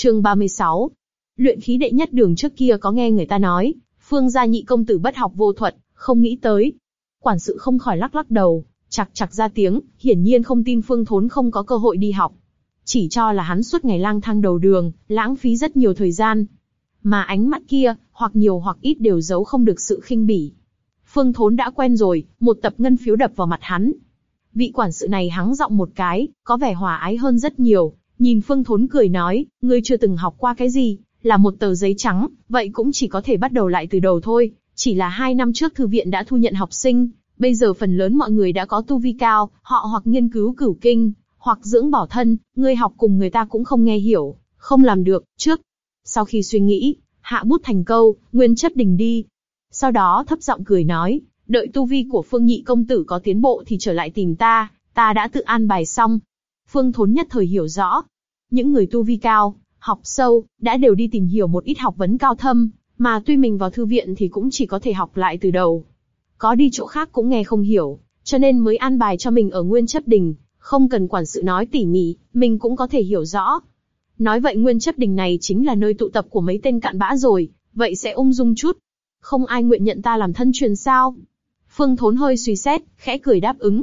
Chương 36. Luyện khí đệ nhất đường trước kia có nghe người ta nói, Phương gia nhị công tử bất học vô thuật, không nghĩ tới. Quản sự không khỏi lắc lắc đầu, chặt chặt ra tiếng, hiển nhiên không tin Phương Thốn không có cơ hội đi học. Chỉ cho là hắn suốt ngày lang thang đầu đường, lãng phí rất nhiều thời gian. Mà ánh mắt kia, hoặc nhiều hoặc ít đều giấu không được sự khinh bỉ. Phương Thốn đã quen rồi, một tập ngân phiếu đập vào mặt hắn. Vị quản sự này hắng giọng một cái, có vẻ hòa ái hơn rất nhiều. Nhìn Phương Thốn cười nói, ngươi chưa từng học qua cái gì, là một tờ giấy trắng, vậy cũng chỉ có thể bắt đầu lại từ đầu thôi. Chỉ là hai năm trước thư viện đã thu nhận học sinh, bây giờ phần lớn mọi người đã có tu vi cao, họ hoặc nghiên cứu cửu kinh, hoặc dưỡng bỏ thân, ngươi học cùng người ta cũng không nghe hiểu, không làm được, trước. Sau khi suy nghĩ, hạ bút thành câu, nguyên chất đình đi. Sau đó thấp giọng cười nói, đợi tu vi của phương nhị công tử có tiến bộ thì trở lại tìm ta, ta đã tự an bài xong. Phương thốn nhất thời hiểu rõ, những người tu vi cao, học sâu, đã đều đi tìm hiểu một ít học vấn cao thâm, mà tuy mình vào thư viện thì cũng chỉ có thể học lại từ đầu. Có đi chỗ khác cũng nghe không hiểu, cho nên mới an bài cho mình ở nguyên chấp đình, không cần quản sự nói tỉ mỉ, mình cũng có thể hiểu rõ. Nói vậy nguyên chấp đình này chính là nơi tụ tập của mấy tên cạn bã rồi, vậy sẽ ung dung chút. Không ai nguyện nhận ta làm thân truyền sao? Phương Thốn hơi suy xét, khẽ cười đáp ứng.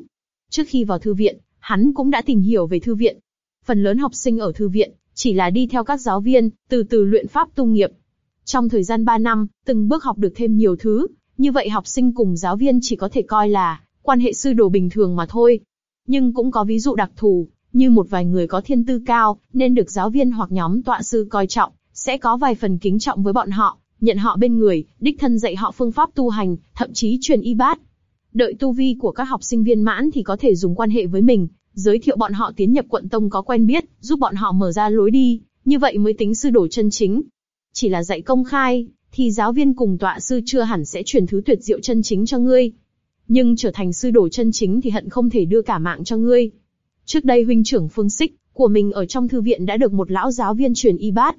Trước khi vào thư viện, hắn cũng đã tìm hiểu về thư viện. Phần lớn học sinh ở thư viện, chỉ là đi theo các giáo viên, từ từ luyện pháp tu nghiệp. Trong thời gian 3 năm, từng bước học được thêm nhiều thứ, như vậy học sinh cùng giáo viên chỉ có thể coi là quan hệ sư đồ bình thường mà thôi. Nhưng cũng có ví dụ đặc thù, như một vài người có thiên tư cao, nên được giáo viên hoặc nhóm tọa sư coi trọng, sẽ có vài phần kính trọng với bọn họ, nhận họ bên người, đích thân dạy họ phương pháp tu hành, thậm chí truyền y bát. Đợi tu vi của các học sinh viên mãn thì có thể dùng quan hệ với mình, giới thiệu bọn họ tiến nhập quận tông có quen biết, giúp bọn họ mở ra lối đi, như vậy mới tính sư đồ chân chính. Chỉ là dạy công khai, thì giáo viên cùng tọa sư chưa hẳn sẽ truyền thứ tuyệt diệu chân chính cho ngươi. Nhưng trở thành sư đồ chân chính thì hận không thể đưa cả mạng cho ngươi. Trước đây huynh trưởng Phương Sích của mình ở trong thư viện đã được một lão giáo viên truyền y bát.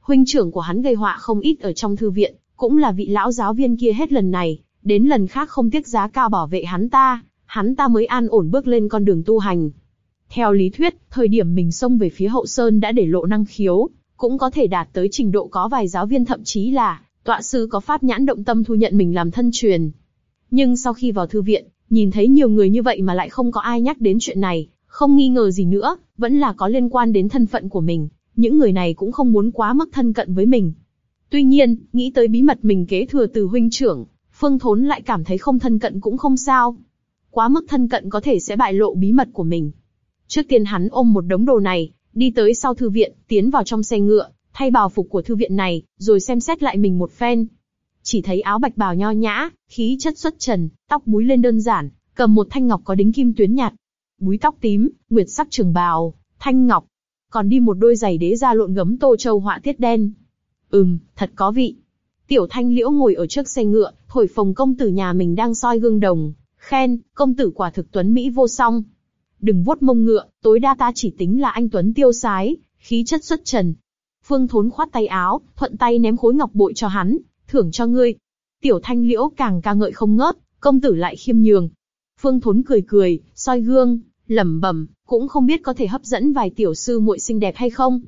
Huynh trưởng của hắn gây họa không ít ở trong thư viện, cũng là vị lão giáo viên kia hết lần này, đến lần khác không tiếc giá cao bảo vệ hắn ta, hắn ta mới an ổn bước lên con đường tu hành. Theo lý thuyết, thời điểm mình xông về phía hậu sơn đã để lộ năng khiếu, cũng có thể đạt tới trình độ có vài giáo viên thậm chí là tọa sư có pháp nhãn động tâm thu nhận mình làm thân truyền. Nhưng sau khi vào thư viện, nhìn thấy nhiều người như vậy mà lại không có ai nhắc đến chuyện này, không nghi ngờ gì nữa, vẫn là có liên quan đến thân phận của mình. Những người này cũng không muốn quá mức thân cận với mình. Tuy nhiên, nghĩ tới bí mật mình kế thừa từ huynh trưởng, Phương Thốn lại cảm thấy không thân cận cũng không sao. Quá mức thân cận có thể sẽ bại lộ bí mật của mình. Trước tiên hắn ôm một đống đồ này, đi tới sau thư viện, tiến vào trong xe ngựa, thay bào phục của thư viện này, rồi xem xét lại mình một phen. Chỉ thấy áo bạch bào nho nhã, khí chất xuất trần, tóc búi lên đơn giản, cầm một thanh ngọc có đính kim tuyến nhạt, búi tóc tím, nguyệt sắc trường bào, thanh ngọc, còn đi một đôi giày đế da lộn gấm tô châu họa tiết đen. Ừm, thật có vị. Tiểu Thanh Liễu ngồi ở trước xe ngựa, thổi phồng công tử nhà mình đang soi gương đồng, khen, công tử quả thực tuấn mỹ vô song. Đừng vuốt mông ngựa, tối đa ta chỉ tính là anh tuấn tiêu sái, khí chất xuất trần. Phương Thốn khoát tay áo, thuận tay ném khối ngọc bội cho hắn, thưởng cho ngươi. Tiểu Thanh Liễu càng ca ngợi không ngớt, công tử lại khiêm nhường. Phương Thốn cười cười, soi gương, lẩm bẩm, cũng không biết có thể hấp dẫn vài tiểu sư muội xinh đẹp hay không.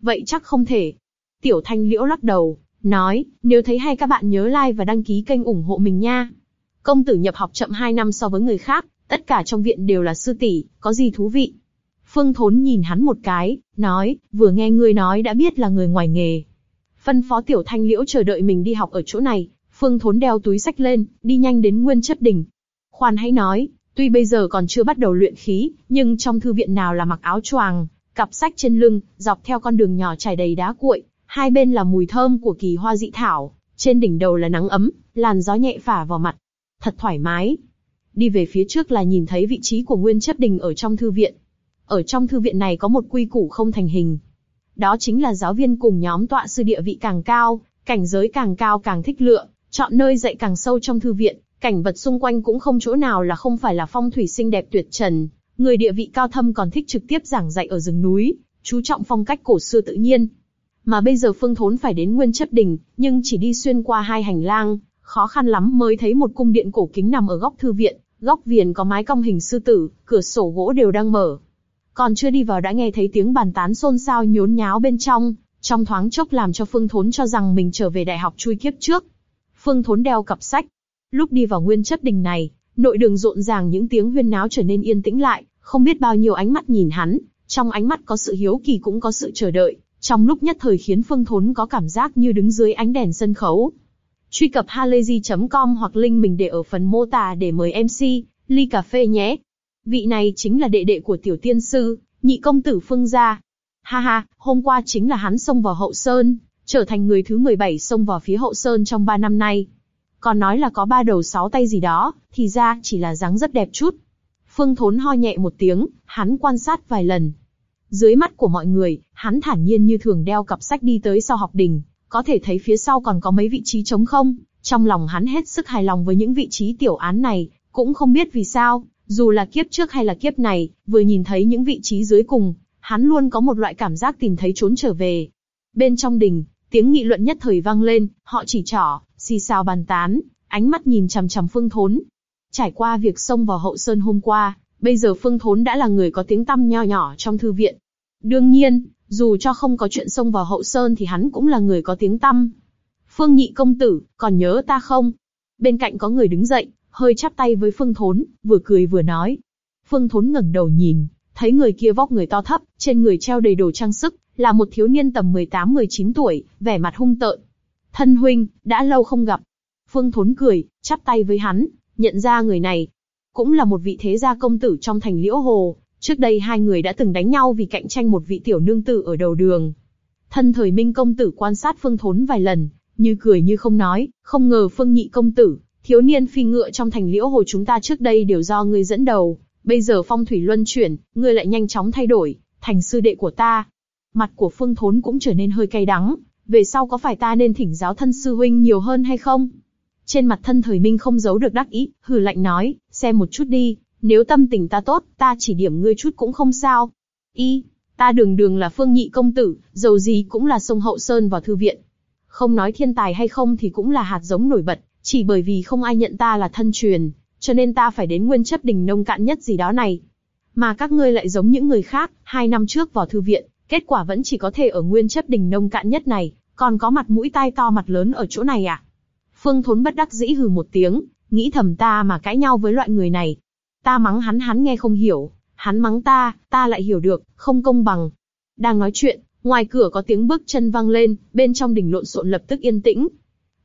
Vậy chắc không thể. Tiểu Thanh Liễu lắc đầu, nói, nếu thấy hay các bạn nhớ like và đăng ký kênh ủng hộ mình nha. Công tử nhập học chậm 2 năm so với người khác, tất cả trong viện đều là sư tỷ, có gì thú vị? Phương Thốn nhìn hắn một cái, nói, vừa nghe ngươi nói đã biết là người ngoài nghề. Phân phó Tiểu Thanh Liễu chờ đợi mình đi học ở chỗ này, Phương Thốn đeo túi sách lên, đi nhanh đến Nguyên Chất Đỉnh. Khoan hãy nói, tuy bây giờ còn chưa bắt đầu luyện khí, nhưng trong thư viện nào là mặc áo choàng, cặp sách trên lưng, dọc theo con đường nhỏ trải đầy đá cuội, hai bên là mùi thơm của kỳ hoa dị thảo, trên đỉnh đầu là nắng ấm, làn gió nhẹ phả vào mặt, thật thoải mái. Đi về phía trước là nhìn thấy vị trí của Nguyên Chấp Đình ở trong thư viện. Ở trong thư viện này có một quy củ không thành hình. Đó chính là giáo viên cùng nhóm tọa sư địa vị càng cao, cảnh giới càng cao càng thích lựa, chọn nơi dạy càng sâu trong thư viện, cảnh vật xung quanh cũng không chỗ nào là không phải là phong thủy xinh đẹp tuyệt trần. Người địa vị cao thâm còn thích trực tiếp giảng dạy ở rừng núi, chú trọng phong cách cổ xưa tự nhiên. Mà bây giờ Phương Thốn phải đến Nguyên Chấp Đình, nhưng chỉ đi xuyên qua hai hành lang, khó khăn lắm mới thấy một cung điện cổ kính nằm ở góc thư viện, góc viền có mái cong hình sư tử, cửa sổ gỗ đều đang mở. Còn chưa đi vào đã nghe thấy tiếng bàn tán xôn xao nhốn nháo bên trong, trong thoáng chốc làm cho Phương Thốn cho rằng mình trở về đại học chui kiếp trước. Phương Thốn đeo cặp sách, lúc đi vào nguyên chất đình này, nội đường rộn ràng những tiếng huyên náo trở nên yên tĩnh lại, không biết bao nhiêu ánh mắt nhìn hắn, trong ánh mắt có sự hiếu kỳ cũng có sự chờ đợi, trong lúc nhất thời khiến Phương Thốn có cảm giác như đứng dưới ánh đèn sân khấu. Truy cập halayzi.com hoặc link mình để ở phần mô tả để mời MC, ly cà phê nhé. Vị này chính là đệ đệ của tiểu tiên sư, nhị công tử Phương gia. Ha ha, hôm qua chính là hắn xông vào hậu sơn, trở thành người thứ 17 xông vào phía hậu sơn trong 3 năm nay. Còn nói là có ba đầu sáu tay gì đó, thì ra chỉ là dáng rất đẹp chút. Phương Thốn ho nhẹ một tiếng, hắn quan sát vài lần. Dưới mắt của mọi người, hắn thản nhiên như thường đeo cặp sách đi tới sau học đình, có thể thấy phía sau còn có mấy vị trí trống không. Trong lòng hắn hết sức hài lòng với những vị trí tiểu án này, cũng không biết vì sao, dù là kiếp trước hay là kiếp này, vừa nhìn thấy những vị trí dưới cùng, hắn luôn có một loại cảm giác tìm thấy trốn trở về. Bên trong đình, tiếng nghị luận nhất thời vang lên, họ chỉ trỏ, xì xào bàn tán, ánh mắt nhìn chằm chằm Phương Thốn. Trải qua việc xông vào hậu sơn hôm qua, bây giờ Phương Thốn đã là người có tiếng tăm nho nhỏ trong thư viện. Đương nhiên, dù cho không có chuyện xông vào hậu sơn thì hắn cũng là người có tiếng tăm. Phương nhị công tử, còn nhớ ta không? Bên cạnh có người đứng dậy, hơi chắp tay với Phương Thốn, vừa cười vừa nói. Phương Thốn ngẩng đầu nhìn, thấy người kia vóc người to thấp, trên người treo đầy đồ trang sức, là một thiếu niên tầm 18-19 tuổi, vẻ mặt hung tợn. Thân huynh, đã lâu không gặp. Phương Thốn cười, chắp tay với hắn, nhận ra người này, cũng là một vị thế gia công tử trong thành Liễu Hồ. Trước đây hai người đã từng đánh nhau vì cạnh tranh một vị tiểu nương tử ở đầu đường. Thân thời Minh công tử quan sát Phương Thốn vài lần, như cười như không nói, không ngờ Phương Nhị công tử, thiếu niên phi ngựa trong thành Liễu Hồ chúng ta trước đây đều do ngươi dẫn đầu, bây giờ phong thủy luân chuyển, ngươi lại nhanh chóng thay đổi, thành sư đệ của ta. Mặt của Phương Thốn cũng trở nên hơi cay đắng, về sau có phải ta nên thỉnh giáo thân sư huynh nhiều hơn hay không? Trên mặt thân thời minh không giấu được đắc ý, hừ lạnh nói, xem một chút đi, nếu tâm tình ta tốt, ta chỉ điểm ngươi chút cũng không sao. Y, ta đường đường là phương nhị công tử, dầu gì cũng là sông hậu sơn vào thư viện. Không nói thiên tài hay không thì cũng là hạt giống nổi bật, chỉ bởi vì không ai nhận ta là thân truyền, cho nên ta phải đến nguyên chấp đình nông cạn nhất gì đó này. Mà các ngươi lại giống những người khác, hai năm trước vào thư viện, kết quả vẫn chỉ có thể ở nguyên chấp đình nông cạn nhất này, còn có mặt mũi tai to mặt lớn ở chỗ này à? Phương Thốn bất đắc dĩ hừ một tiếng, nghĩ thầm ta mà cãi nhau với loại người này. Ta mắng hắn hắn nghe không hiểu, hắn mắng ta, ta lại hiểu được, không công bằng. Đang nói chuyện, ngoài cửa có tiếng bước chân vang lên, bên trong đỉnh lộn xộn lập tức yên tĩnh.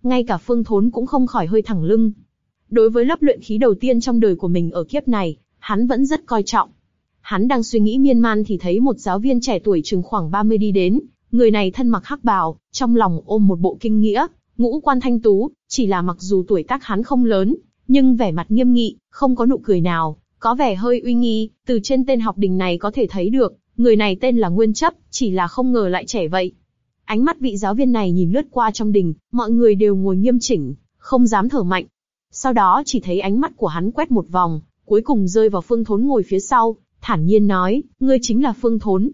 Ngay cả Phương Thốn cũng không khỏi hơi thẳng lưng. Đối với lớp luyện khí đầu tiên trong đời của mình ở kiếp này, hắn vẫn rất coi trọng. Hắn đang suy nghĩ miên man thì thấy một giáo viên trẻ tuổi chừng khoảng 30 đi đến, người này thân mặc hắc bào, trong lòng ôm một bộ kinh nghĩa, ngũ quan thanh tú, chỉ là mặc dù tuổi tác hắn không lớn, nhưng vẻ mặt nghiêm nghị, không có nụ cười nào, có vẻ hơi uy nghi, từ trên tên học đình này có thể thấy được, người này tên là Nguyên Chấp, chỉ là không ngờ lại trẻ vậy. Ánh mắt vị giáo viên này nhìn lướt qua trong đình, mọi người đều ngồi nghiêm chỉnh, không dám thở mạnh. Sau đó chỉ thấy ánh mắt của hắn quét một vòng, cuối cùng rơi vào Phương Thốn ngồi phía sau, thản nhiên nói, ngươi chính là Phương Thốn.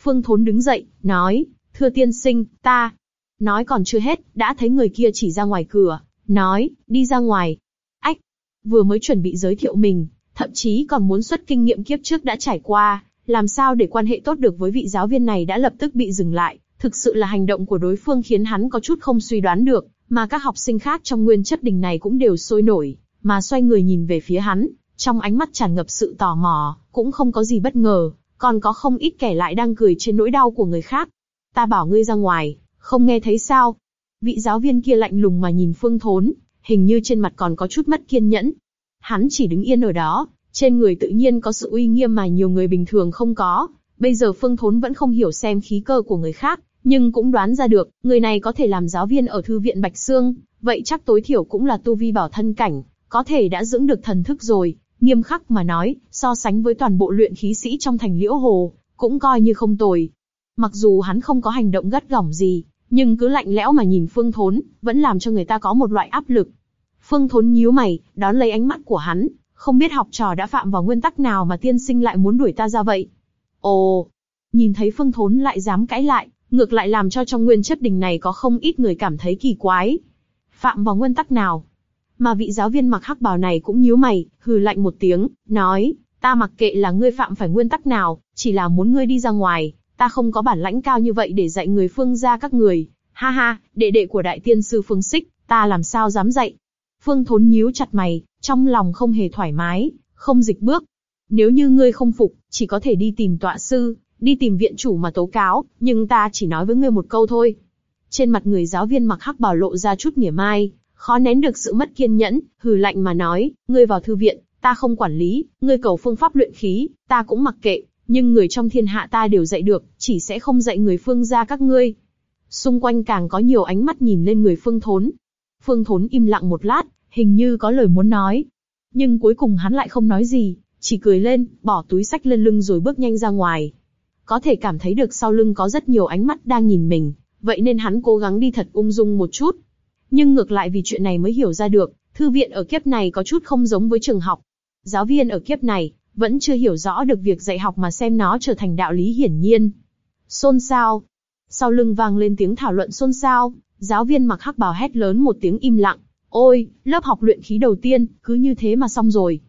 Phương Thốn đứng dậy, nói, thưa tiên sinh, ta. Nói còn chưa hết, đã thấy người kia chỉ ra ngoài cửa, nói, đi ra ngoài. Ách, vừa mới chuẩn bị giới thiệu mình, thậm chí còn muốn xuất kinh nghiệm kiếp trước đã trải qua, làm sao để quan hệ tốt được với vị giáo viên này đã lập tức bị dừng lại. Thực sự là hành động của đối phương khiến hắn có chút không suy đoán được, mà các học sinh khác trong nguyên chất đình này cũng đều sôi nổi, mà xoay người nhìn về phía hắn, trong ánh mắt tràn ngập sự tò mò, cũng không có gì bất ngờ, còn có không ít kẻ lại đang cười trên nỗi đau của người khác. Ta bảo ngươi ra ngoài, không nghe thấy sao? Vị giáo viên kia lạnh lùng mà nhìn Phương Thốn, hình như trên mặt còn có chút mất kiên nhẫn. Hắn chỉ đứng yên ở đó, trên người tự nhiên có sự uy nghiêm mà nhiều người bình thường không có. Bây giờ Phương Thốn vẫn không hiểu xem khí cơ của người khác, nhưng cũng đoán ra được, người này có thể làm giáo viên ở thư viện Bạch Sương, vậy chắc tối thiểu cũng là tu vi bảo thân cảnh, có thể đã dưỡng được thần thức rồi. Nghiêm khắc mà nói, so sánh với toàn bộ luyện khí sĩ trong thành Liễu Hồ, cũng coi như không tồi. Mặc dù hắn không có hành động gắt gỏng gì, nhưng cứ lạnh lẽo mà nhìn Phương Thốn, vẫn làm cho người ta có một loại áp lực. Phương Thốn nhíu mày, đón lấy ánh mắt của hắn, không biết học trò đã phạm vào nguyên tắc nào mà tiên sinh lại muốn đuổi ta ra vậy. Ồ, nhìn thấy Phương Thốn lại dám cãi lại, ngược lại làm cho trong nguyên chất đình này có không ít người cảm thấy kỳ quái. Phạm vào nguyên tắc nào? Mà vị giáo viên mặc hắc bào này cũng nhíu mày, hừ lạnh một tiếng, nói, ta mặc kệ là ngươi phạm phải nguyên tắc nào, chỉ là muốn ngươi đi ra ngoài, ta không có bản lãnh cao như vậy để dạy người phương gia các người. Ha ha, đệ đệ của đại tiên sư phương xích, ta làm sao dám dạy. Phương thốn nhíu chặt mày, trong lòng không hề thoải mái, không dịch bước. Nếu như ngươi không phục, chỉ có thể đi tìm tọa sư, đi tìm viện chủ mà tố cáo, nhưng ta chỉ nói với ngươi một câu thôi. Trên mặt người giáo viên mặc hắc bảo lộ ra chút mỉa mai, khó nén được sự mất kiên nhẫn, hừ lạnh mà nói, ngươi vào thư viện, ta không quản lý, ngươi cầu phương pháp luyện khí, ta cũng mặc kệ, nhưng người trong thiên hạ ta đều dạy được, chỉ sẽ không dạy người phương gia các ngươi. Xung quanh càng có nhiều ánh mắt nhìn lên người phương thốn. Phương thốn im lặng một lát, hình như có lời muốn nói. Nhưng cuối cùng hắn lại không nói gì, chỉ cười lên, bỏ túi sách lên lưng rồi bước nhanh ra ngoài. Có thể cảm thấy được sau lưng có rất nhiều ánh mắt đang nhìn mình, vậy nên hắn cố gắng đi thật ung dung một chút. Nhưng ngược lại vì chuyện này mới hiểu ra được, thư viện ở kiếp này có chút không giống với trường học. Giáo viên ở kiếp này, vẫn chưa hiểu rõ được việc dạy học mà xem nó trở thành đạo lý hiển nhiên. Xôn xao. Sau lưng vang lên tiếng thảo luận xôn xao, giáo viên mặc hắc bào hét lớn một tiếng im lặng. Ôi, lớp học luyện khí đầu tiên, cứ như thế mà xong rồi.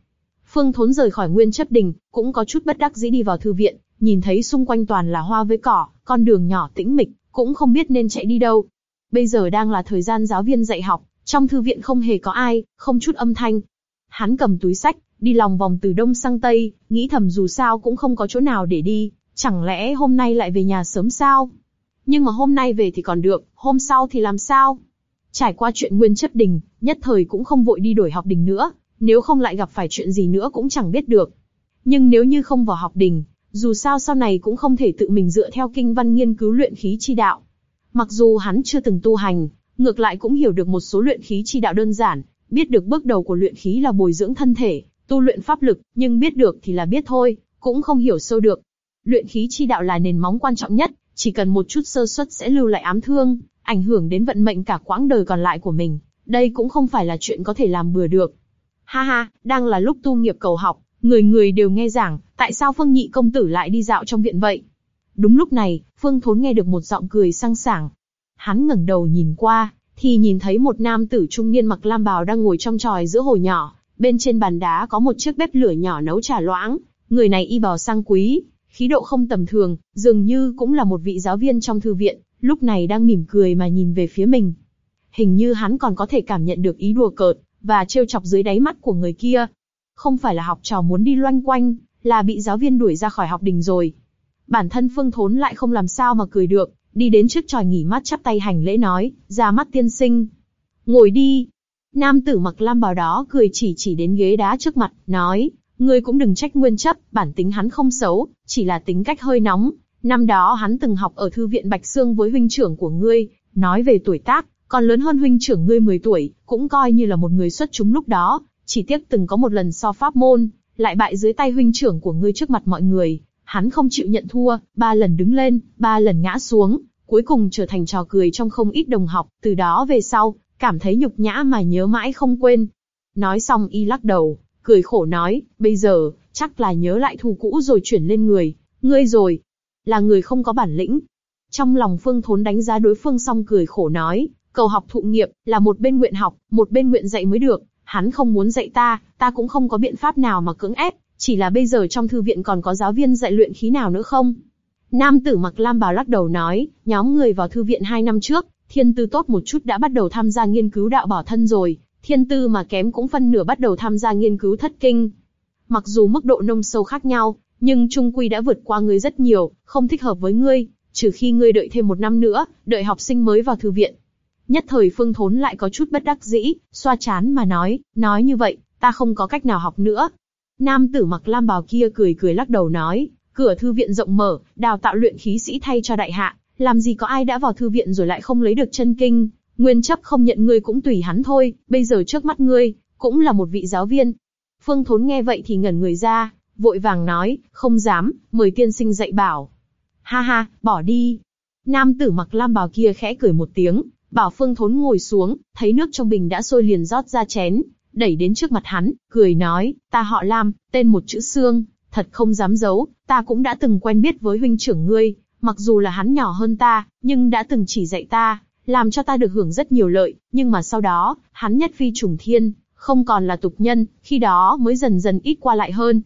Phương Thốn rời khỏi Nguyên Chấp Đình, cũng có chút bất đắc dĩ đi vào thư viện, nhìn thấy xung quanh toàn là hoa với cỏ, con đường nhỏ tĩnh mịch, cũng không biết nên chạy đi đâu. Bây giờ đang là thời gian giáo viên dạy học, trong thư viện không hề có ai, không chút âm thanh. Hắn cầm túi sách, đi lòng vòng từ đông sang tây, nghĩ thầm dù sao cũng không có chỗ nào để đi, chẳng lẽ hôm nay lại về nhà sớm sao? Nhưng mà hôm nay về thì còn được, hôm sau thì làm sao? Trải qua chuyện nguyên chấp đình, nhất thời cũng không vội đi đổi học đình nữa, nếu không lại gặp phải chuyện gì nữa cũng chẳng biết được. Nhưng nếu như không vào học đình, dù sao sau này cũng không thể tự mình dựa theo kinh văn nghiên cứu luyện khí chi đạo. Mặc dù hắn chưa từng tu hành, ngược lại cũng hiểu được một số luyện khí chi đạo đơn giản, biết được bước đầu của luyện khí là bồi dưỡng thân thể, tu luyện pháp lực, nhưng biết được thì là biết thôi, cũng không hiểu sâu được. Luyện khí chi đạo là nền móng quan trọng nhất, chỉ cần một chút sơ suất sẽ lưu lại ám thương, ảnh hưởng đến vận mệnh cả quãng đời còn lại của mình. Đây cũng không phải là chuyện có thể làm bừa được. Ha ha, đang là lúc tu nghiệp cầu học, người người đều nghe giảng, tại sao Phương Nhị công tử lại đi dạo trong viện vậy? Đúng lúc này, Phương Thốn nghe được một giọng cười sang sảng. Hắn ngẩng đầu nhìn qua, thì nhìn thấy một nam tử trung niên mặc lam bào đang ngồi trong tròi giữa hồ nhỏ. Bên trên bàn đá có một chiếc bếp lửa nhỏ nấu trà loãng. Người này y bò sang quý, khí độ không tầm thường, dường như cũng là một vị giáo viên trong thư viện, lúc này đang mỉm cười mà nhìn về phía mình. Hình như hắn còn có thể cảm nhận được ý đùa cợt và trêu chọc dưới đáy mắt của người kia. Không phải là học trò muốn đi loanh quanh, là bị giáo viên đuổi ra khỏi học đình rồi. Bản thân Phương Thốn lại không làm sao mà cười được, đi đến trước tròi nghỉ mát chắp tay hành lễ nói, ra mắt tiên sinh. Ngồi đi. Nam tử mặc lam bào đó cười chỉ chỉ đến ghế đá trước mặt, nói, ngươi cũng đừng trách nguyên chấp, bản tính hắn không xấu, chỉ là tính cách hơi nóng. Năm đó hắn từng học ở thư viện Bạch Sương với huynh trưởng của ngươi, nói về tuổi tác, còn lớn hơn huynh trưởng ngươi 10 tuổi, cũng coi như là một người xuất chúng lúc đó, chỉ tiếc từng có một lần so pháp môn, lại bại dưới tay huynh trưởng của ngươi trước mặt mọi người, hắn không chịu nhận thua, ba lần đứng lên, ba lần ngã xuống, cuối cùng trở thành trò cười trong không ít đồng học, từ đó về sau, cảm thấy nhục nhã mà nhớ mãi không quên. Nói xong y lắc đầu, cười khổ nói, bây giờ, chắc là nhớ lại thù cũ rồi chuyển lên người, ngươi rồi, là người không có bản lĩnh. Trong lòng Phương Thốn đánh giá đối phương xong cười khổ nói, cầu học thụ nghiệp, là một bên nguyện học, một bên nguyện dạy mới được, hắn không muốn dạy ta, ta cũng không có biện pháp nào mà cưỡng ép, chỉ là bây giờ trong thư viện còn có giáo viên dạy luyện khí nào nữa không? Nam tử mặc lam bào lắc đầu nói, nhóm người vào thư viện hai năm trước, thiên tư tốt một chút đã bắt đầu tham gia nghiên cứu đạo bảo thân rồi, thiên tư mà kém cũng phân nửa bắt đầu tham gia nghiên cứu thất kinh. Mặc dù mức độ nông sâu khác nhau, nhưng trung quy đã vượt qua ngươi rất nhiều, không thích hợp với ngươi, trừ khi ngươi đợi thêm một năm nữa, đợi học sinh mới vào thư viện. Nhất thời Phương Thốn lại có chút bất đắc dĩ, xoa chán mà nói, nói như vậy, ta không có cách nào học nữa. Nam tử mặc lam bào kia cười cười lắc đầu nói, cửa thư viện rộng mở, đào tạo luyện khí sĩ thay cho đại hạ, làm gì có ai đã vào thư viện rồi lại không lấy được chân kinh, nguyên chấp không nhận ngươi cũng tùy hắn thôi, bây giờ trước mắt ngươi, cũng là một vị giáo viên. Phương Thốn nghe vậy thì ngẩn người ra, vội vàng nói, không dám, mời tiên sinh dạy bảo. Ha ha, bỏ đi. Nam tử mặc lam bào kia khẽ cười một tiếng, bảo Phương Thốn ngồi xuống, thấy nước trong bình đã sôi liền rót ra chén, đẩy đến trước mặt hắn, cười nói, ta họ Lam, tên một chữ xương thật không dám giấu, ta cũng đã từng quen biết với huynh trưởng ngươi, mặc dù là hắn nhỏ hơn ta, nhưng đã từng chỉ dạy ta, làm cho ta được hưởng rất nhiều lợi, nhưng mà sau đó, hắn nhất phi trùng thiên, không còn là tục nhân, khi đó mới dần dần ít qua lại hơn.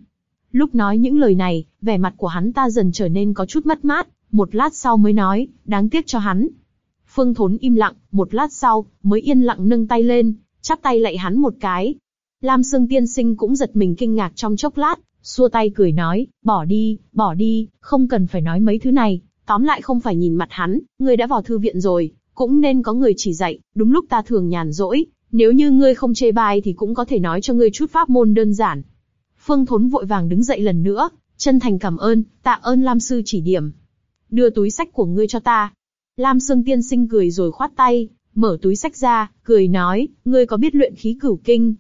Lúc nói những lời này, vẻ mặt của hắn ta dần trở nên có chút mất mát, một lát sau mới nói, đáng tiếc cho hắn. Phương Thốn im lặng, một lát sau, mới yên lặng nâng tay lên, chắp tay lạy hắn một cái. Lam Sương Tiên Sinh cũng giật mình kinh ngạc trong chốc lát, xua tay cười nói, bỏ đi, bỏ đi, không cần phải nói mấy thứ này. Tóm lại không phải nhìn mặt hắn, ngươi đã vào thư viện rồi, cũng nên có người chỉ dạy. Đúng lúc ta thường nhàn rỗi, nếu như ngươi không chê bai thì cũng có thể nói cho ngươi chút pháp môn đơn giản. Phương Thốn vội vàng đứng dậy lần nữa, chân thành cảm ơn, tạ ơn Lam sư chỉ điểm. Đưa túi sách của ngươi cho ta. Lam Sương Tiên Sinh cười rồi khoát tay, mở túi sách ra, cười nói, ngươi có biết luyện khí cửu kinh?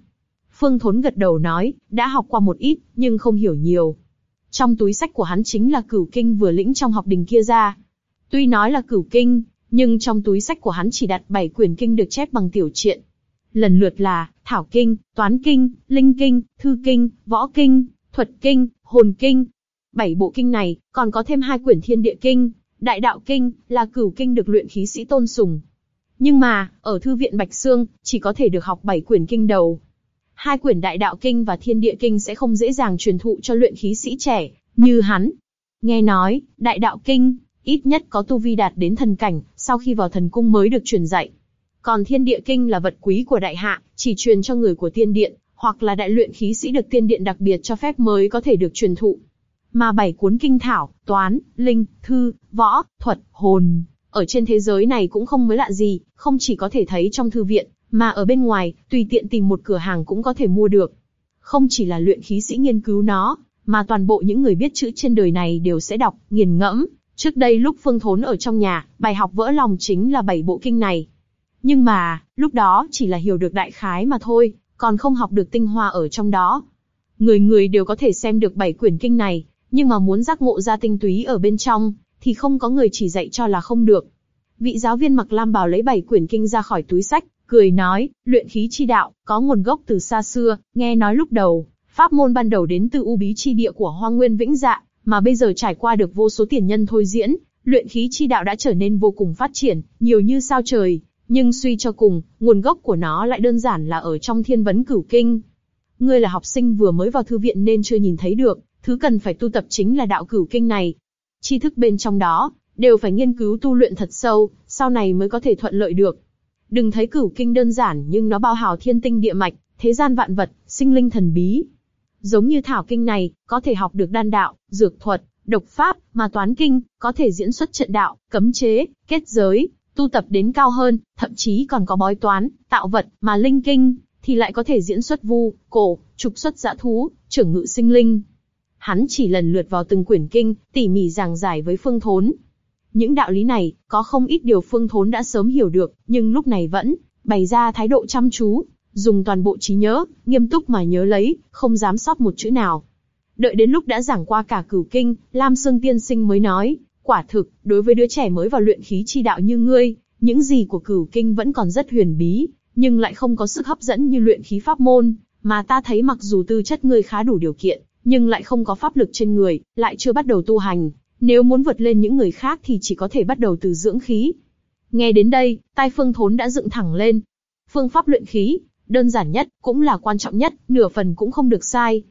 Phương Thốn gật đầu nói, đã học qua một ít, nhưng không hiểu nhiều. Trong túi sách của hắn chính là cửu kinh vừa lĩnh trong học đình kia ra. Tuy nói là cửu kinh, nhưng trong túi sách của hắn chỉ đặt 7 quyển kinh được chép bằng tiểu truyện. Lần lượt là Thảo Kinh, Toán Kinh, Linh Kinh, Thư Kinh, Võ Kinh, Thuật Kinh, Hồn Kinh. Bảy bộ kinh này, còn có thêm hai quyển Thiên Địa Kinh, Đại Đạo Kinh, là cửu kinh được luyện khí sĩ tôn sùng. Nhưng mà, ở Thư viện Bạch Sương, chỉ có thể được học bảy quyển kinh đầu. Hai quyển Đại Đạo Kinh và Thiên Địa Kinh sẽ không dễ dàng truyền thụ cho luyện khí sĩ trẻ, như hắn. Nghe nói, Đại Đạo Kinh, ít nhất có tu vi đạt đến thần cảnh, sau khi vào thần cung mới được truyền dạy. Còn Thiên Địa Kinh là vật quý của đại hạ, chỉ truyền cho người của tiên điện, hoặc là đại luyện khí sĩ được tiên điện đặc biệt cho phép mới có thể được truyền thụ. Mà bảy cuốn kinh thảo, toán, linh, thư, võ, thuật, hồn, ở trên thế giới này cũng không mới lạ gì, không chỉ có thể thấy trong thư viện, mà ở bên ngoài, tùy tiện tìm một cửa hàng cũng có thể mua được. Không chỉ là luyện khí sĩ nghiên cứu nó, mà toàn bộ những người biết chữ trên đời này đều sẽ đọc, nghiền ngẫm. Trước đây lúc Phương Thốn ở trong nhà, bài học vỡ lòng chính là bảy bộ kinh này. Nhưng mà, lúc đó chỉ là hiểu được đại khái mà thôi, còn không học được tinh hoa ở trong đó. Người người đều có thể xem được bảy quyển kinh này, nhưng mà muốn giác ngộ ra tinh túy ở bên trong, thì không có người chỉ dạy cho là không được. Vị giáo viên mặc lam bào lấy bảy quyển kinh ra khỏi túi sách, cười nói, luyện khí chi đạo, có nguồn gốc từ xa xưa, nghe nói lúc đầu, pháp môn ban đầu đến từ u bí chi địa của Hoang Nguyên Vĩnh Dạ, mà bây giờ trải qua được vô số tiền nhân thôi diễn, luyện khí chi đạo đã trở nên vô cùng phát triển, nhiều như sao trời, nhưng suy cho cùng, nguồn gốc của nó lại đơn giản là ở trong thiên vấn cửu kinh. Ngươi là học sinh vừa mới vào thư viện nên chưa nhìn thấy được, thứ cần phải tu tập chính là đạo cửu kinh này. Tri thức bên trong đó, đều phải nghiên cứu tu luyện thật sâu, sau này mới có thể thuận lợi được. Đừng thấy cửu kinh đơn giản nhưng nó bao hào thiên tinh địa mạch, thế gian vạn vật, sinh linh thần bí. Giống như thảo kinh này, có thể học được đan đạo, dược thuật, độc pháp, mà toán kinh, có thể diễn xuất trận đạo, cấm chế, kết giới, tu tập đến cao hơn, thậm chí còn có bói toán, tạo vật, mà linh kinh, thì lại có thể diễn xuất vu, cổ, trục xuất dã thú, trưởng ngự sinh linh. Hắn chỉ lần lượt vào từng quyển kinh, tỉ mỉ giảng giải với Phương Thốn. Những đạo lý này, có không ít điều Phương Thốn đã sớm hiểu được, nhưng lúc này vẫn bày ra thái độ chăm chú, dùng toàn bộ trí nhớ, nghiêm túc mà nhớ lấy, không dám sót một chữ nào. Đợi đến lúc đã giảng qua cả cửu kinh, Lam Sương Tiên Sinh mới nói, quả thực, đối với đứa trẻ mới vào luyện khí chi đạo như ngươi, những gì của cửu kinh vẫn còn rất huyền bí, nhưng lại không có sức hấp dẫn như luyện khí pháp môn, mà ta thấy mặc dù tư chất ngươi khá đủ điều kiện, nhưng lại không có pháp lực trên người, lại chưa bắt đầu tu hành. Nếu muốn vượt lên những người khác thì chỉ có thể bắt đầu từ dưỡng khí. Nghe đến đây, tai phương thốn đã dựng thẳng lên. Phương pháp luyện khí, đơn giản nhất, cũng là quan trọng nhất, nửa phần cũng không được sai.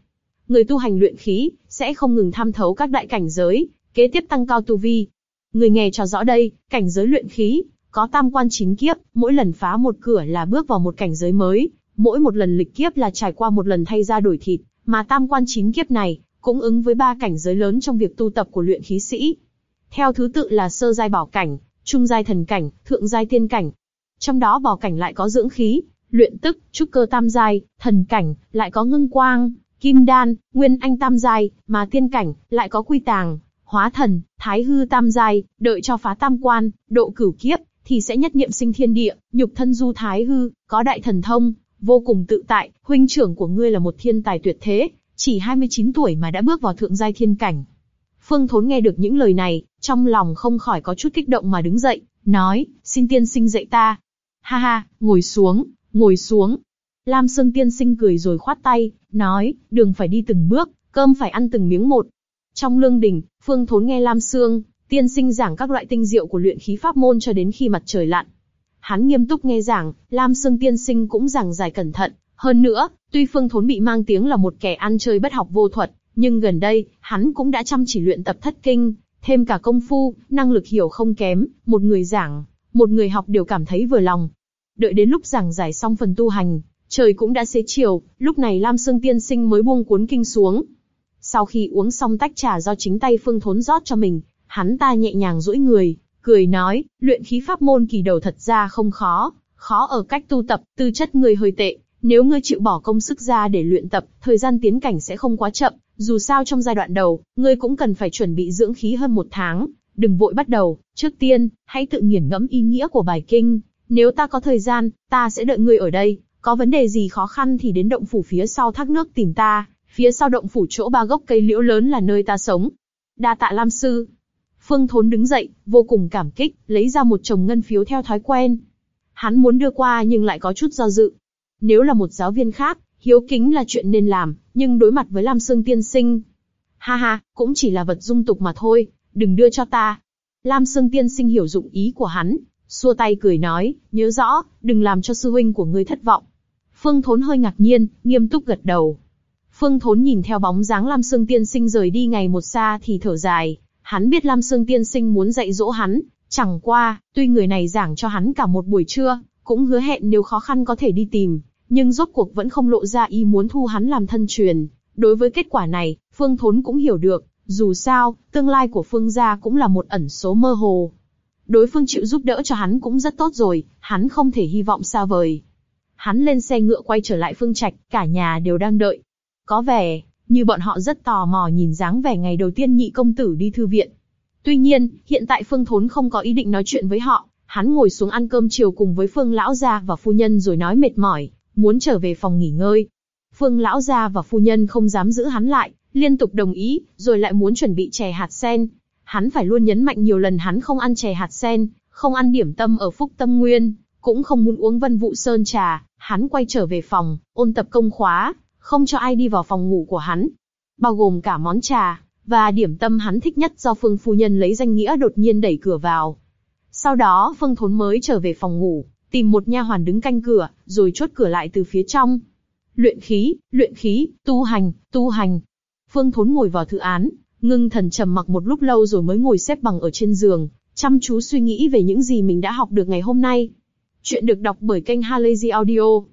Người tu hành luyện khí, sẽ không ngừng tham thấu các đại cảnh giới, kế tiếp tăng cao tu vi. Người nghe cho rõ đây, cảnh giới luyện khí, có tam quan chín kiếp, mỗi lần phá một cửa là bước vào một cảnh giới mới, mỗi một lần lịch kiếp là trải qua một lần thay ra đổi thịt, mà tam quan chín kiếp này, cũng ứng với ba cảnh giới lớn trong việc tu tập của luyện khí sĩ. Theo thứ tự là sơ giai bảo cảnh, trung giai thần cảnh, thượng giai tiên cảnh. Trong đó bảo cảnh lại có dưỡng khí, luyện tức, trúc cơ tam giai, thần cảnh, lại có ngưng quang, kim đan, nguyên anh tam giai, mà tiên cảnh, lại có quy tàng, hóa thần, thái hư tam giai, đợi cho phá tam quan, độ cửu kiếp, thì sẽ nhất niệm sinh thiên địa, nhục thân du thái hư, có đại thần thông, vô cùng tự tại, huynh trưởng của ngươi là một thiên tài tuyệt thế, chỉ 29 tuổi mà đã bước vào thượng giai thiên cảnh. Phương Thốn nghe được những lời này, trong lòng không khỏi có chút kích động mà đứng dậy, nói, xin tiên sinh dạy ta. Ha ha, ngồi xuống, ngồi xuống. Lam Sương tiên sinh cười rồi khoát tay, nói, đường phải đi từng bước, cơm phải ăn từng miếng một. Trong lương đình, Phương Thốn nghe Lam Sương, tiên sinh giảng các loại tinh diệu của luyện khí pháp môn cho đến khi mặt trời lặn. Hắn nghiêm túc nghe giảng, Lam Sương tiên sinh cũng giảng giải cẩn thận. Hơn nữa, tuy Phương Thốn bị mang tiếng là một kẻ ăn chơi bất học vô thuật, nhưng gần đây, hắn cũng đã chăm chỉ luyện tập thất kinh, thêm cả công phu, năng lực hiểu không kém, một người giảng, một người học đều cảm thấy vừa lòng. Đợi đến lúc giảng giải xong phần tu hành, trời cũng đã xế chiều, lúc này Lam Sương Tiên Sinh mới buông cuốn kinh xuống. Sau khi uống xong tách trà do chính tay Phương Thốn rót cho mình, hắn ta nhẹ nhàng duỗi người, cười nói, luyện khí pháp môn kỳ đầu thật ra không khó, khó ở cách tu tập, tư chất người hơi tệ, nếu ngươi chịu bỏ công sức ra để luyện tập, thời gian tiến cảnh sẽ không quá chậm, dù sao trong giai đoạn đầu, ngươi cũng cần phải chuẩn bị dưỡng khí hơn một tháng, đừng vội bắt đầu, trước tiên, hãy tự nghiền ngẫm ý nghĩa của bài kinh, nếu ta có thời gian, ta sẽ đợi ngươi ở đây, có vấn đề gì khó khăn thì đến động phủ phía sau thác nước tìm ta, phía sau động phủ chỗ ba gốc cây liễu lớn là nơi ta sống. Đa tạ Lam Sư. Phương Thốn đứng dậy, vô cùng cảm kích, lấy ra một chồng ngân phiếu theo thói quen. Hắn muốn đưa qua nhưng lại có chút do dự. Nếu là một giáo viên khác, hiếu kính là chuyện nên làm, nhưng đối mặt với Lam Sương Tiên Sinh. Ha ha, cũng chỉ là vật dung tục mà thôi, đừng đưa cho ta. Lam Sương Tiên Sinh hiểu dụng ý của hắn, xua tay cười nói, nhớ rõ, đừng làm cho sư huynh của ngươi thất vọng. Phương Thốn hơi ngạc nhiên, nghiêm túc gật đầu. Phương Thốn nhìn theo bóng dáng Lam Sương Tiên Sinh rời đi ngày một xa thì thở dài. Hắn biết Lam Sương Tiên Sinh muốn dạy dỗ hắn, chẳng qua, tuy người này giảng cho hắn cả một buổi trưa, cũng hứa hẹn nếu khó khăn có thể đi tìm, nhưng rốt cuộc vẫn không lộ ra ý muốn thu hắn làm thân truyền. Đối với kết quả này, Phương Thốn cũng hiểu được, dù sao, tương lai của Phương gia cũng là một ẩn số mơ hồ. Đối phương chịu giúp đỡ cho hắn cũng rất tốt rồi, hắn không thể hy vọng xa vời. Hắn lên xe ngựa quay trở lại Phương Trạch, cả nhà đều đang đợi. Có vẻ, như bọn họ rất tò mò nhìn dáng vẻ ngày đầu tiên nhị công tử đi thư viện. Tuy nhiên, hiện tại Phương Thốn không có ý định nói chuyện với họ, hắn ngồi xuống ăn cơm chiều cùng với Phương Lão gia và phu nhân rồi nói mệt mỏi, muốn trở về phòng nghỉ ngơi. Phương Lão gia và phu nhân không dám giữ hắn lại, liên tục đồng ý, rồi lại muốn chuẩn bị chè hạt sen. Hắn phải luôn nhấn mạnh nhiều lần hắn không ăn chè hạt sen, không ăn điểm tâm ở Phúc Tâm Nguyên, cũng không muốn uống Vân Vụ Sơn trà. Hắn quay trở về phòng, ôn tập công khóa, không cho ai đi vào phòng ngủ của hắn, bao gồm cả món trà và điểm tâm hắn thích nhất do Phương phu nhân lấy danh nghĩa đột nhiên đẩy cửa vào. Sau đó Phương Thốn mới trở về phòng ngủ, tìm một nha hoàn đứng canh cửa, rồi chốt cửa lại từ phía trong. Luyện khí, luyện khí, tu hành, tu hành. Phương Thốn ngồi vào thư án, ngưng thần trầm mặc một lúc lâu rồi mới ngồi xếp bằng ở trên giường, chăm chú suy nghĩ về những gì mình đã học được ngày hôm nay. Chuyện được đọc bởi kênh Halazy Audio.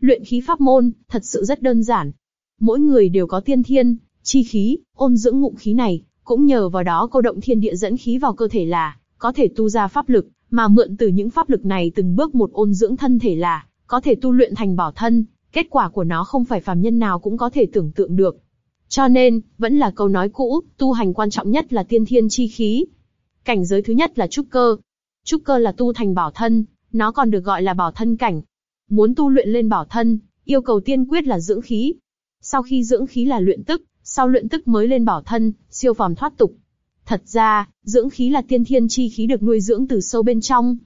Luyện khí pháp môn, thật sự rất đơn giản. Mỗi người đều có tiên thiên, chi khí, ôn dưỡng ngụ khí này, cũng nhờ vào đó cô động thiên địa dẫn khí vào cơ thể là, có thể tu ra pháp lực, mà mượn từ những pháp lực này từng bước một ôn dưỡng thân thể là, có thể tu luyện thành bảo thân, kết quả của nó không phải phàm nhân nào cũng có thể tưởng tượng được. Cho nên, vẫn là câu nói cũ, tu hành quan trọng nhất là tiên thiên chi khí. Cảnh giới thứ nhất là trúc cơ. Trúc cơ là tu thành bảo thân, nó còn được gọi là bảo thân cảnh. Muốn tu luyện lên bảo thân, yêu cầu tiên quyết là dưỡng khí. Sau khi dưỡng khí là luyện tức, sau luyện tức mới lên bảo thân, siêu phàm thoát tục. Thật ra, dưỡng khí là tiên thiên chi khí được nuôi dưỡng từ sâu bên trong.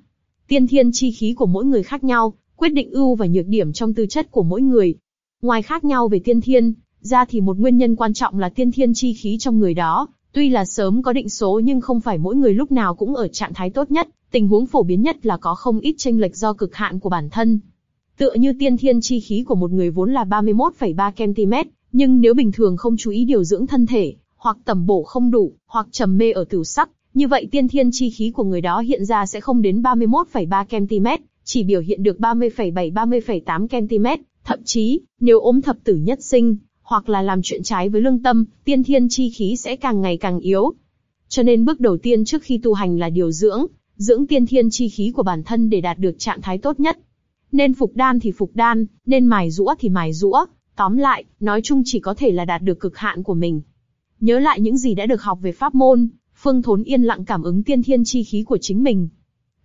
Tiên thiên chi khí của mỗi người khác nhau, quyết định ưu và nhược điểm trong tư chất của mỗi người. Ngoài khác nhau về tiên thiên, ra thì một nguyên nhân quan trọng là tiên thiên chi khí trong người đó, tuy là sớm có định số nhưng không phải mỗi người lúc nào cũng ở trạng thái tốt nhất, tình huống phổ biến nhất là có không ít tranh lệch do cực hạn của bản thân. Tựa như tiên thiên chi khí của một người vốn là 31,3 cm, nhưng nếu bình thường không chú ý điều dưỡng thân thể, hoặc tầm bổ không đủ, hoặc trầm mê ở tử sắc, như vậy tiên thiên chi khí của người đó hiện ra sẽ không đến 31,3 cm, chỉ biểu hiện được 30,7-30,8 cm, thậm chí, nếu ốm thập tử nhất sinh, hoặc là làm chuyện trái với lương tâm, tiên thiên chi khí sẽ càng ngày càng yếu. Cho nên bước đầu tiên trước khi tu hành là điều dưỡng, dưỡng tiên thiên chi khí của bản thân để đạt được trạng thái tốt nhất. Nên phục đan thì phục đan, nên mài rũa thì mài rũa, tóm lại, nói chung chỉ có thể là đạt được cực hạn của mình. Nhớ lại những gì đã được học về pháp môn, Phương Thốn yên lặng cảm ứng tiên thiên chi khí của chính mình.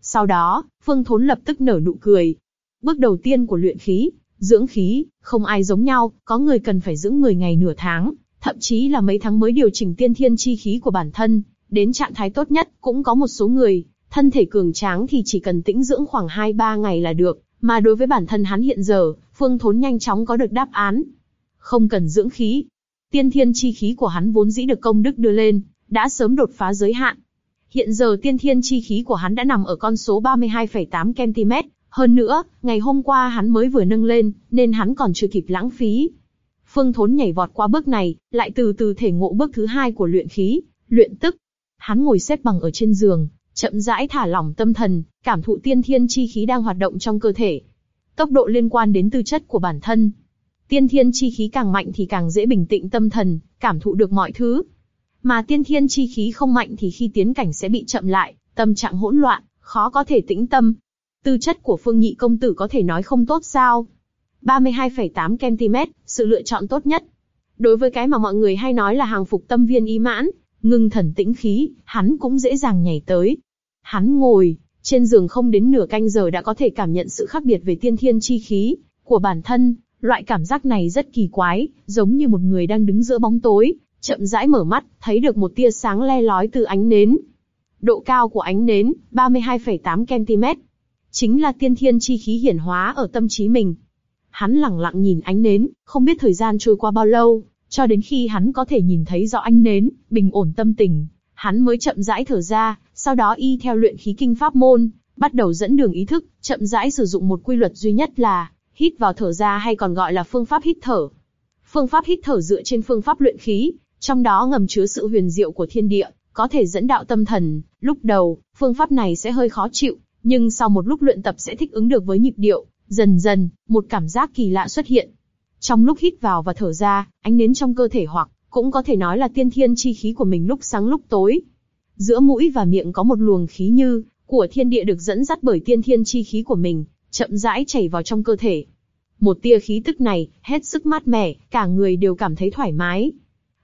Sau đó, Phương Thốn lập tức nở nụ cười. Bước đầu tiên của luyện khí, dưỡng khí, không ai giống nhau, có người cần phải dưỡng 10 ngày nửa tháng, thậm chí là mấy tháng mới điều chỉnh tiên thiên chi khí của bản thân, đến trạng thái tốt nhất, cũng có một số người, thân thể cường tráng thì chỉ cần tĩnh dưỡng khoảng 2-3 ngày là được, mà đối với bản thân hắn hiện giờ, Phương Thốn nhanh chóng có được đáp án. Không cần dưỡng khí, tiên thiên chi khí của hắn vốn dĩ được công đức đưa lên, đã sớm đột phá giới hạn. Hiện giờ tiên thiên chi khí của hắn đã nằm ở con số 32,8 cm, hơn nữa, ngày hôm qua hắn mới vừa nâng lên, nên hắn còn chưa kịp lãng phí. Phương Thốn nhảy vọt qua bước này, lại từ từ thể ngộ bước thứ hai của luyện khí, luyện tức. Hắn ngồi xếp bằng ở trên giường, chậm rãi thả lỏng tâm thần, cảm thụ tiên thiên chi khí đang hoạt động trong cơ thể. Tốc độ liên quan đến tư chất của bản thân. Tiên thiên chi khí càng mạnh thì càng dễ bình tĩnh tâm thần, cảm thụ được mọi thứ. Mà tiên thiên chi khí không mạnh thì khi tiến cảnh sẽ bị chậm lại, tâm trạng hỗn loạn, khó có thể tĩnh tâm. Tư chất của Phương Nhị công tử có thể nói không tốt sao? 32,8 cm, sự lựa chọn tốt nhất. Đối với cái mà mọi người hay nói là hàng phục tâm viên ý mãn, ngưng thần tĩnh khí, hắn cũng dễ dàng nhảy tới. Hắn ngồi, trên giường không đến nửa canh giờ đã có thể cảm nhận sự khác biệt về tiên thiên chi khí của bản thân, loại cảm giác này rất kỳ quái, giống như một người đang đứng giữa bóng tối, chậm rãi mở mắt, thấy được một tia sáng le lói từ ánh nến. Độ cao của ánh nến, 32,8 cm. Chính là tiên thiên chi khí hiển hóa ở tâm trí mình. Hắn lặng lặng nhìn ánh nến, không biết thời gian trôi qua bao lâu, cho đến khi hắn có thể nhìn thấy rõ ánh nến, bình ổn tâm tình, hắn mới chậm rãi thở ra, sau đó y theo luyện khí kinh pháp môn, bắt đầu dẫn đường ý thức, chậm rãi sử dụng một quy luật duy nhất là hít vào thở ra hay còn gọi là phương pháp hít thở. Phương pháp hít thở dựa trên phương pháp luyện khí, trong đó ngầm chứa sự huyền diệu của thiên địa, có thể dẫn đạo tâm thần. Lúc đầu, phương pháp này sẽ hơi khó chịu, nhưng sau một lúc luyện tập sẽ thích ứng được với nhịp điệu. Dần dần, một cảm giác kỳ lạ xuất hiện. Trong lúc hít vào và thở ra, ánh nến trong cơ thể hoặc cũng có thể nói là tiên thiên chi khí của mình lúc sáng lúc tối. Giữa mũi và miệng có một luồng khí như của thiên địa được dẫn dắt bởi tiên thiên chi khí của mình, chậm rãi chảy vào trong cơ thể. Một tia khí tức này, hết sức mát mẻ, cả người đều cảm thấy thoải mái.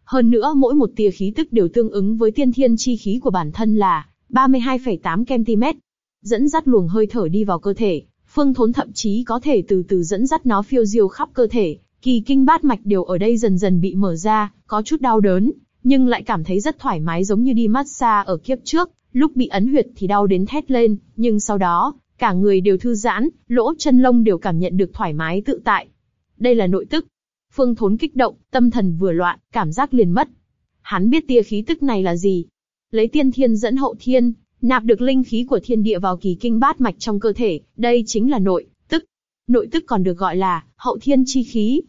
Hơn nữa mỗi một tia khí tức đều tương ứng với tiên thiên chi khí của bản thân là 32,8 cm. Dẫn dắt luồng hơi thở đi vào cơ thể, phương thốn thậm chí có thể từ từ dẫn dắt nó phiêu diêu khắp cơ thể, kỳ kinh bát mạch đều ở đây dần dần bị mở ra, có chút đau đớn, nhưng lại cảm thấy rất thoải mái giống như đi massage ở kiếp trước, lúc bị ấn huyệt thì đau đến thét lên, nhưng sau đó, cả người đều thư giãn, lỗ chân lông đều cảm nhận được thoải mái tự tại. Đây là nội tức. Phương Thốn kích động, tâm thần vừa loạn, cảm giác liền mất. Hắn biết tia khí tức này là gì. Lấy tiên thiên dẫn hậu thiên, nạp được linh khí của thiên địa vào kỳ kinh bát mạch trong cơ thể, đây chính là nội tức. Nội tức còn được gọi là hậu thiên chi khí.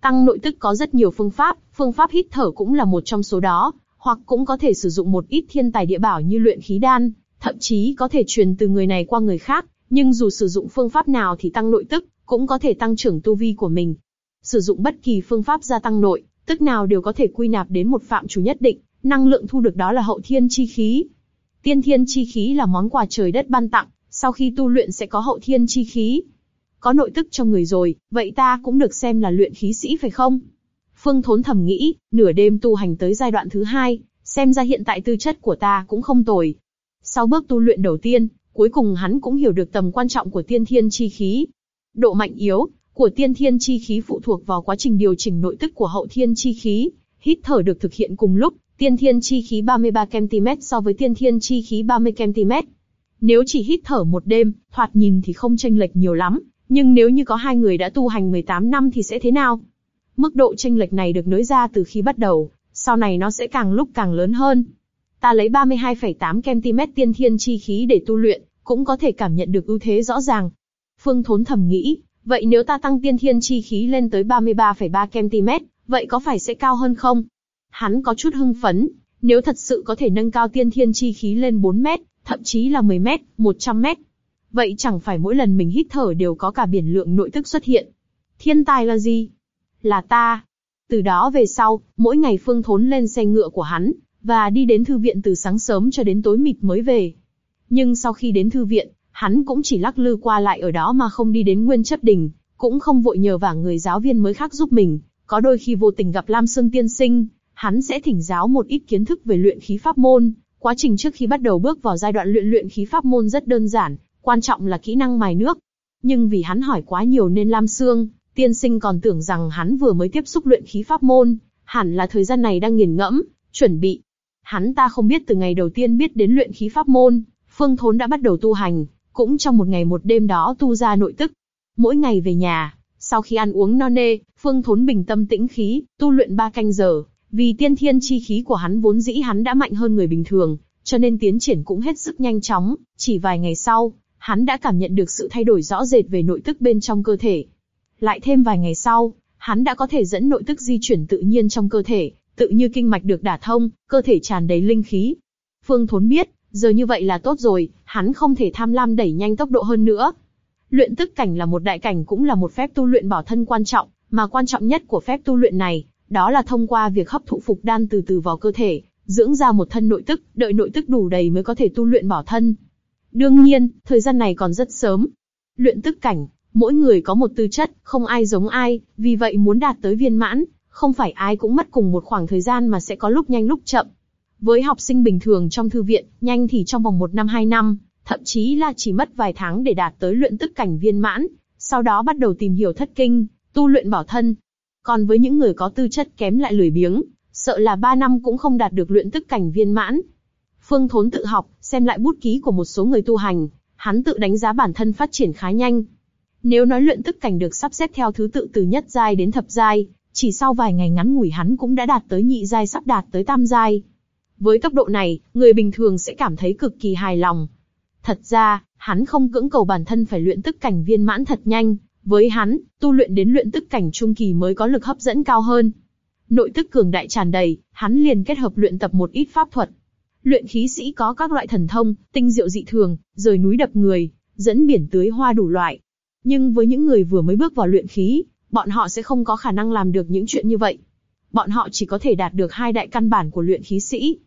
Tăng nội tức có rất nhiều phương pháp, phương pháp hít thở cũng là một trong số đó, hoặc cũng có thể sử dụng một ít thiên tài địa bảo như luyện khí đan, thậm chí có thể truyền từ người này qua người khác, nhưng dù sử dụng phương pháp nào thì tăng nội tức, cũng có thể tăng trưởng tu vi của mình. Sử dụng bất kỳ phương pháp gia tăng nội, tức nào đều có thể quy nạp đến một phạm chủ nhất định, năng lượng thu được đó là hậu thiên chi khí. Tiên thiên chi khí là món quà trời đất ban tặng, sau khi tu luyện sẽ có hậu thiên chi khí. Có nội tức cho người rồi, vậy ta cũng được xem là luyện khí sĩ phải không? Phương Thốn thầm nghĩ, nửa đêm tu hành tới giai đoạn thứ hai, xem ra hiện tại tư chất của ta cũng không tồi. Sau bước tu luyện đầu tiên, cuối cùng hắn cũng hiểu được tầm quan trọng của tiên thiên chi khí. Độ mạnh yếu của tiên thiên chi khí phụ thuộc vào quá trình điều chỉnh nội tức của hậu thiên chi khí. Hít thở được thực hiện cùng lúc, tiên thiên chi khí 33 cm so với tiên thiên chi khí 30 cm. Nếu chỉ hít thở một đêm, thoạt nhìn thì không chênh lệch nhiều lắm, nhưng nếu như có hai người đã tu hành 18 năm thì sẽ thế nào? Mức độ chênh lệch này được nới ra từ khi bắt đầu, sau này nó sẽ càng lúc càng lớn hơn. Ta lấy 32,8 cm tiên thiên chi khí để tu luyện, cũng có thể cảm nhận được ưu thế rõ ràng. Phương Thốn thầm nghĩ, vậy nếu ta tăng tiên thiên chi khí lên tới 33,3 cm, vậy có phải sẽ cao hơn không? Hắn có chút hưng phấn, nếu thật sự có thể nâng cao tiên thiên chi khí lên 4 mét, thậm chí là 10 mét, 100 mét. Vậy chẳng phải mỗi lần mình hít thở đều có cả biển lượng nội tức xuất hiện. Thiên tài là gì? Là ta. Từ đó về sau, mỗi ngày Phương Thốn lên xe ngựa của hắn, và đi đến thư viện từ sáng sớm cho đến tối mịt mới về. Nhưng sau khi đến thư viện, hắn cũng chỉ lắc lư qua lại ở đó mà không đi đến nguyên chấp đình, cũng không vội nhờ vả người giáo viên mới khác giúp mình. Có đôi khi vô tình gặp Lam Sương Tiên Sinh, hắn sẽ thỉnh giáo một ít kiến thức về luyện khí pháp môn. Quá trình trước khi bắt đầu bước vào giai đoạn luyện luyện khí pháp môn rất đơn giản, quan trọng là kỹ năng mài nước. Nhưng vì hắn hỏi quá nhiều nên Lam Sương, tiên sinh còn tưởng rằng hắn vừa mới tiếp xúc luyện khí pháp môn, hẳn là thời gian này đang nghiền ngẫm, chuẩn bị. Hắn ta không biết từ ngày đầu tiên biết đến luyện khí pháp môn, Phương Thốn đã bắt đầu tu hành, cũng trong một ngày một đêm đó tu ra nội tức. Mỗi ngày về nhà, sau khi ăn uống no nê, Phương Thốn bình tâm tĩnh khí, tu luyện ba canh giờ. Vì tiên thiên chi khí của hắn vốn dĩ hắn đã mạnh hơn người bình thường, cho nên tiến triển cũng hết sức nhanh chóng. Chỉ vài ngày sau, hắn đã cảm nhận được sự thay đổi rõ rệt về nội tức bên trong cơ thể. Lại thêm vài ngày sau, hắn đã có thể dẫn nội tức di chuyển tự nhiên trong cơ thể, tự như kinh mạch được đả thông, cơ thể tràn đầy linh khí. Phương Thốn biết, giờ như vậy là tốt rồi, hắn không thể tham lam đẩy nhanh tốc độ hơn nữa. Luyện tức cảnh là một đại cảnh cũng là một phép tu luyện bảo thân quan trọng, mà quan trọng nhất của phép tu luyện này, đó là thông qua việc hấp thụ phục đan từ từ vào cơ thể, dưỡng ra một thân nội tức, đợi nội tức đủ đầy mới có thể tu luyện bảo thân. Đương nhiên, thời gian này còn rất sớm. Luyện tức cảnh, mỗi người có một tư chất, không ai giống ai, vì vậy muốn đạt tới viên mãn, không phải ai cũng mất cùng một khoảng thời gian mà sẽ có lúc nhanh lúc chậm. Với học sinh bình thường trong thư viện, nhanh thì trong vòng một năm hai năm, thậm chí là chỉ mất vài tháng để đạt tới luyện tức cảnh viên mãn, sau đó bắt đầu tìm hiểu thất kinh, tu luyện bảo thân. Còn với những người có tư chất kém lại lười biếng, sợ là ba năm cũng không đạt được luyện tức cảnh viên mãn. Phương Thốn tự học, xem lại bút ký của một số người tu hành, hắn tự đánh giá bản thân phát triển khá nhanh. Nếu nói luyện tức cảnh được sắp xếp theo thứ tự từ nhất giai đến thập giai, chỉ sau vài ngày ngắn ngủi hắn cũng đã đạt tới nhị giai sắp đạt tới tam giai. Với tốc độ này, người bình thường sẽ cảm thấy cực kỳ hài lòng. Thật ra, hắn không cưỡng cầu bản thân phải luyện tức cảnh viên mãn thật nhanh, với hắn, tu luyện đến luyện tức cảnh trung kỳ mới có lực hấp dẫn cao hơn. Nội tức cường đại tràn đầy, hắn liền kết hợp luyện tập một ít pháp thuật. Luyện khí sĩ có các loại thần thông, tinh diệu dị thường, rời núi đập người, dẫn biển tưới hoa đủ loại. Nhưng với những người vừa mới bước vào luyện khí, bọn họ sẽ không có khả năng làm được những chuyện như vậy. Bọn họ chỉ có thể đạt được hai đại căn bản của luyện khí sĩ.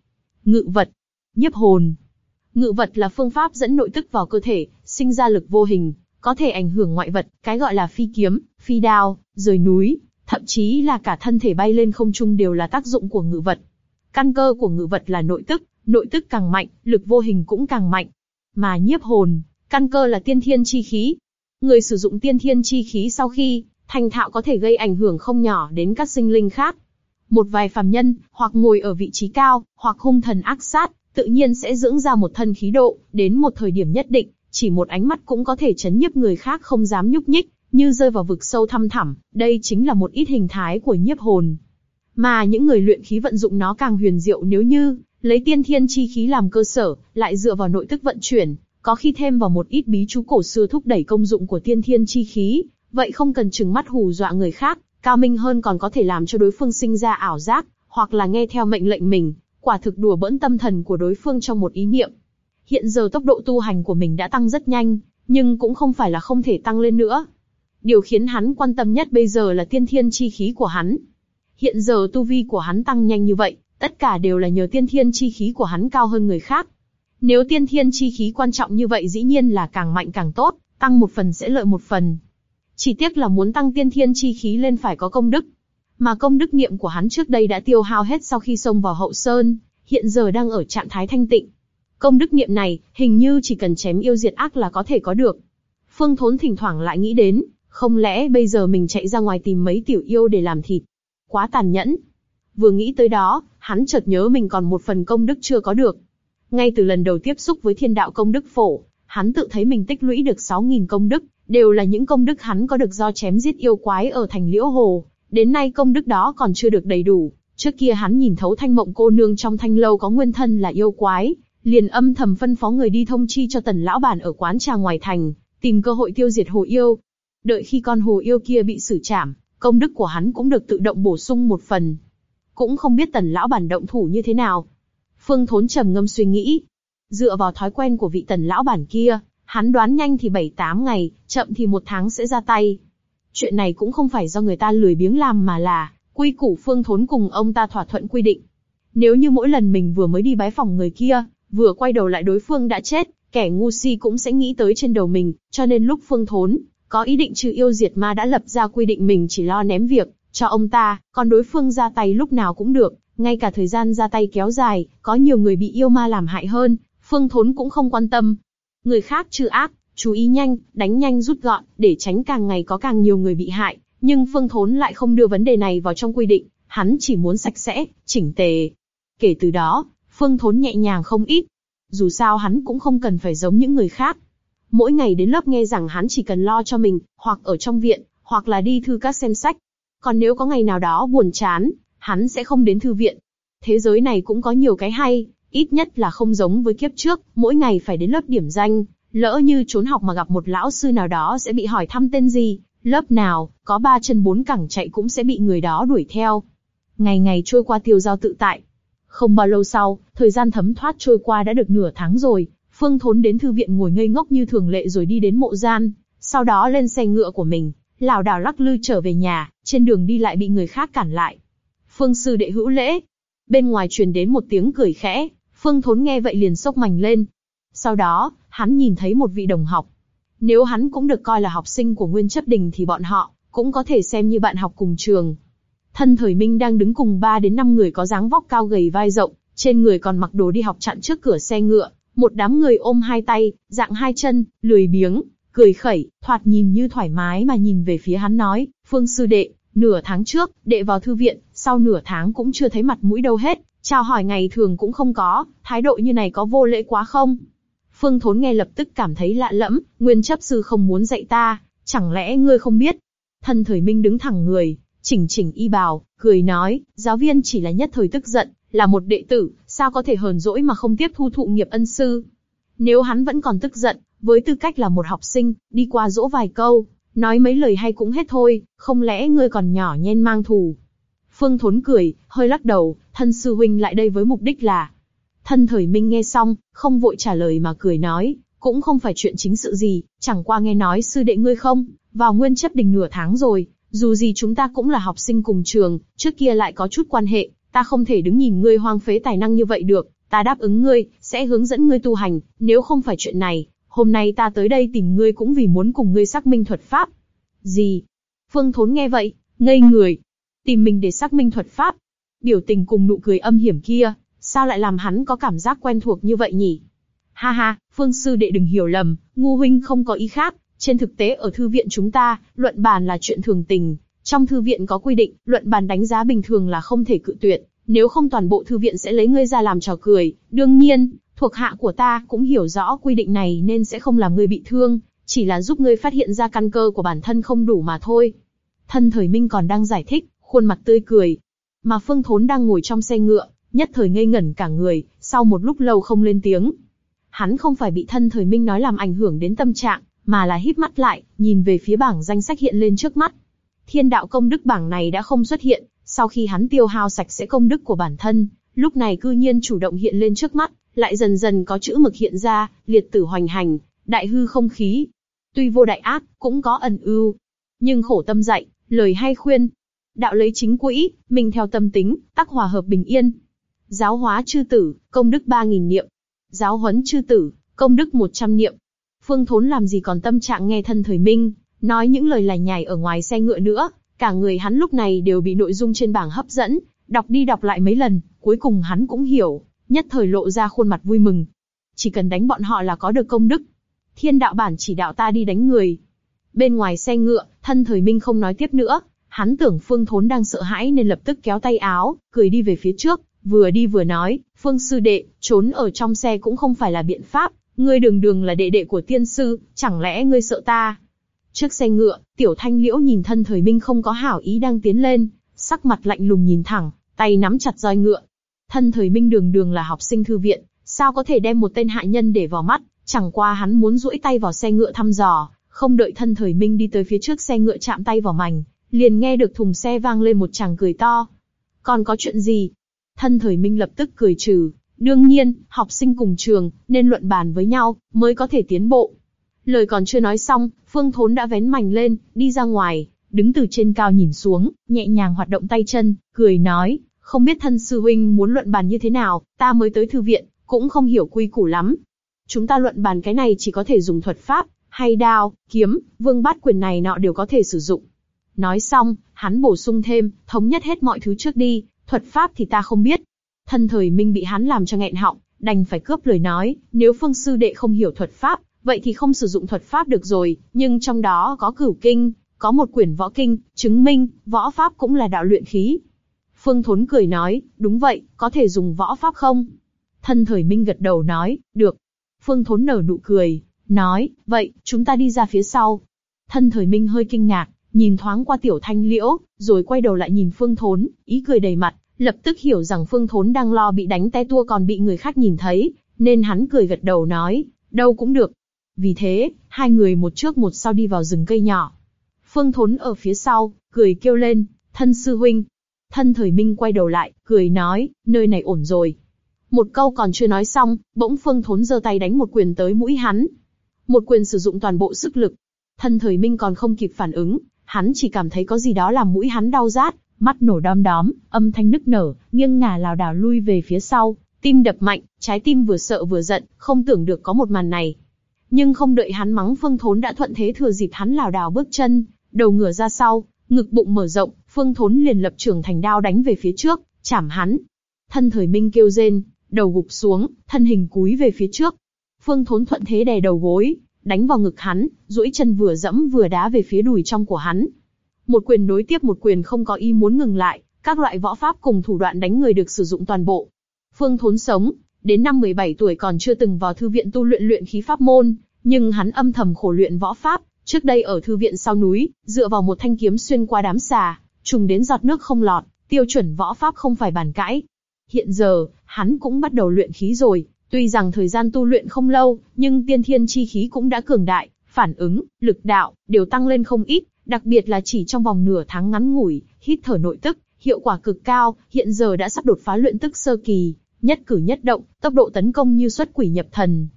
Ngự vật, nhiếp hồn. Ngự vật là phương pháp dẫn nội tức vào cơ thể, sinh ra lực vô hình, có thể ảnh hưởng ngoại vật, cái gọi là phi kiếm, phi đao, rời núi, thậm chí là cả thân thể bay lên không trung đều là tác dụng của ngự vật. Căn cơ của ngự vật là nội tức, nội tức càng mạnh, lực vô hình cũng càng mạnh. Mà nhiếp hồn, căn cơ là tiên thiên chi khí. Người sử dụng tiên thiên chi khí sau khi thành thạo có thể gây ảnh hưởng không nhỏ đến các sinh linh khác. Một vài phàm nhân, hoặc ngồi ở vị trí cao, hoặc hung thần ác sát, tự nhiên sẽ dưỡng ra một thân khí độ, đến một thời điểm nhất định, chỉ một ánh mắt cũng có thể chấn nhiếp người khác không dám nhúc nhích, như rơi vào vực sâu thăm thẳm, đây chính là một ít hình thái của nhiếp hồn. Mà những người luyện khí vận dụng nó càng huyền diệu nếu như lấy tiên thiên chi khí làm cơ sở, lại dựa vào nội tức vận chuyển, có khi thêm vào một ít bí chú cổ xưa thúc đẩy công dụng của tiên thiên chi khí, vậy không cần chừng mắt hù dọa người khác, cao minh hơn còn có thể làm cho đối phương sinh ra ảo giác, hoặc là nghe theo mệnh lệnh mình, quả thực đùa bỡn tâm thần của đối phương trong một ý niệm. Hiện giờ tốc độ tu hành của mình đã tăng rất nhanh, nhưng cũng không phải là không thể tăng lên nữa. Điều khiến hắn quan tâm nhất bây giờ là tiên thiên chi khí của hắn. Hiện giờ tu vi của hắn tăng nhanh như vậy, tất cả đều là nhờ tiên thiên chi khí của hắn cao hơn người khác. Nếu tiên thiên chi khí quan trọng như vậy dĩ nhiên là càng mạnh càng tốt, tăng một phần sẽ lợi một phần. Chỉ tiếc là muốn tăng tiên thiên chi khí lên phải có công đức. Mà công đức niệm của hắn trước đây đã tiêu hao hết sau khi xông vào hậu sơn, hiện giờ đang ở trạng thái thanh tịnh. Công đức niệm này, hình như chỉ cần chém yêu diệt ác là có thể có được. Phương Thốn thỉnh thoảng lại nghĩ đến, không lẽ bây giờ mình chạy ra ngoài tìm mấy tiểu yêu để làm thịt? Quá tàn nhẫn. Vừa nghĩ tới đó, hắn chợt nhớ mình còn một phần công đức chưa có được. Ngay từ lần đầu tiếp xúc với thiên đạo công đức phổ, hắn tự thấy mình tích lũy được 6.000 công đức, đều là những công đức hắn có được do chém giết yêu quái ở thành Liễu Hồ. Đến nay công đức đó còn chưa được đầy đủ. Trước kia hắn nhìn thấu thanh mộng cô nương trong thanh lâu có nguyên thân là yêu quái, liền âm thầm phân phó người đi thông chi cho tần lão bản ở quán trà ngoài thành, tìm cơ hội tiêu diệt hồ yêu. Đợi khi con hồ yêu kia bị xử trảm, công đức của hắn cũng được tự động bổ sung một phần. Cũng không biết tần lão bản động thủ như thế nào. Phương Thốn trầm ngâm suy nghĩ. Dựa vào thói quen của vị tần lão bản kia, hắn đoán nhanh thì 7-8 ngày, chậm thì một tháng sẽ ra tay. Chuyện này cũng không phải do người ta lười biếng làm mà là, quy củ Phương Thốn cùng ông ta thỏa thuận quy định. Nếu như mỗi lần mình vừa mới đi bái phòng người kia, vừa quay đầu lại đối phương đã chết, kẻ ngu si cũng sẽ nghĩ tới trên đầu mình, cho nên lúc Phương Thốn có ý định trừ yêu diệt ma đã lập ra quy định mình chỉ lo ném việc cho ông ta, còn đối phương ra tay lúc nào cũng được, ngay cả thời gian ra tay kéo dài, có nhiều người bị yêu ma làm hại hơn, Phương Thốn cũng không quan tâm. Người khác trừ ác, chú ý nhanh, đánh nhanh rút gọn, để tránh càng ngày có càng nhiều người bị hại. Nhưng Phương Thốn lại không đưa vấn đề này vào trong quy định, hắn chỉ muốn sạch sẽ, chỉnh tề. Kể từ đó, Phương Thốn nhẹ nhàng không ít. Dù sao hắn cũng không cần phải giống những người khác. Mỗi ngày đến lớp nghe rằng hắn chỉ cần lo cho mình, hoặc ở trong viện, hoặc là đi thư các xem sách. Còn nếu có ngày nào đó buồn chán, hắn sẽ không đến thư viện. Thế giới này cũng có nhiều cái hay, ít nhất là không giống với kiếp trước, mỗi ngày phải đến lớp điểm danh, lỡ như trốn học mà gặp một lão sư nào đó sẽ bị hỏi thăm tên gì, lớp nào, có ba chân bốn cẳng chạy cũng sẽ bị người đó đuổi theo. Ngày ngày trôi qua tiêu giao tự tại. Không bao lâu sau, thời gian thấm thoát trôi qua đã được nửa tháng rồi, Phương Thốn đến thư viện ngồi ngây ngốc như thường lệ rồi đi đến mộ gian, sau đó lên xe ngựa của mình, lảo đảo lắc lư trở về nhà, trên đường đi lại bị người khác cản lại. Phương sư đệ hữu lễ. Bên ngoài truyền đến một tiếng cười khẽ, Phương Thốn nghe vậy liền sốc mảnh lên. Sau đó, hắn nhìn thấy một vị đồng học. Nếu hắn cũng được coi là học sinh của Nguyên Chấp Đình thì bọn họ cũng có thể xem như bạn học cùng trường. Thân thời Minh đang đứng cùng 3 đến 5 người có dáng vóc cao gầy vai rộng, trên người còn mặc đồ đi học chặn trước cửa xe ngựa, một đám người ôm hai tay, dạng hai chân, lười biếng, cười khẩy, thoạt nhìn như thoải mái mà nhìn về phía hắn nói, Phương sư đệ, nửa tháng trước, đệ vào thư viện, sau nửa tháng cũng chưa thấy mặt mũi đâu hết, chào hỏi ngày thường cũng không có, thái độ như này có vô lễ quá không? Phương Thốn nghe lập tức cảm thấy lạ lẫm, nguyên chấp sư không muốn dạy ta, chẳng lẽ ngươi không biết? Thân thời minh đứng thẳng người, chỉnh chỉnh y bào, cười nói, giáo viên chỉ là nhất thời tức giận, là một đệ tử, sao có thể hờn dỗi mà không tiếp thu thụ nghiệp ân sư? Nếu hắn vẫn còn tức giận, với tư cách là một học sinh, đi qua dỗ vài câu, nói mấy lời hay cũng hết thôi, không lẽ ngươi còn nhỏ nhen mang thù? Phương Thốn cười, hơi lắc đầu, thân sư huynh lại đây với mục đích là. Thân thời minh nghe xong, không vội trả lời mà cười nói, cũng không phải chuyện chính sự gì, chẳng qua nghe nói sư đệ ngươi không, vào nguyên chấp đình nửa tháng rồi, dù gì chúng ta cũng là học sinh cùng trường, trước kia lại có chút quan hệ, ta không thể đứng nhìn ngươi hoang phế tài năng như vậy được, ta đáp ứng ngươi, sẽ hướng dẫn ngươi tu hành, nếu không phải chuyện này, hôm nay ta tới đây tìm ngươi cũng vì muốn cùng ngươi xác minh thuật pháp. Gì? Phương Thốn nghe vậy, ngây người. Tìm mình để xác minh thuật pháp. Biểu tình cùng nụ cười âm hiểm kia, sao lại làm hắn có cảm giác quen thuộc như vậy nhỉ? Ha ha, Phương Sư đệ đừng hiểu lầm, ngu huynh không có ý khác. Trên thực tế ở thư viện chúng ta, luận bàn là chuyện thường tình. Trong thư viện có quy định, luận bàn đánh giá bình thường là không thể cự tuyệt. Nếu không toàn bộ thư viện sẽ lấy ngươi ra làm trò cười. Đương nhiên, thuộc hạ của ta cũng hiểu rõ quy định này nên sẽ không làm ngươi bị thương, chỉ là giúp ngươi phát hiện ra căn cơ của bản thân không đủ mà thôi. Thân thời Minh còn đang giải thích, khuôn mặt tươi cười. Mà Phương Thốn đang ngồi trong xe ngựa, nhất thời ngây ngẩn cả người, sau một lúc lâu không lên tiếng. Hắn không phải bị thân thời Minh nói làm ảnh hưởng đến tâm trạng, mà là híp mắt lại, nhìn về phía bảng danh sách hiện lên trước mắt. Thiên đạo công đức bảng này đã không xuất hiện, sau khi hắn tiêu hao sạch sẽ công đức của bản thân, lúc này cư nhiên chủ động hiện lên trước mắt, lại dần dần có chữ mực hiện ra, liệt tử hoành hành, đại hư không khí. Tuy vô đại ác, cũng có ẩn ưu. Nhưng khổ tâm dạy, lời hay khuyên. Đạo lấy chính quỹ, mình theo tâm tính, tắc hòa hợp bình yên. Giáo hóa chư tử, công đức ba nghìn niệm. Giáo huấn chư tử, công đức một trăm niệm. Phương Thốn làm gì còn tâm trạng nghe thân thời minh, nói những lời lải nhải ở ngoài xe ngựa nữa, cả người hắn lúc này đều bị nội dung trên bảng hấp dẫn, đọc đi đọc lại mấy lần, cuối cùng hắn cũng hiểu, nhất thời lộ ra khuôn mặt vui mừng. Chỉ cần đánh bọn họ là có được công đức. Thiên đạo bản chỉ đạo ta đi đánh người. Bên ngoài xe ngựa, thân thời minh không nói tiếp nữa, hắn tưởng Phương Thốn đang sợ hãi nên lập tức kéo tay áo, cười đi về phía trước, vừa đi vừa nói, Phương sư đệ, trốn ở trong xe cũng không phải là biện pháp, ngươi đường đường là đệ đệ của tiên sư, chẳng lẽ ngươi sợ ta? Trước xe ngựa, tiểu thanh liễu nhìn thân thời minh không có hảo ý đang tiến lên, sắc mặt lạnh lùng nhìn thẳng, tay nắm chặt roi ngựa, Thân thời minh đường đường là học sinh thư viện, sao có thể đem một tên hạ nhân để vào mắt, chẳng qua hắn muốn duỗi tay vào xe ngựa thăm dò, không đợi thân thời minh đi tới phía trước xe ngựa chạm tay vào mảnh, liền nghe được thùng xe vang lên một tràng cười to. Còn có chuyện gì? Thân thời minh lập tức cười trừ, đương nhiên, học sinh cùng trường, nên luận bàn với nhau, mới có thể tiến bộ. Lời còn chưa nói xong, Phương Thốn đã vén mảnh lên, đi ra ngoài, đứng từ trên cao nhìn xuống, nhẹ nhàng hoạt động tay chân, cười nói, không biết thân sư huynh muốn luận bàn như thế nào, ta mới tới thư viện, cũng không hiểu quy củ lắm. Chúng ta luận bàn cái này chỉ có thể dùng thuật pháp, hay đao, kiếm, vương bát quyền này nọ đều có thể sử dụng. Nói xong, hắn bổ sung thêm, thống nhất hết mọi thứ trước đi, thuật pháp thì ta không biết. Thân thời minh bị hắn làm cho nghẹn họng, đành phải cướp lời nói, nếu phương sư đệ không hiểu thuật pháp, vậy thì không sử dụng thuật pháp được rồi, nhưng trong đó có cửu kinh, có một quyển võ kinh, chứng minh, võ pháp cũng là đạo luyện khí, Phương Thốn cười nói, đúng vậy, có thể dùng võ pháp không? Thân thời Minh gật đầu nói, được. Phương Thốn nở nụ cười, nói, vậy, chúng ta đi ra phía sau. Thân thời Minh hơi kinh ngạc, nhìn thoáng qua tiểu thanh liễu, rồi quay đầu lại nhìn Phương Thốn, ý cười đầy mặt, lập tức hiểu rằng Phương Thốn đang lo bị đánh té tua còn bị người khác nhìn thấy, nên hắn cười gật đầu nói, đâu cũng được. Vì thế, hai người một trước một sau đi vào rừng cây nhỏ. Phương Thốn ở phía sau, cười kêu lên, thân sư huynh, Thân thời minh quay đầu lại, cười nói, nơi này ổn rồi. Một câu còn chưa nói xong, bỗng phương thốn giơ tay đánh một quyền tới mũi hắn. Một quyền sử dụng toàn bộ sức lực. Thân thời minh còn không kịp phản ứng, hắn chỉ cảm thấy có gì đó làm mũi hắn đau rát, mắt nổ đom đóm, âm thanh nức nở, nghiêng ngả lảo đảo lui về phía sau, tim đập mạnh, trái tim vừa sợ vừa giận, không tưởng được có một màn này. Nhưng không đợi hắn mắng Phương Thốn đã thuận thế thừa dịp hắn lảo đảo bước chân, đầu ngửa ra sau, ngực bụng mở rộng, Phương Thốn liền lập trường thành đao đánh về phía trước, chảm hắn. Thân thời minh kêu rên, đầu gục xuống, thân hình cúi về phía trước. Phương Thốn thuận thế đè đầu gối, đánh vào ngực hắn, duỗi chân vừa dẫm vừa đá về phía đùi trong của hắn. Một quyền đối tiếp một quyền không có ý muốn ngừng lại, các loại võ pháp cùng thủ đoạn đánh người được sử dụng toàn bộ. Phương Thốn sống, đến năm 17 tuổi còn chưa từng vào thư viện tu luyện luyện khí pháp môn, nhưng hắn âm thầm khổ luyện võ pháp. Trước đây ở thư viện sau núi, dựa vào một thanh kiếm xuyên qua đám xà, trùng đến giọt nước không lọt, tiêu chuẩn võ pháp không phải bàn cãi. Hiện giờ, hắn cũng bắt đầu luyện khí rồi, tuy rằng thời gian tu luyện không lâu, nhưng tiên thiên chi khí cũng đã cường đại, phản ứng, lực đạo, đều tăng lên không ít, đặc biệt là chỉ trong vòng nửa tháng ngắn ngủi, hít thở nội tức, hiệu quả cực cao, hiện giờ đã sắp đột phá luyện tức sơ kỳ, nhất cử nhất động, tốc độ tấn công như xuất quỷ nhập thần.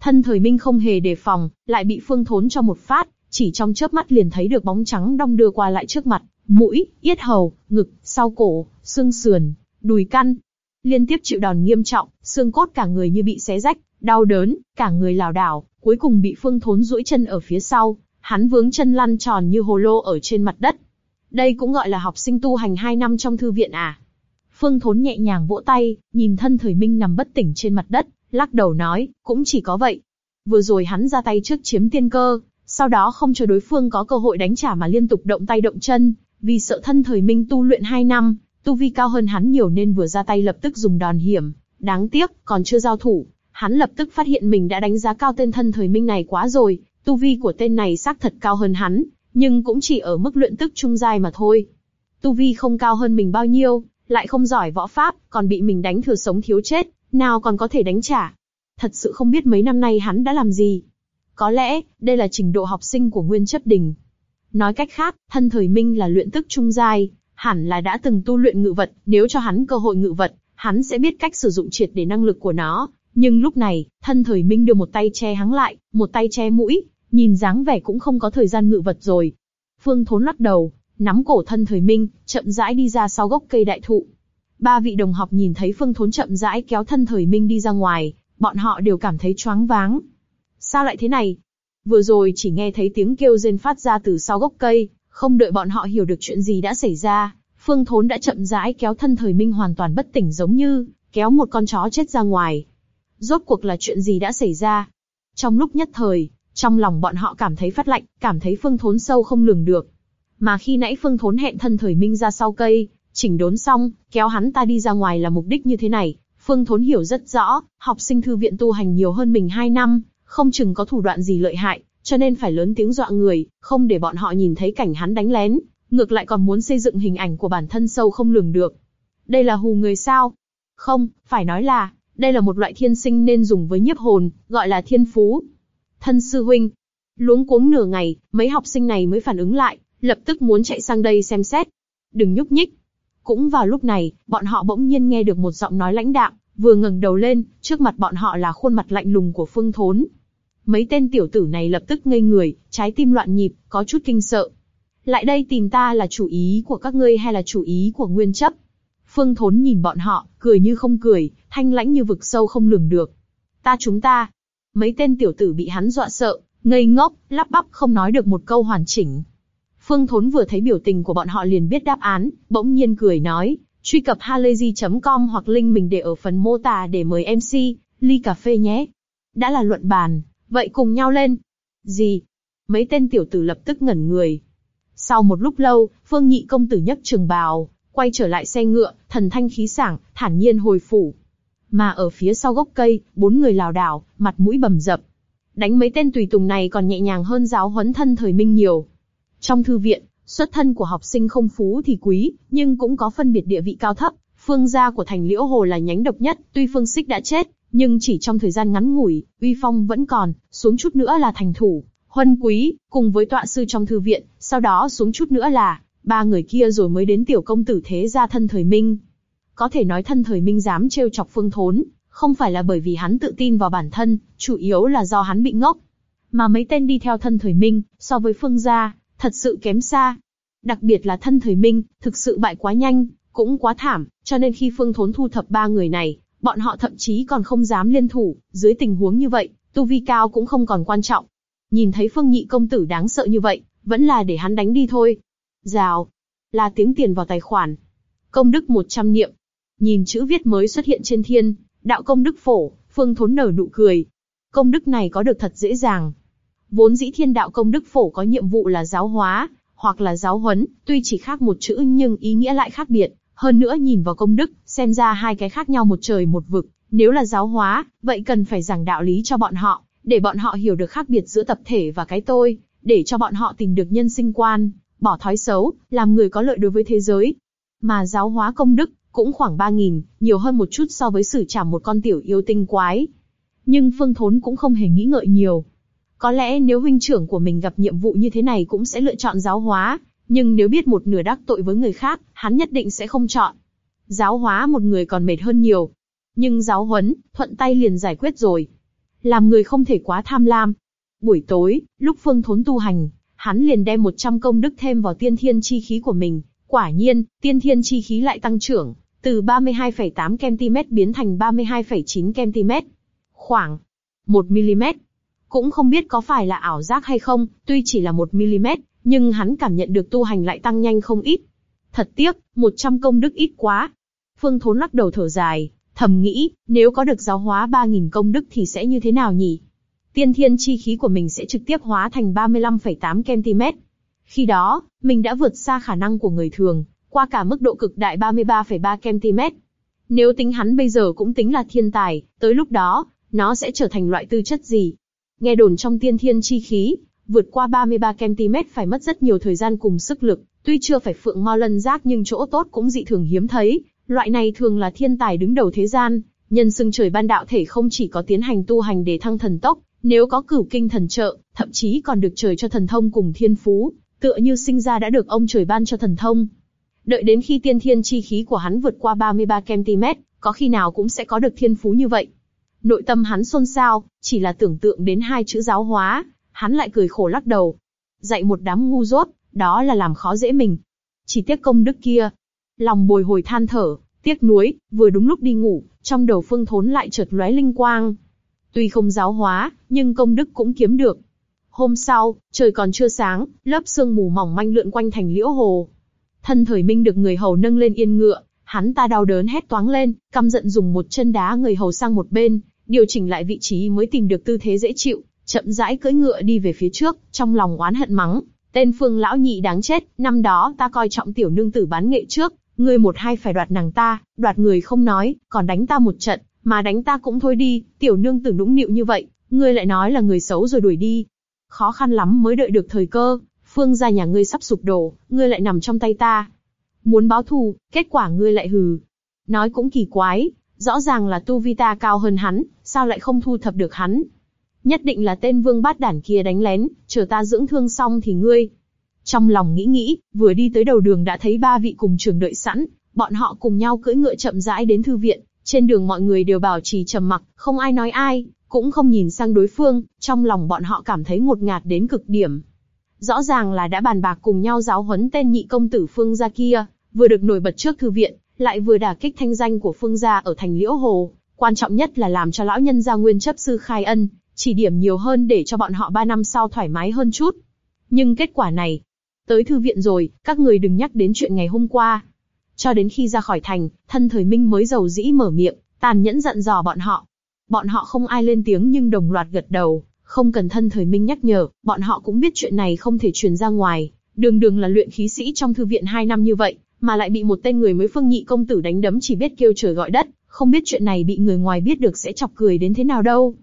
Thân thời minh không hề đề phòng, lại bị phương thốn cho một phát, chỉ trong chớp mắt liền thấy được bóng trắng đong đưa qua lại trước mặt, mũi, yết hầu, ngực, sau cổ, xương sườn, đùi căn. Liên tiếp chịu đòn nghiêm trọng, xương cốt cả người như bị xé rách, đau đớn, cả người lảo đảo, cuối cùng bị phương thốn duỗi chân ở phía sau, hắn vướng chân lăn tròn như hồ lô ở trên mặt đất. Đây cũng gọi là học sinh tu hành 2 năm trong thư viện à. Phương Thốn nhẹ nhàng vỗ tay, nhìn thân thời minh nằm bất tỉnh trên mặt đất, lắc đầu nói, cũng chỉ có vậy. Vừa rồi hắn ra tay trước chiếm tiên cơ, sau đó không cho đối phương có cơ hội đánh trả mà liên tục động tay động chân, vì sợ thân thời minh tu luyện 2 năm, tu vi cao hơn hắn nhiều nên vừa ra tay lập tức dùng đòn hiểm. Đáng tiếc, còn chưa giao thủ, hắn lập tức phát hiện mình đã đánh giá cao tên thân thời minh này quá rồi, tu vi của tên này xác thật cao hơn hắn, nhưng cũng chỉ ở mức luyện tức trung giai mà thôi. Tu vi không cao hơn mình bao nhiêu, lại không giỏi võ pháp, còn bị mình đánh thừa sống thiếu chết, nào còn có thể đánh trả. Thật sự không biết mấy năm nay hắn đã làm gì. Có lẽ, đây là trình độ học sinh của Nguyên Chấp Đình. Nói cách khác, thân thời Minh là luyện tức trung giai, hẳn là đã từng tu luyện ngự vật, nếu cho hắn cơ hội ngự vật, hắn sẽ biết cách sử dụng triệt để năng lực của nó. Nhưng lúc này, thân thời Minh đưa một tay che hắn lại, một tay che mũi, nhìn dáng vẻ cũng không có thời gian ngự vật rồi. Phương Thốn lắc đầu, nắm cổ thân thời Minh, chậm rãi đi ra sau gốc cây đại thụ. Ba vị đồng học nhìn thấy Phương Thốn chậm rãi kéo thân thời Minh đi ra ngoài, bọn họ đều cảm thấy choáng váng. Sao lại thế này? Vừa rồi chỉ nghe thấy tiếng kêu rên phát ra từ sau gốc cây, không đợi bọn họ hiểu được chuyện gì đã xảy ra, Phương Thốn đã chậm rãi kéo thân thời Minh hoàn toàn bất tỉnh giống như kéo một con chó chết ra ngoài. Rốt cuộc là chuyện gì đã xảy ra? Trong lúc nhất thời, trong lòng bọn họ cảm thấy phát lạnh, cảm thấy Phương Thốn sâu không lường được. Mà khi nãy Phương Thốn hẹn thân thời Minh ra sau cây, chỉnh đốn xong, kéo hắn ta đi ra ngoài là mục đích như thế này. Phương Thốn hiểu rất rõ, học sinh thư viện tu hành nhiều hơn mình 2 năm, không chừng có thủ đoạn gì lợi hại, cho nên phải lớn tiếng dọa người, không để bọn họ nhìn thấy cảnh hắn đánh lén, ngược lại còn muốn xây dựng hình ảnh của bản thân sâu không lường được. Đây là hù người sao? Không, phải nói là, đây là một loại thiên sinh nên dùng với nhiếp hồn, gọi là thiên phú. Thân sư huynh, luống cuống nửa ngày, mấy học sinh này mới phản ứng lại, lập tức muốn chạy sang đây xem xét. Đừng nhúc nhích. Cũng vào lúc này, bọn họ bỗng nhiên nghe được một giọng nói lãnh đạm, vừa ngẩng đầu lên, trước mặt bọn họ là khuôn mặt lạnh lùng của Phương Thốn. Mấy tên tiểu tử này lập tức ngây người, trái tim loạn nhịp, có chút kinh sợ. Lại đây tìm ta là chủ ý của các ngươi hay là chủ ý của Nguyên chấp? Phương Thốn nhìn bọn họ, cười như không cười, thanh lãnh như vực sâu không lường được. Ta chúng ta. Mấy tên tiểu tử bị hắn dọa sợ, ngây ngốc, lắp bắp không nói được một câu hoàn chỉnh. Phương Thốn vừa thấy biểu tình của bọn họ liền biết đáp án, bỗng nhiên cười nói, truy cập halayzi.com hoặc link mình để ở phần mô tả để mời MC, ly cà phê nhé. Đã là luận bàn, vậy cùng nhau lên. Gì? Mấy tên tiểu tử lập tức ngẩn người. Sau một lúc lâu, Phương Nhị công tử nhấc trường bào, quay trở lại xe ngựa, thần thanh khí sảng, thản nhiên hồi phủ. Mà ở phía sau gốc cây, bốn người lảo đảo, mặt mũi bầm dập. Đánh mấy tên tùy tùng này còn nhẹ nhàng hơn giáo huấn thân thời minh nhiều. Trong thư viện, xuất thân của học sinh không phú thì quý, nhưng cũng có phân biệt địa vị cao thấp. Phương gia của thành Liễu Hồ là nhánh độc nhất, tuy Phương Sích đã chết, nhưng chỉ trong thời gian ngắn ngủi, uy phong vẫn còn, xuống chút nữa là thành thủ, huân quý, cùng với tọa sư trong thư viện, sau đó xuống chút nữa là ba người kia rồi mới đến tiểu công tử thế gia thân thời minh. Có thể nói thân thời minh dám trêu chọc phương thốn, không phải là bởi vì hắn tự tin vào bản thân, chủ yếu là do hắn bị ngốc. Mà mấy tên đi theo thân thời minh, so với phương gia, thật sự kém xa. Đặc biệt là thân thời minh, thực sự bại quá nhanh, cũng quá thảm, cho nên khi phương thốn thu thập ba người này, bọn họ thậm chí còn không dám liên thủ, dưới tình huống như vậy, tu vi cao cũng không còn quan trọng. Nhìn thấy phương nhị công tử đáng sợ như vậy, vẫn là để hắn đánh đi thôi. Rào, là tiếng tiền vào tài khoản. Công đức 100 niệm. Nhìn chữ viết mới xuất hiện trên thiên, đạo công đức phổ, phương thốn nở nụ cười. Công đức này có được thật dễ dàng. Vốn dĩ thiên đạo công đức phổ có nhiệm vụ là giáo hóa, hoặc là giáo huấn, tuy chỉ khác một chữ nhưng ý nghĩa lại khác biệt. Hơn nữa nhìn vào công đức, xem ra hai cái khác nhau một trời một vực. Nếu là giáo hóa, vậy cần phải giảng đạo lý cho bọn họ, để bọn họ hiểu được khác biệt giữa tập thể và cái tôi, để cho bọn họ tìm được nhân sinh quan, bỏ thói xấu, làm người có lợi đối với thế giới. Mà giáo hóa công đức, cũng khoảng 3.000, nhiều hơn một chút so với xử trảm một con tiểu yêu tinh quái. Nhưng Phương Thốn cũng không hề nghĩ ngợi nhiều. Có lẽ nếu huynh trưởng của mình gặp nhiệm vụ như thế này cũng sẽ lựa chọn giáo hóa, nhưng nếu biết một nửa đắc tội với người khác, hắn nhất định sẽ không chọn. Giáo hóa một người còn mệt hơn nhiều. Nhưng giáo huấn, thuận tay liền giải quyết rồi. Làm người không thể quá tham lam. Buổi tối, lúc Phương Thốn tu hành, hắn liền đem 100 công đức thêm vào tiên thiên chi khí của mình. Quả nhiên, tiên thiên chi khí lại tăng trưởng, từ 32,8 cm biến thành 32,9 cm. Khoảng 1 mm. Cũng không biết có phải là ảo giác hay không, tuy chỉ là 1 mm, nhưng hắn cảm nhận được tu hành lại tăng nhanh không ít. Thật tiếc, 100 công đức ít quá. Phương Thốn lắc đầu thở dài, thầm nghĩ, nếu có được giáo hóa 3.000 công đức thì sẽ như thế nào nhỉ? Tiên thiên chi khí của mình sẽ trực tiếp hóa thành 35,8 cm. Khi đó, mình đã vượt xa khả năng của người thường, qua cả mức độ cực đại 33,3 cm. Nếu tính hắn bây giờ cũng tính là thiên tài, tới lúc đó, nó sẽ trở thành loại tư chất gì? Nghe đồn trong tiên thiên chi khí, vượt qua 33 cm phải mất rất nhiều thời gian cùng sức lực, tuy chưa phải phượng mau lân giác nhưng chỗ tốt cũng dị thường hiếm thấy, loại này thường là thiên tài đứng đầu thế gian, nhân xưng trời ban đạo thể không chỉ có tiến hành tu hành để thăng thần tốc, nếu có cửu kinh thần trợ, thậm chí còn được trời cho thần thông cùng thiên phú, tựa như sinh ra đã được ông trời ban cho thần thông. Đợi đến khi tiên thiên chi khí của hắn vượt qua 33 cm, có khi nào cũng sẽ có được thiên phú như vậy. Nội tâm hắn xôn xao, chỉ là tưởng tượng đến hai chữ giáo hóa, hắn lại cười khổ lắc đầu. Dạy một đám ngu dốt, đó là làm khó dễ mình. Chỉ tiếc công đức kia. Lòng bồi hồi than thở, tiếc nuối, vừa đúng lúc đi ngủ, trong đầu phương thốn lại chợt lóe linh quang. Tuy không giáo hóa, nhưng công đức cũng kiếm được. Hôm sau, trời còn chưa sáng, lớp sương mù mỏng manh lượn quanh thành liễu hồ. Thân thời minh được người hầu nâng lên yên ngựa, hắn ta đau đớn hét toáng lên, căm giận dùng một chân đá người hầu sang một bên, điều chỉnh lại vị trí mới tìm được tư thế dễ chịu, chậm rãi cưỡi ngựa đi về phía trước, trong lòng oán hận mắng, tên phương lão nhị đáng chết, năm đó ta coi trọng tiểu nương tử bán nghệ trước, ngươi một hai phải đoạt nàng ta, đoạt người không nói, còn đánh ta một trận, mà đánh ta cũng thôi đi, tiểu nương tử nũng nịu như vậy, ngươi lại nói là người xấu rồi đuổi đi. Khó khăn lắm mới đợi được thời cơ, phương gia nhà ngươi sắp sụp đổ, ngươi lại nằm trong tay ta. Muốn báo thù, kết quả ngươi lại hừ. Nói cũng kỳ quái, rõ ràng là tu vi ta cao hơn hắn, sao lại không thu thập được hắn? Nhất định là tên vương bát đản kia đánh lén, chờ ta dưỡng thương xong thì ngươi. Trong lòng nghĩ nghĩ, vừa đi tới đầu đường đã thấy ba vị cùng trường đợi sẵn, bọn họ cùng nhau cưỡi ngựa chậm rãi đến thư viện, trên đường mọi người đều bảo trì trầm mặc, không ai nói ai, cũng không nhìn sang đối phương, trong lòng bọn họ cảm thấy ngột ngạt đến cực điểm. Rõ ràng là đã bàn bạc cùng nhau giáo huấn tên nhị công tử Phương gia kia, vừa được nổi bật trước thư viện, lại vừa đả kích thanh danh của Phương gia ở thành Liễu Hồ, quan trọng nhất là làm cho lão nhân gia nguyên chấp sư khai ân, chỉ điểm nhiều hơn để cho bọn họ ba năm sau thoải mái hơn chút. Nhưng kết quả này, tới thư viện rồi, các người đừng nhắc đến chuyện ngày hôm qua. Cho đến khi ra khỏi thành, thân thời minh mới giàu dĩ mở miệng, tàn nhẫn dặn dò bọn họ. Bọn họ không ai lên tiếng nhưng đồng loạt gật đầu, không cần thân thời minh nhắc nhở, bọn họ cũng biết chuyện này không thể truyền ra ngoài. Đường đường là luyện khí sĩ trong thư viện hai năm như vậy, mà lại bị một tên người mới phương nhị công tử đánh đấm chỉ biết kêu trời gọi đất, không biết chuyện này bị người ngoài biết được sẽ chọc cười đến thế nào đâu.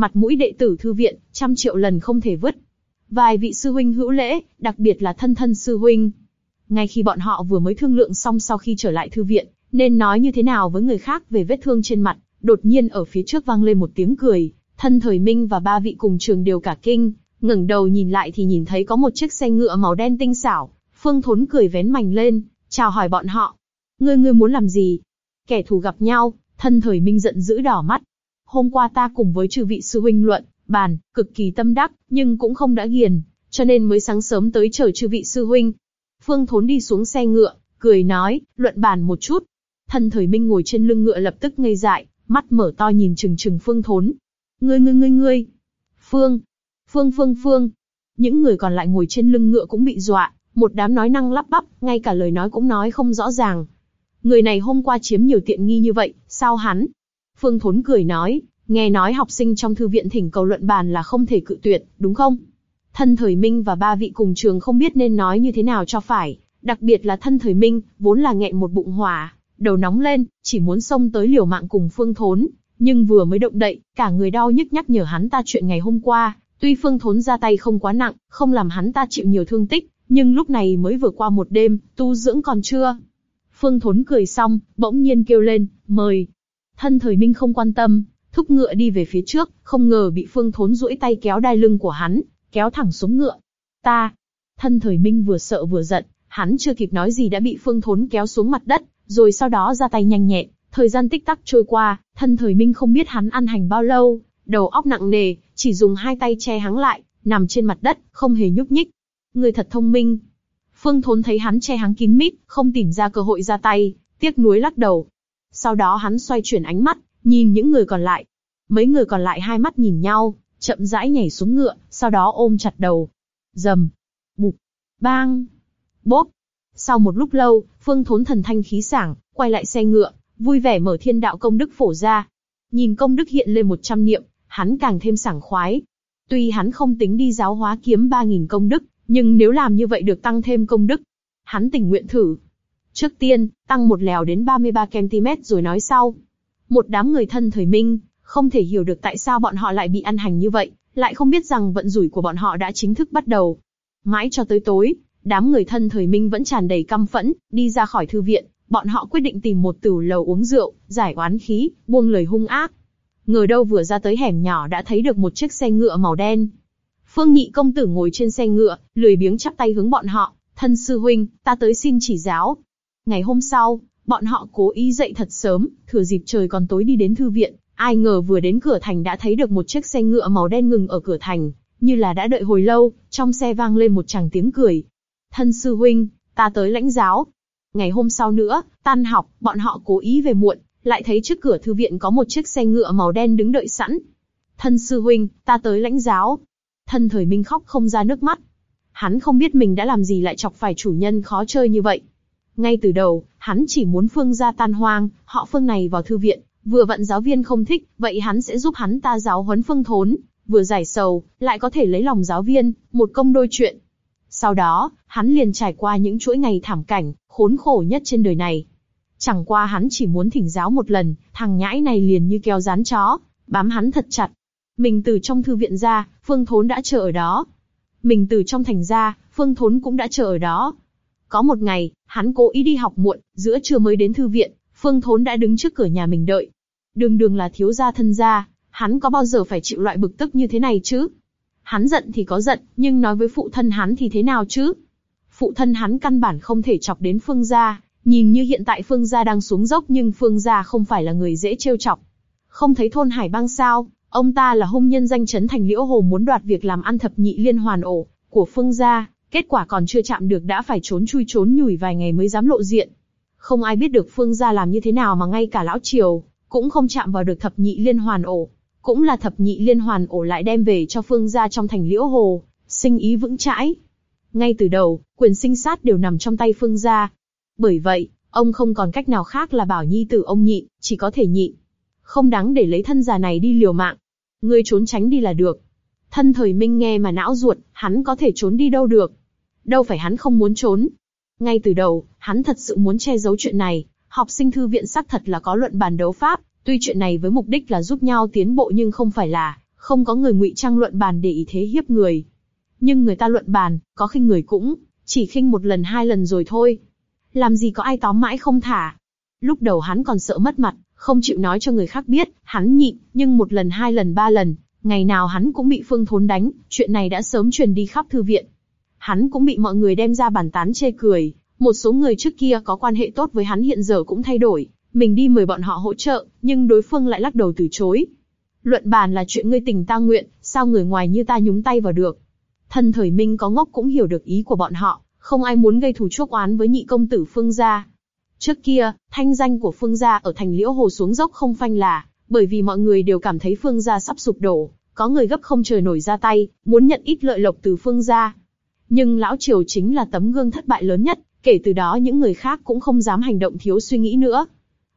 Mặt mũi đệ tử thư viện, trăm triệu lần không thể vứt. Vài vị sư huynh hữu lễ, đặc biệt là thân thân sư huynh. Ngay khi bọn họ vừa mới thương lượng xong sau khi trở lại thư viện, nên nói như thế nào với người khác về vết thương trên mặt, đột nhiên ở phía trước vang lên một tiếng cười, thân thời minh và ba vị cùng trường đều cả kinh, ngẩng đầu nhìn lại thì nhìn thấy có một chiếc xe ngựa màu đen tinh xảo, Phương Thốn cười vén mảnh lên, chào hỏi bọn họ. Ngươi ngươi muốn làm gì? Kẻ thù gặp nhau, thân thời minh giận dữ đỏ mắt. Hôm qua ta cùng với chư vị sư huynh luận, bàn, cực kỳ tâm đắc, nhưng cũng không đã ghiền, cho nên mới sáng sớm tới chờ chư vị sư huynh. Phương Thốn đi xuống xe ngựa, cười nói, luận bàn một chút. Thân thời minh ngồi trên lưng ngựa lập tức ngây dại, mắt mở to nhìn chừng chừng Phương Thốn. Ngươi ngươi ngươi ngươi. Phương. Phương Phương Phương. Những người còn lại ngồi trên lưng ngựa cũng bị dọa, một đám nói năng lắp bắp, ngay cả lời nói cũng nói không rõ ràng. Người này hôm qua chiếm nhiều tiện nghi như vậy, sao hắn? Phương Thốn cười nói, nghe nói học sinh trong thư viện thỉnh cầu luận bàn là không thể cự tuyệt, đúng không? Thân thời Minh và ba vị cùng trường không biết nên nói như thế nào cho phải, đặc biệt là thân thời Minh, vốn là nghẹn một bụng hỏa, đầu nóng lên, chỉ muốn xông tới liều mạng cùng Phương Thốn, nhưng vừa mới động đậy, cả người đau nhức nhắc nhở hắn ta chuyện ngày hôm qua. Tuy Phương Thốn ra tay không quá nặng, không làm hắn ta chịu nhiều thương tích, nhưng lúc này mới vừa qua một đêm, tu dưỡng còn chưa. Phương Thốn cười xong, bỗng nhiên kêu lên, mời. Thân thời Minh không quan tâm, thúc ngựa đi về phía trước, không ngờ bị Phương Thốn duỗi tay kéo đai lưng của hắn, kéo thẳng xuống ngựa. Ta. Thân thời Minh vừa sợ vừa giận, hắn chưa kịp nói gì đã bị Phương Thốn kéo xuống mặt đất, rồi sau đó ra tay nhanh nhẹn. Thời gian tích tắc trôi qua, thân thời Minh không biết hắn ăn hành bao lâu, đầu óc nặng nề, chỉ dùng hai tay che hắn lại, nằm trên mặt đất, không hề nhúc nhích. Người thật thông minh. Phương Thốn thấy hắn che hắn kín mít, không tìm ra cơ hội ra tay, tiếc nuối lắc đầu. Sau đó hắn xoay chuyển ánh mắt, nhìn những người còn lại. Mấy người còn lại hai mắt nhìn nhau, chậm rãi nhảy xuống ngựa, sau đó ôm chặt đầu. Dầm, bụp, bang, bốp. Sau một lúc lâu, Phương Thốn thần thanh khí sảng, quay lại xe ngựa, vui vẻ mở thiên đạo công đức phổ ra. Nhìn công đức hiện lên 100 niệm, hắn càng thêm sảng khoái. Tuy hắn không tính đi giáo hóa kiếm ba nghìn công đức, nhưng nếu làm như vậy được tăng thêm công đức, hắn tình nguyện thử. Trước tiên, tăng một lèo đến 33 cm rồi nói sau. Một đám người thân thời minh, không thể hiểu được tại sao bọn họ lại bị ăn hành như vậy, lại không biết rằng vận rủi của bọn họ đã chính thức bắt đầu. Mãi cho tới tối, đám người thân thời minh vẫn tràn đầy căm phẫn, đi ra khỏi thư viện, bọn họ quyết định tìm một tửu lầu uống rượu, giải oán khí, buông lời hung ác. Ngờ đâu vừa ra tới hẻm nhỏ đã thấy được một chiếc xe ngựa màu đen. Phương Nhị công tử ngồi trên xe ngựa, lười biếng chắp tay hướng bọn họ, thân sư huynh, ta tới xin chỉ giáo. Ngày hôm sau, bọn họ cố ý dậy thật sớm, thừa dịp trời còn tối đi đến thư viện, ai ngờ vừa đến cửa thành đã thấy được một chiếc xe ngựa màu đen ngừng ở cửa thành, như là đã đợi hồi lâu, trong xe vang lên một tràng tiếng cười. Thân sư huynh, ta tới lãnh giáo, Ngày hôm sau nữa, tan học, bọn họ cố ý về muộn, lại thấy trước cửa thư viện có một chiếc xe ngựa màu đen đứng đợi sẵn. Thân sư huynh, ta tới lãnh giáo. Thân thời minh khóc không ra nước mắt. Hắn không biết mình đã làm gì lại chọc phải chủ nhân khó chơi như vậy. Ngay từ đầu, hắn chỉ muốn phương gia tan hoang, họ phương này vào thư viện, vừa vận giáo viên không thích, vậy hắn sẽ giúp hắn ta giáo huấn phương thốn, vừa giải sầu, lại có thể lấy lòng giáo viên, một công đôi chuyện. Sau đó, hắn liền trải qua những chuỗi ngày thảm cảnh, khốn khổ nhất trên đời này. Chẳng qua hắn chỉ muốn thỉnh giáo một lần, thằng nhãi này liền như keo dán chó, bám hắn thật chặt. Mình từ trong thư viện ra, Phương Thốn đã chờ ở đó. Mình từ trong thành ra, Phương Thốn cũng đã chờ ở đó. Có một ngày, hắn cố ý đi học muộn, giữa trưa mới đến thư viện, Phương Thốn đã đứng trước cửa nhà mình đợi. Đường đường là thiếu gia thân gia, hắn có bao giờ phải chịu loại bực tức như thế này chứ? Hắn giận thì có giận, nhưng nói với phụ thân hắn thì thế nào chứ? Phụ thân hắn căn bản không thể chọc đến Phương gia, nhìn như hiện tại Phương gia đang xuống dốc nhưng Phương gia không phải là người dễ trêu chọc. Không thấy thôn Hải Bang sao? Ông ta là hung nhân danh chấn thành Liễu Hồ muốn đoạt việc làm ăn thập nhị liên hoàn ổ của Phương gia, kết quả còn chưa chạm được đã phải trốn chui trốn nhủi vài ngày mới dám lộ diện. Không ai biết được Phương gia làm như thế nào mà ngay cả lão triều cũng không chạm vào được thập nhị liên hoàn ổ cũng là thập nhị liên hoàn ổ lại đem về cho phương gia trong thành liễu hồ, sinh ý vững chãi. Ngay từ đầu, quyền sinh sát đều nằm trong tay phương gia. Bởi vậy, ông không còn cách nào khác là bảo nhi tử ông nhị, chỉ có thể nhịn. Không đáng để lấy thân già này đi liều mạng. Ngươi trốn tránh đi là được. Thân thời minh nghe mà não ruột, hắn có thể trốn đi đâu được. Đâu phải hắn không muốn trốn. Ngay từ đầu, hắn thật sự muốn che giấu chuyện này. Học sinh thư viện xác thật là có luận bàn đấu pháp, Tuy chuyện này với mục đích là giúp nhau tiến bộ nhưng không phải là, không có người ngụy trang luận bàn để ý thế hiếp người. Nhưng người ta luận bàn, có khinh người cũng, chỉ khinh một lần hai lần rồi thôi. Làm gì có ai tóm mãi không thả. Lúc đầu hắn còn sợ mất mặt, không chịu nói cho người khác biết, hắn nhịn, nhưng một lần hai lần ba lần, ngày nào hắn cũng bị phương thốn đánh, chuyện này đã sớm truyền đi khắp thư viện. Hắn cũng bị mọi người đem ra bàn tán chê cười, một số người trước kia có quan hệ tốt với hắn hiện giờ cũng thay đổi, mình đi mời bọn họ hỗ trợ, nhưng đối phương lại lắc đầu từ chối. Luận bàn là chuyện ngươi tình ta nguyện, sao người ngoài như ta nhúng tay vào được. Thân thời minh có ngốc cũng hiểu được ý của bọn họ, không ai muốn gây thù chuốc oán với nhị công tử Phương gia. Trước kia, thanh danh của Phương gia ở thành Liễu Hồ xuống dốc không phanh là, bởi vì mọi người đều cảm thấy Phương gia sắp sụp đổ, có người gấp không chờ nổi ra tay, muốn nhận ít lợi lộc từ Phương gia. Nhưng lão triều chính là tấm gương thất bại lớn nhất, kể từ đó những người khác cũng không dám hành động thiếu suy nghĩ nữa.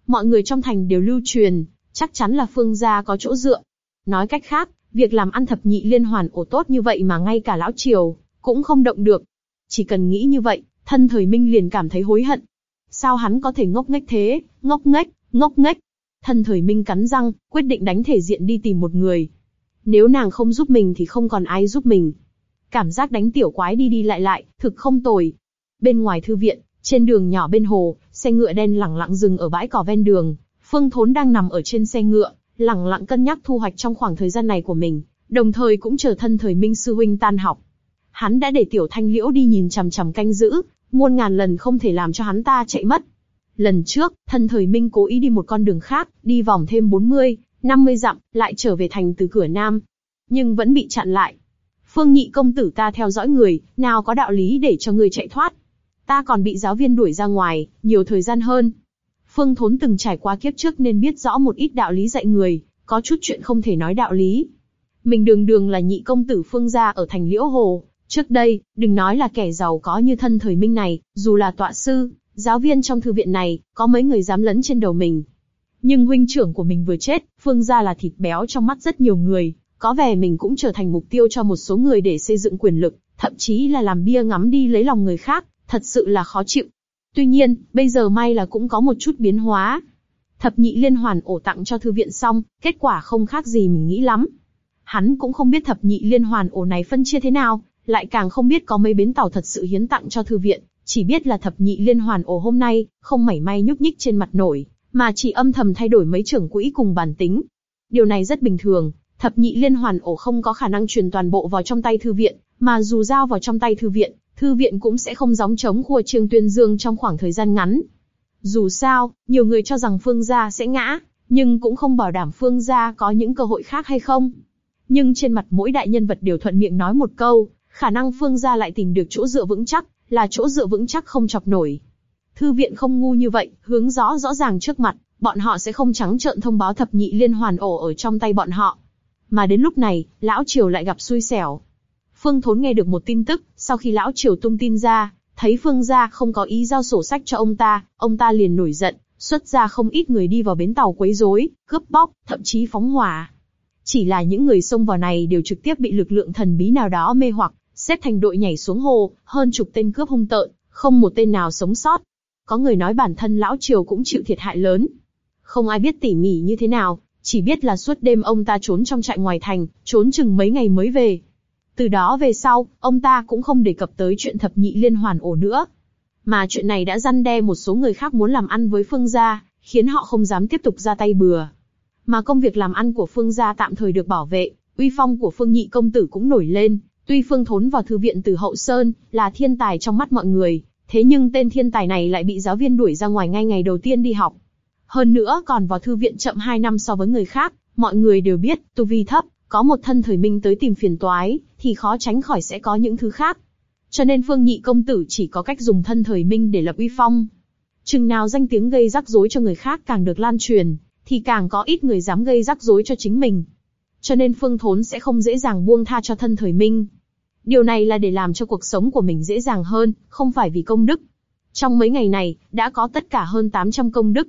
Mọi người trong thành đều lưu truyền, chắc chắn là Phương gia có chỗ dựa. Nói cách khác, việc làm ăn thập nhị liên hoàn ổ tốt như vậy mà ngay cả lão triều cũng không động được. Chỉ cần nghĩ như vậy, thân thời minh liền cảm thấy hối hận. Sao hắn có thể ngốc nghếch thế, ngốc nghếch, ngốc nghếch. Thân thời minh cắn răng, quyết định đánh thể diện đi tìm một người. Nếu nàng không giúp mình thì không còn ai giúp mình. Cảm giác đánh tiểu quái đi đi lại lại, thực không tồi. Bên ngoài thư viện, trên đường nhỏ bên hồ, xe ngựa đen lẳng lặng dừng ở bãi cỏ ven đường. Phương Thốn đang nằm ở trên xe ngựa, lẳng lặng cân nhắc thu hoạch trong khoảng thời gian này của mình, đồng thời cũng chờ thân thời Minh sư huynh tan học. Hắn đã để Tiểu Thanh Liễu đi nhìn chằm chằm canh giữ, muôn ngàn lần không thể làm cho hắn ta chạy mất. Lần trước, thân thời Minh cố ý đi một con đường khác, đi vòng thêm 40, 50 dặm, lại trở về thành từ cửa Nam. Nhưng vẫn bị chặn lại. Phương nhị công tử ta theo dõi người, nào có đạo lý để cho người chạy thoát. Ta còn bị giáo viên đuổi ra ngoài, nhiều thời gian hơn. Phương Thốn từng trải qua kiếp trước nên biết rõ một ít đạo lý dạy người, có chút chuyện không thể nói đạo lý. Mình đường đường là nhị công tử Phương gia ở thành Liễu Hồ, trước đây, đừng nói là kẻ giàu có như thân thời minh này, dù là tọa sư, giáo viên trong thư viện này, có mấy người dám lấn trên đầu mình. Nhưng huynh trưởng của mình vừa chết, Phương gia là thịt béo trong mắt rất nhiều người, có vẻ mình cũng trở thành mục tiêu cho một số người để xây dựng quyền lực, thậm chí là làm bia ngắm đi lấy lòng người khác, thật sự là khó chịu. Tuy nhiên, bây giờ may là cũng có một chút biến hóa. Thập nhị liên hoàn ổ tặng cho thư viện xong, kết quả không khác gì mình nghĩ lắm. Hắn cũng không biết thập nhị liên hoàn ổ này phân chia thế nào, lại càng không biết có mấy bến tàu thật sự hiến tặng cho thư viện, chỉ biết là thập nhị liên hoàn ổ hôm nay, không mảy may nhúc nhích trên mặt nổi, mà chỉ âm thầm thay đổi mấy trưởng quỹ cùng bản tính. Điều này rất bình thường, thập nhị liên hoàn ổ không có khả năng truyền toàn bộ vào trong tay thư viện, mà dù giao vào trong tay thư viện, thư viện cũng sẽ không gióng chống khua trương tuyên dương trong khoảng thời gian ngắn. Dù sao, nhiều người cho rằng Phương gia sẽ ngã, nhưng cũng không bảo đảm Phương gia có những cơ hội khác hay không. Nhưng trên mặt mỗi đại nhân vật đều thuận miệng nói một câu, khả năng Phương gia lại tìm được chỗ dựa vững chắc, là chỗ dựa vững chắc không chọc nổi. Thư viện không ngu như vậy, hướng rõ rõ ràng trước mặt, bọn họ sẽ không trắng trợn thông báo thập nhị liên hoàn ổ ở trong tay bọn họ. Mà đến lúc này, lão triều lại gặp xui xẻo. Phương Thốn nghe được một tin tức, sau khi lão triều tung tin ra, thấy Phương gia không có ý giao sổ sách cho ông ta, ông ta liền nổi giận, xuất ra không ít người đi vào bến tàu quấy rối, cướp bóc, thậm chí phóng hỏa. Chỉ là những người xông vào này đều trực tiếp bị lực lượng thần bí nào đó mê hoặc, xếp thành đội nhảy xuống hồ, hơn chục tên cướp hung tợn, không một tên nào sống sót. Có người nói bản thân lão triều cũng chịu thiệt hại lớn. Không ai biết tỉ mỉ như thế nào, chỉ biết là suốt đêm ông ta trốn trong trại ngoài thành, trốn chừng mấy ngày mới về. Từ đó về sau, ông ta cũng không đề cập tới chuyện thập nhị liên hoàn ổ nữa. Mà chuyện này đã răn đe một số người khác muốn làm ăn với Phương gia, khiến họ không dám tiếp tục ra tay bừa. Mà công việc làm ăn của Phương gia tạm thời được bảo vệ, uy phong của Phương nhị công tử cũng nổi lên. Tuy Phương thốn vào thư viện từ hậu sơn, là thiên tài trong mắt mọi người, thế nhưng tên thiên tài này lại bị giáo viên đuổi ra ngoài ngay ngày đầu tiên đi học. Hơn nữa còn vào thư viện chậm 2 năm so với người khác, mọi người đều biết, tu vi thấp, có một thân thời minh tới tìm phiền toái, thì khó tránh khỏi sẽ có những thứ khác. Cho nên Phương Nhị công tử chỉ có cách dùng thân thời minh để lập uy phong. Chừng nào danh tiếng gây rắc rối cho người khác càng được lan truyền, thì càng có ít người dám gây rắc rối cho chính mình. Cho nên Phương Thốn sẽ không dễ dàng buông tha cho thân thời minh. Điều này là để làm cho cuộc sống của mình dễ dàng hơn, không phải vì công đức. Trong mấy ngày này, đã có tất cả hơn 800 công đức.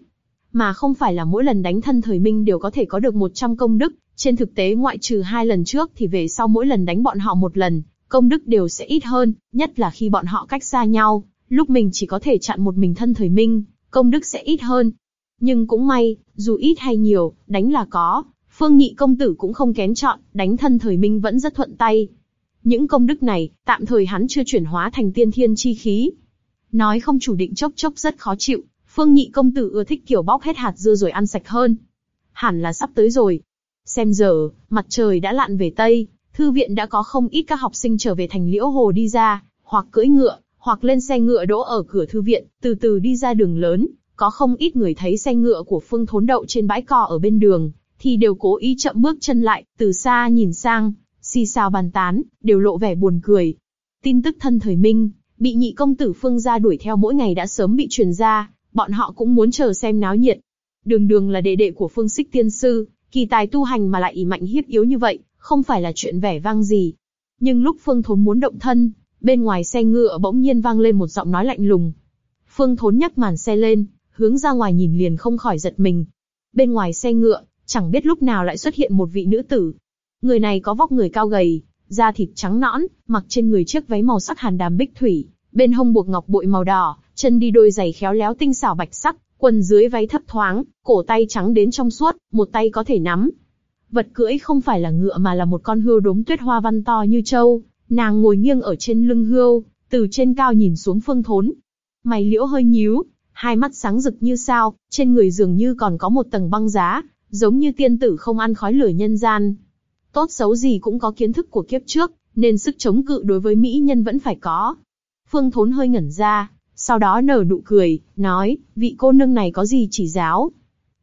Mà không phải là mỗi lần đánh thân thời minh đều có thể có được 100 công đức, trên thực tế ngoại trừ hai lần trước thì về sau mỗi lần đánh bọn họ một lần, công đức đều sẽ ít hơn, nhất là khi bọn họ cách xa nhau, lúc mình chỉ có thể chặn một mình thân thời minh, công đức sẽ ít hơn. Nhưng cũng may, dù ít hay nhiều, đánh là có, phương nhị công tử cũng không kén chọn, đánh thân thời minh vẫn rất thuận tay. Những công đức này, tạm thời hắn chưa chuyển hóa thành tiên thiên chi khí. Nói không chủ định chốc chốc rất khó chịu, phương nhị công tử ưa thích kiểu bóc hết hạt dưa rồi ăn sạch hơn. Hẳn là sắp tới rồi, Xem giờ, mặt trời đã lặn về Tây, thư viện đã có không ít các học sinh trở về thành Liễu Hồ đi ra, hoặc cưỡi ngựa, hoặc lên xe ngựa đỗ ở cửa thư viện, từ từ đi ra đường lớn, có không ít người thấy xe ngựa của Phương Thốn đậu trên bãi cỏ ở bên đường, thì đều cố ý chậm bước chân lại, từ xa nhìn sang, xì xào bàn tán, đều lộ vẻ buồn cười. Tin tức thân thời Minh, bị nhị công tử Phương gia đuổi theo mỗi ngày đã sớm bị truyền ra, bọn họ cũng muốn chờ xem náo nhiệt. Đường đường là đệ đệ của Phương Sích Tiên Sư, kỳ tài tu hành mà lại ỷ mạnh hiếp yếu như vậy, không phải là chuyện vẻ vang gì. Nhưng lúc Phương Thốn muốn động thân, bên ngoài xe ngựa bỗng nhiên vang lên một giọng nói lạnh lùng. Phương Thốn nhấc màn xe lên, hướng ra ngoài nhìn liền không khỏi giật mình. Bên ngoài xe ngựa, chẳng biết lúc nào lại xuất hiện một vị nữ tử. Người này có vóc người cao gầy, da thịt trắng nõn, mặc trên người chiếc váy màu sắc hàn đàm bích thủy, bên hông buộc ngọc bội màu đỏ, chân đi đôi giày khéo léo tinh xảo bạch sắc, quần dưới váy thấp thoáng, cổ tay trắng đến trong suốt, một tay có thể nắm. Vật cưỡi không phải là ngựa mà là một con hươu đốm tuyết hoa văn to như trâu, nàng ngồi nghiêng ở trên lưng hươu, từ trên cao nhìn xuống phương thốn. Mày liễu hơi nhíu, hai mắt sáng rực như sao, trên người dường như còn có một tầng băng giá, giống như tiên tử không ăn khói lửa nhân gian. Tốt xấu gì cũng có kiến thức của kiếp trước, nên sức chống cự đối với mỹ nhân vẫn phải có. Phương Thốn hơi ngẩn ra, sau đó nở nụ cười, nói, vị cô nương này có gì chỉ giáo?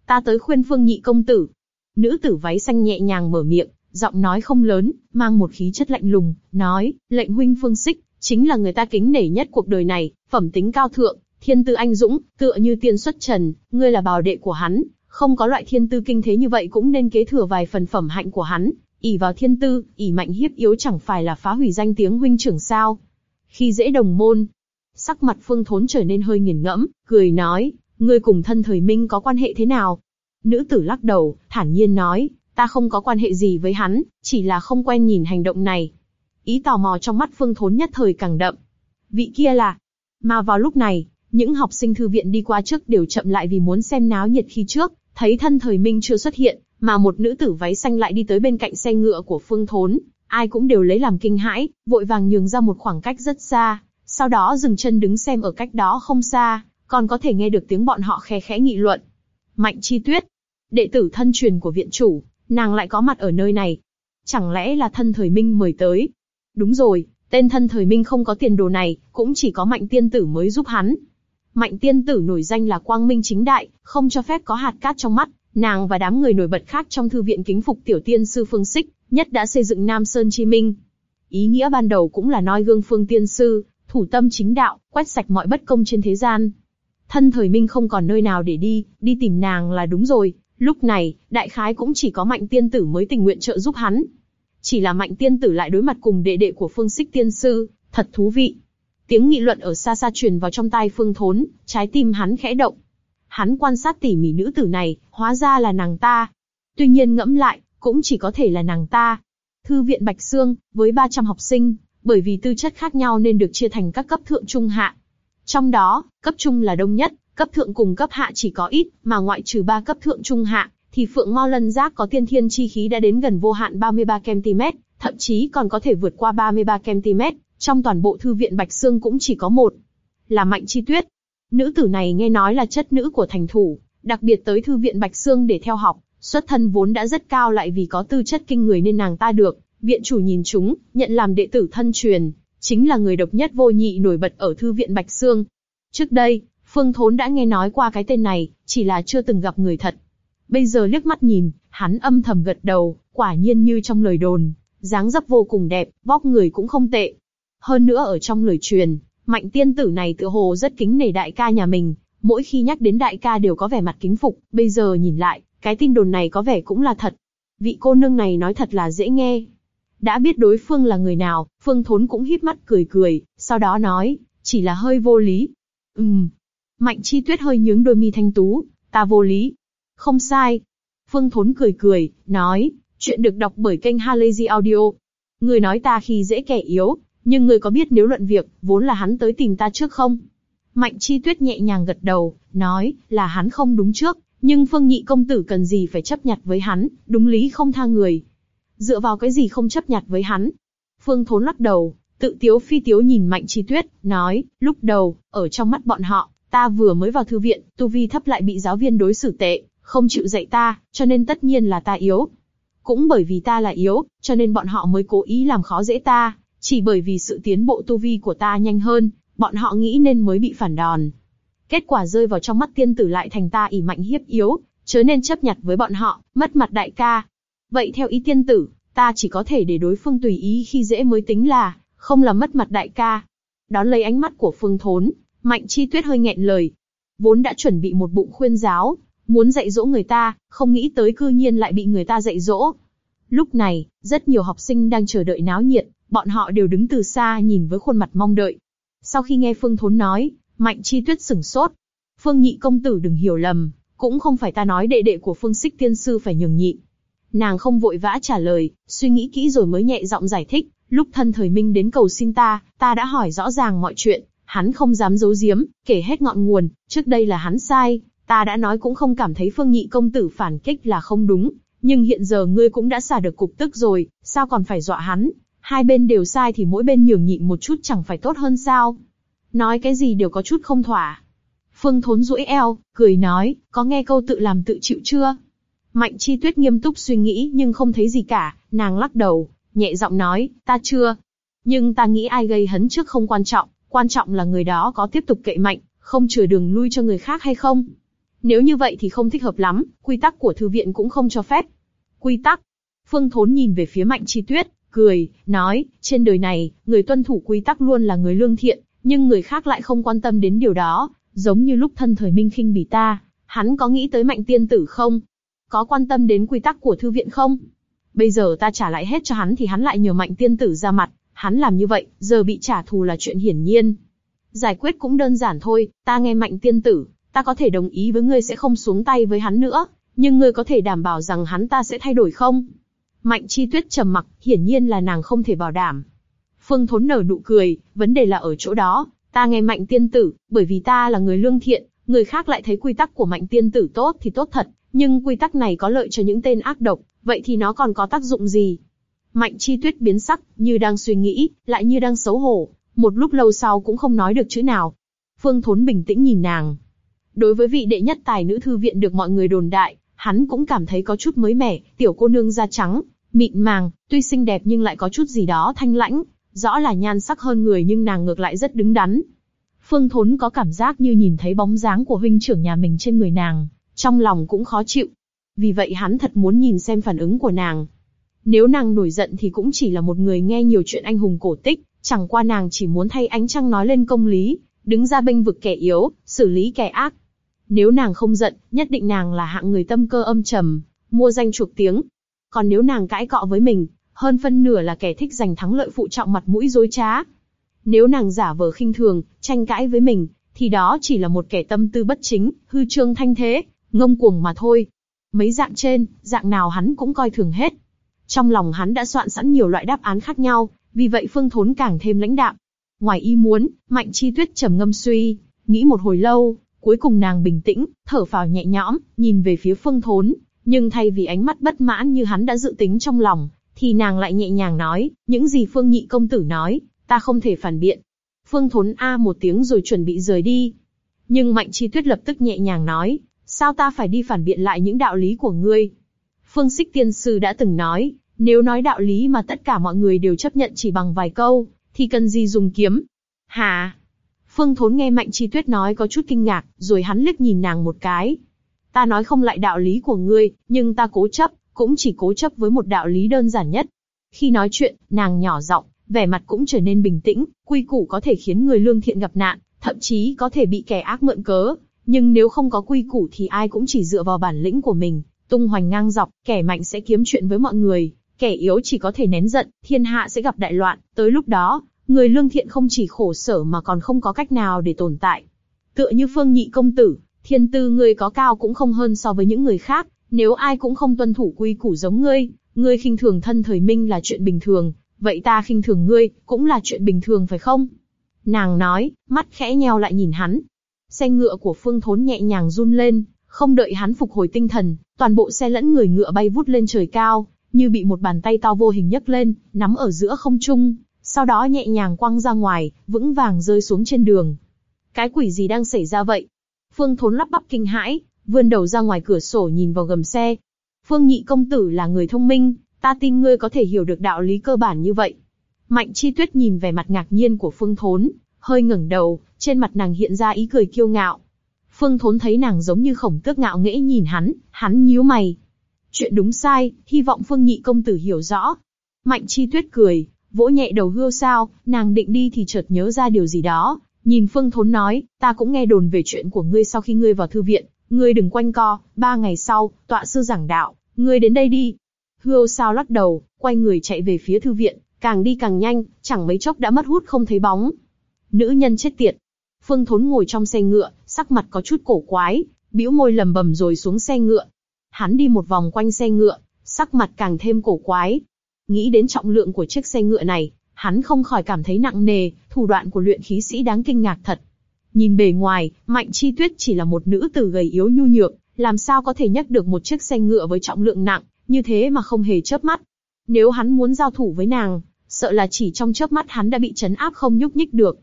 Ta tới khuyên Phương nhị công tử. Nữ tử váy xanh nhẹ nhàng mở miệng, giọng nói không lớn, mang một khí chất lạnh lùng, nói, lệnh huynh Phương Xích, chính là người ta kính nể nhất cuộc đời này, phẩm tính cao thượng, thiên tư anh dũng, tựa như tiên xuất trần, ngươi là bào đệ của hắn, không có loại thiên tư kinh thế như vậy cũng nên kế thừa vài phần phẩm hạnh của hắn, ỷ vào thiên tư, ỷ mạnh hiếp yếu chẳng phải là phá hủy danh tiếng huynh trưởng sao? Khi dễ đồng môn, sắc mặt Phương Thốn trở nên hơi nghiền ngẫm, cười nói, ngươi cùng thân thời Minh có quan hệ thế nào? Nữ tử lắc đầu, thản nhiên nói, ta không có quan hệ gì với hắn, chỉ là không quen nhìn hành động này. Ý tò mò trong mắt Phương Thốn nhất thời càng đậm. Vị kia là, mà vào lúc này, những học sinh thư viện đi qua trước đều chậm lại vì muốn xem náo nhiệt khi trước, thấy thân thời Minh chưa xuất hiện, mà một nữ tử váy xanh lại đi tới bên cạnh xe ngựa của Phương Thốn, ai cũng đều lấy làm kinh hãi, vội vàng nhường ra một khoảng cách rất xa, sau đó dừng chân đứng xem ở cách đó không xa, còn có thể nghe được tiếng bọn họ khe khẽ nghị luận. Mạnh Chi Tuyết, đệ tử thân truyền của viện chủ, nàng lại có mặt ở nơi này. Chẳng lẽ là thân thời Minh mời tới? Đúng rồi, tên thân thời Minh không có tiền đồ này, cũng chỉ có Mạnh Tiên Tử mới giúp hắn. Mạnh Tiên Tử nổi danh là quang minh chính đại, không cho phép có hạt cát trong mắt, nàng và đám người nổi bật khác trong thư viện kính phục tiểu tiên sư Phương Sích, nhất đã xây dựng Nam Sơn Chi Minh. Ý nghĩa ban đầu cũng là noi gương Phương Tiên Sư, thủ tâm chính đạo, quét sạch mọi bất công trên thế gian. Thân thời Minh không còn nơi nào để đi, đi tìm nàng là đúng rồi. Lúc này, đại khái cũng chỉ có Mạnh Tiên Tử mới tình nguyện trợ giúp hắn. Chỉ là Mạnh Tiên Tử lại đối mặt cùng đệ đệ của Phương Sích Tiên Sư, thật thú vị. Tiếng nghị luận ở xa xa truyền vào trong tai Phương Thốn, trái tim hắn khẽ động. Hắn quan sát tỉ mỉ nữ tử này, hóa ra là nàng ta. Tuy nhiên ngẫm lại, cũng chỉ có thể là nàng ta. Thư viện Bạch Sương, với 300 học sinh, bởi vì tư chất khác nhau nên được chia thành các cấp thượng trung hạ. Trong đó, cấp trung là đông nhất, cấp thượng cùng cấp hạ chỉ có ít, mà ngoại trừ ba cấp thượng trung hạ, thì Phượng Mo Lân Giác có tiên thiên chi khí đã đến gần vô hạn 33 cm, thậm chí còn có thể vượt qua 33 cm, trong toàn bộ thư viện Bạch Sương cũng chỉ có một, là Mạnh Chi Tuyết. Nữ tử này nghe nói là chất nữ của thành thủ, đặc biệt tới thư viện Bạch Sương để theo học, xuất thân vốn đã rất cao lại vì có tư chất kinh người nên nàng ta được viện chủ nhìn chúng, nhận làm đệ tử thân truyền, chính là người độc nhất vô nhị nổi bật ở thư viện Bạch Sương. Trước đây, Phương Thốn đã nghe nói qua cái tên này, chỉ là chưa từng gặp người thật. Bây giờ liếc mắt nhìn, hắn âm thầm gật đầu, quả nhiên như trong lời đồn, dáng dấp vô cùng đẹp, vóc người cũng không tệ. Hơn nữa ở trong lời truyền, mạnh tiên tử này tựa hồ rất kính nể đại ca nhà mình, mỗi khi nhắc đến đại ca đều có vẻ mặt kính phục. Bây giờ nhìn lại, cái tin đồn này có vẻ cũng là thật. Vị cô nương này nói thật là dễ nghe. Đã biết đối phương là người nào, Phương Thốn cũng híp mắt cười cười, sau đó nói, chỉ là hơi vô lý. Ừm. Mạnh Chi Tuyết hơi nhướng đôi mi thanh tú, ta vô lý. Không sai. Phương Thốn cười cười, nói, chuyện được đọc bởi kênh Halazy Audio. Người nói ta khi dễ kẻ yếu, nhưng người có biết nếu luận việc, vốn là hắn tới tìm ta trước không? Mạnh Chi Tuyết nhẹ nhàng gật đầu, nói, là hắn không đúng trước, nhưng Phương Nhị công tử cần gì phải chấp nhặt với hắn, đúng lý không tha người. Dựa vào cái gì không chấp nhặt với hắn? Phương Thốn lắc đầu, tự tiếu phi tiếu nhìn Mạnh Chi Tuyết, nói, lúc đầu, ở trong mắt bọn họ, ta vừa mới vào thư viện, tu vi thấp lại bị giáo viên đối xử tệ, không chịu dạy ta, cho nên tất nhiên là ta yếu. Cũng bởi vì ta là yếu, cho nên bọn họ mới cố ý làm khó dễ ta, chỉ bởi vì sự tiến bộ tu vi của ta nhanh hơn, bọn họ nghĩ nên mới bị phản đòn. Kết quả rơi vào trong mắt tiên tử lại thành ta ỉ mạnh hiếp yếu, chớ nên chấp nhặt với bọn họ, mất mặt đại ca. Vậy theo ý tiên tử, ta chỉ có thể để đối phương tùy ý khi dễ mới tính là, không là mất mặt đại ca. Đón lấy ánh mắt của phương thốn, mạnh chi tuyết hơi nghẹn lời. Vốn đã chuẩn bị một bụng khuyên giáo, muốn dạy dỗ người ta, không nghĩ tới cư nhiên lại bị người ta dạy dỗ. Lúc này, rất nhiều học sinh đang chờ đợi náo nhiệt, bọn họ đều đứng từ xa nhìn với khuôn mặt mong đợi. Sau khi nghe Phương Thốn nói, Mạnh Chi Tuyết sửng sốt. Phương Nhị công tử đừng hiểu lầm, cũng không phải ta nói đệ đệ của Phương Sích Tiên sư phải nhường nhịn. Nàng không vội vã trả lời, suy nghĩ kỹ rồi mới nhẹ giọng giải thích. Lúc thân thời minh đến cầu xin ta, ta đã hỏi rõ ràng mọi chuyện, hắn không dám giấu giếm, kể hết ngọn nguồn. Trước đây là hắn sai, ta đã nói cũng không cảm thấy Phương Nhị công tử phản kích là không đúng, nhưng hiện giờ ngươi cũng đã xả được cục tức rồi, sao còn phải dọa hắn? Hai bên đều sai thì mỗi bên nhường nhịn một chút chẳng phải tốt hơn sao? Nói cái gì đều có chút không thỏa. Phương Thốn duỗi eo, cười nói, có nghe câu tự làm tự chịu chưa? Mạnh Chi Tuyết nghiêm túc suy nghĩ nhưng không thấy gì cả, nàng lắc đầu, nhẹ giọng nói, ta chưa. Nhưng ta nghĩ ai gây hấn trước không quan trọng, quan trọng là người đó có tiếp tục cậy mạnh, không chừa đường lui cho người khác hay không. Nếu như vậy thì không thích hợp lắm, quy tắc của thư viện cũng không cho phép. Quy tắc. Phương Thốn nhìn về phía Mạnh Chi Tuyết, cười, nói, trên đời này, người tuân thủ quy tắc luôn là người lương thiện, nhưng người khác lại không quan tâm đến điều đó, giống như lúc thân thời minh khinh bỉ ta, hắn có nghĩ tới mạnh tiên tử không? Có quan tâm đến quy tắc của thư viện không? Bây giờ ta trả lại hết cho hắn thì hắn lại nhờ mạnh tiên tử ra mặt, hắn làm như vậy, giờ bị trả thù là chuyện hiển nhiên. Giải quyết cũng đơn giản thôi, ta nghe mạnh tiên tử, ta có thể đồng ý với ngươi sẽ không xuống tay với hắn nữa, nhưng ngươi có thể đảm bảo rằng hắn ta sẽ thay đổi không? Mạnh chi tuyết trầm mặc, hiển nhiên là nàng không thể bảo đảm. Phương Thốn nở nụ cười, vấn đề là ở chỗ đó, ta nghe mạnh tiên tử, bởi vì ta là người lương thiện, người khác lại thấy quy tắc của mạnh tiên tử tốt thì tốt thật, nhưng quy tắc này có lợi cho những tên ác độc, vậy thì nó còn có tác dụng gì? Mạnh chi tuyết biến sắc, như đang suy nghĩ, lại như đang xấu hổ, một lúc lâu sau cũng không nói được chữ nào. Phương Thốn bình tĩnh nhìn nàng. Đối với vị đệ nhất tài nữ thư viện được mọi người đồn đại, hắn cũng cảm thấy có chút mới mẻ, tiểu cô nương da trắng, mịn màng, tuy xinh đẹp nhưng lại có chút gì đó thanh lãnh, rõ là nhan sắc hơn người nhưng nàng ngược lại rất đứng đắn. Phương Thốn có cảm giác như nhìn thấy bóng dáng của huynh trưởng nhà mình trên người nàng, trong lòng cũng khó chịu. Vì vậy hắn thật muốn nhìn xem phản ứng của nàng. Nếu nàng nổi giận thì cũng chỉ là một người nghe nhiều chuyện anh hùng cổ tích, chẳng qua nàng chỉ muốn thay ánh trăng nói lên công lý, đứng ra bênh vực kẻ yếu, xử lý kẻ ác. Nếu nàng không giận, nhất định nàng là hạng người tâm cơ âm trầm, mua danh chuộc tiếng. Còn nếu nàng cãi cọ với mình, hơn phân nửa là kẻ thích giành thắng lợi phụ trọng mặt mũi dối trá. Nếu nàng giả vờ khinh thường, tranh cãi với mình, thì đó chỉ là một kẻ tâm tư bất chính, hư trương thanh thế, ngông cuồng mà thôi. Mấy dạng trên, dạng nào hắn cũng coi thường hết. Trong lòng hắn đã soạn sẵn nhiều loại đáp án khác nhau, vì vậy Phương Thốn càng thêm lãnh đạm. Ngoài ý muốn, Mạnh Chi Tuyết trầm ngâm suy, nghĩ một hồi lâu, cuối cùng nàng bình tĩnh, thở phào nhẹ nhõm, nhìn về phía Phương Thốn, nhưng thay vì ánh mắt bất mãn như hắn đã dự tính trong lòng, thì nàng lại nhẹ nhàng nói, những gì Phương Nhị công tử nói, ta không thể phản biện. Phương Thốn a một tiếng rồi chuẩn bị rời đi. Nhưng Mạnh Chi Tuyết lập tức nhẹ nhàng nói, sao ta phải đi phản biện lại những đạo lý của ngươi? Phương Sích Tiên Sư đã từng nói, nếu nói đạo lý mà tất cả mọi người đều chấp nhận chỉ bằng vài câu, thì cần gì dùng kiếm? Hà! Phương Thốn nghe Mạnh Chi Tuyết nói có chút kinh ngạc, rồi hắn liếc nhìn nàng một cái. Ta nói không lại đạo lý của ngươi, nhưng ta cố chấp, cũng chỉ cố chấp với một đạo lý đơn giản nhất. Khi nói chuyện, nàng nhỏ giọng, vẻ mặt cũng trở nên bình tĩnh, quy củ có thể khiến người lương thiện gặp nạn, thậm chí có thể bị kẻ ác mượn cớ. Nhưng nếu không có quy củ thì ai cũng chỉ dựa vào bản lĩnh của mình, tung hoành ngang dọc, kẻ mạnh sẽ kiếm chuyện với mọi người, kẻ yếu chỉ có thể nén giận, thiên hạ sẽ gặp đại loạn. Tới lúc đó, người lương thiện không chỉ khổ sở mà còn không có cách nào để tồn tại. Tựa như Phương Nhị công tử, thiên tư người có cao cũng không hơn so với những người khác, nếu ai cũng không tuân thủ quy củ giống ngươi, ngươi khinh thường thân thời minh là chuyện bình thường, vậy ta khinh thường ngươi, cũng là chuyện bình thường phải không? Nàng nói, mắt khẽ nheo lại nhìn hắn. Xe ngựa của Phương Thốn nhẹ nhàng run lên, không đợi hắn phục hồi tinh thần, toàn bộ xe lẫn người ngựa bay vút lên trời cao, như bị một bàn tay to vô hình nhấc lên, nắm ở giữa không trung, sau đó nhẹ nhàng quăng ra ngoài, vững vàng rơi xuống trên đường. Cái quỷ gì đang xảy ra vậy? Phương Thốn lắp bắp kinh hãi, vươn đầu ra ngoài cửa sổ nhìn vào gầm xe. Phương Nhị công tử là người thông minh, ta tin ngươi có thể hiểu được đạo lý cơ bản như vậy. Mạnh Chi Tuyết nhìn vẻ mặt ngạc nhiên của Phương Thốn, hơi ngẩng đầu, trên mặt nàng hiện ra ý cười kiêu ngạo. Phương Thốn thấy nàng giống như khổng tước ngạo nghễ nhìn hắn, hắn nhíu mày. Chuyện đúng sai, hy vọng Phương Nhị công tử hiểu rõ. Mạnh Chi Tuyết cười, vỗ nhẹ đầu hươu sao, nàng định đi thì chợt nhớ ra điều gì đó, nhìn Phương Thốn nói, ta cũng nghe đồn về chuyện của ngươi sau khi ngươi vào thư viện, ngươi đừng quanh co, ba ngày sau, tọa sư giảng đạo, ngươi đến đây đi. Hươu sao lắc đầu, quay người chạy về phía thư viện, càng đi càng nhanh, chẳng mấy chốc đã mất hút không thấy bóng. Nữ nhân chết tiệt. Phương Thốn ngồi trong xe ngựa, sắc mặt có chút cổ quái, bĩu môi lầm bầm rồi xuống xe ngựa. Hắn đi một vòng quanh xe ngựa, sắc mặt càng thêm cổ quái. Nghĩ đến trọng lượng của chiếc xe ngựa này, hắn không khỏi cảm thấy nặng nề, thủ đoạn của luyện khí sĩ đáng kinh ngạc thật. Nhìn bề ngoài, Mạnh Chi Tuyết chỉ là một nữ tử gầy yếu nhu nhược, làm sao có thể nhấc được một chiếc xe ngựa với trọng lượng nặng, như thế mà không hề chớp mắt. Nếu hắn muốn giao thủ với nàng, sợ là chỉ trong chớp mắt hắn đã bị chấn áp không nhúc nhích được.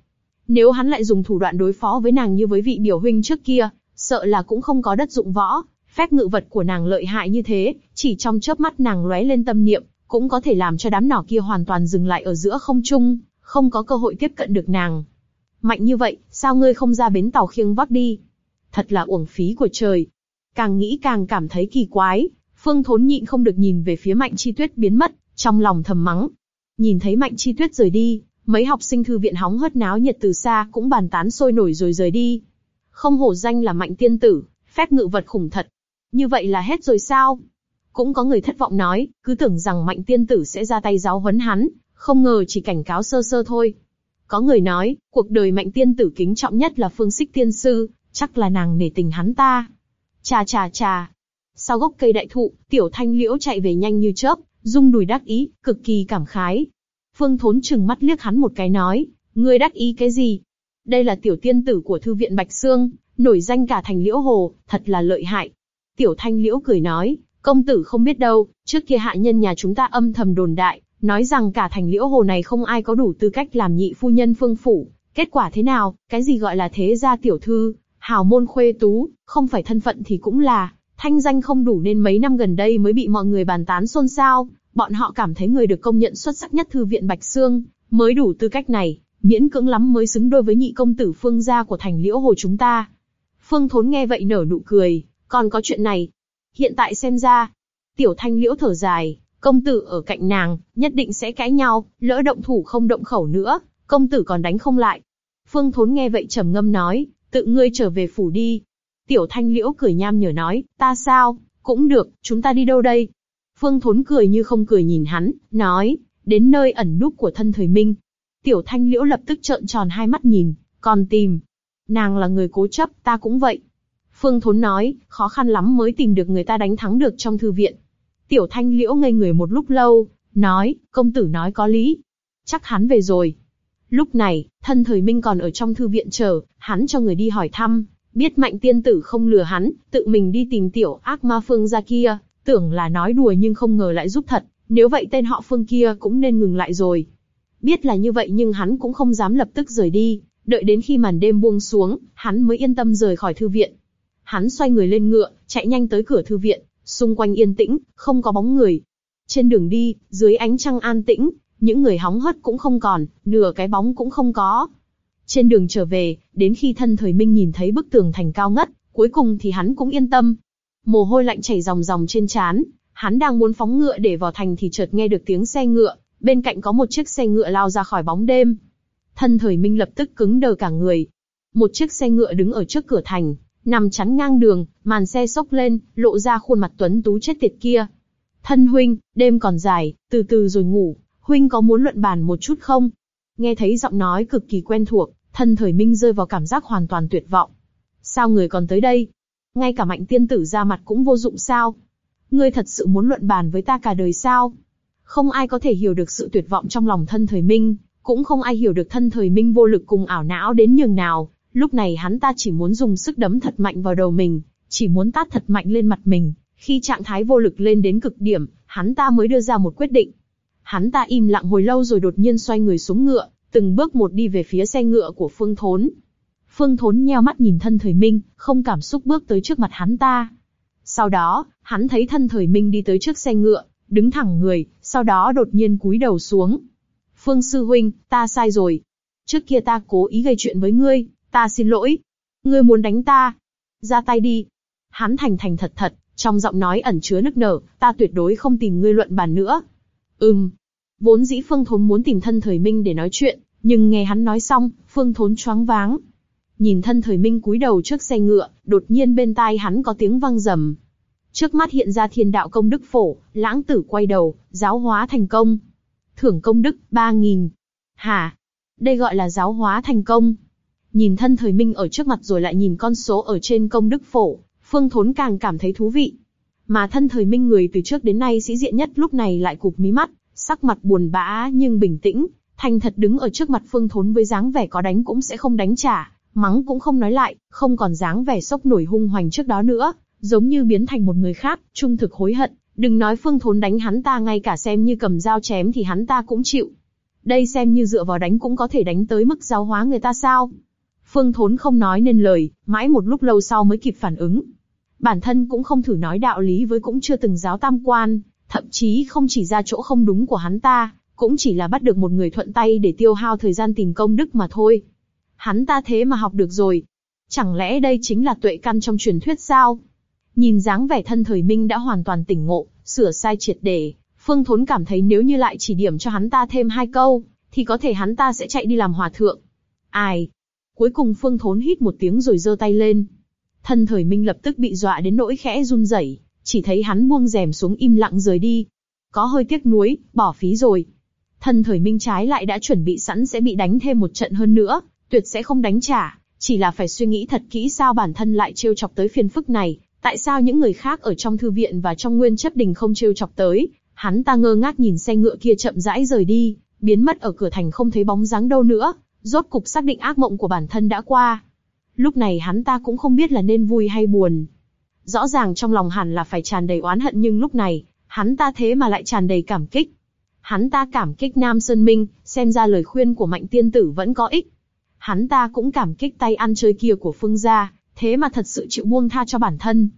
Nếu hắn lại dùng thủ đoạn đối phó với nàng như với vị biểu huynh trước kia, sợ là cũng không có đất dụng võ. Phép ngự vật của nàng lợi hại như thế, chỉ trong chớp mắt nàng lóe lên tâm niệm, cũng có thể làm cho đám nỏ kia hoàn toàn dừng lại ở giữa không trung, không có cơ hội tiếp cận được nàng. Mạnh như vậy, sao ngươi không ra bến tàu khiêng vác đi? Thật là uổng phí của trời. Càng nghĩ càng cảm thấy kỳ quái, Phương Thốn nhịn không được nhìn về phía Mạnh Chi Tuyết biến mất, trong lòng thầm mắng. Nhìn thấy Mạnh Chi Tuyết rời đi, mấy học sinh thư viện hóng hớt náo nhiệt từ xa cũng bàn tán sôi nổi rồi rời đi. Không hổ danh là Mạnh Tiên Tử, phép ngự vật khủng thật. Như vậy là hết rồi sao? Cũng có người thất vọng nói, cứ tưởng rằng Mạnh Tiên Tử sẽ ra tay giáo huấn hắn, không ngờ chỉ cảnh cáo sơ sơ thôi. Có người nói, cuộc đời Mạnh Tiên Tử kính trọng nhất là Phương Xích Tiên Sư, chắc là nàng nể tình hắn ta. Chà chà chà. Sau gốc cây đại thụ, Tiểu Thanh Liễu chạy về nhanh như chớp, rung đùi đắc ý, cực kỳ cảm khái. Phương Thốn chừng mắt liếc hắn một cái nói, ngươi đắc ý cái gì? Đây là tiểu tiên tử của thư viện Bạch Sương, nổi danh cả thành Liễu Hồ, thật là lợi hại. Tiểu Thanh Liễu cười nói, công tử không biết đâu, trước kia hạ nhân nhà chúng ta âm thầm đồn đại, nói rằng cả thành Liễu Hồ này không ai có đủ tư cách làm nhị phu nhân phương phủ. Kết quả thế nào? Cái gì gọi là thế gia tiểu thư, hào môn khuê tú, không phải thân phận thì cũng là thanh danh không đủ nên mấy năm gần đây mới bị mọi người bàn tán xôn xao. Bọn họ cảm thấy người được công nhận xuất sắc nhất thư viện Bạch Sương mới đủ tư cách này, miễn cưỡng lắm mới xứng đôi với nhị công tử Phương gia của thành Liễu Hồ chúng ta. Phương Thốn nghe vậy nở nụ cười, còn có chuyện này. Hiện tại xem ra, Tiểu Thanh Liễu thở dài, công tử ở cạnh nàng, nhất định sẽ cãi nhau, lỡ động thủ không động khẩu nữa, công tử còn đánh không lại. Phương Thốn nghe vậy trầm ngâm nói, tự ngươi trở về phủ đi. Tiểu Thanh Liễu cười nham nhở nói, ta sao, cũng được, chúng ta đi đâu đây? Phương Thốn cười như không cười nhìn hắn, nói, đến nơi ẩn núp của thân thời minh. Tiểu Thanh Liễu lập tức trợn tròn hai mắt nhìn, còn tìm. Nàng là người cố chấp, ta cũng vậy. Phương Thốn nói, khó khăn lắm mới tìm được người ta đánh thắng được trong thư viện. Tiểu Thanh Liễu ngây người một lúc lâu, nói, công tử nói có lý. Chắc hắn về rồi. Lúc này, thân thời minh còn ở trong thư viện chờ, hắn cho người đi hỏi thăm, biết mạnh tiên tử không lừa hắn, tự mình đi tìm tiểu ác ma phương ra kia, tưởng là nói đùa nhưng không ngờ lại giúp thật, nếu vậy tên họ phương kia cũng nên ngừng lại rồi. Biết là như vậy nhưng hắn cũng không dám lập tức rời đi, đợi đến khi màn đêm buông xuống, hắn mới yên tâm rời khỏi thư viện. Hắn xoay người lên ngựa, chạy nhanh tới cửa thư viện, xung quanh yên tĩnh, không có bóng người. Trên đường đi, dưới ánh trăng an tĩnh, những người hóng hớt cũng không còn, nửa cái bóng cũng không có. Trên đường trở về, đến khi thân thời minh nhìn thấy bức tường thành cao ngất, cuối cùng thì hắn cũng yên tâm. Mồ hôi lạnh chảy ròng ròng trên trán, hắn đang muốn phóng ngựa để vào thành thì chợt nghe được tiếng xe ngựa, bên cạnh có một chiếc xe ngựa lao ra khỏi bóng đêm. Thân thời minh lập tức cứng đờ cả người. Một chiếc xe ngựa đứng ở trước cửa thành, nằm chắn ngang đường, màn xe sốc lên, lộ ra khuôn mặt tuấn tú chết tiệt kia. Thân huynh, đêm còn dài, từ từ rồi ngủ, huynh có muốn luận bàn một chút không? Nghe thấy giọng nói cực kỳ quen thuộc, thân thời minh rơi vào cảm giác hoàn toàn tuyệt vọng. Sao người còn tới đây? Ngay cả mạnh tiên tử ra mặt cũng vô dụng sao? Ngươi thật sự muốn luận bàn với ta cả đời sao? Không ai có thể hiểu được sự tuyệt vọng trong lòng thân thời minh, cũng không ai hiểu được thân thời minh vô lực cùng ảo não đến nhường nào. Lúc này hắn ta chỉ muốn dùng sức đấm thật mạnh vào đầu mình, chỉ muốn tát thật mạnh lên mặt mình. Khi trạng thái vô lực lên đến cực điểm, hắn ta mới đưa ra một quyết định. Hắn ta im lặng hồi lâu rồi đột nhiên xoay người xuống ngựa, từng bước một đi về phía xe ngựa của Phương Thốn. Phương Thốn nheo mắt nhìn thân thời Minh, không cảm xúc bước tới trước mặt hắn ta. Sau đó, hắn thấy thân thời Minh đi tới trước xe ngựa, đứng thẳng người, sau đó đột nhiên cúi đầu xuống. Phương Sư Huynh, ta sai rồi. Trước kia ta cố ý gây chuyện với ngươi, ta xin lỗi. Ngươi muốn đánh ta? Ra tay đi. Hắn thành thành thật thật, trong giọng nói ẩn chứa nức nở, ta tuyệt đối không tìm ngươi luận bàn nữa. Ừm. Vốn dĩ Phương Thốn muốn tìm thân thời minh để nói chuyện, nhưng nghe hắn nói xong, Phương Thốn choáng váng. Nhìn thân thời minh cúi đầu trước xe ngựa, đột nhiên bên tai hắn có tiếng vang rầm. Trước mắt hiện ra thiên đạo công đức phổ, lãng tử quay đầu, giáo hóa thành công. Thưởng công đức, ba nghìn. Hả? Đây gọi là giáo hóa thành công. Nhìn thân thời minh ở trước mặt rồi lại nhìn con số ở trên công đức phổ, Phương Thốn càng cảm thấy thú vị. Mà thân thời minh người từ trước đến nay sĩ diện nhất lúc này lại cụp mí mắt, sắc mặt buồn bã nhưng bình tĩnh, thành thật đứng ở trước mặt Phương Thốn với dáng vẻ có đánh cũng sẽ không đánh trả, mắng cũng không nói lại, không còn dáng vẻ sốc nổi hung hoành trước đó nữa, giống như biến thành một người khác, trung thực hối hận. Đừng nói Phương Thốn đánh hắn ta ngay cả xem như cầm dao chém thì hắn ta cũng chịu. Đây xem như dựa vào đánh cũng có thể đánh tới mức giáo hóa người ta sao? Phương Thốn không nói nên lời, mãi một lúc lâu sau mới kịp phản ứng. Bản thân cũng không thử nói đạo lý với cũng chưa từng giáo tam quan, thậm chí không chỉ ra chỗ không đúng của hắn ta, cũng chỉ là bắt được một người thuận tay để tiêu hao thời gian tìm công đức mà thôi. Hắn ta thế mà học được rồi. Chẳng lẽ đây chính là tuệ căn trong truyền thuyết sao? Nhìn dáng vẻ thân thời minh đã hoàn toàn tỉnh ngộ, sửa sai triệt để, Phương Thốn cảm thấy nếu như lại chỉ điểm cho hắn ta thêm hai câu, thì có thể hắn ta sẽ chạy đi làm hòa thượng. Ai? Cuối cùng Phương Thốn hít một tiếng rồi giơ tay lên. Thân thời minh lập tức bị dọa đến nỗi khẽ run rẩy, chỉ thấy hắn buông rèm xuống im lặng rời đi. Có hơi tiếc nuối, bỏ phí rồi. Thân thời minh trái lại đã chuẩn bị sẵn sẽ bị đánh thêm một trận hơn nữa, tuyệt sẽ không đánh trả, chỉ là phải suy nghĩ thật kỹ sao bản thân lại trêu chọc tới phiền phức này, tại sao những người khác ở trong thư viện và trong nguyên chấp đình không trêu chọc tới, hắn ta ngơ ngác nhìn xe ngựa kia chậm rãi rời đi, biến mất ở cửa thành không thấy bóng dáng đâu nữa, rốt cục xác định ác mộng của bản thân đã qua. Lúc này hắn ta cũng không biết là nên vui hay buồn. Rõ ràng trong lòng hẳn là phải tràn đầy oán hận nhưng lúc này, hắn ta thế mà lại tràn đầy cảm kích. Hắn ta cảm kích Nam Sơn Minh, xem ra lời khuyên của mạnh tiên tử vẫn có ích. Hắn ta cũng cảm kích tay ăn chơi kia của Phương gia, thế mà thật sự chịu buông tha cho bản thân.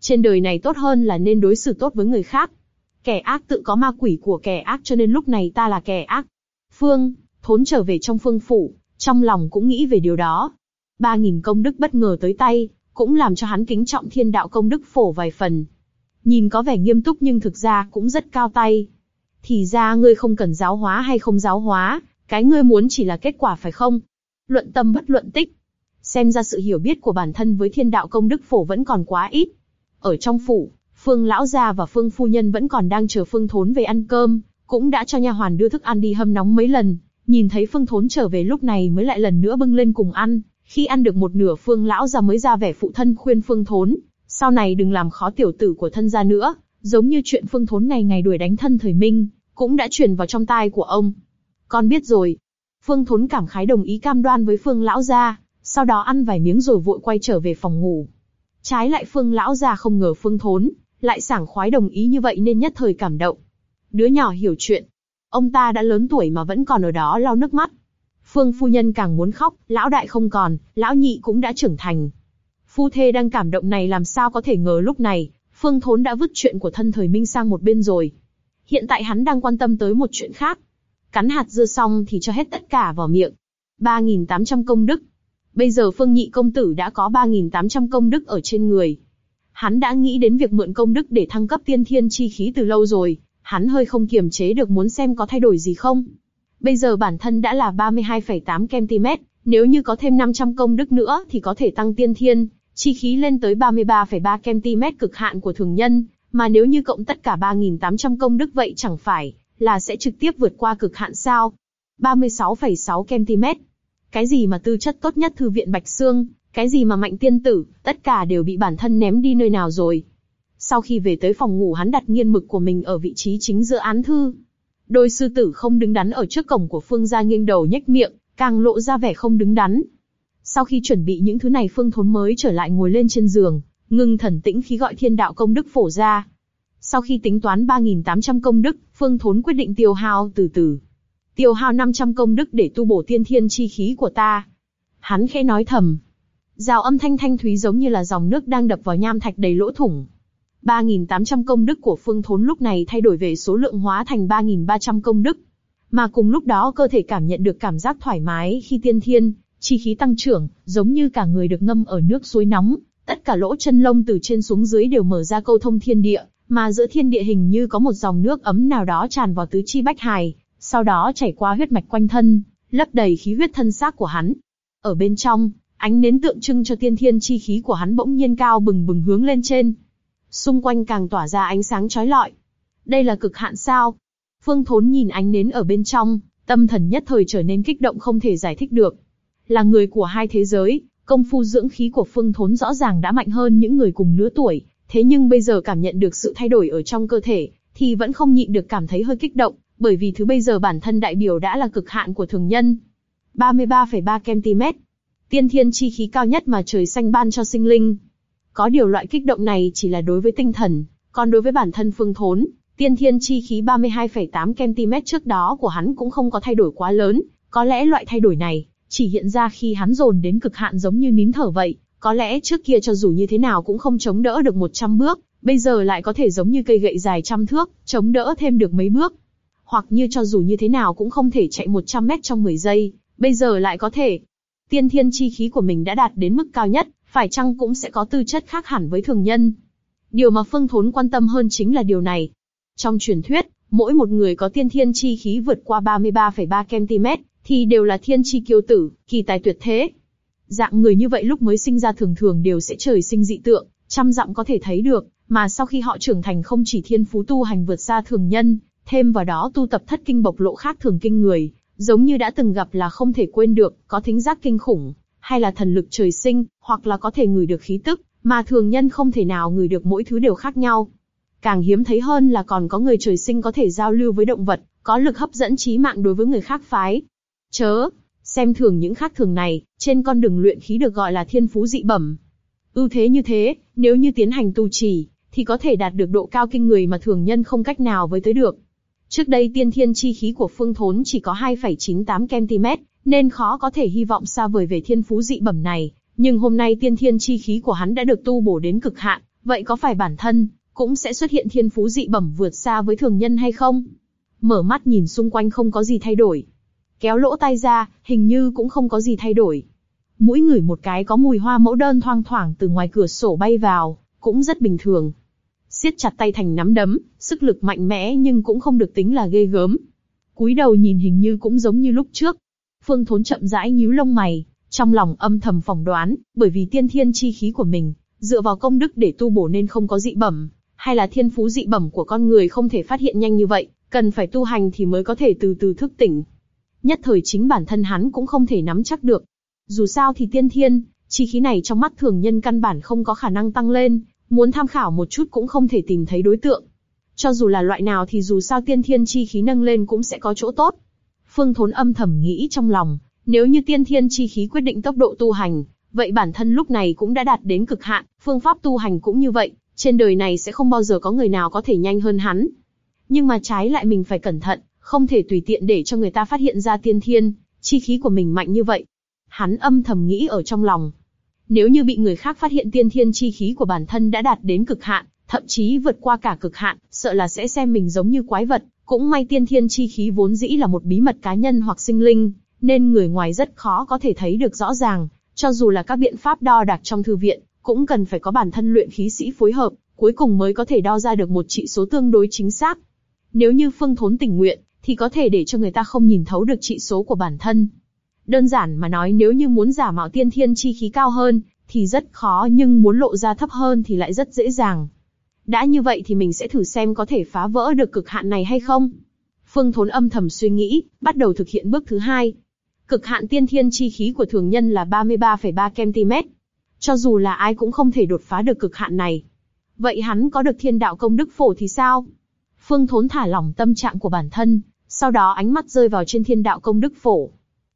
Trên đời này tốt hơn là nên đối xử tốt với người khác. Kẻ ác tự có ma quỷ của kẻ ác cho nên lúc này ta là kẻ ác. Phương, thốn trở về trong phương phủ, trong lòng cũng nghĩ về điều đó. Ba nghìn công đức bất ngờ tới tay, cũng làm cho hắn kính trọng thiên đạo công đức phổ vài phần. Nhìn có vẻ nghiêm túc nhưng thực ra cũng rất cao tay. Thì ra ngươi không cần giáo hóa hay không giáo hóa, cái ngươi muốn chỉ là kết quả phải không? Luận tâm bất luận tích. Xem ra sự hiểu biết của bản thân với thiên đạo công đức phổ vẫn còn quá ít. Ở trong phủ, Phương lão gia và Phương phu nhân vẫn còn đang chờ Phương Thốn về ăn cơm, cũng đã cho nha hoàn đưa thức ăn đi hâm nóng mấy lần. Nhìn thấy Phương Thốn trở về lúc này mới lại lần nữa bưng lên cùng ăn. Khi ăn được một nửa Phương lão gia mới ra vẻ phụ thân khuyên Phương Thốn, sau này đừng làm khó tiểu tử của thân gia nữa, giống như chuyện Phương Thốn ngày ngày đuổi đánh thân thời Minh, cũng đã truyền vào trong tai của ông. Con biết rồi. Phương Thốn cảm khái đồng ý cam đoan với Phương lão gia, sau đó ăn vài miếng rồi vội quay trở về phòng ngủ. Trái lại Phương lão gia không ngờ Phương Thốn lại sảng khoái đồng ý như vậy nên nhất thời cảm động. Đứa nhỏ hiểu chuyện. Ông ta đã lớn tuổi mà vẫn còn ở đó lau nước mắt. Phương phu nhân càng muốn khóc, lão đại không còn, lão nhị cũng đã trưởng thành. Phu thê đang cảm động này làm sao có thể ngờ lúc này, Phương Thốn đã vứt chuyện của thân thời Minh sang một bên rồi. Hiện tại hắn đang quan tâm tới một chuyện khác. Cắn hạt dưa xong thì cho hết tất cả vào miệng. 3.800 công đức. Bây giờ Phương Nhị công tử đã có 3.800 công đức ở trên người. Hắn đã nghĩ đến việc mượn công đức để thăng cấp tiên thiên chi khí từ lâu rồi, hắn hơi không kiềm chế được muốn xem có thay đổi gì không. Bây giờ bản thân đã là 32,8 cm, nếu như có thêm 500 công đức nữa thì có thể tăng tiên thiên, chi khí lên tới 33,3 cm cực hạn của thường nhân, mà nếu như cộng tất cả 3.800 công đức vậy chẳng phải là sẽ trực tiếp vượt qua cực hạn sao? 36,6 cm. Cái gì mà tư chất tốt nhất thư viện Bạch Sương, cái gì mà mạnh tiên tử, tất cả đều bị bản thân ném đi nơi nào rồi. Sau khi về tới phòng ngủ hắn đặt nghiên mực của mình ở vị trí chính giữa án thư. Đôi sư tử không đứng đắn ở trước cổng của Phương gia nghiêng đầu nhếch miệng, càng lộ ra vẻ không đứng đắn. Sau khi chuẩn bị những thứ này Phương Thốn mới trở lại ngồi lên trên giường, ngưng thần tĩnh khí gọi thiên đạo công đức phổ ra. Sau khi tính toán 3.800 công đức, Phương Thốn quyết định tiêu hao từ từ. Tiêu hao 500 công đức để tu bổ tiên thiên chi khí của ta. Hắn khẽ nói thầm, Rào âm thanh thanh thúy giống như là dòng nước đang đập vào nham thạch đầy lỗ thủng. 3.800 công đức của Phương Thốn lúc này thay đổi về số lượng hóa thành 3.300 công đức. mà cùng lúc đó cơ thể cảm nhận được cảm giác thoải mái khi tiên thiên, chi khí tăng trưởng, giống như cả người được ngâm ở nước suối nóng, tất cả lỗ chân lông từ trên xuống dưới đều mở ra câu thông thiên địa, mà giữa thiên địa hình như có một dòng nước ấm nào đó tràn vào tứ chi bách hài, sau đó chảy qua huyết mạch quanh thân, lấp đầy khí huyết thân xác của hắn. Ở bên trong, ánh nến tượng trưng cho tiên thiên chi khí của hắn bỗng nhiên cao bừng bừng hướng lên trên. Xung quanh càng tỏa ra ánh sáng chói lọi. Đây là cực hạn sao? Phương Thốn nhìn ánh nến ở bên trong, tâm thần nhất thời trở nên kích động không thể giải thích được. Là người của hai thế giới, công phu dưỡng khí của Phương Thốn rõ ràng đã mạnh hơn những người cùng lứa tuổi, thế nhưng bây giờ cảm nhận được sự thay đổi ở trong cơ thể, thì vẫn không nhịn được cảm thấy hơi kích động, bởi vì thứ bây giờ bản thân đại biểu đã là cực hạn của thường nhân. 33,3 cm, tiên thiên chi khí cao nhất mà trời xanh ban cho sinh linh. Có điều loại kích động này chỉ là đối với tinh thần, còn đối với bản thân Phương Thốn, tiên thiên chi khí 32,8 cm trước đó của hắn cũng không có thay đổi quá lớn, có lẽ loại thay đổi này chỉ hiện ra khi hắn dồn đến cực hạn giống như nín thở vậy, có lẽ trước kia cho dù như thế nào cũng không chống đỡ được 100 bước, bây giờ lại có thể giống như cây gậy dài trăm thước, chống đỡ thêm được mấy bước. Hoặc như cho dù như thế nào cũng không thể chạy 100 mét trong 10 giây, bây giờ lại có thể. Tiên thiên chi khí của mình đã đạt đến mức cao nhất, phải chăng cũng sẽ có tư chất khác hẳn với thường nhân. Điều mà Phương Thốn quan tâm hơn chính là điều này. Trong truyền thuyết, mỗi một người có tiên thiên chi khí vượt qua 33,3 cm, thì đều là thiên chi kiêu tử, kỳ tài tuyệt thế. Dạng người như vậy lúc mới sinh ra thường thường đều sẽ trời sinh dị tượng, trăm dặm có thể thấy được, mà sau khi họ trưởng thành không chỉ thiên phú tu hành vượt xa thường nhân, thêm vào đó tu tập thất kinh bộc lộ khác thường kinh người, giống như đã từng gặp là không thể quên được, có thính giác kinh khủng, hay là thần lực trời sinh, hoặc là có thể ngửi được khí tức, mà thường nhân không thể nào ngửi được mỗi thứ đều khác nhau. Càng hiếm thấy hơn là còn có người trời sinh có thể giao lưu với động vật, có lực hấp dẫn trí mạng đối với người khác phái. Chớ, xem thường những khác thường này, trên con đường luyện khí được gọi là thiên phú dị bẩm. Ưu thế như thế, nếu như tiến hành tu trì, thì có thể đạt được độ cao kinh người mà thường nhân không cách nào với tới được. Trước đây tiên thiên chi khí của Phương Thốn chỉ có 2,98 cm, nên khó có thể hy vọng xa vời về thiên phú dị bẩm này. Nhưng hôm nay tiên thiên chi khí của hắn đã được tu bổ đến cực hạn, vậy có phải bản thân cũng sẽ xuất hiện thiên phú dị bẩm vượt xa với thường nhân hay không? Mở mắt nhìn xung quanh không có gì thay đổi, kéo lỗ tai ra, hình như cũng không có gì thay đổi. Mũi ngửi một cái có mùi hoa mẫu đơn thoang thoảng từ ngoài cửa sổ bay vào, cũng rất bình thường. siết chặt tay thành nắm đấm, sức lực mạnh mẽ nhưng cũng không được tính là ghê gớm. Cúi đầu nhìn hình như cũng giống như lúc trước. Phương Thốn chậm rãi nhíu lông mày, trong lòng âm thầm phỏng đoán, bởi vì tiên thiên chi khí của mình, dựa vào công đức để tu bổ nên không có dị bẩm, hay là thiên phú dị bẩm của con người không thể phát hiện nhanh như vậy, cần phải tu hành thì mới có thể từ từ thức tỉnh nhất thời chính bản thân hắn cũng không thể nắm chắc được. Dù sao thì tiên thiên, chi khí này trong mắt thường nhân căn bản không có khả năng tăng lên, muốn tham khảo một chút cũng không thể tìm thấy đối tượng. Cho dù là loại nào thì dù sao tiên thiên chi khí nâng lên cũng sẽ có chỗ tốt. Phương Thốn âm thầm nghĩ trong lòng, nếu như tiên thiên chi khí quyết định tốc độ tu hành, vậy bản thân lúc này cũng đã đạt đến cực hạn, phương pháp tu hành cũng như vậy, trên đời này sẽ không bao giờ có người nào có thể nhanh hơn hắn. Nhưng mà trái lại mình phải cẩn thận, không thể tùy tiện để cho người ta phát hiện ra tiên thiên, chi khí của mình mạnh như vậy. Hắn âm thầm nghĩ ở trong lòng. Nếu như bị người khác phát hiện tiên thiên chi khí của bản thân đã đạt đến cực hạn, thậm chí vượt qua cả cực hạn, sợ là sẽ xem mình giống như quái vật. Cũng may tiên thiên chi khí vốn dĩ là một bí mật cá nhân hoặc sinh linh, nên người ngoài rất khó có thể thấy được rõ ràng. Cho dù là các biện pháp đo đạc trong thư viện, cũng cần phải có bản thân luyện khí sĩ phối hợp, cuối cùng mới có thể đo ra được một trị số tương đối chính xác. Nếu như Phương Thốn tình nguyện, thì có thể để cho người ta không nhìn thấu được trị số của bản thân. Đơn giản mà nói nếu như muốn giả mạo tiên thiên chi khí cao hơn, thì rất khó nhưng muốn lộ ra thấp hơn thì lại rất dễ dàng. Đã như vậy thì mình sẽ thử xem có thể phá vỡ được cực hạn này hay không. Phương Thốn âm thầm suy nghĩ, bắt đầu thực hiện bước thứ hai. Cực hạn tiên thiên chi khí của thường nhân là 33,3 cm. Cho dù là ai cũng không thể đột phá được cực hạn này. Vậy hắn có được thiên đạo công đức phổ thì sao? Phương Thốn thả lỏng tâm trạng của bản thân, sau đó ánh mắt rơi vào trên thiên đạo công đức phổ.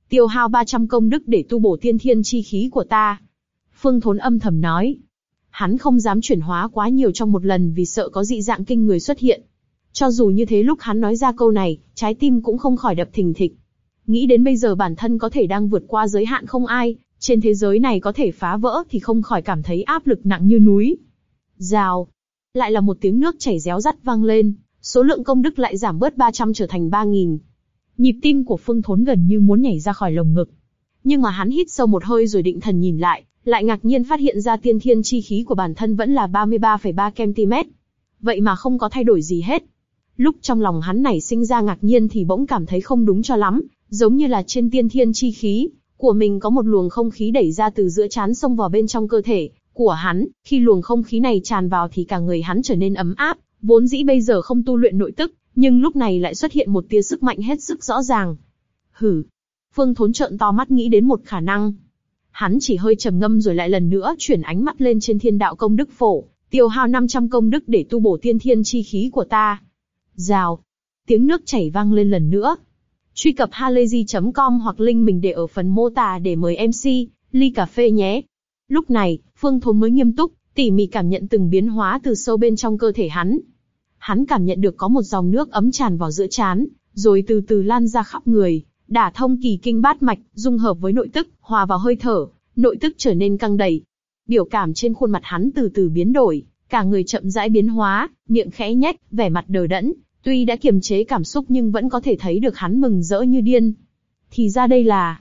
Tiêu hao 300 công đức để tu bổ tiên thiên chi khí của ta. Phương Thốn âm thầm nói. Hắn không dám chuyển hóa quá nhiều trong một lần vì sợ có dị dạng kinh người xuất hiện. Cho dù như thế lúc hắn nói ra câu này, trái tim cũng không khỏi đập thình thịch. Nghĩ đến bây giờ bản thân có thể đang vượt qua giới hạn không ai, trên thế giới này có thể phá vỡ thì không khỏi cảm thấy áp lực nặng như núi. Rào. Lại là một tiếng nước chảy réo rắt vang lên, số lượng công đức lại giảm bớt 300 trở thành 3.000. Nhịp tim của Phương Thốn gần như muốn nhảy ra khỏi lồng ngực. Nhưng mà hắn hít sâu một hơi rồi định thần nhìn lại, lại ngạc nhiên phát hiện ra tiên thiên chi khí của bản thân vẫn là 33,3 cm. Vậy mà không có thay đổi gì hết. Lúc trong lòng hắn này sinh ra ngạc nhiên thì bỗng cảm thấy không đúng cho lắm, giống như là trên tiên thiên chi khí của mình có một luồng không khí đẩy ra từ giữa chán xông vào bên trong cơ thể của hắn. Khi luồng không khí này tràn vào thì cả người hắn trở nên ấm áp, vốn dĩ bây giờ không tu luyện nội tức, nhưng lúc này lại xuất hiện một tia sức mạnh hết sức rõ ràng. Hử! Phương Thốn trợn to mắt nghĩ đến một khả năng. Hắn chỉ hơi trầm ngâm rồi lại lần nữa chuyển ánh mắt lên trên thiên đạo công đức phổ, tiêu hao 500 công đức để tu bổ tiên thiên chi khí của ta. Rào! Tiếng nước chảy vang lên lần nữa. Truy cập halayzi.com hoặc link mình để ở phần mô tả để mời MC, ly cà phê nhé. Lúc này, Phương Thốn mới nghiêm túc, tỉ mỉ cảm nhận từng biến hóa từ sâu bên trong cơ thể hắn. Hắn cảm nhận được có một dòng nước ấm tràn vào giữa chán, rồi từ từ lan ra khắp người, đả thông kỳ kinh bát mạch, dung hợp với nội tức, hòa vào hơi thở, nội tức trở nên căng đầy. Biểu cảm trên khuôn mặt hắn từ từ biến đổi, cả người chậm rãi biến hóa, miệng khẽ nhếch, vẻ mặt đờ đẫn, tuy đã kiềm chế cảm xúc nhưng vẫn có thể thấy được hắn mừng rỡ như điên. Thì ra đây là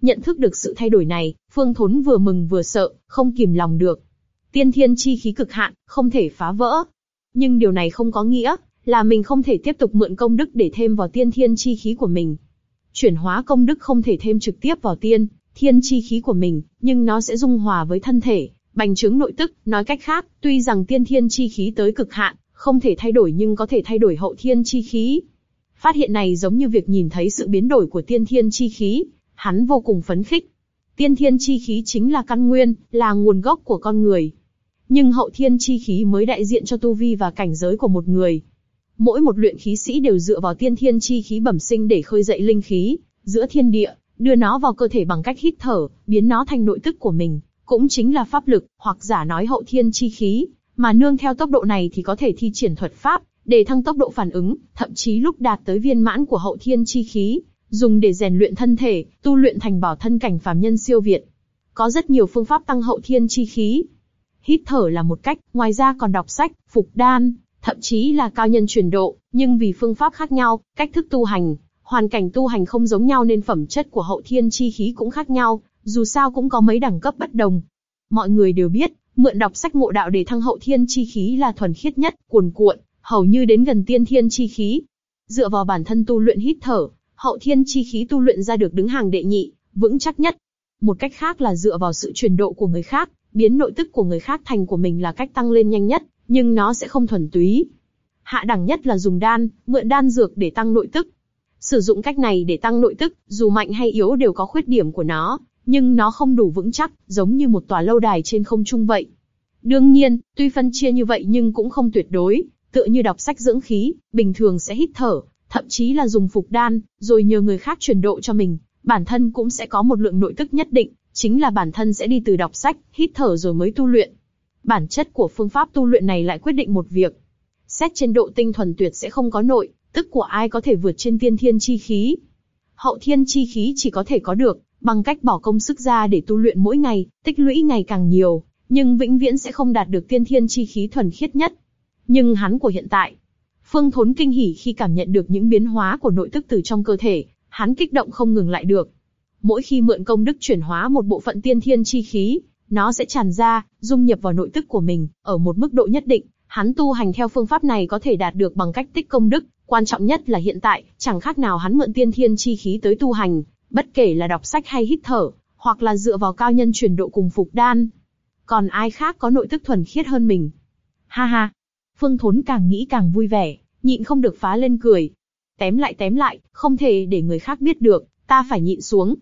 nhận thức được sự thay đổi này, Phương Thốn vừa mừng vừa sợ, không kìm lòng được. Tiên thiên chi khí cực hạn, không thể phá vỡ. Nhưng điều này không có nghĩa là mình không thể tiếp tục mượn công đức để thêm vào tiên thiên chi khí của mình. Chuyển hóa công đức không thể thêm trực tiếp vào tiên, thiên chi khí của mình, nhưng nó sẽ dung hòa với thân thể, bành trướng nội tức. Nói cách khác, tuy rằng tiên thiên chi khí tới cực hạn, không thể thay đổi nhưng có thể thay đổi hậu thiên chi khí. Phát hiện này giống như việc nhìn thấy sự biến đổi của tiên thiên chi khí, hắn vô cùng phấn khích. Tiên thiên chi khí chính là căn nguyên, là nguồn gốc của con người. Nhưng hậu thiên chi khí mới đại diện cho tu vi và cảnh giới của một người. Mỗi một luyện khí sĩ đều dựa vào tiên thiên chi khí bẩm sinh để khơi dậy linh khí giữa thiên địa, đưa nó vào cơ thể bằng cách hít thở, biến nó thành nội tức của mình, cũng chính là pháp lực, hoặc giả nói hậu thiên chi khí, mà nương theo tốc độ này thì có thể thi triển thuật pháp, để thăng tốc độ phản ứng, thậm chí lúc đạt tới viên mãn của hậu thiên chi khí, dùng để rèn luyện thân thể, tu luyện thành bảo thân cảnh phàm nhân siêu việt. Có rất nhiều phương pháp tăng hậu thiên chi khí. Hít thở là một cách, ngoài ra còn đọc sách, phục đan, thậm chí là cao nhân truyền độ, nhưng vì phương pháp khác nhau, cách thức tu hành, hoàn cảnh tu hành không giống nhau nên phẩm chất của hậu thiên chi khí cũng khác nhau, dù sao cũng có mấy đẳng cấp bất đồng. Mọi người đều biết, mượn đọc sách ngộ đạo để thăng hậu thiên chi khí là thuần khiết nhất, cuồn cuộn, hầu như đến gần tiên thiên chi khí. Dựa vào bản thân tu luyện hít thở, hậu thiên chi khí tu luyện ra được đứng hàng đệ nhị, vững chắc nhất. Một cách khác là dựa vào sự truyền độ của người khác, biến nội tức của người khác thành của mình là cách tăng lên nhanh nhất, nhưng nó sẽ không thuần túy. Hạ đẳng nhất là dùng đan, mượn đan dược để tăng nội tức. Sử dụng cách này để tăng nội tức, dù mạnh hay yếu đều có khuyết điểm của nó, nhưng nó không đủ vững chắc, giống như một tòa lâu đài trên không trung vậy. Đương nhiên, tuy phân chia như vậy nhưng cũng không tuyệt đối, tựa như đọc sách dưỡng khí, bình thường sẽ hít thở, thậm chí là dùng phục đan, rồi nhờ người khác truyền độ cho mình, bản thân cũng sẽ có một lượng nội tức nhất định, chính là bản thân sẽ đi từ đọc sách, hít thở rồi mới tu luyện. Bản chất của phương pháp tu luyện này lại quyết định một việc. Xét trên độ tinh thuần tuyệt sẽ không có nội, tức của ai có thể vượt trên tiên thiên chi khí. Hậu thiên chi khí chỉ có thể có được, bằng cách bỏ công sức ra để tu luyện mỗi ngày, tích lũy ngày càng nhiều, nhưng vĩnh viễn sẽ không đạt được tiên thiên chi khí thuần khiết nhất. Nhưng hắn của hiện tại, Phương Thốn kinh hỉ khi cảm nhận được những biến hóa của nội tức từ trong cơ thể, hắn kích động không ngừng lại được. Mỗi khi mượn công đức chuyển hóa một bộ phận tiên thiên chi khí, nó sẽ tràn ra, dung nhập vào nội tức của mình, ở một mức độ nhất định. Hắn tu hành theo phương pháp này có thể đạt được bằng cách tích công đức, quan trọng nhất là hiện tại, chẳng khác nào hắn mượn tiên thiên chi khí tới tu hành, bất kể là đọc sách hay hít thở, hoặc là dựa vào cao nhân truyền độ cùng phục đan. Còn ai khác có nội tức thuần khiết hơn mình? Ha ha! Phương Thốn càng nghĩ càng vui vẻ, nhịn không được phá lên cười. Tém lại tém lại, không thể để người khác biết được, ta phải nhịn xuống.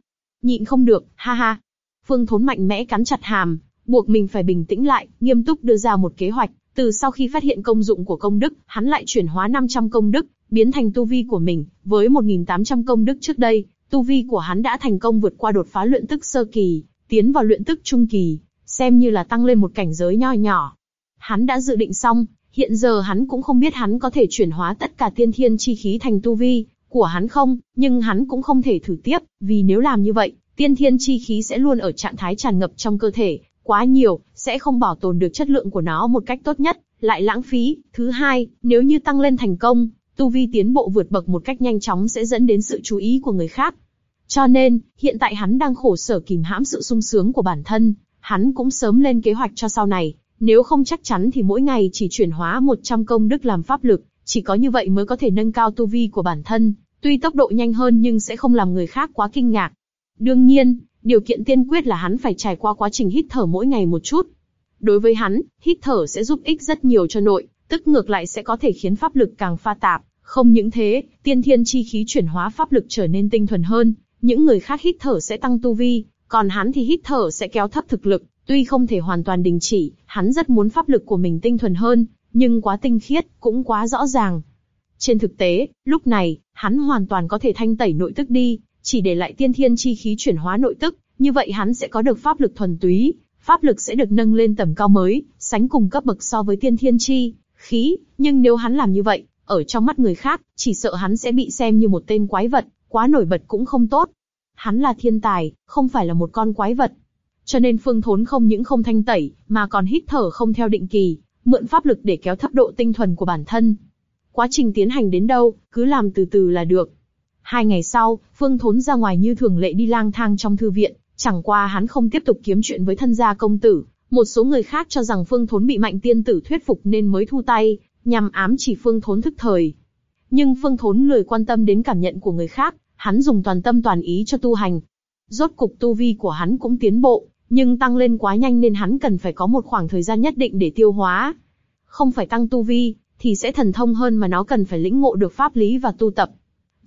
Nhịn không được, ha ha. Phương Thốn mạnh mẽ cắn chặt hàm, buộc mình phải bình tĩnh lại, nghiêm túc đưa ra một kế hoạch. Từ sau khi phát hiện công dụng của công đức, hắn lại chuyển hóa 500 công đức, biến thành tu vi của mình. Với 1.800 công đức trước đây, tu vi của hắn đã thành công vượt qua đột phá luyện tức sơ kỳ, tiến vào luyện tức trung kỳ, xem như là tăng lên một cảnh giới nho nhỏ. Hắn đã dự định xong, hiện giờ hắn cũng không biết hắn có thể chuyển hóa tất cả tiên thiên chi khí thành tu vi của hắn không, nhưng hắn cũng không thể thử tiếp, vì nếu làm như vậy, tiên thiên chi khí sẽ luôn ở trạng thái tràn ngập trong cơ thể, quá nhiều, sẽ không bảo tồn được chất lượng của nó một cách tốt nhất, lại lãng phí. Thứ hai, nếu như tăng lên thành công, tu vi tiến bộ vượt bậc một cách nhanh chóng sẽ dẫn đến sự chú ý của người khác. Cho nên, hiện tại hắn đang khổ sở kìm hãm sự sung sướng của bản thân, hắn cũng sớm lên kế hoạch cho sau này, nếu không chắc chắn thì mỗi ngày chỉ chuyển hóa 100 công đức làm pháp lực, chỉ có như vậy mới có thể nâng cao tu vi của bản thân, tuy tốc độ nhanh hơn nhưng sẽ không làm người khác quá kinh ngạc. Đương nhiên, điều kiện tiên quyết là hắn phải trải qua quá trình hít thở mỗi ngày một chút. Đối với hắn, hít thở sẽ giúp ích rất nhiều cho nội, tức ngược lại sẽ có thể khiến pháp lực càng pha tạp. Không những thế, tiên thiên chi khí chuyển hóa pháp lực trở nên tinh thuần hơn, những người khác hít thở sẽ tăng tu vi, còn hắn thì hít thở sẽ kéo thấp thực lực, tuy không thể hoàn toàn đình chỉ, hắn rất muốn pháp lực của mình tinh thuần hơn, nhưng quá tinh khiết, cũng quá rõ ràng. Trên thực tế, lúc này, hắn hoàn toàn có thể thanh tẩy nội tức đi, chỉ để lại tiên thiên chi khí chuyển hóa nội tức, như vậy hắn sẽ có được pháp lực thuần túy, pháp lực sẽ được nâng lên tầm cao mới, sánh cùng cấp bậc so với tiên thiên chi khí, nhưng nếu hắn làm như vậy, ở trong mắt người khác, chỉ sợ hắn sẽ bị xem như một tên quái vật, quá nổi bật cũng không tốt. Hắn là thiên tài, không phải là một con quái vật. Cho nên Phương Thốn không những không thanh tẩy, mà còn hít thở không theo định kỳ, mượn pháp lực để kéo thấp độ tinh thuần của bản thân. Quá trình tiến hành đến đâu, cứ làm từ từ là được. Hai ngày sau, Phương Thốn ra ngoài như thường lệ đi lang thang trong thư viện, chẳng qua hắn không tiếp tục kiếm chuyện với thân gia công tử. Một số người khác cho rằng Phương Thốn bị mạnh tiên tử thuyết phục nên mới thu tay, nhằm ám chỉ Phương Thốn thức thời. Nhưng Phương Thốn lười quan tâm đến cảm nhận của người khác, hắn dùng toàn tâm toàn ý cho tu hành. Rốt cục tu vi của hắn cũng tiến bộ, nhưng tăng lên quá nhanh nên hắn cần phải có một khoảng thời gian nhất định để tiêu hóa. Không phải tăng tu vi, thì sẽ thần thông hơn mà nó cần phải lĩnh ngộ được pháp lý và tu tập.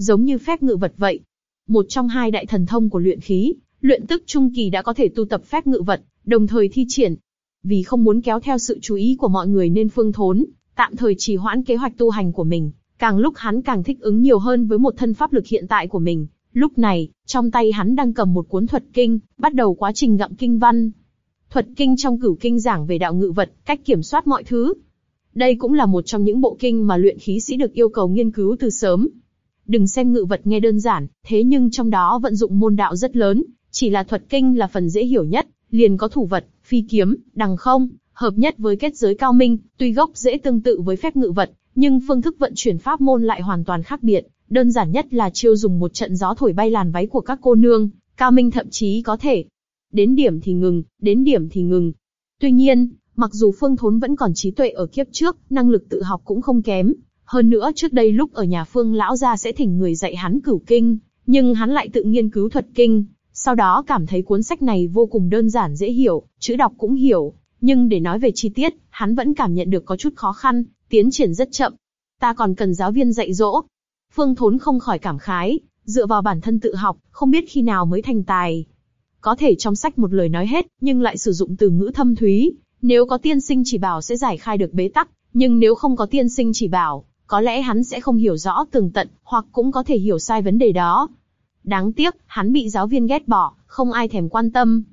Giống như phép ngự vật vậy. Một trong hai đại thần thông của luyện khí, luyện tức trung kỳ đã có thể tu tập phép ngự vật, đồng thời thi triển. Vì không muốn kéo theo sự chú ý của mọi người nên phương thốn, tạm thời trì hoãn kế hoạch tu hành của mình, càng lúc hắn càng thích ứng nhiều hơn với một thân pháp lực hiện tại của mình. Lúc này, trong tay hắn đang cầm một cuốn thuật kinh, bắt đầu quá trình ngậm kinh văn. Thuật kinh trong cửu kinh giảng về đạo ngự vật, cách kiểm soát mọi thứ. Đây cũng là một trong những bộ kinh mà luyện khí sĩ được yêu cầu nghiên cứu từ sớm. Đừng xem ngự vật nghe đơn giản, thế nhưng trong đó vận dụng môn đạo rất lớn, chỉ là thuật kinh là phần dễ hiểu nhất, liền có thủ vật, phi kiếm, đằng không, hợp nhất với kết giới cao minh, tuy gốc dễ tương tự với phép ngự vật, nhưng phương thức vận chuyển pháp môn lại hoàn toàn khác biệt. Đơn giản nhất là chiêu dùng một trận gió thổi bay làn váy của các cô nương, cao minh thậm chí có thể đến điểm thì ngừng, đến điểm thì ngừng. Tuy nhiên, mặc dù Phương Thốn vẫn còn trí tuệ ở kiếp trước, năng lực tự học cũng không kém. Hơn nữa trước đây lúc ở nhà Phương lão gia sẽ thỉnh người dạy hắn cửu kinh, nhưng hắn lại tự nghiên cứu thuật kinh, sau đó cảm thấy cuốn sách này vô cùng đơn giản dễ hiểu, chữ đọc cũng hiểu, nhưng để nói về chi tiết, hắn vẫn cảm nhận được có chút khó khăn, tiến triển rất chậm. Ta còn cần giáo viên dạy dỗ. Phương Thốn không khỏi cảm khái, dựa vào bản thân tự học, không biết khi nào mới thành tài. Có thể trong sách một lời nói hết, nhưng lại sử dụng từ ngữ thâm thúy. Nếu có tiên sinh chỉ bảo sẽ giải khai được bế tắc, nhưng nếu không có tiên sinh chỉ bảo, có lẽ hắn sẽ không hiểu rõ tường tận, hoặc cũng có thể hiểu sai vấn đề đó. Đáng tiếc, hắn bị giáo viên ghét bỏ, không ai thèm quan tâm.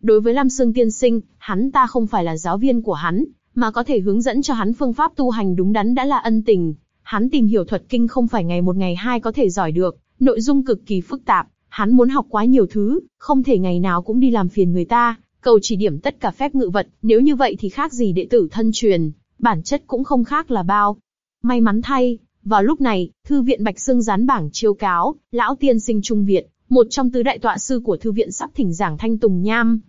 Đối với Lam Sương tiên sinh, hắn ta không phải là giáo viên của hắn, mà có thể hướng dẫn cho hắn phương pháp tu hành đúng đắn đã là ân tình. Hắn tìm hiểu thuật kinh không phải ngày một ngày hai có thể giỏi được, nội dung cực kỳ phức tạp, hắn muốn học quá nhiều thứ, không thể ngày nào cũng đi làm phiền người ta, cầu chỉ điểm tất cả phép ngự vật, nếu như vậy thì khác gì đệ tử thân truyền, bản chất cũng không khác là bao. May mắn thay, vào lúc này, thư viện Bạch Sương dán bảng chiêu cáo, lão tiên sinh trung viện, một trong tứ đại tọa sư của thư viện sắp thỉnh giảng Thanh Tùng Nham,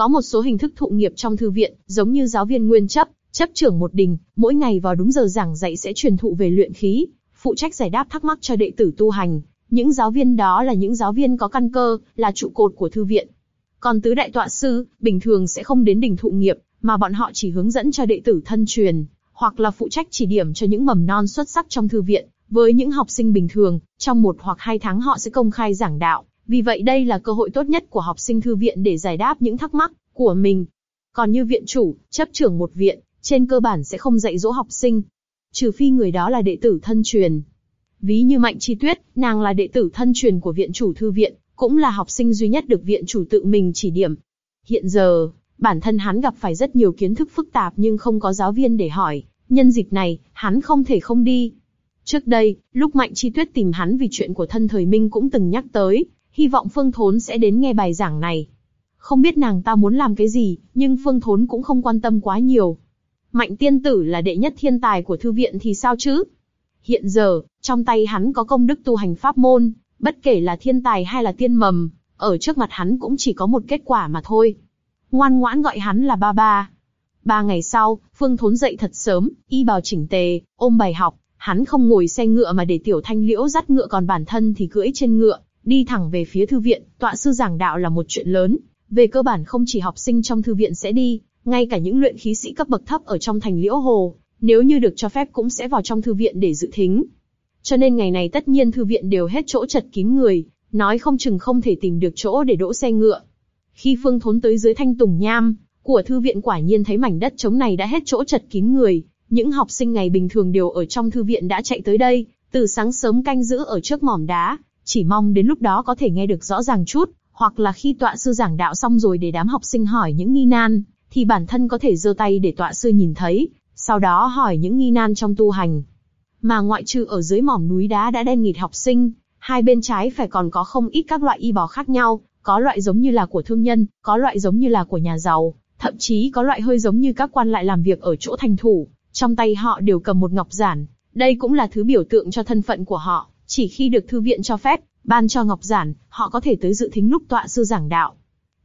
có một số hình thức thụ nghiệp trong thư viện, giống như giáo viên nguyên chấp, chấp trưởng một đình, mỗi ngày vào đúng giờ giảng dạy sẽ truyền thụ về luyện khí, phụ trách giải đáp thắc mắc cho đệ tử tu hành. Những giáo viên đó là những giáo viên có căn cơ, là trụ cột của thư viện. Còn tứ đại tọa sư, bình thường sẽ không đến đình thụ nghiệp, mà bọn họ chỉ hướng dẫn cho đệ tử thân truyền, hoặc là phụ trách chỉ điểm cho những mầm non xuất sắc trong thư viện. Với những học sinh bình thường, trong một hoặc hai tháng họ sẽ công khai giảng đạo, vì vậy đây là cơ hội tốt nhất của học sinh thư viện để giải đáp những thắc mắc của mình. Còn như viện chủ, chấp trưởng một viện, trên cơ bản sẽ không dạy dỗ học sinh. Trừ phi người đó là đệ tử thân truyền. Ví như Mạnh Chi Tuyết, nàng là đệ tử thân truyền của viện chủ thư viện, cũng là học sinh duy nhất được viện chủ tự mình chỉ điểm. Hiện giờ, bản thân hắn gặp phải rất nhiều kiến thức phức tạp nhưng không có giáo viên để hỏi. Nhân dịp này, hắn không thể không đi. Trước đây, lúc Mạnh Chi Tuyết tìm hắn vì chuyện của thân thời Minh cũng từng nhắc tới, hy vọng Phương Thốn sẽ đến nghe bài giảng này. Không biết nàng ta muốn làm cái gì, nhưng Phương Thốn cũng không quan tâm quá nhiều. Mạnh tiên tử là đệ nhất thiên tài của thư viện thì sao chứ? Hiện giờ, trong tay hắn có công đức tu hành pháp môn, bất kể là thiên tài hay là tiên mầm, ở trước mặt hắn cũng chỉ có một kết quả mà thôi. Ngoan ngoãn gọi hắn là ba ba. Ba ngày sau, Phương Thốn dậy thật sớm, y bào chỉnh tề, ôm bài học, hắn không ngồi xe ngựa mà để Tiểu Thanh Liễu dắt ngựa còn bản thân thì cưỡi trên ngựa, đi thẳng về phía thư viện. Tọa sư giảng đạo là một chuyện lớn, về cơ bản không chỉ học sinh trong thư viện sẽ đi, ngay cả những luyện khí sĩ cấp bậc thấp ở trong thành Liễu Hồ, nếu như được cho phép cũng sẽ vào trong thư viện để dự thính. Cho nên ngày này tất nhiên thư viện đều hết chỗ chật kín người, nói không chừng không thể tìm được chỗ để đỗ xe ngựa. Khi Phương Thốn tới dưới thanh tùng nham của thư viện quả nhiên thấy mảnh đất trống này đã hết chỗ chật kín người, những học sinh ngày bình thường đều ở trong thư viện đã chạy tới đây, từ sáng sớm canh giữ ở trước mỏm đá, chỉ mong đến lúc đó có thể nghe được rõ ràng chút, hoặc là khi tọa sư giảng đạo xong rồi để đám học sinh hỏi những nghi nan, thì bản thân có thể giơ tay để tọa sư nhìn thấy, sau đó hỏi những nghi nan trong tu hành. Mà ngoại trừ ở dưới mỏm núi đá đã đen nghịt học sinh, hai bên trái phải còn có không ít các loại y bò khác nhau, có loại giống như là của thương nhân, có loại giống như là của nhà giàu, thậm chí có loại hơi giống như các quan lại làm việc ở chỗ thành thủ, trong tay họ đều cầm một ngọc giản. Đây cũng là thứ biểu tượng cho thân phận của họ, chỉ khi được thư viện cho phép, ban cho ngọc giản, họ có thể tới dự thính lúc tọa sư giảng đạo.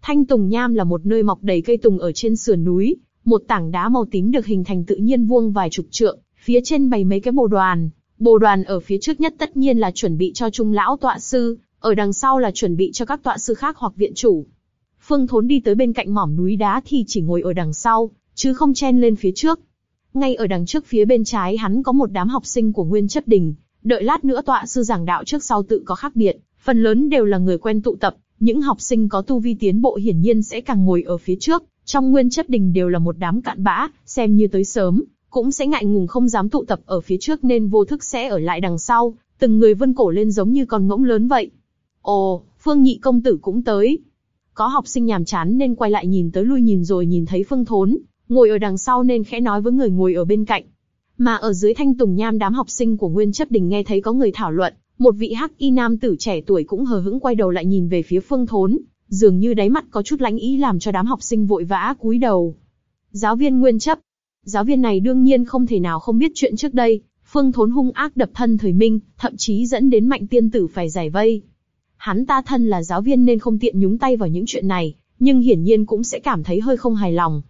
Thanh Tùng Nham là một nơi mọc đầy cây tùng ở trên sườn núi, một tảng đá màu tím được hình thành tự nhiên vuông vài chục trượng, phía trên bày mấy cái bồ đoàn. Bồ đoàn ở phía trước nhất tất nhiên là chuẩn bị cho trung lão tọa sư, ở đằng sau là chuẩn bị cho các tọa sư khác hoặc viện chủ. Phương Thốn đi tới bên cạnh mỏm núi đá thì chỉ ngồi ở đằng sau, chứ không chen lên phía trước. Ngay ở đằng trước phía bên trái hắn có một đám học sinh của Nguyên Chất Đình, đợi lát nữa tọa sư giảng đạo trước sau tự có khác biệt, phần lớn đều là người quen tụ tập, những học sinh có tu vi tiến bộ hiển nhiên sẽ càng ngồi ở phía trước, trong Nguyên Chất Đình đều là một đám cạn bã, xem như tới sớm, cũng sẽ ngại ngùng không dám tụ tập ở phía trước nên vô thức sẽ ở lại đằng sau, từng người vân cổ lên giống như con ngỗng lớn vậy. Ồ, Phương Nhị công tử cũng tới. Có học sinh nhàm chán nên quay lại nhìn tới lui nhìn rồi nhìn thấy Phương Thốn, ngồi ở đằng sau nên khẽ nói với người ngồi ở bên cạnh. Mà ở dưới thanh tùng nham đám học sinh của Nguyên Chấp Đình nghe thấy có người thảo luận, một vị hắc y nam tử trẻ tuổi cũng hờ hững quay đầu lại nhìn về phía Phương Thốn, dường như đáy mắt có chút lãnh ý làm cho đám học sinh vội vã cúi đầu. Giáo viên Nguyên Chấp, giáo viên này đương nhiên không thể nào không biết chuyện trước đây. Phương Thốn hung ác đập thân thời minh, thậm chí dẫn đến Mạnh Tiên Tử phải giải vây. Hắn ta thân là giáo viên nên không tiện nhúng tay vào những chuyện này, nhưng hiển nhiên cũng sẽ cảm thấy hơi không hài lòng.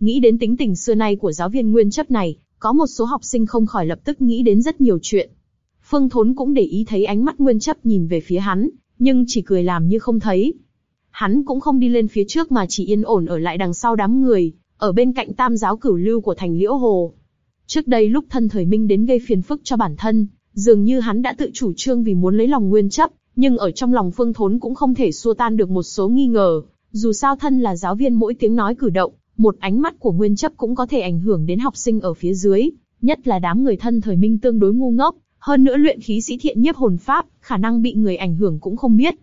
Nghĩ đến tính tình xưa nay của giáo viên nguyên chấp này, có một số học sinh không khỏi lập tức nghĩ đến rất nhiều chuyện. Phương Thốn cũng để ý thấy ánh mắt nguyên chấp nhìn về phía hắn, nhưng chỉ cười làm như không thấy. Hắn cũng không đi lên phía trước mà chỉ yên ổn ở lại đằng sau đám người, ở bên cạnh tam giáo cửu lưu của thành liễu hồ. Trước đây lúc thân thời minh đến gây phiền phức cho bản thân, dường như hắn đã tự chủ trương vì muốn lấy lòng nguyên chấp, nhưng ở trong lòng phương thốn cũng không thể xua tan được một số nghi ngờ. Dù sao thân là giáo viên mỗi tiếng nói cử động, một ánh mắt của nguyên chấp cũng có thể ảnh hưởng đến học sinh ở phía dưới, nhất là đám người thân thời minh tương đối ngu ngốc, hơn nữa luyện khí sĩ thiện nhiếp hồn pháp, khả năng bị người ảnh hưởng cũng không biết.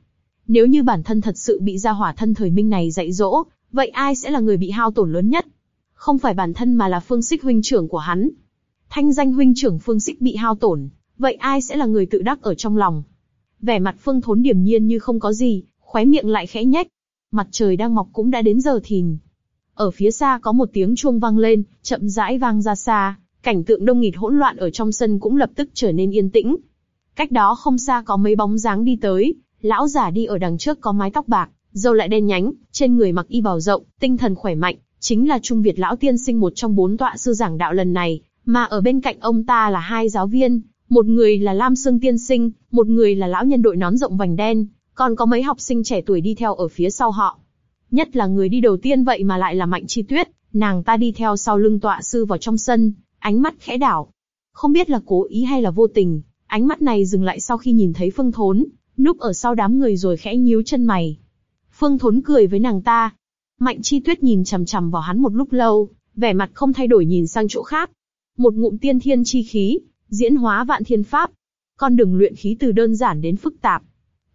Nếu như bản thân thật sự bị gia hỏa thân thời minh này dạy dỗ, vậy ai sẽ là người bị hao tổn lớn nhất? Không phải bản thân mà là phương Sích huynh trưởng của hắn. Thanh danh huynh trưởng phương Sích bị hao tổn, vậy ai sẽ là người tự đắc ở trong lòng? Vẻ mặt phương thốn điểm nhiên như không có gì, khóe miệng lại khẽ nhếch. Mặt trời đang mọc cũng đã đến giờ thìn. Ở phía xa có một tiếng chuông vang lên, chậm rãi vang ra xa, cảnh tượng đông nghịt hỗn loạn ở trong sân cũng lập tức trở nên yên tĩnh. Cách đó không xa có mấy bóng dáng đi tới, lão giả đi ở đằng trước có mái tóc bạc, râu lại đen nhánh, trên người mặc y bào rộng, tinh thần khỏe mạnh, chính là Trung Việt lão tiên sinh một trong bốn tọa sư giảng đạo lần này, mà ở bên cạnh ông ta là hai giáo viên, một người là Lam Sương tiên sinh, một người là lão nhân đội nón rộng vành đen, còn có mấy học sinh trẻ tuổi đi theo ở phía sau họ. Nhất là người đi đầu tiên vậy mà lại là Mạnh Chi Tuyết, nàng ta đi theo sau lưng tọa sư vào trong sân, ánh mắt khẽ đảo. Không biết là cố ý hay là vô tình, ánh mắt này dừng lại sau khi nhìn thấy Phương Thốn, núp ở sau đám người rồi khẽ nhíu chân mày. Phương Thốn cười với nàng ta. Mạnh Chi Tuyết nhìn chằm chằm vào hắn một lúc lâu, vẻ mặt không thay đổi nhìn sang chỗ khác. Một ngụm tiên thiên chi khí, diễn hóa vạn thiên pháp. Con đường luyện khí từ đơn giản đến phức tạp.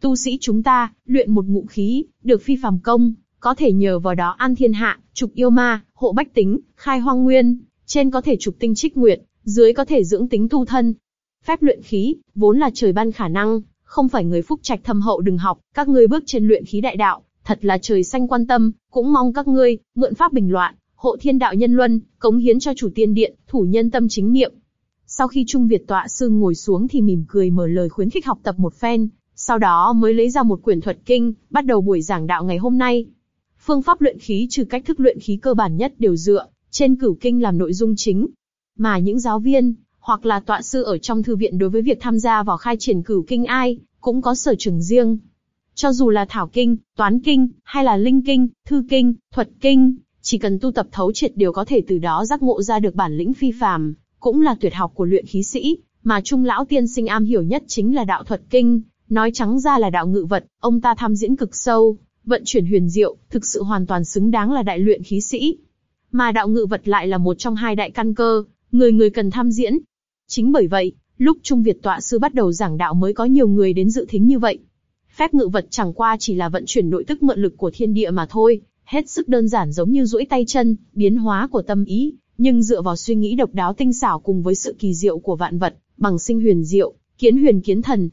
Tu sĩ chúng ta, luyện một ngụm khí, được phi phàm công, có thể nhờ vào đó an thiên hạ, trục yêu ma, hộ bách tính, khai hoang nguyên, trên có thể trục tinh trích nguyệt, dưới có thể dưỡng tính tu thân. Phép luyện khí, vốn là trời ban khả năng, không phải người phúc trạch thâm hậu đừng học, các ngươi bước trên luyện khí đại đạo, thật là trời xanh quan tâm, cũng mong các ngươi, mượn pháp bình loạn, hộ thiên đạo nhân luân, cống hiến cho chủ tiên điện, thủ nhân tâm chính niệm. Sau khi Trung Việt tọa sư ngồi xuống thì mỉm cười mở lời khuyến khích học tập một phen, sau đó mới lấy ra một quyển thuật kinh, bắt đầu buổi giảng đạo ngày hôm nay. Phương pháp luyện khí trừ cách thức luyện khí cơ bản nhất đều dựa trên cửu kinh làm nội dung chính. Mà những giáo viên, hoặc là tọa sư ở trong thư viện đối với việc tham gia vào khai triển cửu kinh ai, cũng có sở trường riêng. Cho dù là thảo kinh, toán kinh, hay là linh kinh, thư kinh, thuật kinh, chỉ cần tu tập thấu triệt đều có thể từ đó giác ngộ ra được bản lĩnh phi phàm, cũng là tuyệt học của luyện khí sĩ, mà trung lão tiên sinh am hiểu nhất chính là đạo thuật kinh, nói trắng ra là đạo ngự vật, ông ta tham diễn cực sâu, vận chuyển huyền diệu, thực sự hoàn toàn xứng đáng là đại luyện khí sĩ. Mà đạo ngự vật lại là một trong hai đại căn cơ, người người cần tham diễn. Chính bởi vậy, lúc Trung Việt tọa sư bắt đầu giảng đạo mới có nhiều người đến dự thính như vậy. Phép ngự vật chẳng qua chỉ là vận chuyển nội tức mượn lực của thiên địa mà thôi, hết sức đơn giản giống như duỗi tay chân, biến hóa của tâm ý, nhưng dựa vào suy nghĩ độc đáo tinh xảo cùng với sự kỳ diệu của vạn vật, bằng sinh huyền diệu, kiến huyền kiến thần.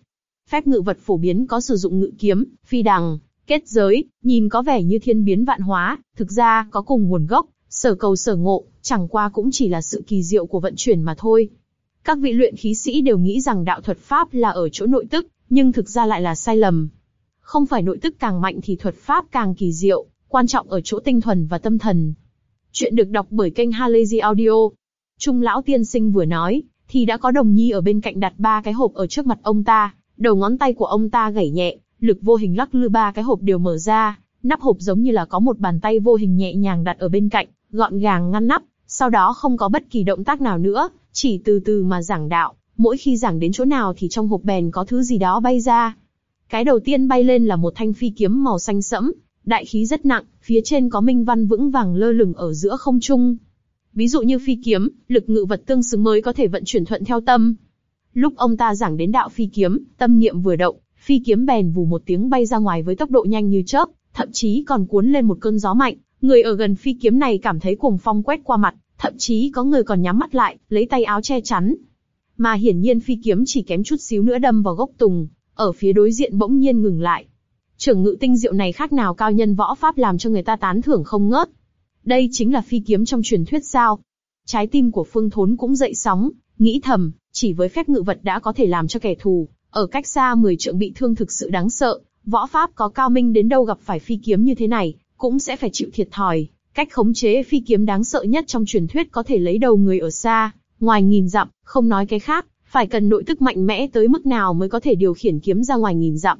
Phép ngự vật phổ biến có sử dụng ngự kiếm, phi đằng, kết giới, nhìn có vẻ như thiên biến vạn hóa, thực ra có cùng nguồn gốc, sở cầu sở ngộ, chẳng qua cũng chỉ là sự kỳ diệu của vận chuyển mà thôi. Các vị luyện khí sĩ đều nghĩ rằng đạo thuật pháp là ở chỗ nội tức, nhưng thực ra lại là sai lầm. Không phải nội tức càng mạnh thì thuật pháp càng kỳ diệu, quan trọng ở chỗ tinh thuần và tâm thần. Chuyện được đọc bởi kênh Halazy Audio. Trung lão tiên sinh vừa nói, thì đã có đồng nhi ở bên cạnh đặt ba cái hộp ở trước mặt ông ta, đầu ngón tay của ông ta gảy nhẹ, lực vô hình lắc lư ba cái hộp đều mở ra, nắp hộp giống như là có một bàn tay vô hình nhẹ nhàng đặt ở bên cạnh, gọn gàng ngăn nắp, sau đó không có bất kỳ động tác nào nữa, chỉ từ từ mà giảng đạo, mỗi khi giảng đến chỗ nào thì trong hộp bèn có thứ gì đó bay ra. Cái đầu tiên bay lên là một thanh phi kiếm màu xanh sẫm, đại khí rất nặng, phía trên có minh văn vững vàng lơ lửng ở giữa không trung. Ví dụ như phi kiếm, lực ngự vật tương xứng mới có thể vận chuyển thuận theo tâm. Lúc ông ta giảng đến đạo phi kiếm, tâm niệm vừa động, phi kiếm bèn vù một tiếng bay ra ngoài với tốc độ nhanh như chớp, thậm chí còn cuốn lên một cơn gió mạnh. Người ở gần phi kiếm này cảm thấy cuồng phong quét qua mặt, thậm chí có người còn nhắm mắt lại, lấy tay áo che chắn. Mà hiển nhiên phi kiếm chỉ kém chút xíu nữa đâm vào gốc tùng, ở phía đối diện bỗng nhiên ngừng lại. Trưởng ngự tinh diệu này khác nào cao nhân võ pháp làm cho người ta tán thưởng không ngớt. Đây chính là phi kiếm trong truyền thuyết sao. Trái tim của Phương Thốn cũng dậy sóng, nghĩ thầm, chỉ với phép ngự vật đã có thể làm cho kẻ thù, ở cách xa 10 trượng bị thương thực sự đáng sợ, võ pháp có cao minh đến đâu gặp phải phi kiếm như thế này, cũng sẽ phải chịu thiệt thòi. Cách khống chế phi kiếm đáng sợ nhất trong truyền thuyết có thể lấy đầu người ở xa, ngoài nghìn dặm, không nói cái khác, phải cần nội tức mạnh mẽ tới mức nào mới có thể điều khiển kiếm ra ngoài nghìn dặm.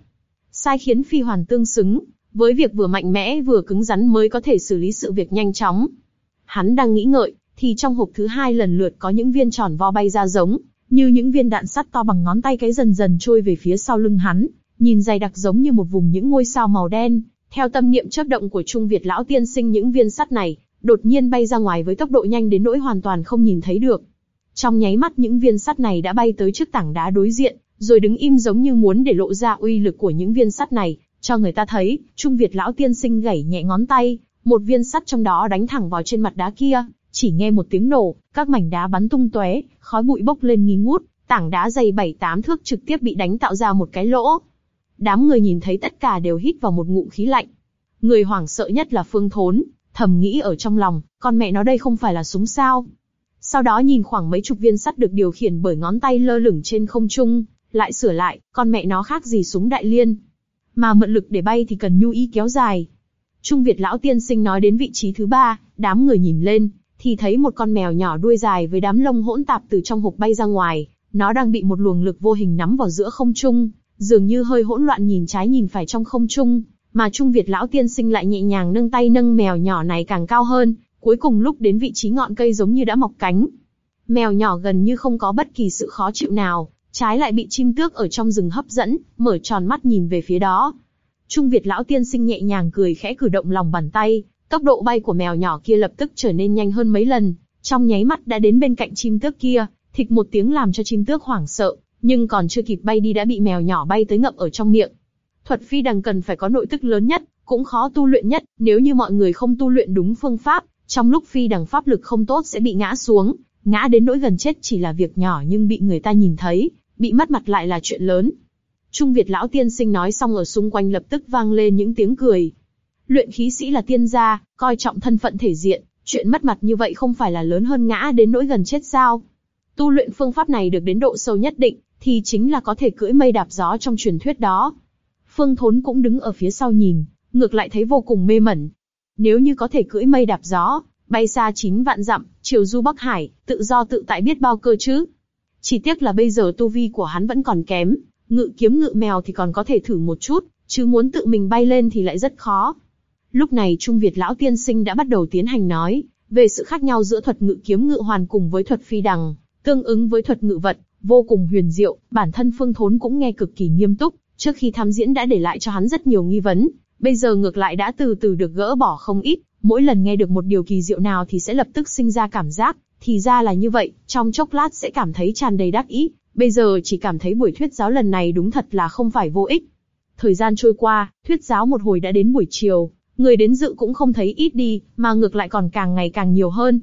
Sai khiến phi hoàn tương xứng, với việc vừa mạnh mẽ vừa cứng rắn mới có thể xử lý sự việc nhanh chóng. Hắn đang nghĩ ngợi, thì trong hộp thứ hai lần lượt có những viên tròn vo bay ra giống, như những viên đạn sắt to bằng ngón tay cái dần dần trôi về phía sau lưng hắn, nhìn dày đặc giống như một vùng những ngôi sao màu đen. Theo tâm niệm chớp động của Trung Việt lão tiên sinh những viên sắt này, đột nhiên bay ra ngoài với tốc độ nhanh đến nỗi hoàn toàn không nhìn thấy được. Trong nháy mắt những viên sắt này đã bay tới trước tảng đá đối diện, rồi đứng im giống như muốn để lộ ra uy lực của những viên sắt này, cho người ta thấy. Trung Việt lão tiên sinh gảy nhẹ ngón tay, một viên sắt trong đó đánh thẳng vào trên mặt đá kia, chỉ nghe một tiếng nổ, các mảnh đá bắn tung tóe, khói bụi bốc lên nghi ngút, tảng đá dày bảy tám thước trực tiếp bị đánh tạo ra một cái lỗ. Đám người nhìn thấy tất cả đều hít vào một ngụm khí lạnh. Người hoảng sợ nhất là Phương Thốn, thầm nghĩ ở trong lòng, con mẹ nó đây không phải là súng sao? Sau đó nhìn khoảng mấy chục viên sắt được điều khiển bởi ngón tay lơ lửng trên không trung, lại sửa lại, con mẹ nó khác gì súng đại liên. Mà mượn lực để bay thì cần nhu ý kéo dài. Trung Việt lão tiên sinh nói đến vị trí thứ ba, đám người nhìn lên, thì thấy một con mèo nhỏ đuôi dài với đám lông hỗn tạp từ trong hộp bay ra ngoài, nó đang bị một luồng lực vô hình nắm vào giữa không trung, dường như hơi hỗn loạn nhìn trái nhìn phải trong không trung, mà Trung Việt lão tiên sinh lại nhẹ nhàng nâng tay nâng mèo nhỏ này càng cao hơn, cuối cùng lúc đến vị trí ngọn cây giống như đã mọc cánh. Mèo nhỏ gần như không có bất kỳ sự khó chịu nào, trái lại bị chim tước ở trong rừng hấp dẫn, mở tròn mắt nhìn về phía đó. Trung Việt lão tiên sinh nhẹ nhàng cười khẽ cử động lòng bàn tay, Tốc độ bay của mèo nhỏ kia lập tức trở nên nhanh hơn mấy lần, trong nháy mắt đã đến bên cạnh chim tước kia, thịch một tiếng làm cho chim tước hoảng sợ, nhưng còn chưa kịp bay đi đã bị mèo nhỏ bay tới ngậm ở trong miệng. Thuật phi đằng cần phải có nội tức lớn nhất, cũng khó tu luyện nhất, nếu như mọi người không tu luyện đúng phương pháp, trong lúc phi đằng pháp lực không tốt sẽ bị ngã xuống, ngã đến nỗi gần chết chỉ là việc nhỏ nhưng bị người ta nhìn thấy, bị mất mặt lại là chuyện lớn. Trung Việt lão tiên sinh nói xong ở xung quanh lập tức vang lên những tiếng cười, Luyện khí sĩ là tiên gia, coi trọng thân phận thể diện, chuyện mất mặt như vậy không phải là lớn hơn ngã đến nỗi gần chết sao? Tu luyện phương pháp này được đến độ sâu nhất định, thì chính là có thể cưỡi mây đạp gió trong truyền thuyết đó. Phương Thốn cũng đứng ở phía sau nhìn, ngược lại thấy vô cùng mê mẩn. Nếu như có thể cưỡi mây đạp gió, bay xa chín vạn dặm, chiều du Bắc Hải, tự do tự tại biết bao cơ chứ. Chỉ tiếc là bây giờ tu vi của hắn vẫn còn kém, ngự kiếm ngự mèo thì còn có thể thử một chút, chứ muốn tự mình bay lên thì lại rất khó. Lúc này Trung Việt lão tiên sinh đã bắt đầu tiến hành nói về sự khác nhau giữa thuật ngự kiếm ngự hoàn cùng với thuật phi đằng, tương ứng với thuật ngự vật, vô cùng huyền diệu. Bản thân Phương Thốn cũng nghe cực kỳ nghiêm túc, trước khi tham diễn đã để lại cho hắn rất nhiều nghi vấn, bây giờ ngược lại đã từ từ được gỡ bỏ không ít. Mỗi lần nghe được một điều kỳ diệu nào thì sẽ lập tức sinh ra cảm giác, thì ra là như vậy, trong chốc lát sẽ cảm thấy tràn đầy đắc ý. Bây giờ chỉ cảm thấy buổi thuyết giáo lần này đúng thật là không phải vô ích. Thời gian trôi qua, thuyết giáo một hồi đã đến buổi chiều, người đến dự cũng không thấy ít đi, mà ngược lại còn càng ngày càng nhiều hơn.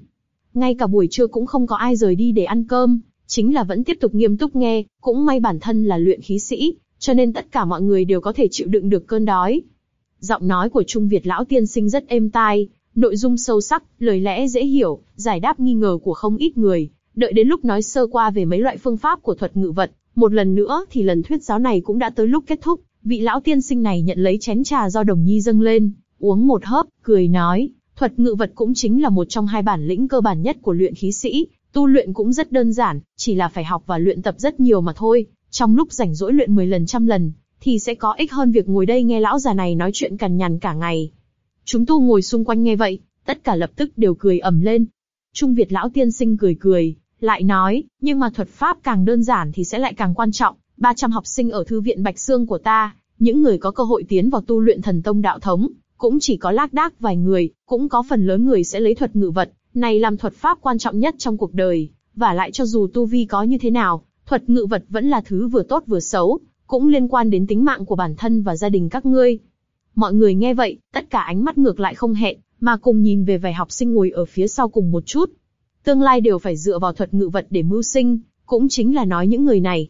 Ngay cả buổi trưa cũng không có ai rời đi để ăn cơm, chính là vẫn tiếp tục nghiêm túc nghe, cũng may bản thân là luyện khí sĩ, cho nên tất cả mọi người đều có thể chịu đựng được cơn đói. Giọng nói của Trung Việt lão tiên sinh rất êm tai, nội dung sâu sắc, lời lẽ dễ hiểu, giải đáp nghi ngờ của không ít người. Đợi đến lúc nói sơ qua về mấy loại phương pháp của thuật ngự vật, một lần nữa thì lần thuyết giáo này cũng đã tới lúc kết thúc. Vị lão tiên sinh này nhận lấy chén trà do đồng nhi dâng lên, uống một hớp, cười nói, thuật ngự vật cũng chính là một trong hai bản lĩnh cơ bản nhất của luyện khí sĩ, tu luyện cũng rất đơn giản, chỉ là phải học và luyện tập rất nhiều mà thôi. Trong lúc rảnh rỗi luyện 10 lần trăm lần, thì sẽ có ích hơn việc ngồi đây nghe lão già này nói chuyện cằn nhằn cả ngày. Chúng tu ngồi xung quanh nghe vậy, tất cả lập tức đều cười ầm lên. Trung Việt lão tiên sinh cười cười, lại nói, nhưng mà thuật pháp càng đơn giản thì sẽ lại càng quan trọng. 300 học sinh ở thư viện Bạch Sương của ta, những người có cơ hội tiến vào tu luyện thần tông đạo thống, cũng chỉ có lác đác vài người, cũng có phần lớn người sẽ lấy thuật ngự vật, này làm thuật pháp quan trọng nhất trong cuộc đời, và lại cho dù tu vi có như thế nào, thuật ngự vật vẫn là thứ vừa tốt vừa xấu, cũng liên quan đến tính mạng của bản thân và gia đình các ngươi. Mọi người nghe vậy, tất cả ánh mắt ngược lại không hẹn, mà cùng nhìn về vài học sinh ngồi ở phía sau cùng một chút. Tương lai đều phải dựa vào thuật ngự vật để mưu sinh, cũng chính là nói những người này.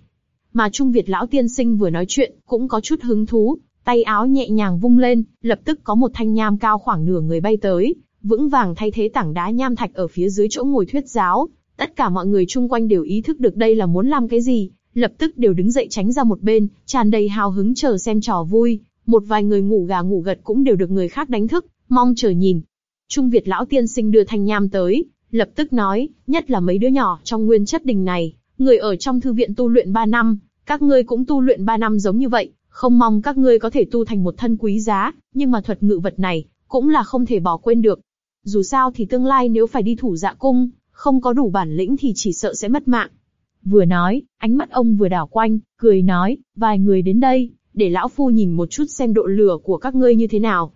Mà Trung Việt lão tiên sinh vừa nói chuyện, cũng có chút hứng thú, tay áo nhẹ nhàng vung lên, lập tức có một thanh nham cao khoảng nửa người bay tới, vững vàng thay thế tảng đá nham thạch ở phía dưới chỗ ngồi thuyết giáo. Tất cả mọi người chung quanh đều ý thức được đây là muốn làm cái gì, lập tức đều đứng dậy tránh ra một bên, tràn đầy hào hứng chờ xem trò vui. Một vài người ngủ gà ngủ gật cũng đều được người khác đánh thức, mong chờ nhìn. Trung Việt lão tiên sinh đưa thanh nham tới, lập tức nói, nhất là mấy đứa nhỏ trong nguyên chất đình này, người ở trong thư viện tu luyện 3 năm, các ngươi cũng tu luyện 3 năm giống như vậy, không mong các ngươi có thể tu thành một thân quý giá, nhưng mà thuật ngự vật này, cũng là không thể bỏ quên được. Dù sao thì tương lai nếu phải đi thủ dạ cung, không có đủ bản lĩnh thì chỉ sợ sẽ mất mạng. Vừa nói, ánh mắt ông vừa đảo quanh, cười nói, vài người đến đây, để lão phu nhìn một chút xem độ lửa của các ngươi như thế nào.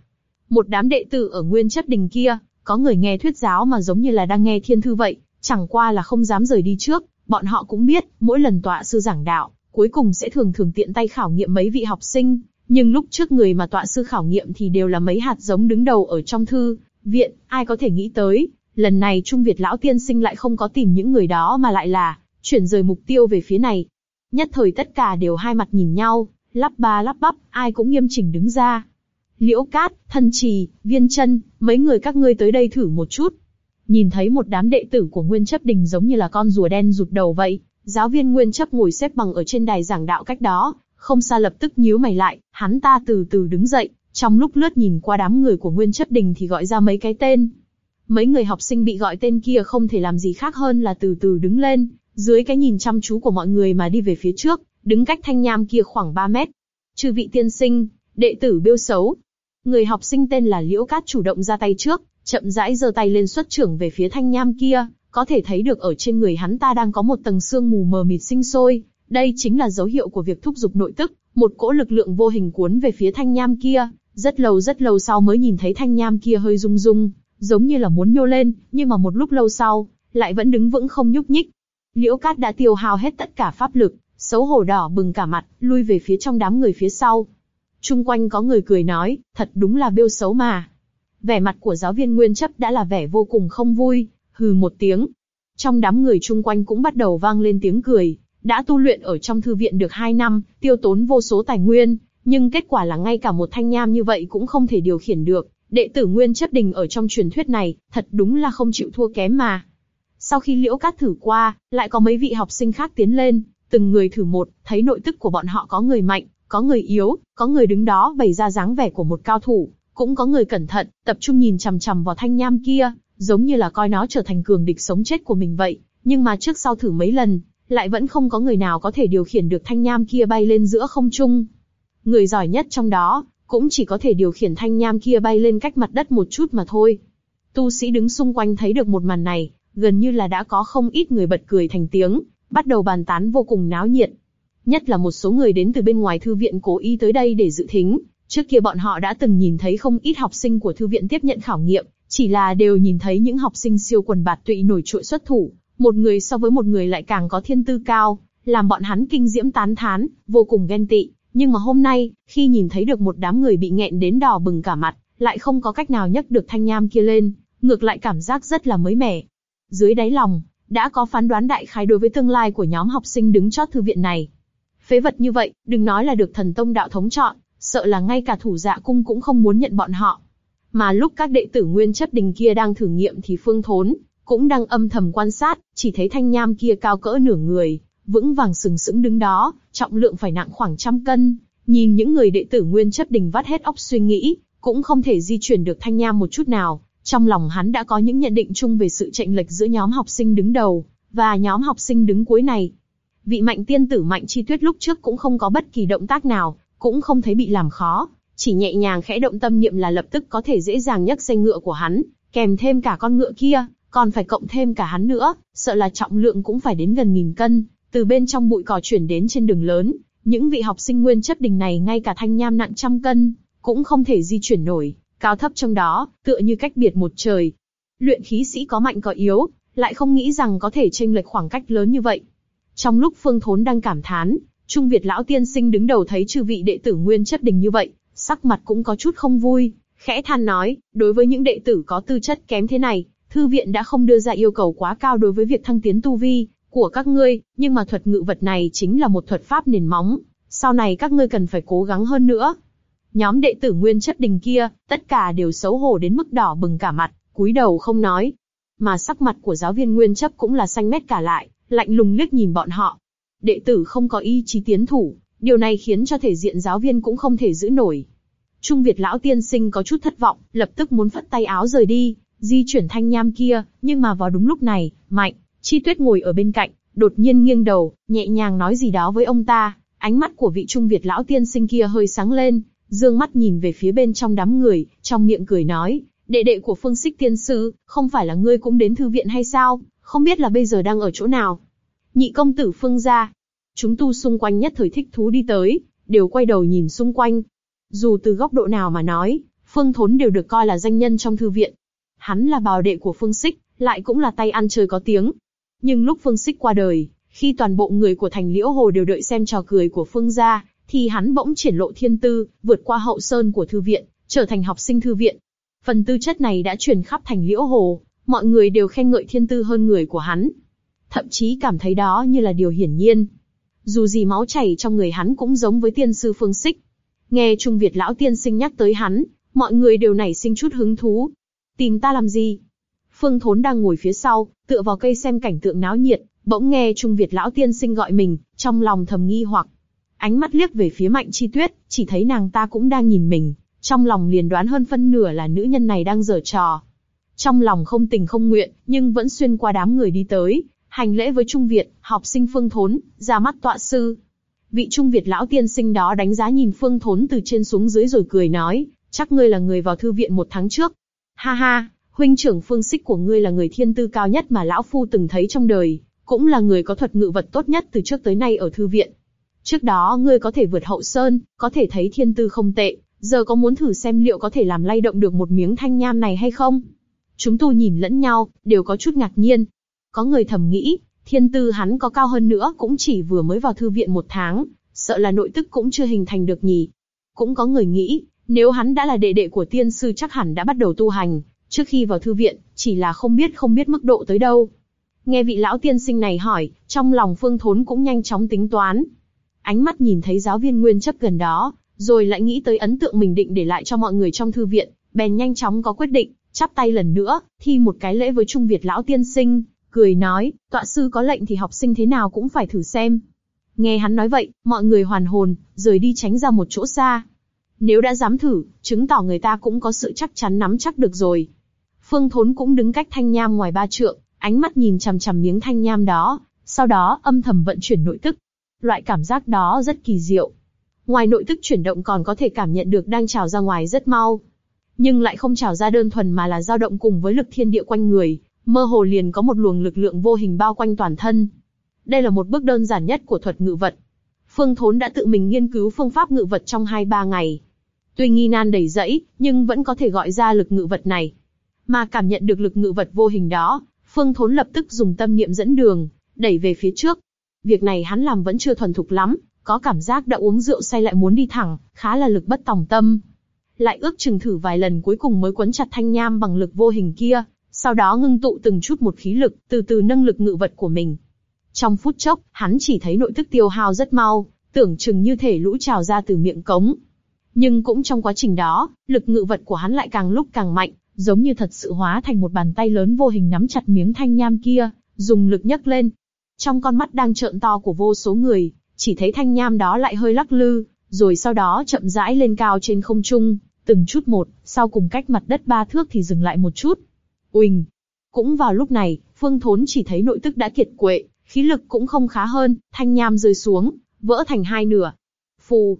Một đám đệ tử ở nguyên chất đình kia, có người nghe thuyết giáo mà giống như là đang nghe thiên thư vậy, chẳng qua là không dám rời đi trước, bọn họ cũng biết, mỗi lần tọa sư giảng đạo, cuối cùng sẽ thường thường tiện tay khảo nghiệm mấy vị học sinh, nhưng lúc trước người mà tọa sư khảo nghiệm thì đều là mấy hạt giống đứng đầu ở trong thư, viện, ai có thể nghĩ tới, lần này Trung Việt lão tiên sinh lại không có tìm những người đó mà lại là, chuyển rời mục tiêu về phía này. Nhất thời tất cả đều hai mặt nhìn nhau, lắp ba lắp bắp, ai cũng nghiêm chỉnh đứng ra. Liễu Cát, Thân Trì, Viên Chân, mấy người các ngươi tới đây thử một chút. Nhìn thấy một đám đệ tử của Nguyên Chấp Đình giống như là con rùa đen rụt đầu vậy, giáo viên Nguyên Chấp ngồi xếp bằng ở trên đài giảng đạo cách đó, không xa lập tức nhíu mày lại, hắn ta từ từ đứng dậy, trong lúc lướt nhìn qua đám người của Nguyên Chấp Đình thì gọi ra mấy cái tên. Mấy người học sinh bị gọi tên kia không thể làm gì khác hơn là từ từ đứng lên, dưới cái nhìn chăm chú của mọi người mà đi về phía trước, đứng cách thanh nham kia khoảng 3 mét. Chư vị tiên sinh, đệ tử biêu xấu. Người học sinh tên là Liễu Cát chủ động ra tay trước, chậm rãi giơ tay lên xuất trưởng về phía thanh nham kia, có thể thấy được ở trên người hắn ta đang có một tầng sương mù mờ mịt sinh sôi. Đây chính là dấu hiệu của việc thúc giục nội tức, một cỗ lực lượng vô hình cuốn về phía thanh nham kia. Rất lâu rất lâu sau mới nhìn thấy thanh nham kia hơi rung rung, giống như là muốn nhô lên, nhưng mà một lúc lâu sau, lại vẫn đứng vững không nhúc nhích. Liễu Cát đã tiêu hao hết tất cả pháp lực, xấu hổ đỏ bừng cả mặt, lui về phía trong đám người phía sau. Trung quanh có người cười nói, thật đúng là bêu xấu mà. Vẻ mặt của giáo viên Nguyên chấp đã là vẻ vô cùng không vui, hừ một tiếng. Trong đám người chung quanh cũng bắt đầu vang lên tiếng cười, đã tu luyện ở trong thư viện được 2 năm, tiêu tốn vô số tài nguyên, nhưng kết quả là ngay cả một thanh nham như vậy cũng không thể điều khiển được. Đệ tử Nguyên chấp đình ở trong truyền thuyết này, thật đúng là không chịu thua kém mà. Sau khi Liễu Cát thử qua, lại có mấy vị học sinh khác tiến lên, từng người thử một, thấy nội tức của bọn họ có người mạnh, có người yếu, có người đứng đó bày ra dáng vẻ của một cao thủ, cũng có người cẩn thận, tập trung nhìn chằm chằm vào thanh nham kia, giống như là coi nó trở thành cường địch sống chết của mình vậy. Nhưng mà trước sau thử mấy lần, lại vẫn không có người nào có thể điều khiển được thanh nham kia bay lên giữa không trung. Người giỏi nhất trong đó, cũng chỉ có thể điều khiển thanh nham kia bay lên cách mặt đất một chút mà thôi. Tu sĩ đứng xung quanh thấy được một màn này, gần như là đã có không ít người bật cười thành tiếng, bắt đầu bàn tán vô cùng náo nhiệt. Nhất là một số người đến từ bên ngoài thư viện cố ý tới đây để dự thính, trước kia bọn họ đã từng nhìn thấy không ít học sinh của thư viện tiếp nhận khảo nghiệm, chỉ là đều nhìn thấy những học sinh siêu quần bạt tụy nổi trội xuất thủ, một người so với một người lại càng có thiên tư cao, làm bọn hắn kinh diễm tán thán, vô cùng ghen tị. Nhưng mà hôm nay, khi nhìn thấy được một đám người bị nghẹn đến đỏ bừng cả mặt, lại không có cách nào nhấc được thanh nham kia lên, ngược lại cảm giác rất là mới mẻ. Dưới đáy lòng, đã có phán đoán đại khái đối với tương lai của nhóm học sinh đứng chót thư viện này. Phế vật như vậy, đừng nói là được thần tông đạo thống chọn, sợ là ngay cả thủ dạ cung cũng không muốn nhận bọn họ. Mà lúc các đệ tử nguyên chất đình kia đang thử nghiệm thì Phương Thốn cũng đang âm thầm quan sát, chỉ thấy thanh nham kia cao cỡ nửa người, vững vàng sừng sững đứng đó, trọng lượng phải nặng khoảng trăm cân. Nhìn những người đệ tử nguyên chất đình vắt hết óc suy nghĩ, cũng không thể di chuyển được thanh nham một chút nào. Trong lòng hắn đã có những nhận định chung về sự chênh lệch giữa nhóm học sinh đứng đầu và nhóm học sinh đứng cuối này. Vị mạnh tiên tử mạnh chi tuyết lúc trước cũng không có bất kỳ động tác nào, cũng không thấy bị làm khó, chỉ nhẹ nhàng khẽ động tâm niệm là lập tức có thể dễ dàng nhấc xe ngựa của hắn, kèm thêm cả con ngựa kia, còn phải cộng thêm cả hắn nữa, sợ là trọng lượng cũng phải đến gần nghìn cân, từ bên trong bụi cỏ chuyển đến trên đường lớn, những vị học sinh nguyên chất đình này ngay cả thanh nham nặng trăm cân, cũng không thể di chuyển nổi, cao thấp trong đó, tựa như cách biệt một trời. Luyện khí sĩ có mạnh có yếu, lại không nghĩ rằng có thể chênh lệch khoảng cách lớn như vậy. Trong lúc Phương Thốn đang cảm thán, Trung Việt lão tiên sinh đứng đầu thấy chư vị đệ tử nguyên chất đình như vậy, sắc mặt cũng có chút không vui, khẽ than nói, đối với những đệ tử có tư chất kém thế này, thư viện đã không đưa ra yêu cầu quá cao đối với việc thăng tiến tu vi của các ngươi, nhưng mà thuật ngự vật này chính là một thuật pháp nền móng, sau này các ngươi cần phải cố gắng hơn nữa. Nhóm đệ tử nguyên chất đình kia, tất cả đều xấu hổ đến mức đỏ bừng cả mặt, cúi đầu không nói. Mà sắc mặt của giáo viên nguyên chấp cũng là xanh mét cả lại, lạnh lùng liếc nhìn bọn họ. Đệ tử không có ý chí tiến thủ, điều này khiến cho thể diện giáo viên cũng không thể giữ nổi. Trung Việt lão tiên sinh có chút thất vọng, lập tức muốn phất tay áo rời đi, di chuyển thanh nham kia, nhưng mà vào đúng lúc này, mạnh, chi tuyết ngồi ở bên cạnh, đột nhiên nghiêng đầu, nhẹ nhàng nói gì đó với ông ta, ánh mắt của vị trung Việt lão tiên sinh kia hơi sáng lên, dương mắt nhìn về phía bên trong đám người, trong miệng cười nói, đệ đệ của phương xích tiên sư, không phải là ngươi cũng đến thư viện hay sao, không biết là bây giờ đang ở chỗ nào. Nhị công tử phương gia, chúng tu xung quanh nhất thời thích thú đi tới, đều quay đầu nhìn xung quanh. Dù từ góc độ nào mà nói, phương thốn đều được coi là danh nhân trong thư viện, Hắn là bào đệ của Phương Sích, lại cũng là tay ăn chơi có tiếng. Nhưng lúc Phương Sích qua đời, khi toàn bộ người của thành Liễu Hồ đều đợi xem trò cười của Phương gia, thì hắn bỗng triển lộ thiên tư, vượt qua hậu sơn của thư viện, trở thành học sinh thư viện. Phần tư chất này đã truyền khắp thành Liễu Hồ, mọi người đều khen ngợi thiên tư hơn người của hắn. Thậm chí cảm thấy đó như là điều hiển nhiên. Dù gì máu chảy trong người hắn cũng giống với tiên sư Phương Sích. Nghe Trung Việt lão tiên sinh nhắc tới hắn, mọi người đều nảy sinh chút hứng thú, Tìm ta làm gì? Phương Thốn đang ngồi phía sau, tựa vào cây xem cảnh tượng náo nhiệt, bỗng nghe Trung Việt lão tiên sinh gọi mình, trong lòng thầm nghi hoặc. Ánh mắt liếc về phía Mạnh Chi Tuyết, chỉ thấy nàng ta cũng đang nhìn mình, trong lòng liền đoán hơn phân nửa là nữ nhân này đang giở trò. Trong lòng không tình không nguyện, nhưng vẫn xuyên qua đám người đi tới, hành lễ với Trung Việt, học sinh Phương Thốn, ra mắt tọa sư. Vị Trung Việt lão tiên sinh đó đánh giá nhìn Phương Thốn từ trên xuống dưới rồi cười nói, chắc ngươi là người vào thư viện một tháng trước, Ha ha, huynh trưởng phương xích của ngươi là người thiên tư cao nhất mà lão phu từng thấy trong đời, cũng là người có thuật ngự vật tốt nhất từ trước tới nay ở thư viện. Trước đó ngươi có thể vượt hậu sơn, có thể thấy thiên tư không tệ, giờ có muốn thử xem liệu có thể làm lay động được một miếng thanh nham này hay không? Chúng tu nhìn lẫn nhau, đều có chút ngạc nhiên. Có người thầm nghĩ, thiên tư hắn có cao hơn nữa cũng chỉ vừa mới vào thư viện một tháng, sợ là nội tức cũng chưa hình thành được nhỉ. Cũng có người nghĩ, nếu hắn đã là đệ đệ của tiên sư chắc hẳn đã bắt đầu tu hành, trước khi vào thư viện, chỉ là không biết không biết mức độ tới đâu. Nghe vị lão tiên sinh này hỏi, trong lòng Phương Thốn cũng nhanh chóng tính toán. Ánh mắt nhìn thấy giáo viên nguyên chấp gần đó, rồi lại nghĩ tới ấn tượng mình định để lại cho mọi người trong thư viện, bèn nhanh chóng có quyết định, chắp tay lần nữa, thi một cái lễ với Trung Việt lão tiên sinh, cười nói, tọa sư có lệnh thì học sinh thế nào cũng phải thử xem. Nghe hắn nói vậy, mọi người hoàn hồn, rời đi tránh ra một chỗ xa. Nếu đã dám thử, chứng tỏ người ta cũng có sự chắc chắn nắm chắc được rồi. Phương Thốn cũng đứng cách thanh nham ngoài ba trượng, ánh mắt nhìn chằm chằm miếng thanh nham đó, sau đó âm thầm vận chuyển nội tức. Loại cảm giác đó rất kỳ diệu. Ngoài nội tức chuyển động còn có thể cảm nhận được đang trào ra ngoài rất mau. Nhưng lại không trào ra đơn thuần mà là dao động cùng với lực thiên địa quanh người, mơ hồ liền có một luồng lực lượng vô hình bao quanh toàn thân. Đây là một bước đơn giản nhất của thuật ngự vật. Phương Thốn đã tự mình nghiên cứu phương pháp ngự vật trong 2-3 ngày. Tuy nghi nan đầy dẫy, nhưng vẫn có thể gọi ra lực ngự vật này. Mà cảm nhận được lực ngự vật vô hình đó, Phương Thốn lập tức dùng tâm niệm dẫn đường, đẩy về phía trước. Việc này hắn làm vẫn chưa thuần thục lắm, có cảm giác đã uống rượu say lại muốn đi thẳng, khá là lực bất tòng tâm. Lại ước chừng thử vài lần cuối cùng mới quấn chặt thanh nham bằng lực vô hình kia, sau đó ngưng tụ từng chút một khí lực, từ từ nâng lực ngự vật của mình. Trong phút chốc, hắn chỉ thấy nội tức tiêu hao rất mau, tưởng chừng như thể lũ trào ra từ miệng cống. Nhưng cũng trong quá trình đó, lực ngự vật của hắn lại càng lúc càng mạnh, giống như thật sự hóa thành một bàn tay lớn vô hình nắm chặt miếng thanh nham kia, dùng lực nhấc lên. Trong con mắt đang trợn to của vô số người, chỉ thấy thanh nham đó lại hơi lắc lư, rồi sau đó chậm rãi lên cao trên không trung, từng chút một, sau cùng cách mặt đất ba thước thì dừng lại một chút. Uỳnh! Cũng vào lúc này, Phương Thốn chỉ thấy nội tức đã kiệt quệ, khí lực cũng không khá hơn, thanh nham rơi xuống, vỡ thành hai nửa. Phù!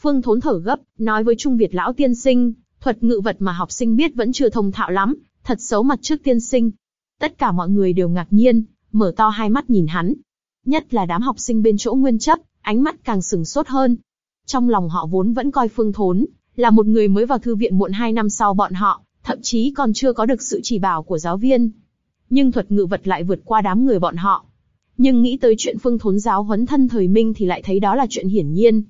Phương Thốn thở gấp, nói với Trung Việt lão tiên sinh, thuật ngự vật mà học sinh biết vẫn chưa thông thạo lắm, thật xấu mặt trước tiên sinh. Tất cả mọi người đều ngạc nhiên, mở to hai mắt nhìn hắn. Nhất là đám học sinh bên chỗ nguyên chấp, ánh mắt càng sừng sốt hơn. Trong lòng họ vốn vẫn coi Phương Thốn là một người mới vào thư viện muộn hai năm sau bọn họ, thậm chí còn chưa có được sự chỉ bảo của giáo viên. Nhưng thuật ngự vật lại vượt qua đám người bọn họ. Nhưng nghĩ tới chuyện Phương Thốn giáo huấn thân thời minh thì lại thấy đó là chuyện hiển nhiên.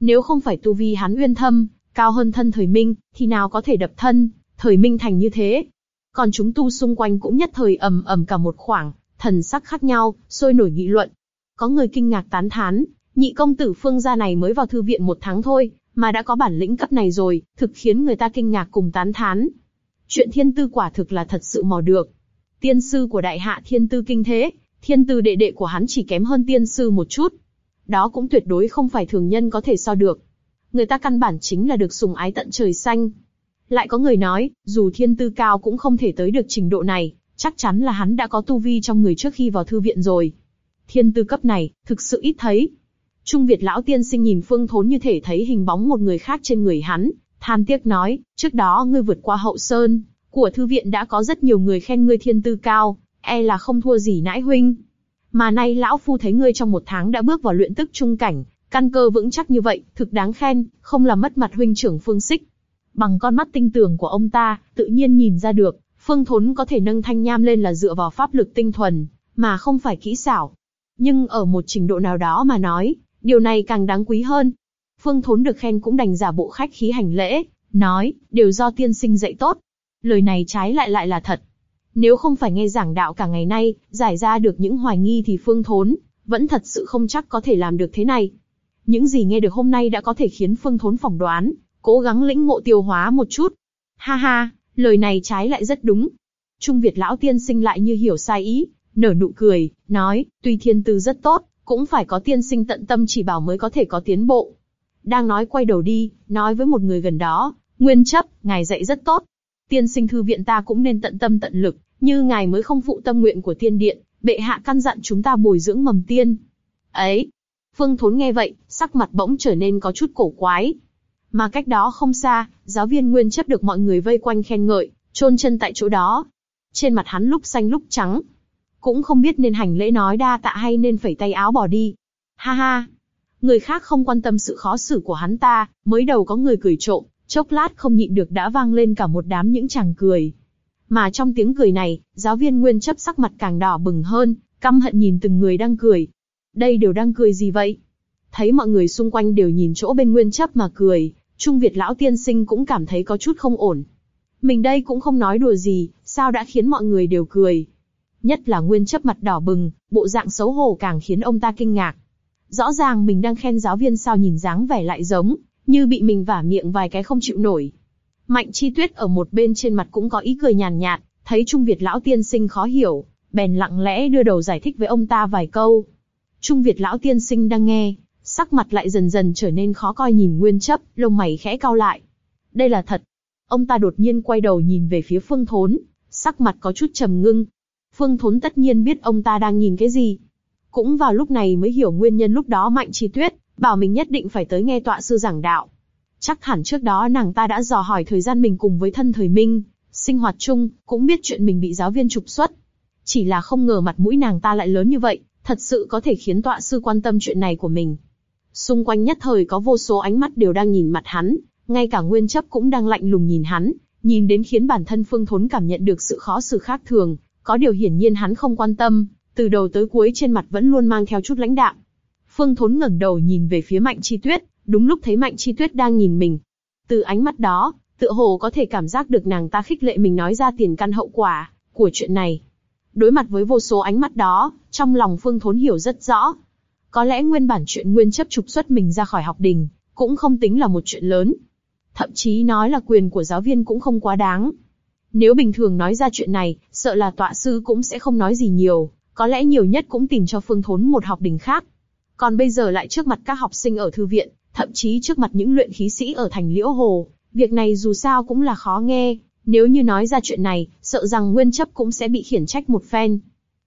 Nếu không phải tu vi hắn uyên thâm, cao hơn thân thời minh, thì nào có thể đập thân, thời minh thành như thế. Còn chúng tu xung quanh cũng nhất thời ầm ầm cả một khoảng, thần sắc khác nhau, sôi nổi nghị luận. Có người kinh ngạc tán thán, nhị công tử phương gia này mới vào thư viện một tháng thôi, mà đã có bản lĩnh cấp này rồi, thực khiến người ta kinh ngạc cùng tán thán. Chuyện thiên tư quả thực là thật sự mò được. Tiên sư của đại hạ thiên tư kinh thế, thiên tư đệ đệ của hắn chỉ kém hơn tiên sư một chút. Đó cũng tuyệt đối không phải thường nhân có thể so được. Người ta căn bản chính là được sùng ái tận trời xanh. Lại có người nói, dù thiên tư cao cũng không thể tới được trình độ này, chắc chắn là hắn đã có tu vi trong người trước khi vào thư viện rồi. Thiên tư cấp này, thực sự ít thấy. Trung Việt lão tiên sinh nhìn Phương Thốn như thể thấy hình bóng một người khác trên người hắn, than tiếc nói, trước đó ngươi vượt qua hậu sơn, của thư viện đã có rất nhiều người khen ngươi thiên tư cao, e là không thua gì nãi huynh. Mà nay lão phu thấy ngươi trong một tháng đã bước vào luyện tức trung cảnh, căn cơ vững chắc như vậy, thực đáng khen, không làm mất mặt huynh trưởng Phương Sích. Bằng con mắt tinh tường của ông ta, tự nhiên nhìn ra được, Phương Thốn có thể nâng thanh nham lên là dựa vào pháp lực tinh thuần, mà không phải kỹ xảo. Nhưng ở một trình độ nào đó mà nói, điều này càng đáng quý hơn. Phương Thốn được khen cũng đành giả bộ khách khí hành lễ, nói, đều do tiên sinh dạy tốt. Lời này trái lại lại là thật. Nếu không phải nghe giảng đạo cả ngày nay, giải ra được những hoài nghi thì Phương Thốn vẫn thật sự không chắc có thể làm được thế này. Những gì nghe được hôm nay đã có thể khiến Phương Thốn phỏng đoán, cố gắng lĩnh ngộ tiêu hóa một chút. Ha ha, lời này trái lại rất đúng. Trung Việt lão tiên sinh lại như hiểu sai ý, nở nụ cười, nói, tuy thiên tư rất tốt, cũng phải có tiên sinh tận tâm chỉ bảo mới có thể có tiến bộ. Đang nói quay đầu đi, nói với một người gần đó, Nguyên chấp, ngài dạy rất tốt. Tiên sinh thư viện ta cũng nên tận tâm tận lực, như ngài mới không phụ tâm nguyện của tiên điện, bệ hạ căn dặn chúng ta bồi dưỡng mầm tiên. Ấy, Phương Thốn nghe vậy, sắc mặt bỗng trở nên có chút cổ quái. Mà cách đó không xa, giáo viên Nguyên chấp được mọi người vây quanh khen ngợi, chôn chân tại chỗ đó. Trên mặt hắn lúc xanh lúc trắng, cũng không biết nên hành lễ nói đa tạ hay nên phẩy tay áo bỏ đi. Ha ha, người khác không quan tâm sự khó xử của hắn ta, mới đầu có người cười trộm, chốc lát không nhịn được đã vang lên cả một đám những chàng cười. Mà trong tiếng cười này, giáo viên Nguyên chấp sắc mặt càng đỏ bừng hơn, căm hận nhìn từng người đang cười. Đây đều đang cười gì vậy? Thấy mọi người xung quanh đều nhìn chỗ bên Nguyên chấp mà cười, Trung Việt lão tiên sinh cũng cảm thấy có chút không ổn. Mình đây cũng không nói đùa gì, sao đã khiến mọi người đều cười. Nhất là Nguyên chấp mặt đỏ bừng, bộ dạng xấu hổ càng khiến ông ta kinh ngạc. Rõ ràng mình đang khen giáo viên sao nhìn dáng vẻ lại giống, như bị mình vả miệng vài cái không chịu nổi. Mạnh Chi Tuyết ở một bên trên mặt cũng có ý cười nhàn nhạt, thấy Trung Việt lão tiên sinh khó hiểu, bèn lặng lẽ đưa đầu giải thích với ông ta vài câu. Trung Việt lão tiên sinh đang nghe, sắc mặt lại dần dần trở nên khó coi nhìn Nguyên chấp, lông mày khẽ cau lại. Đây là thật. Ông ta đột nhiên quay đầu nhìn về phía Phương Thốn, sắc mặt có chút trầm ngưng. Phương Thốn tất nhiên biết ông ta đang nhìn cái gì. Cũng vào lúc này mới hiểu nguyên nhân lúc đó Mạnh Chi Tuyết, bảo mình nhất định phải tới nghe tọa sư giảng đạo. Chắc hẳn trước đó nàng ta đã dò hỏi thời gian mình cùng với thân thời Minh, sinh hoạt chung, cũng biết chuyện mình bị giáo viên trục xuất. Chỉ là không ngờ mặt mũi nàng ta lại lớn như vậy, thật sự có thể khiến tọa sư quan tâm chuyện này của mình. Xung quanh nhất thời có vô số ánh mắt đều đang nhìn mặt hắn, ngay cả nguyên chấp cũng đang lạnh lùng nhìn hắn, nhìn đến khiến bản thân Phương Thốn cảm nhận được sự khó xử khác thường, có điều hiển nhiên hắn không quan tâm, từ đầu tới cuối trên mặt vẫn luôn mang theo chút lãnh đạm. Phương Thốn ngẩng đầu nhìn về phía Mạnh Chi Tuyết, đúng lúc thấy Mạnh Chi Tuyết đang nhìn mình. Từ ánh mắt đó, tựa hồ có thể cảm giác được nàng ta khích lệ mình nói ra tiền căn hậu quả của chuyện này. Đối mặt với vô số ánh mắt đó, trong lòng Phương Thốn hiểu rất rõ. Có lẽ nguyên bản chuyện nguyên chấp trục xuất mình ra khỏi học đình, cũng không tính là một chuyện lớn. Thậm chí nói là quyền của giáo viên cũng không quá đáng. Nếu bình thường nói ra chuyện này, sợ là tọa sư cũng sẽ không nói gì nhiều, có lẽ nhiều nhất cũng tìm cho Phương Thốn một học đình khác. Còn bây giờ lại trước mặt các học sinh ở thư viện, thậm chí trước mặt những luyện khí sĩ ở thành Liễu Hồ, việc này dù sao cũng là khó nghe, nếu như nói ra chuyện này, sợ rằng nguyên chấp cũng sẽ bị khiển trách một phen.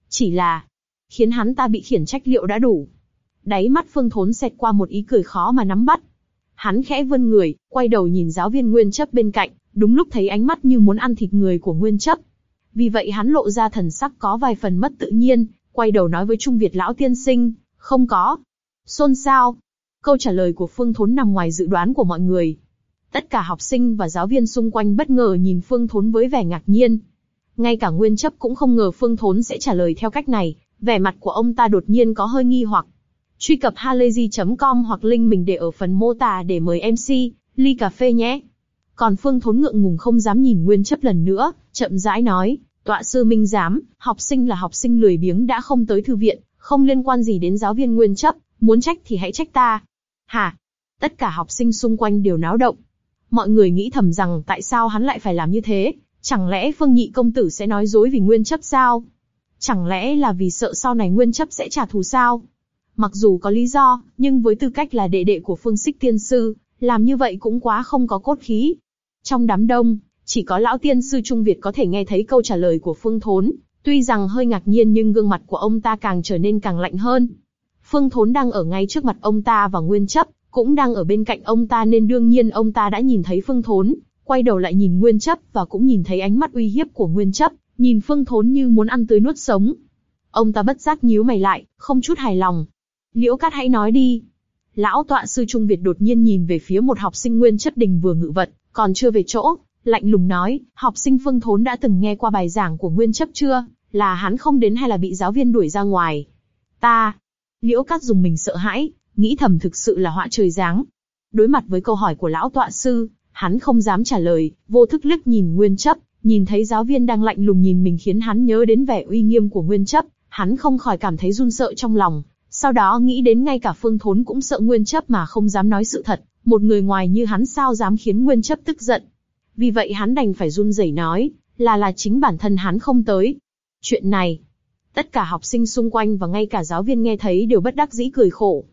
Chỉ là, khiến hắn ta bị khiển trách liệu đã đủ. Đáy mắt phương thốn xẹt qua một ý cười khó mà nắm bắt. Hắn khẽ vươn người, quay đầu nhìn giáo viên nguyên chấp bên cạnh, đúng lúc thấy ánh mắt như muốn ăn thịt người của nguyên chấp. Vì vậy hắn lộ ra thần sắc có vài phần mất tự nhiên, quay đầu nói với Trung Việt lão tiên sinh, không có. Xôn xao. Câu trả lời của Phương Thốn nằm ngoài dự đoán của mọi người. Tất cả học sinh và giáo viên xung quanh bất ngờ nhìn Phương Thốn với vẻ ngạc nhiên. Ngay cả Nguyên chấp cũng không ngờ Phương Thốn sẽ trả lời theo cách này, vẻ mặt của ông ta đột nhiên có hơi nghi hoặc. Truy cập halayzi.com hoặc link mình để ở phần mô tả để mời MC, ly cà phê nhé. Còn Phương Thốn ngượng ngùng không dám nhìn Nguyên chấp lần nữa, chậm rãi nói, tọa sư minh giám, học sinh là học sinh lười biếng đã không tới thư viện, không liên quan gì đến giáo viên Nguyên chấp, muốn trách thì hãy trách ta. Hả? Tất cả học sinh xung quanh đều náo động, Mọi người nghĩ thầm rằng tại sao hắn lại phải làm như thế, chẳng lẽ Phương Nhị công tử sẽ nói dối vì nguyên chấp sao? Chẳng lẽ là vì sợ sau này nguyên chấp sẽ trả thù sao? Mặc dù có lý do, nhưng với tư cách là đệ đệ của Phương Sích Tiên Sư, làm như vậy cũng quá không có cốt khí. Trong đám đông, chỉ có lão tiên sư Trung Việt có thể nghe thấy câu trả lời của Phương Thốn, tuy rằng hơi ngạc nhiên nhưng gương mặt của ông ta càng trở nên càng lạnh hơn. Phương Thốn đang ở ngay trước mặt ông ta và Nguyên Chấp, cũng đang ở bên cạnh ông ta nên đương nhiên ông ta đã nhìn thấy Phương Thốn, quay đầu lại nhìn Nguyên Chấp và cũng nhìn thấy ánh mắt uy hiếp của Nguyên Chấp, nhìn Phương Thốn như muốn ăn tươi nuốt sống. Ông ta bất giác nhíu mày lại, không chút hài lòng. Liễu Cát hãy nói đi. Lão tọa sư Trung Việt đột nhiên nhìn về phía một học sinh Nguyên Chất đình vừa ngự vật, còn chưa về chỗ, lạnh lùng nói, học sinh Phương Thốn đã từng nghe qua bài giảng của Nguyên Chấp chưa? Là hắn không đến hay là bị giáo viên đuổi ra ngoài? Ta. Liễu Cát dùng mình sợ hãi, nghĩ thầm thực sự là họa trời giáng. Đối mặt với câu hỏi của lão tọa sư, hắn không dám trả lời, vô thức liếc nhìn Nguyên Chấp, nhìn thấy giáo viên đang lạnh lùng nhìn mình khiến hắn nhớ đến vẻ uy nghiêm của Nguyên Chấp, hắn không khỏi cảm thấy run sợ trong lòng. Sau đó nghĩ đến ngay cả Phương Thốn cũng sợ Nguyên Chấp mà không dám nói sự thật, một người ngoài như hắn sao dám khiến Nguyên Chấp tức giận. Vì vậy hắn đành phải run rẩy nói, là là chính bản thân hắn không tới. Chuyện này, tất cả học sinh xung quanh và ngay cả giáo viên nghe thấy đều bất đắc dĩ cười khổ.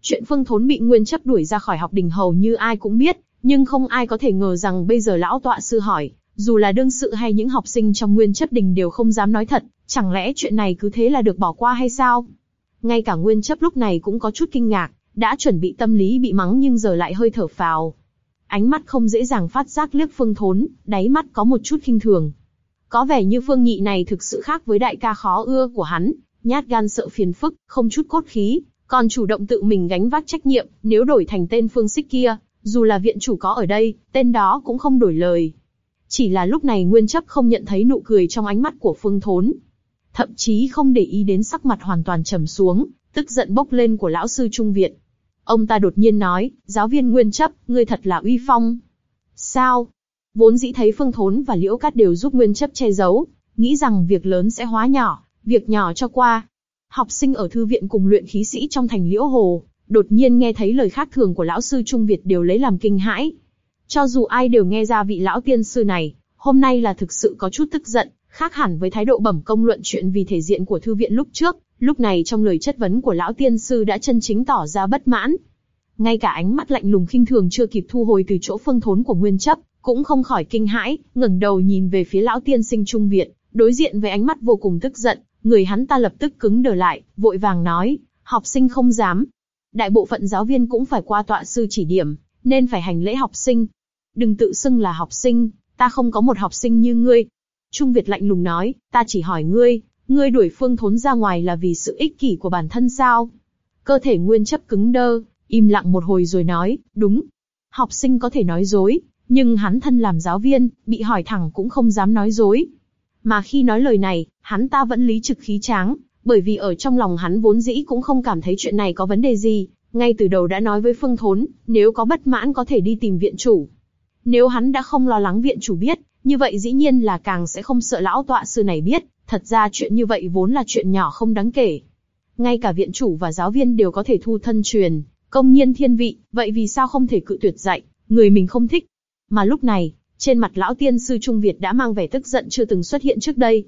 Chuyện Phương Thốn bị Nguyên chấp đuổi ra khỏi học đình hầu như ai cũng biết, nhưng không ai có thể ngờ rằng bây giờ lão tọa sư hỏi, dù là đương sự hay những học sinh trong Nguyên chấp đình đều không dám nói thật, chẳng lẽ chuyện này cứ thế là được bỏ qua hay sao? Ngay cả Nguyên chấp lúc này cũng có chút kinh ngạc, đã chuẩn bị tâm lý bị mắng nhưng giờ lại hơi thở phào. Ánh mắt không dễ dàng phát giác liếc Phương Thốn, đáy mắt có một chút khinh thường. Có vẻ như Phương Nhị này thực sự khác với đại ca khó ưa của hắn, nhát gan sợ phiền phức, không chút cốt khí, còn chủ động tự mình gánh vác trách nhiệm, nếu đổi thành tên Phương Xích kia, dù là viện chủ có ở đây, tên đó cũng không đổi lời. Chỉ là lúc này Nguyên Chấp không nhận thấy nụ cười trong ánh mắt của Phương Thốn, thậm chí không để ý đến sắc mặt hoàn toàn trầm xuống, tức giận bốc lên của lão sư Trung Viện. Ông ta đột nhiên nói, giáo viên Nguyên Chấp, ngươi thật là uy phong. Sao? Vốn dĩ thấy Phương Thốn và Liễu Cát đều giúp Nguyên Chấp che giấu, nghĩ rằng việc lớn sẽ hóa nhỏ, việc nhỏ cho qua, học sinh ở thư viện cùng luyện khí sĩ trong thành liễu hồ, đột nhiên nghe thấy lời khác thường của lão sư Trung Việt đều lấy làm kinh hãi. Cho dù ai đều nghe ra vị lão tiên sư này, hôm nay là thực sự có chút tức giận, khác hẳn với thái độ bẩm công luận chuyện vì thể diện của thư viện lúc trước, lúc này trong lời chất vấn của lão tiên sư đã chân chính tỏ ra bất mãn. Ngay cả ánh mắt lạnh lùng khinh thường chưa kịp thu hồi từ chỗ phương thốn của nguyên chấp, cũng không khỏi kinh hãi, ngẩng đầu nhìn về phía lão tiên sinh trung viện, đối diện với ánh mắt vô cùng tức giận, người hắn ta lập tức cứng đờ lại, vội vàng nói, học sinh không dám. Đại bộ phận giáo viên cũng phải qua tọa sư chỉ điểm, nên phải hành lễ học sinh. Đừng tự xưng là học sinh, ta không có một học sinh như ngươi. Trung Việt lạnh lùng nói, ta chỉ hỏi ngươi, ngươi đuổi phương thốn ra ngoài là vì sự ích kỷ của bản thân sao? Cơ thể nguyên chấp cứng đơ, im lặng một hồi rồi nói, đúng. Học sinh có thể nói dối, nhưng hắn thân làm giáo viên, bị hỏi thẳng cũng không dám nói dối. Mà khi nói lời này, hắn ta vẫn lý trực khí tráng, bởi vì ở trong lòng hắn vốn dĩ cũng không cảm thấy chuyện này có vấn đề gì, ngay từ đầu đã nói với Phương Thốn, nếu có bất mãn có thể đi tìm viện chủ. Nếu hắn đã không lo lắng viện chủ biết, như vậy dĩ nhiên là càng sẽ không sợ lão tọa sư này biết, thật ra chuyện như vậy vốn là chuyện nhỏ không đáng kể. Ngay cả viện chủ và giáo viên đều có thể thu thân truyền, công nhiên thiên vị, vậy vì sao không thể cự tuyệt dạy, người mình không thích. Mà lúc này, trên mặt lão tiên sư Trung Việt đã mang vẻ tức giận chưa từng xuất hiện trước đây.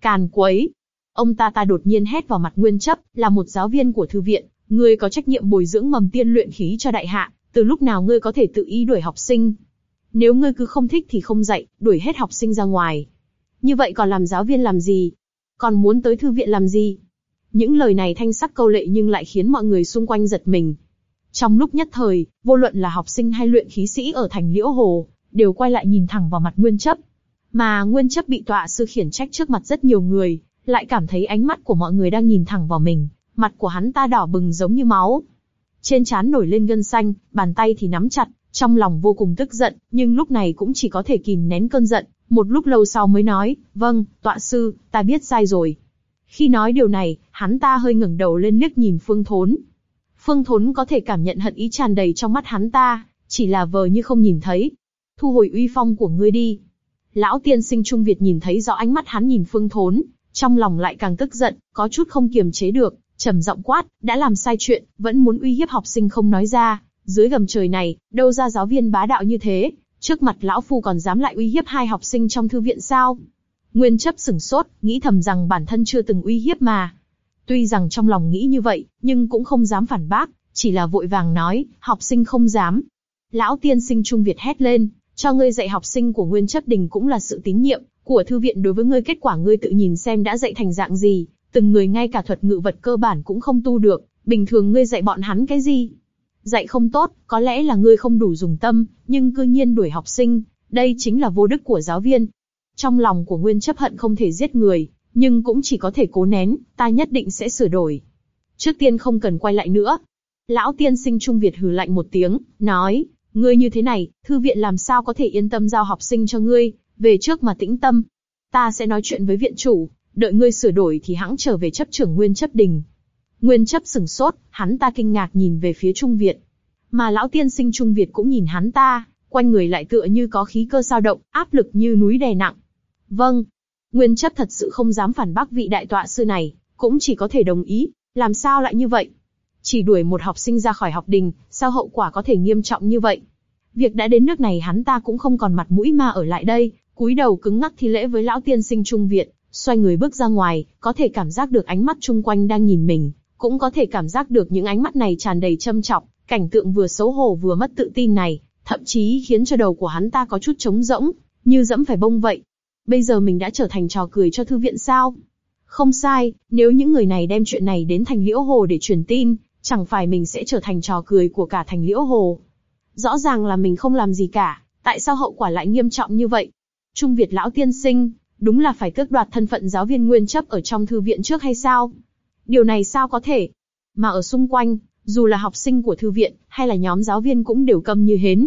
Càn quấy! Ông ta ta đột nhiên hét vào mặt Nguyên Chấp, là một giáo viên của thư viện, ngươi có trách nhiệm bồi dưỡng mầm tiên luyện khí cho đại hạ, từ lúc nào ngươi có thể tự ý đuổi học sinh. Nếu ngươi cứ không thích thì không dạy, đuổi hết học sinh ra ngoài. Như vậy còn làm giáo viên làm gì? Còn muốn tới thư viện làm gì? Những lời này thanh sắc câu lệ nhưng lại khiến mọi người xung quanh giật mình. Trong lúc nhất thời, vô luận là học sinh hay luyện khí sĩ ở thành Liễu Hồ, đều quay lại nhìn thẳng vào mặt Nguyên Chấp. Mà Nguyên Chấp bị tọa sư khiển trách trước mặt rất nhiều người, lại cảm thấy ánh mắt của mọi người đang nhìn thẳng vào mình, mặt của hắn ta đỏ bừng giống như máu. Trên trán nổi lên gân xanh, bàn tay thì nắm chặt, trong lòng vô cùng tức giận, nhưng lúc này cũng chỉ có thể kìm nén cơn giận, một lúc lâu sau mới nói, vâng, tọa sư, ta biết sai rồi. Khi nói điều này, hắn ta hơi ngẩng đầu lên liếc nhìn Phương Thốn. Phương Thốn có thể cảm nhận hận ý tràn đầy trong mắt hắn ta, chỉ là vờ như không nhìn thấy. Thu hồi uy phong của ngươi đi. Lão tiên sinh Trung Việt nhìn thấy rõ ánh mắt hắn nhìn Phương Thốn, trong lòng lại càng tức giận, có chút không kiềm chế được, trầm giọng quát, đã làm sai chuyện, vẫn muốn uy hiếp học sinh không nói ra, dưới gầm trời này, đâu ra giáo viên bá đạo như thế, trước mặt lão phu còn dám lại uy hiếp hai học sinh trong thư viện sao? Nguyên chấp sửng sốt, nghĩ thầm rằng bản thân chưa từng uy hiếp mà. Tuy rằng trong lòng nghĩ như vậy, nhưng cũng không dám phản bác, chỉ là vội vàng nói, học sinh không dám. Lão tiên sinh Trung Việt hét lên, cho ngươi dạy học sinh của Nguyên chấp đình cũng là sự tín nhiệm, của thư viện đối với ngươi kết quả ngươi tự nhìn xem đã dạy thành dạng gì, từng người ngay cả thuật ngự vật cơ bản cũng không tu được, bình thường ngươi dạy bọn hắn cái gì? Dạy không tốt, có lẽ là ngươi không đủ dùng tâm, nhưng cư nhiên đuổi học sinh, đây chính là vô đức của giáo viên. Trong lòng của Nguyên chấp hận không thể giết người, nhưng cũng chỉ có thể cố nén, ta nhất định sẽ sửa đổi. Trước tiên không cần quay lại nữa. Lão tiên sinh Trung Việt hừ lạnh một tiếng, nói, ngươi như thế này, thư viện làm sao có thể yên tâm giao học sinh cho ngươi, về trước mà tĩnh tâm. Ta sẽ nói chuyện với viện chủ, đợi ngươi sửa đổi thì hãng trở về chấp trưởng nguyên chấp đình. Nguyên chấp sừng sốt, hắn ta kinh ngạc nhìn về phía Trung Việt. Mà lão tiên sinh Trung Việt cũng nhìn hắn ta, quanh người lại tựa như có khí cơ sao động, áp lực như núi đè nặng. Vâng. Nguyên chấp thật sự không dám phản bác vị đại tọa sư này, cũng chỉ có thể đồng ý, làm sao lại như vậy? Chỉ đuổi một học sinh ra khỏi học đình, sao hậu quả có thể nghiêm trọng như vậy? Việc đã đến nước này hắn ta cũng không còn mặt mũi mà ở lại đây, cúi đầu cứng ngắc thi lễ với lão tiên sinh trung Việt, xoay người bước ra ngoài, có thể cảm giác được ánh mắt chung quanh đang nhìn mình, cũng có thể cảm giác được những ánh mắt này tràn đầy châm trọng, cảnh tượng vừa xấu hổ vừa mất tự tin này, thậm chí khiến cho đầu của hắn ta có chút trống rỗng, như dẫm phải bông vậy. Bây giờ mình đã trở thành trò cười cho thư viện sao? Không sai, nếu những người này đem chuyện này đến thành liễu hồ để truyền tin, chẳng phải mình sẽ trở thành trò cười của cả thành liễu hồ. Rõ ràng là mình không làm gì cả, tại sao hậu quả lại nghiêm trọng như vậy? Trung Việt lão tiên sinh, đúng là phải tước đoạt thân phận giáo viên nguyên chấp ở trong thư viện trước hay sao? Điều này sao có thể? Mà ở xung quanh, dù là học sinh của thư viện, hay là nhóm giáo viên cũng đều câm như hến.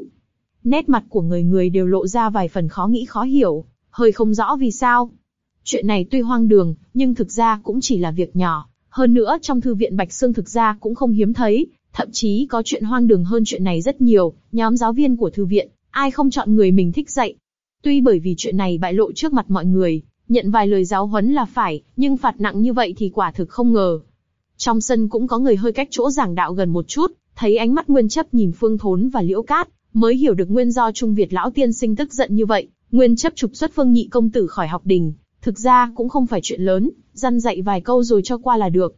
Nét mặt của người người đều lộ ra vài phần khó nghĩ khó hiểu, hơi không rõ vì sao. Chuyện này tuy hoang đường, nhưng thực ra cũng chỉ là việc nhỏ. Hơn nữa trong thư viện Bạch Sương thực ra cũng không hiếm thấy, thậm chí có chuyện hoang đường hơn chuyện này rất nhiều. Nhóm giáo viên của thư viện, ai không chọn người mình thích dạy, Tuy bởi vì chuyện này bại lộ trước mặt mọi người, nhận vài lời giáo huấn là phải, nhưng phạt nặng như vậy thì quả thực không ngờ. Trong sân cũng có người hơi cách chỗ giảng đạo gần một chút, thấy ánh mắt nguyên chấp nhìn Phương Thốn và Liễu Cát, mới hiểu được nguyên do Trung Việt lão tiên sinh tức giận như vậy, Nguyên chấp trục xuất Phương Nhị công tử khỏi học đình, thực ra cũng không phải chuyện lớn, dăn dạy vài câu rồi cho qua là được.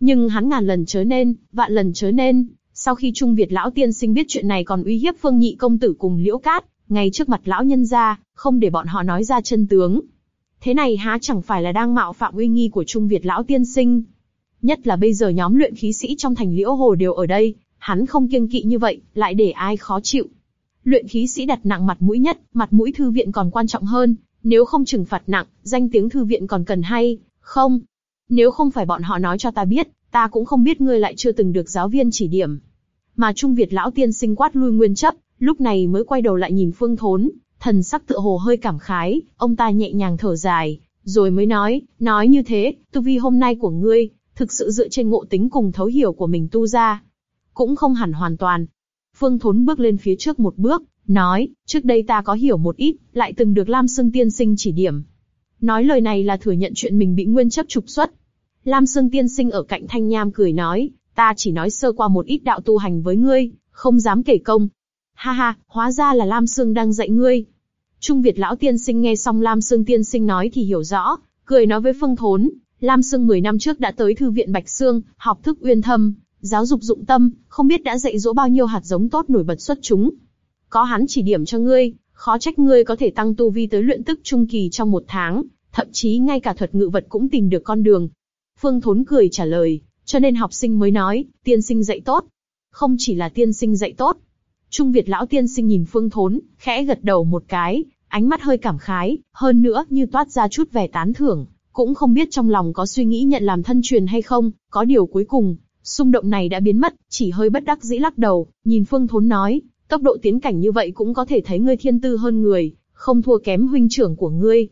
Nhưng hắn ngàn lần chớ nên, vạn lần chớ nên, sau khi Trung Việt lão tiên sinh biết chuyện này còn uy hiếp Phương Nhị công tử cùng Liễu Cát, ngay trước mặt lão nhân gia, không để bọn họ nói ra chân tướng. Thế này há chẳng phải là đang mạo phạm uy nghi của Trung Việt lão tiên sinh. Nhất là bây giờ nhóm luyện khí sĩ trong thành Liễu Hồ đều ở đây, hắn không kiêng kỵ như vậy, lại để ai khó chịu. Luyện khí sĩ đặt nặng mặt mũi nhất, mặt mũi thư viện còn quan trọng hơn, nếu không trừng phạt nặng, danh tiếng thư viện còn cần hay, không? Nếu không phải bọn họ nói cho ta biết, ta cũng không biết ngươi lại chưa từng được giáo viên chỉ điểm. Mà Trung Việt lão tiên sinh quát lui nguyên chấp, lúc này mới quay đầu lại nhìn Phương Thốn, thần sắc tựa hồ hơi cảm khái, ông ta nhẹ nhàng thở dài, rồi mới nói, nói như thế, tu vi hôm nay của ngươi, thực sự dựa trên ngộ tính cùng thấu hiểu của mình tu ra, cũng không hẳn hoàn toàn. Phương Thốn bước lên phía trước một bước, nói, trước đây ta có hiểu một ít, lại từng được Lam Sương Tiên Sinh chỉ điểm. Nói lời này là thừa nhận chuyện mình bị nguyên chấp trục xuất. Lam Sương Tiên Sinh ở cạnh Thanh Nham cười nói, ta chỉ nói sơ qua một ít đạo tu hành với ngươi, không dám kể công. Ha ha, hóa ra là Lam Sương đang dạy ngươi. Trung Việt lão tiên sinh nghe xong Lam Sương tiên sinh nói thì hiểu rõ, cười nói với Phương Thốn, Lam Sương 10 năm trước đã tới thư viện Bạch Sương, học thức uyên thâm, giáo dục dụng tâm, không biết đã dạy dỗ bao nhiêu hạt giống tốt nổi bật xuất chúng. Có hắn chỉ điểm cho ngươi, khó trách ngươi có thể tăng tu vi tới luyện tức trung kỳ trong một tháng, thậm chí ngay cả thuật ngự vật cũng tìm được con đường. Phương Thốn cười trả lời, cho nên học sinh mới nói, tiên sinh dạy tốt. Không chỉ là tiên sinh dạy tốt. Trung Việt lão tiên sinh nhìn Phương Thốn, khẽ gật đầu một cái, ánh mắt hơi cảm khái, hơn nữa như toát ra chút vẻ tán thưởng, cũng không biết trong lòng có suy nghĩ nhận làm thân truyền hay không, có điều cuối cùng, xung động này đã biến mất, chỉ hơi bất đắc dĩ lắc đầu, nhìn Phương Thốn nói, tốc độ tiến cảnh như vậy cũng có thể thấy ngươi thiên tư hơn người, không thua kém huynh trưởng của ngươi.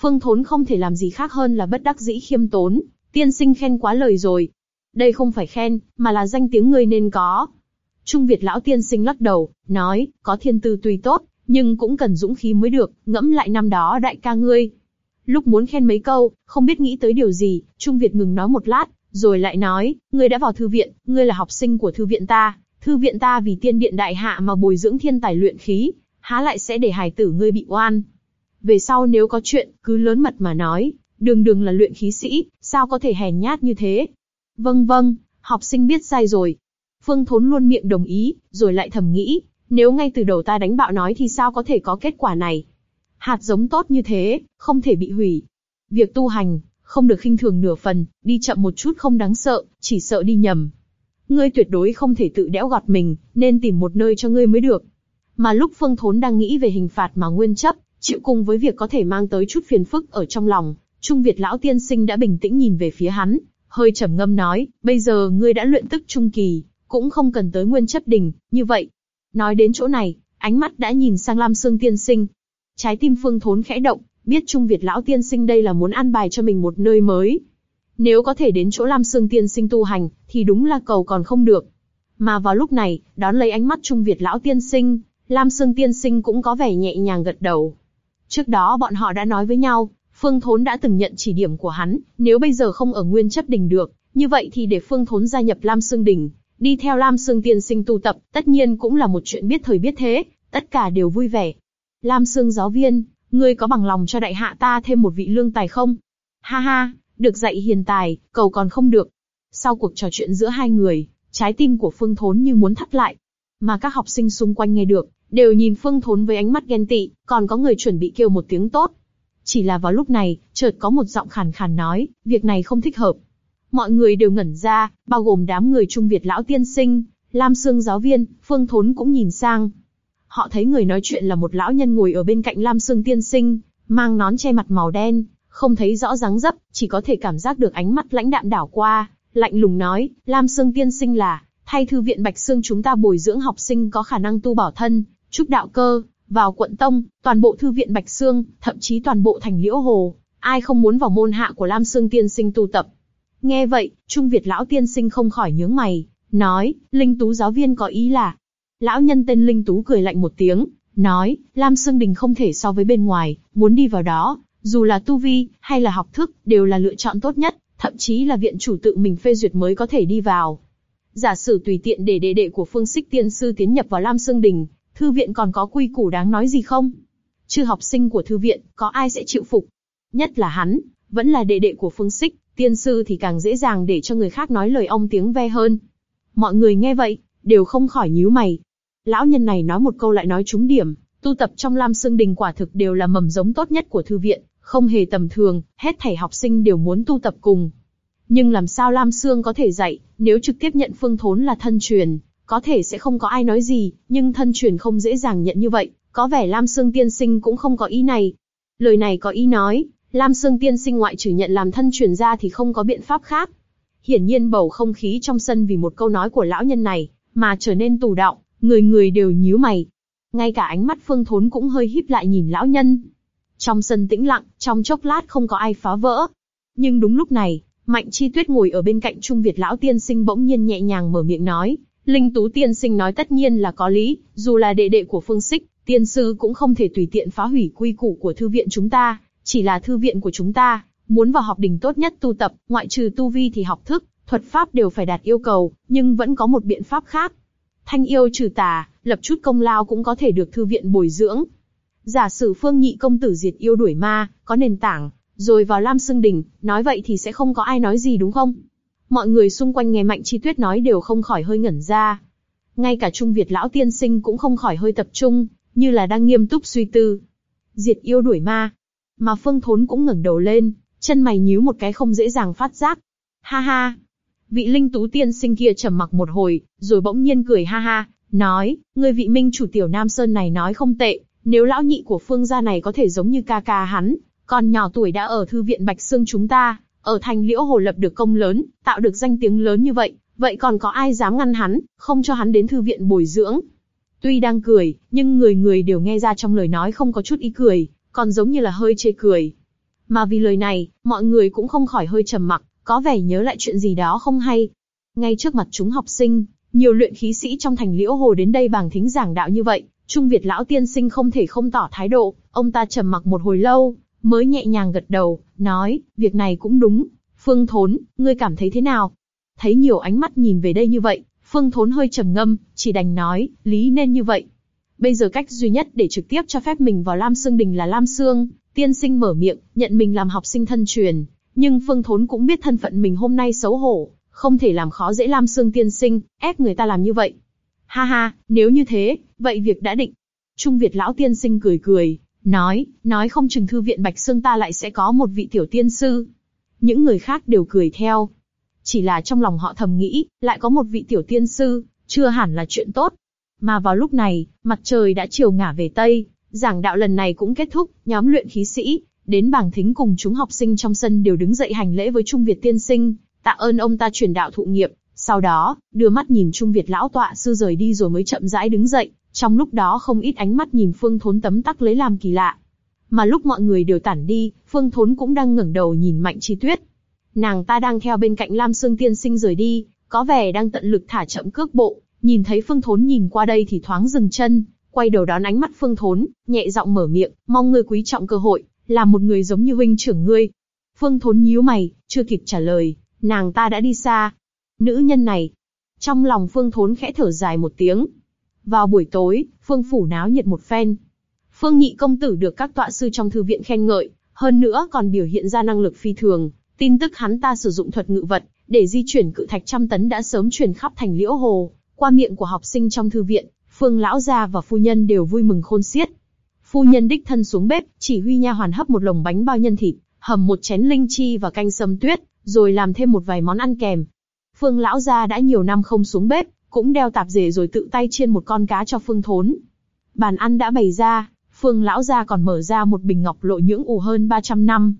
Phương Thốn không thể làm gì khác hơn là bất đắc dĩ khiêm tốn, tiên sinh khen quá lời rồi. Đây không phải khen, mà là danh tiếng ngươi nên có. Trung Việt lão tiên sinh lắc đầu, nói, có thiên tư tuy tốt, nhưng cũng cần dũng khí mới được, ngẫm lại năm đó đại ca ngươi. Lúc muốn khen mấy câu, không biết nghĩ tới điều gì, Trung Việt ngừng nói một lát, rồi lại nói, ngươi đã vào thư viện, ngươi là học sinh của thư viện ta, thư viện ta vì tiên điện đại hạ mà bồi dưỡng thiên tài luyện khí, há lại sẽ để hài tử ngươi bị oan. Về sau nếu có chuyện, cứ lớn mật mà nói, đường đường là luyện khí sĩ, sao có thể hèn nhát như thế? Vâng vâng, học sinh biết sai rồi. Phương Thốn luôn miệng đồng ý, rồi lại thầm nghĩ, nếu ngay từ đầu ta đánh bạo nói thì sao có thể có kết quả này? Hạt giống tốt như thế, không thể bị hủy. Việc tu hành, không được khinh thường nửa phần, đi chậm một chút không đáng sợ, chỉ sợ đi nhầm. Ngươi tuyệt đối không thể tự đẽo gọt mình, nên tìm một nơi cho ngươi mới được. Mà lúc Phương Thốn đang nghĩ về hình phạt mà nguyên chấp, chịu cùng với việc có thể mang tới chút phiền phức ở trong lòng, Trung Việt lão tiên sinh đã bình tĩnh nhìn về phía hắn, hơi trầm ngâm nói, bây giờ ngươi đã luyện tức trung kỳ, cũng không cần tới nguyên chấp đỉnh, như vậy. Nói đến chỗ này, ánh mắt đã nhìn sang Lam Sương tiên sinh. Trái tim Phương Thốn khẽ động, biết Trung Việt lão tiên sinh đây là muốn an bài cho mình một nơi mới. Nếu có thể đến chỗ Lam Sương tiên sinh tu hành, thì đúng là cầu còn không được. Mà vào lúc này, đón lấy ánh mắt Trung Việt lão tiên sinh, Lam Sương tiên sinh cũng có vẻ nhẹ nhàng gật đầu. Trước đó bọn họ đã nói với nhau, Phương Thốn đã từng nhận chỉ điểm của hắn, nếu bây giờ không ở Nguyên Chấp đỉnh được, như vậy thì để Phương Thốn gia nhập Lam Sương đỉnh đi theo Lam Sương tiên sinh tu tập, tất nhiên cũng là một chuyện biết thời biết thế, tất cả đều vui vẻ. Lam Sương giáo viên, ngươi có bằng lòng cho đại hạ ta thêm một vị lương tài không? Ha ha, được dạy hiền tài, cầu còn không được. Sau cuộc trò chuyện giữa hai người, trái tim của Phương Thốn như muốn thắt lại. Mà các học sinh xung quanh nghe được, đều nhìn Phương Thốn với ánh mắt ghen tị, còn có người chuẩn bị kêu một tiếng tốt. Chỉ là vào lúc này, chợt có một giọng khàn khàn nói, việc này không thích hợp. Mọi người đều ngẩn ra, bao gồm đám người Trung Việt lão tiên sinh, Lam Sương giáo viên, Phương Thốn cũng nhìn sang. Họ thấy người nói chuyện là một lão nhân ngồi ở bên cạnh Lam Sương tiên sinh, mang nón che mặt màu đen, không thấy rõ dáng dấp, chỉ có thể cảm giác được ánh mắt lãnh đạm đảo qua, lạnh lùng nói, Lam Sương tiên sinh là, thay thư viện Bạch Sương chúng ta bồi dưỡng học sinh có khả năng tu bảo thân, trúc đạo cơ, vào quận tông, toàn bộ thư viện Bạch Sương, thậm chí toàn bộ thành Liễu Hồ, ai không muốn vào môn hạ của Lam Sương tiên sinh tu tập. Nghe vậy, Trung Việt lão tiên sinh không khỏi nhướng mày, nói, Linh Tú giáo viên có ý là. Lão nhân tên Linh Tú cười lạnh một tiếng, nói, Lam Sương Đình không thể so với bên ngoài, muốn đi vào đó, dù là tu vi, hay là học thức, đều là lựa chọn tốt nhất, thậm chí là viện chủ tự mình phê duyệt mới có thể đi vào. Giả sử tùy tiện để đệ đệ của Phương Sích Tiên Sư tiến nhập vào Lam Sương Đình, thư viện còn có quy củ đáng nói gì không? Chứ học sinh của thư viện, có ai sẽ chịu phục? Nhất là hắn, vẫn là đệ đệ của Phương Sích, tiên sư thì càng dễ dàng để cho người khác nói lời ông tiếng ve hơn. Mọi người nghe vậy, đều không khỏi nhíu mày. Lão nhân này nói một câu lại nói trúng điểm, tu tập trong Lam Sương Đình quả thực đều là mầm giống tốt nhất của thư viện, không hề tầm thường, hết thảy học sinh đều muốn tu tập cùng. Nhưng làm sao Lam Sương có thể dạy, nếu trực tiếp nhận Phương Thốn là thân truyền, có thể sẽ không có ai nói gì, nhưng thân truyền không dễ dàng nhận như vậy, có vẻ Lam Sương tiên sinh cũng không có ý này. Lời này có ý nói, Lam Sương tiên sinh ngoại trừ nhận làm thân truyền ra thì không có biện pháp khác. Hiển nhiên bầu không khí trong sân vì một câu nói của lão nhân này, mà trở nên tù động, người người đều nhíu mày. Ngay cả ánh mắt Phương Thốn cũng hơi híp lại nhìn lão nhân. Trong sân tĩnh lặng, trong chốc lát không có ai phá vỡ. Nhưng đúng lúc này, Mạnh Chi Tuyết ngồi ở bên cạnh Trung Việt lão tiên sinh bỗng nhiên nhẹ nhàng mở miệng nói, Linh Tú tiên sinh nói tất nhiên là có lý, dù là đệ đệ của Phương Sích, tiên sư cũng không thể tùy tiện phá hủy quy củ của thư viện chúng ta, chỉ là thư viện của chúng ta, muốn vào học đình tốt nhất tu tập, ngoại trừ tu vi thì học thức, thuật pháp đều phải đạt yêu cầu, nhưng vẫn có một biện pháp khác. Thanh yêu trừ tà, lập chút công lao cũng có thể được thư viện bồi dưỡng. Giả sử phương nhị công tử diệt yêu đuổi ma, có nền tảng, rồi vào Lam Sương Đình, nói vậy thì sẽ không có ai nói gì đúng không? Mọi người xung quanh nghe Mạnh Chi Tuyết nói đều không khỏi hơi ngẩn ra. Ngay cả Trung Việt lão tiên sinh cũng không khỏi hơi tập trung, như là đang nghiêm túc suy tư. Diệt yêu đuổi ma. Mà Phương Thốn cũng ngẩng đầu lên, chân mày nhíu một cái không dễ dàng phát giác. Ha ha. Vị linh tú tiên sinh kia trầm mặc một hồi, rồi bỗng nhiên cười ha ha, nói, người vị minh chủ tiểu Nam Sơn này nói không tệ, nếu lão nhị của phương gia này có thể giống như ca ca hắn, còn nhỏ tuổi đã ở thư viện Bạch Sương chúng ta, ở thành Liễu Hồ lập được công lớn, tạo được danh tiếng lớn như vậy, vậy còn có ai dám ngăn hắn, không cho hắn đến thư viện bồi dưỡng? Tuy đang cười, nhưng người người đều nghe ra trong lời nói không có chút ý cười, còn giống như là hơi chê cười. Mà vì lời này, mọi người cũng không khỏi hơi trầm mặc, có vẻ nhớ lại chuyện gì đó không hay. Ngay trước mặt chúng học sinh, nhiều luyện khí sĩ trong thành Liễu Hồ đến đây bàng thính giảng đạo như vậy, Trung Việt lão tiên sinh không thể không tỏ thái độ, ông ta trầm mặc một hồi lâu, mới nhẹ nhàng gật đầu, nói, việc này cũng đúng. Phương Thốn, ngươi cảm thấy thế nào? Thấy nhiều ánh mắt nhìn về đây như vậy, Phương Thốn hơi trầm ngâm, chỉ đành nói, lý nên như vậy. Bây giờ cách duy nhất để trực tiếp cho phép mình vào Lam Sương Đình là Lam Sương, tiên sinh mở miệng, nhận mình làm học sinh thân truyền. Nhưng Phương Thốn cũng biết thân phận mình hôm nay xấu hổ, không thể làm khó dễ Lam Sương tiên sinh, ép người ta làm như vậy. Ha ha, nếu như thế, vậy việc đã định. Trung Việt lão tiên sinh cười cười, nói, nói không chừng thư viện Bạch Sương ta lại sẽ có một vị tiểu tiên sư. Những người khác đều cười theo. Chỉ là trong lòng họ thầm nghĩ, lại có một vị tiểu tiên sư, chưa hẳn là chuyện tốt. Mà vào lúc này, mặt trời đã chiều ngả về Tây, giảng đạo lần này cũng kết thúc, nhóm luyện khí sĩ, đến bảng thính cùng chúng học sinh trong sân đều đứng dậy hành lễ với Trung Việt tiên sinh, tạ ơn ông ta truyền đạo thụ nghiệp, sau đó, đưa mắt nhìn Trung Việt lão tọa sư rời đi rồi mới chậm rãi đứng dậy, trong lúc đó không ít ánh mắt nhìn Phương Thốn tấm tắc lấy làm kỳ lạ. Mà lúc mọi người đều tản đi, Phương Thốn cũng đang ngẩng đầu nhìn Mạnh Chi Tuyết. Nàng ta đang theo bên cạnh Lam Sương Tiên Sinh rời đi, có vẻ đang tận lực thả chậm cước bộ. Nhìn thấy Phương Thốn nhìn qua đây thì thoáng dừng chân, quay đầu đón ánh mắt Phương Thốn, nhẹ giọng mở miệng, mong ngươi quý trọng cơ hội, làm một người giống như huynh trưởng ngươi. Phương Thốn nhíu mày, chưa kịp trả lời, nàng ta đã đi xa. Nữ nhân này, trong lòng Phương Thốn khẽ thở dài một tiếng, vào buổi tối, Phương phủ náo nhiệt một phen. Phương nhị công tử được các tọa sư trong thư viện khen ngợi, hơn nữa còn biểu hiện ra năng lực phi thường. Tin tức hắn ta sử dụng thuật ngự vật để di chuyển cự thạch trăm tấn đã sớm truyền khắp thành liễu hồ. Qua miệng của học sinh trong thư viện, Phương lão gia và phu nhân đều vui mừng khôn xiết. Phu nhân đích thân xuống bếp, chỉ huy nha hoàn hấp một lồng bánh bao nhân thịt, hầm một chén linh chi và canh sâm tuyết, rồi làm thêm một vài món ăn kèm. Phương lão gia đã nhiều năm không xuống bếp, cũng đeo tạp dề rồi tự tay chiên một con cá cho Phương Thốn. Bàn ăn đã bày ra, Phương lão gia còn mở ra một bình ngọc lộ nhưỡng ủ hơn 300 năm.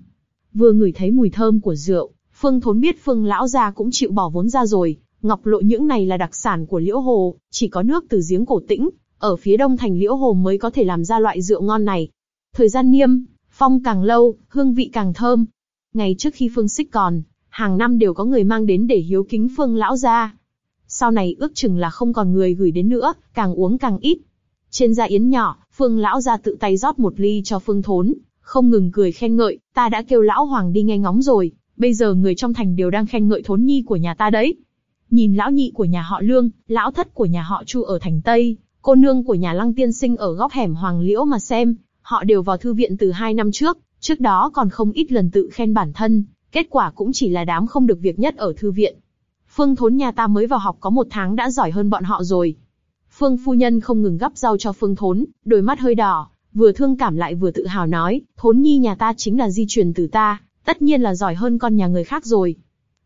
Vừa ngửi thấy mùi thơm của rượu, Phương Thốn biết Phương lão gia cũng chịu bỏ vốn ra rồi. Ngọc lộ những này là đặc sản của Liễu Hồ, chỉ có nước từ giếng cổ tĩnh, ở phía đông thành Liễu Hồ mới có thể làm ra loại rượu ngon này. Thời gian niêm, phong càng lâu, hương vị càng thơm. Ngày trước khi Phương Xích còn, hàng năm đều có người mang đến để hiếu kính Phương lão gia sau này ước chừng là không còn người gửi đến nữa, càng uống càng ít. Trên gia yến nhỏ, Phương lão gia tự tay rót một ly cho Phương Thốn, không ngừng cười khen ngợi, ta đã kêu lão hoàng đi nghe ngóng rồi, bây giờ người trong thành đều đang khen ngợi Thốn nhi của nhà ta đấy. Nhìn lão nhị của nhà họ Lương, lão thất của nhà họ Chu ở thành Tây, cô nương của nhà Lăng Tiên Sinh ở góc hẻm Hoàng Liễu mà xem, Họ đều vào thư viện từ hai năm trước, trước đó còn không ít lần tự khen bản thân, kết quả cũng chỉ là đám không được việc nhất ở thư viện. Phương Thốn nhà ta mới vào học có một tháng đã giỏi hơn bọn họ rồi. Phương phu nhân không ngừng gắp rau cho Phương Thốn, đôi mắt hơi đỏ, vừa thương cảm lại vừa tự hào nói, Thốn nhi nhà ta chính là di truyền từ ta, tất nhiên là giỏi hơn con nhà người khác rồi.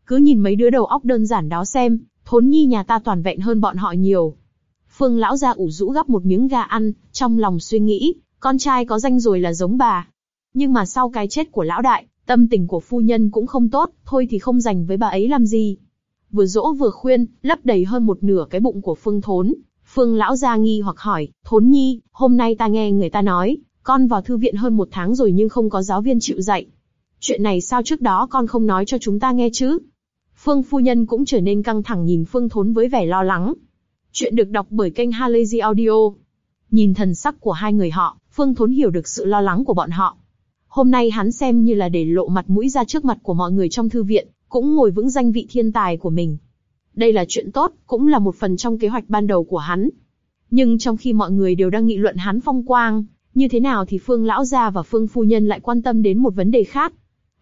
Cứ nhìn mấy đứa đầu óc đơn giản đó xem, Thốn nhi nhà ta toàn vẹn hơn bọn họ nhiều. Phương lão gia ủ rũ gắp một miếng gà ăn, trong lòng suy nghĩ, con trai có danh rồi là giống bà. Nhưng mà sau cái chết của lão đại, tâm tình của phu nhân cũng không tốt, thôi thì không dành với bà ấy làm gì. Vừa dỗ vừa khuyên, lấp đầy hơn một nửa cái bụng của Phương Thốn. Phương lão gia nghi hoặc hỏi, Thốn nhi, hôm nay ta nghe người ta nói, con vào thư viện hơn một tháng rồi nhưng không có giáo viên chịu dạy. Chuyện này sao trước đó con không nói cho chúng ta nghe chứ? Phương phu nhân cũng trở nên căng thẳng nhìn Phương Thốn với vẻ lo lắng. Chuyện được đọc bởi kênh Halazy Audio. Nhìn thần sắc của hai người họ, Phương Thốn hiểu được sự lo lắng của bọn họ. Hôm nay hắn xem như là để lộ mặt mũi ra trước mặt của mọi người trong thư viện, cũng ngồi vững danh vị thiên tài của mình. Đây là chuyện tốt, cũng là một phần trong kế hoạch ban đầu của hắn. Nhưng trong khi mọi người đều đang nghị luận hắn phong quang, như thế nào thì Phương lão gia và Phương phu nhân lại quan tâm đến một vấn đề khác.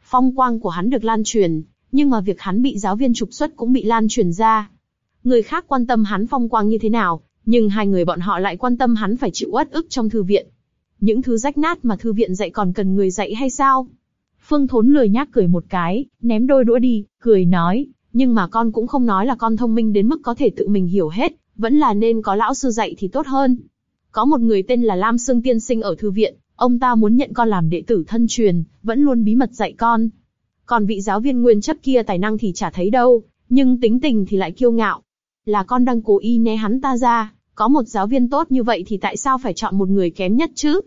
Phong quang của hắn được lan truyền, nhưng mà việc hắn bị giáo viên trục xuất cũng bị lan truyền ra. Người khác quan tâm hắn phong quang như thế nào, nhưng hai người bọn họ lại quan tâm hắn phải chịu uất ức trong thư viện. Những thứ rách nát mà thư viện dạy còn cần người dạy hay sao? Phương Thốn lười nhác cười một cái, ném đôi đũa đi, cười nói, nhưng mà con cũng không nói là con thông minh đến mức có thể tự mình hiểu hết, vẫn là nên có lão sư dạy thì tốt hơn. Có một người tên là Lam Sương Tiên Sinh ở thư viện, ông ta muốn nhận con làm đệ tử thân truyền, vẫn luôn bí mật dạy con. Còn vị giáo viên nguyên chất kia tài năng thì chả thấy đâu, nhưng tính tình thì lại kiêu ngạo. Là con đang cố ý né hắn ta ra, có một giáo viên tốt như vậy thì tại sao phải chọn một người kém nhất chứ?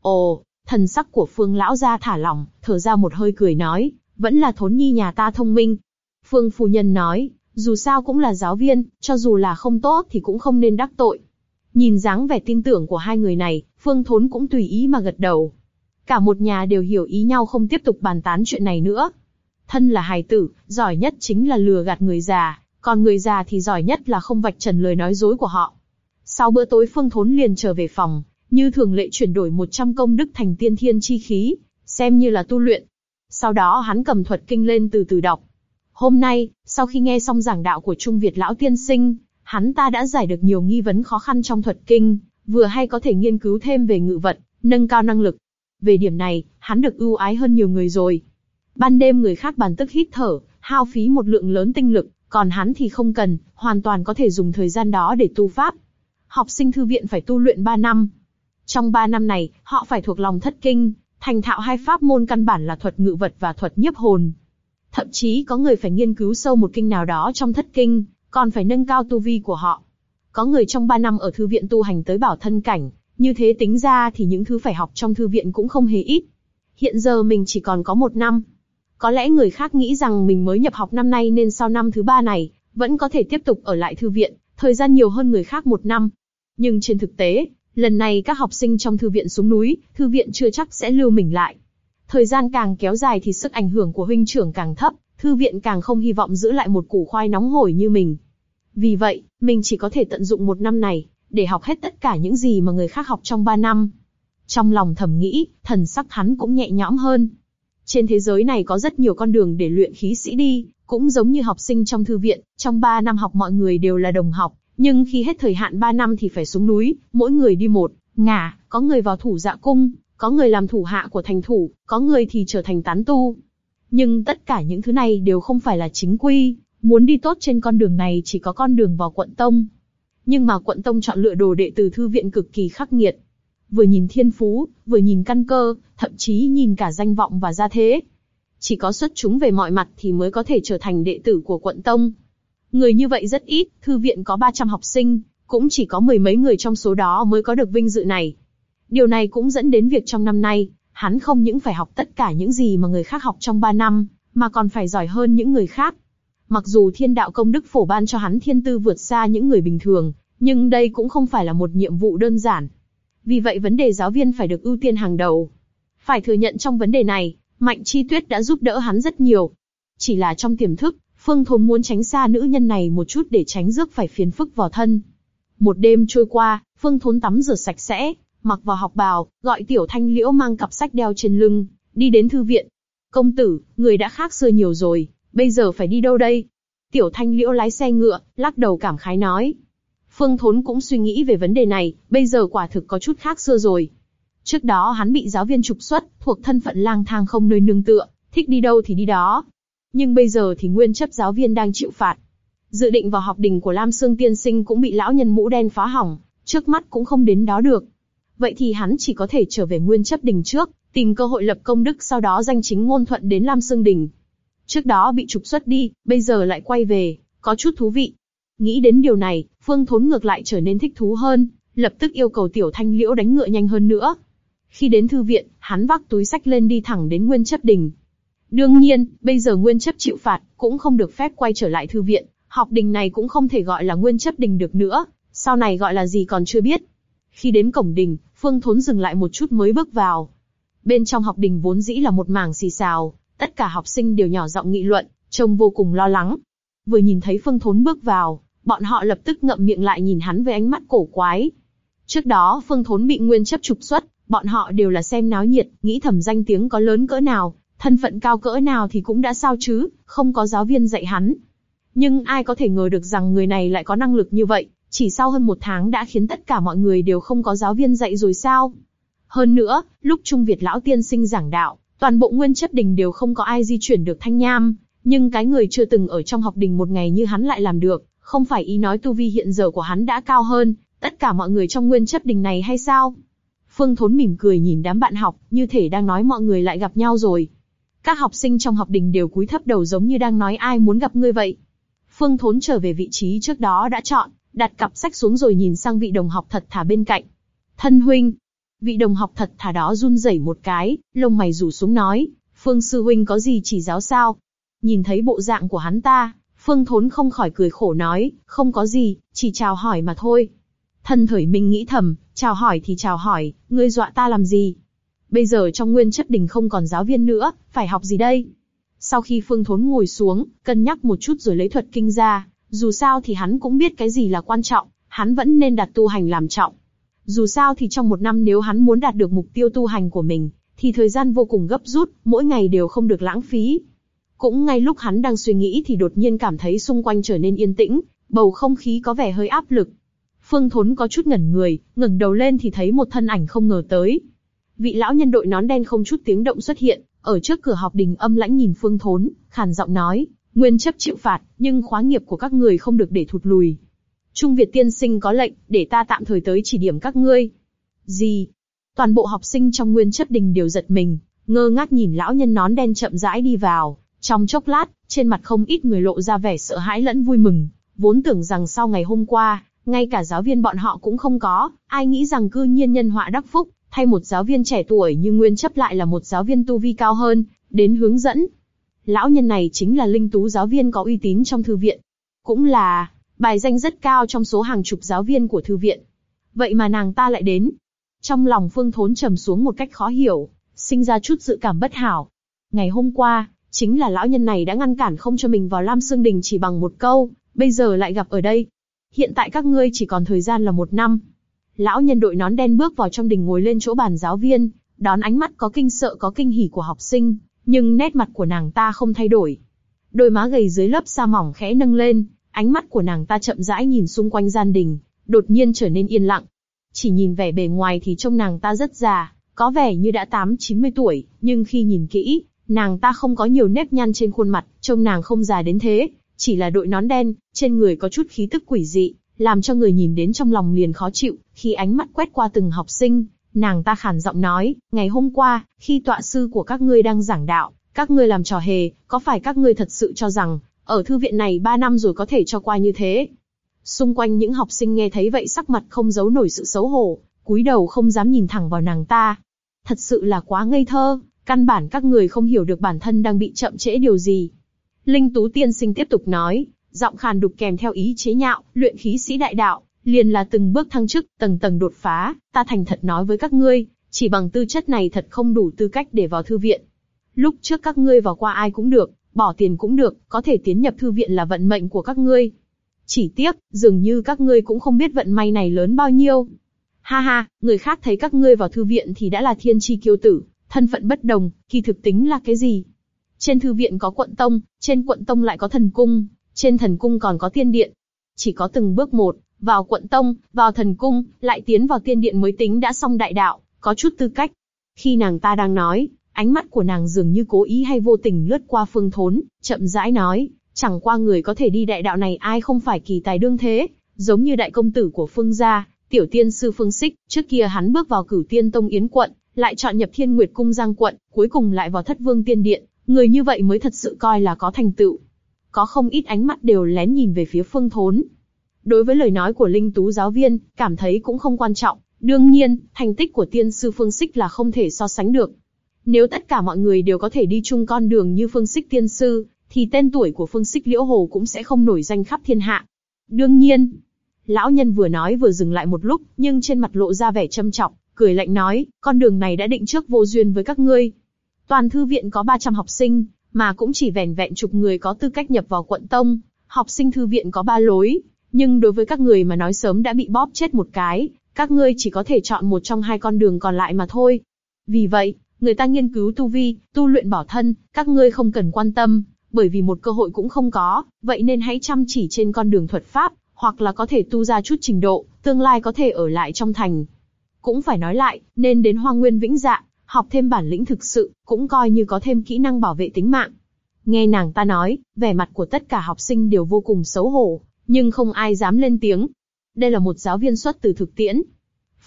Ồ, thần sắc của Phương lão gia thả lỏng, thở ra một hơi cười nói, vẫn là thốn nhi nhà ta thông minh. Phương phu nhân nói, dù sao cũng là giáo viên, cho dù là không tốt thì cũng không nên đắc tội. Nhìn dáng vẻ tin tưởng của hai người này, Phương Thốn cũng tùy ý mà gật đầu. Cả một nhà đều hiểu ý nhau không tiếp tục bàn tán chuyện này nữa. Thân là hài tử, giỏi nhất chính là lừa gạt người già, còn người già thì giỏi nhất là không vạch trần lời nói dối của họ. Sau bữa tối Phương Thốn liền trở về phòng, như thường lệ chuyển đổi 100 công đức thành tiên thiên chi khí, xem như là tu luyện. Sau đó hắn cầm thuật kinh lên từ từ đọc. Hôm nay, sau khi nghe xong giảng đạo của Trung Việt Lão Tiên Sinh, hắn ta đã giải được nhiều nghi vấn khó khăn trong thuật kinh, vừa hay có thể nghiên cứu thêm về ngự vật, nâng cao năng lực. Về điểm này, hắn được ưu ái hơn nhiều người rồi. Ban đêm người khác bàn tức hít thở, hao phí một lượng lớn tinh lực, còn hắn thì không cần, hoàn toàn có thể dùng thời gian đó để tu pháp. Học sinh thư viện phải tu luyện 3 năm. Trong 3 năm này, họ phải thuộc lòng thất kinh, thành thạo hai pháp môn căn bản là thuật ngự vật và thuật nhiếp hồn. Thậm chí có người phải nghiên cứu sâu một kinh nào đó trong thất kinh, còn phải nâng cao tu vi của họ. Có người trong 3 năm ở thư viện tu hành tới bảo thân cảnh, như thế tính ra thì những thứ phải học trong thư viện cũng không hề ít. Hiện giờ mình chỉ còn có một năm. Có lẽ người khác nghĩ rằng mình mới nhập học năm nay nên sau năm thứ ba này, vẫn có thể tiếp tục ở lại thư viện, thời gian nhiều hơn người khác một năm. Nhưng trên thực tế, lần này các học sinh trong thư viện xuống núi, thư viện chưa chắc sẽ lưu mình lại. Thời gian càng kéo dài thì sức ảnh hưởng của huynh trưởng càng thấp, thư viện càng không hy vọng giữ lại một củ khoai nóng hổi như mình. Vì vậy, mình chỉ có thể tận dụng một năm này, để học hết tất cả những gì mà người khác học trong ba năm. Trong lòng thầm nghĩ, thần sắc hắn cũng nhẹ nhõm hơn. Trên thế giới này có rất nhiều con đường để luyện khí sĩ đi, cũng giống như học sinh trong thư viện, trong 3 năm học mọi người đều là đồng học, nhưng khi hết thời hạn 3 năm thì phải xuống núi, mỗi người đi một, ngả, có người vào thủ dạ cung, có người làm thủ hạ của thành thủ, có người thì trở thành tán tu. Nhưng tất cả những thứ này đều không phải là chính quy, muốn đi tốt trên con đường này chỉ có con đường vào quận tông. Nhưng mà quận tông chọn lựa đồ đệ từ thư viện cực kỳ khắc nghiệt. Vừa nhìn thiên phú, vừa nhìn căn cơ, thậm chí nhìn cả danh vọng và gia thế. Chỉ có xuất chúng về mọi mặt thì mới có thể trở thành đệ tử của quận tông. Người như vậy rất ít, thư viện có 300 học sinh, cũng chỉ có mười mấy người trong số đó mới có được vinh dự này. Điều này cũng dẫn đến việc trong năm nay, hắn không những phải học tất cả những gì mà người khác học trong 3 năm, mà còn phải giỏi hơn những người khác. Mặc dù thiên đạo công đức phổ ban cho hắn thiên tư vượt xa những người bình thường, nhưng đây cũng không phải là một nhiệm vụ đơn giản. Vì vậy vấn đề giáo viên phải được ưu tiên hàng đầu. Phải thừa nhận trong vấn đề này, Mạnh Chi Tuyết đã giúp đỡ hắn rất nhiều. Chỉ là trong tiềm thức, Phương Thốn muốn tránh xa nữ nhân này một chút để tránh rước phải phiền phức vào thân. Một đêm trôi qua, Phương Thốn tắm rửa sạch sẽ, mặc vào học bào, gọi tiểu thanh liễu mang cặp sách đeo trên lưng, đi đến thư viện. Công tử, người đã khác xưa nhiều rồi, bây giờ phải đi đâu đây? Tiểu thanh liễu lái xe ngựa, lắc đầu cảm khái nói. Phương Thốn cũng suy nghĩ về vấn đề này, bây giờ quả thực có chút khác xưa rồi. Trước đó hắn bị giáo viên trục xuất, thuộc thân phận lang thang không nơi nương tựa, thích đi đâu thì đi đó. Nhưng bây giờ thì nguyên chấp giáo viên đang chịu phạt. Dự định vào học đình của Lam Sương Tiên Sinh cũng bị lão nhân mũ đen phá hỏng, trước mắt cũng không đến đó được. Vậy thì hắn chỉ có thể trở về nguyên chấp đình trước, tìm cơ hội lập công đức sau đó danh chính ngôn thuận đến Lam Sương Đình. Trước đó bị trục xuất đi, bây giờ lại quay về, có chút thú vị. Nghĩ đến điều này, Phương Thốn ngược lại trở nên thích thú hơn, lập tức yêu cầu Tiểu Thanh Liễu đánh ngựa nhanh hơn nữa. Khi đến thư viện, hắn vác túi sách lên đi thẳng đến Nguyên Chấp Đình. Đương nhiên, bây giờ Nguyên Chấp chịu phạt, cũng không được phép quay trở lại thư viện, học đình này cũng không thể gọi là Nguyên Chấp Đình được nữa, sau này gọi là gì còn chưa biết. Khi đến cổng đình, Phương Thốn dừng lại một chút mới bước vào. Bên trong học đình vốn dĩ là một mảng xì xào, tất cả học sinh đều nhỏ giọng nghị luận, trông vô cùng lo lắng. Vừa nhìn thấy Phương Thốn bước vào, bọn họ lập tức ngậm miệng lại nhìn hắn với ánh mắt cổ quái. Trước đó Phương Thốn bị nguyên chấp trục xuất, bọn họ đều là xem náo nhiệt, nghĩ thầm danh tiếng có lớn cỡ nào, thân phận cao cỡ nào thì cũng đã sao chứ, không có giáo viên dạy hắn. Nhưng ai có thể ngờ được rằng người này lại có năng lực như vậy, chỉ sau hơn một tháng đã khiến tất cả mọi người đều không có giáo viên dạy rồi sao? Hơn nữa, lúc Trung Việt lão tiên sinh giảng đạo, toàn bộ nguyên chấp đình đều không có ai di chuyển được thanh nham, nhưng cái người chưa từng ở trong học đình một ngày như hắn lại làm được, không phải ý nói tu vi hiện giờ của hắn đã cao hơn tất cả mọi người trong nguyên chấp đình này hay sao? Phương Thốn mỉm cười nhìn đám bạn học, như thể đang nói mọi người lại gặp nhau rồi. Các học sinh trong học đình đều cúi thấp đầu giống như đang nói ai muốn gặp ngươi vậy. Phương Thốn trở về vị trí trước đó đã chọn, đặt cặp sách xuống rồi nhìn sang vị đồng học thật thà bên cạnh. Thân huynh, vị đồng học thật thà đó run rẩy một cái, lông mày rủ xuống nói, Phương sư huynh có gì chỉ giáo sao? Nhìn thấy bộ dạng của hắn ta, Phương Thốn không khỏi cười khổ nói, không có gì, chỉ chào hỏi mà thôi. Thân thời mình nghĩ thầm, chào hỏi thì chào hỏi, ngươi dọa ta làm gì? Bây giờ trong nguyên chất đình không còn giáo viên nữa, phải học gì đây? Sau khi Phương Thốn ngồi xuống, cân nhắc một chút rồi lấy thuật kinh ra, dù sao thì hắn cũng biết cái gì là quan trọng, hắn vẫn nên đặt tu hành làm trọng. Dù sao thì trong một năm nếu hắn muốn đạt được mục tiêu tu hành của mình, thì thời gian vô cùng gấp rút, mỗi ngày đều không được lãng phí. Cũng ngay lúc hắn đang suy nghĩ thì đột nhiên cảm thấy xung quanh trở nên yên tĩnh, bầu không khí có vẻ hơi áp lực. Phương Thốn có chút ngẩn người, ngẩng đầu lên thì thấy một thân ảnh không ngờ tới. Vị lão nhân đội nón đen không chút tiếng động xuất hiện, ở trước cửa học đình âm lãnh nhìn Phương Thốn, khàn giọng nói: Nguyên chấp chịu phạt, nhưng khóa nghiệp của các người không được để thụt lùi. Trung Việt tiên sinh có lệnh, để ta tạm thời tới chỉ điểm các ngươi. Gì? Toàn bộ học sinh trong nguyên Chất đình đều giật mình, ngơ ngác nhìn lão nhân nón đen chậm rãi đi vào. Trong chốc lát, trên mặt không ít người lộ ra vẻ sợ hãi lẫn vui mừng. Vốn tưởng rằng sau ngày hôm qua, ngay cả giáo viên bọn họ cũng không có, ai nghĩ rằng cư nhiên nhân họa đắc phúc, thay một giáo viên trẻ tuổi như Nguyên chấp lại là một giáo viên tu vi cao hơn, đến hướng dẫn. Lão nhân này chính là linh tú giáo viên có uy tín trong thư viện. Cũng là, bài danh rất cao trong số hàng chục giáo viên của thư viện. Vậy mà nàng ta lại đến. Trong lòng Phương Thốn trầm xuống một cách khó hiểu, sinh ra chút dự cảm bất hảo. Ngày hôm qua, chính là lão nhân này đã ngăn cản không cho mình vào Lam Sương Đình chỉ bằng một câu, bây giờ lại gặp ở đây. Hiện tại các ngươi chỉ còn thời gian là một năm. Lão nhân đội nón đen bước vào trong đình ngồi lên chỗ bàn giáo viên, đón ánh mắt có kinh sợ có kinh hỉ của học sinh, nhưng nét mặt của nàng ta không thay đổi. Đôi má gầy dưới lớp sa mỏng khẽ nâng lên, ánh mắt của nàng ta chậm rãi nhìn xung quanh gian đình, đột nhiên trở nên yên lặng. Chỉ nhìn vẻ bề ngoài thì trông nàng ta rất già, có vẻ như đã 8-90 tuổi, nhưng khi nhìn kỹ, nàng ta không có nhiều nếp nhăn trên khuôn mặt, trông nàng không già đến thế, chỉ là đội nón đen, trên người có chút khí tức quỷ dị, làm cho người nhìn đến trong lòng liền khó chịu, khi ánh mắt quét qua từng học sinh, nàng ta khàn giọng nói, ngày hôm qua, khi tọa sư của các ngươi đang giảng đạo, các ngươi làm trò hề, có phải các ngươi thật sự cho rằng, ở thư viện này ba năm rồi có thể cho qua như thế? Xung quanh những học sinh nghe thấy vậy sắc mặt không giấu nổi sự xấu hổ, cúi đầu không dám nhìn thẳng vào nàng ta. Thật sự là quá ngây thơ, căn bản các người không hiểu được bản thân đang bị chậm trễ điều gì. Linh Tú Tiên Sinh tiếp tục nói, giọng khàn đục kèm theo ý chế nhạo, luyện khí sĩ đại đạo, liền là từng bước thăng chức, tầng tầng đột phá, ta thành thật nói với các ngươi, chỉ bằng tư chất này thật không đủ tư cách để vào thư viện. Lúc trước các ngươi vào qua ai cũng được, bỏ tiền cũng được, có thể tiến nhập thư viện là vận mệnh của các ngươi. Chỉ tiếc, dường như các ngươi cũng không biết vận may này lớn bao nhiêu. Ha ha, người khác thấy các ngươi vào thư viện thì đã là thiên chi kiêu tử, thân phận bất đồng, kỳ thực tính là cái gì? Trên thư viện có quận tông, trên quận tông lại có thần cung, trên thần cung còn có tiên điện. Chỉ có từng bước một, vào quận tông, vào thần cung, lại tiến vào tiên điện mới tính đã xong đại đạo, có chút tư cách. Khi nàng ta đang nói, ánh mắt của nàng dường như cố ý hay vô tình lướt qua phương thốn, chậm rãi nói, chẳng qua người có thể đi đại đạo này ai không phải kỳ tài đương thế, giống như đại công tử của phương gia, tiểu tiên sư phương xích, trước kia hắn bước vào cửu tiên tông yến quận, lại chọn nhập thiên nguyệt cung giang quận, cuối cùng lại vào thất vương tiên điện, người như vậy mới thật sự coi là có thành tựu. Có không ít ánh mắt đều lén nhìn về phía phương thốn. Đối với lời nói của linh tú giáo viên, cảm thấy cũng không quan trọng, đương nhiên, thành tích của tiên sư phương xích là không thể so sánh được. Nếu tất cả mọi người đều có thể đi chung con đường như phương xích tiên sư, thì tên tuổi của phương xích liễu hồ cũng sẽ không nổi danh khắp thiên hạ. Đương nhiên, lão nhân vừa nói vừa dừng lại một lúc, nhưng trên mặt lộ ra vẻ châm trọng, cười lạnh nói, con đường này đã định trước vô duyên với các ngươi. Toàn thư viện có 300 học sinh, mà cũng chỉ vẻn vẹn chục người có tư cách nhập vào quận tông. Học sinh thư viện có ba lối, nhưng đối với các người mà nói sớm đã bị bóp chết một cái, các ngươi chỉ có thể chọn một trong hai con đường còn lại mà thôi. Vì vậy, người ta nghiên cứu tu vi, tu luyện bảo thân, các ngươi không cần quan tâm, bởi vì một cơ hội cũng không có, vậy nên hãy chăm chỉ trên con đường thuật pháp, hoặc là có thể tu ra chút trình độ, tương lai có thể ở lại trong thành. Cũng phải nói lại, nên đến Hoang Nguyên Vĩnh Dạ, học thêm bản lĩnh thực sự, cũng coi như có thêm kỹ năng bảo vệ tính mạng. Nghe nàng ta nói, vẻ mặt của tất cả học sinh đều vô cùng xấu hổ, nhưng không ai dám lên tiếng. Đây là một giáo viên xuất từ thực tiễn.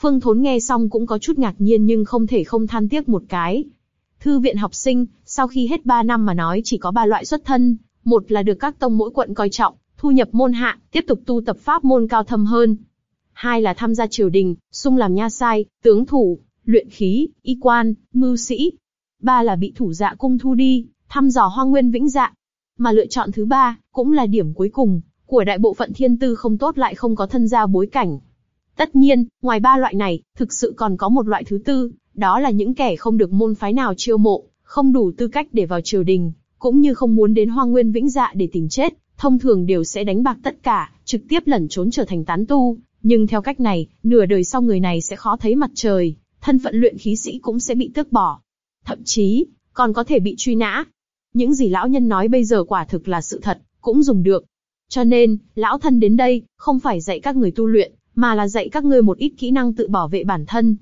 Phương Thốn nghe xong cũng có chút ngạc nhiên nhưng không thể không than tiếc một cái. Thư viện học sinh, sau khi hết 3 năm mà nói chỉ có ba loại xuất thân, một là được các tông mỗi quận coi trọng, thu nhập môn hạ, tiếp tục tu tập pháp môn cao thâm hơn. Hai là tham gia triều đình, sung làm nha sai, tướng thủ, luyện khí, y quan, mưu sĩ. Ba là bị thủ dạ cung thu đi, thăm dò hoang nguyên vĩnh dạ. Mà lựa chọn thứ ba, cũng là điểm cuối cùng, của đại bộ phận thiên tư không tốt lại không có thân gia bối cảnh. Tất nhiên, ngoài ba loại này, thực sự còn có một loại thứ tư, đó là những kẻ không được môn phái nào chiêu mộ, không đủ tư cách để vào triều đình, cũng như không muốn đến hoang nguyên vĩnh dạ để tìm chết, thông thường đều sẽ đánh bạc tất cả, trực tiếp lẩn trốn trở thành tán tu. Nhưng theo cách này, nửa đời sau người này sẽ khó thấy mặt trời, thân phận luyện khí sĩ cũng sẽ bị tước bỏ. Thậm chí, còn có thể bị truy nã. Những gì lão nhân nói bây giờ quả thực là sự thật, cũng dùng được. Cho nên, lão thân đến đây, không phải dạy các người tu luyện, mà là dạy các ngươi một ít kỹ năng tự bảo vệ bản thân.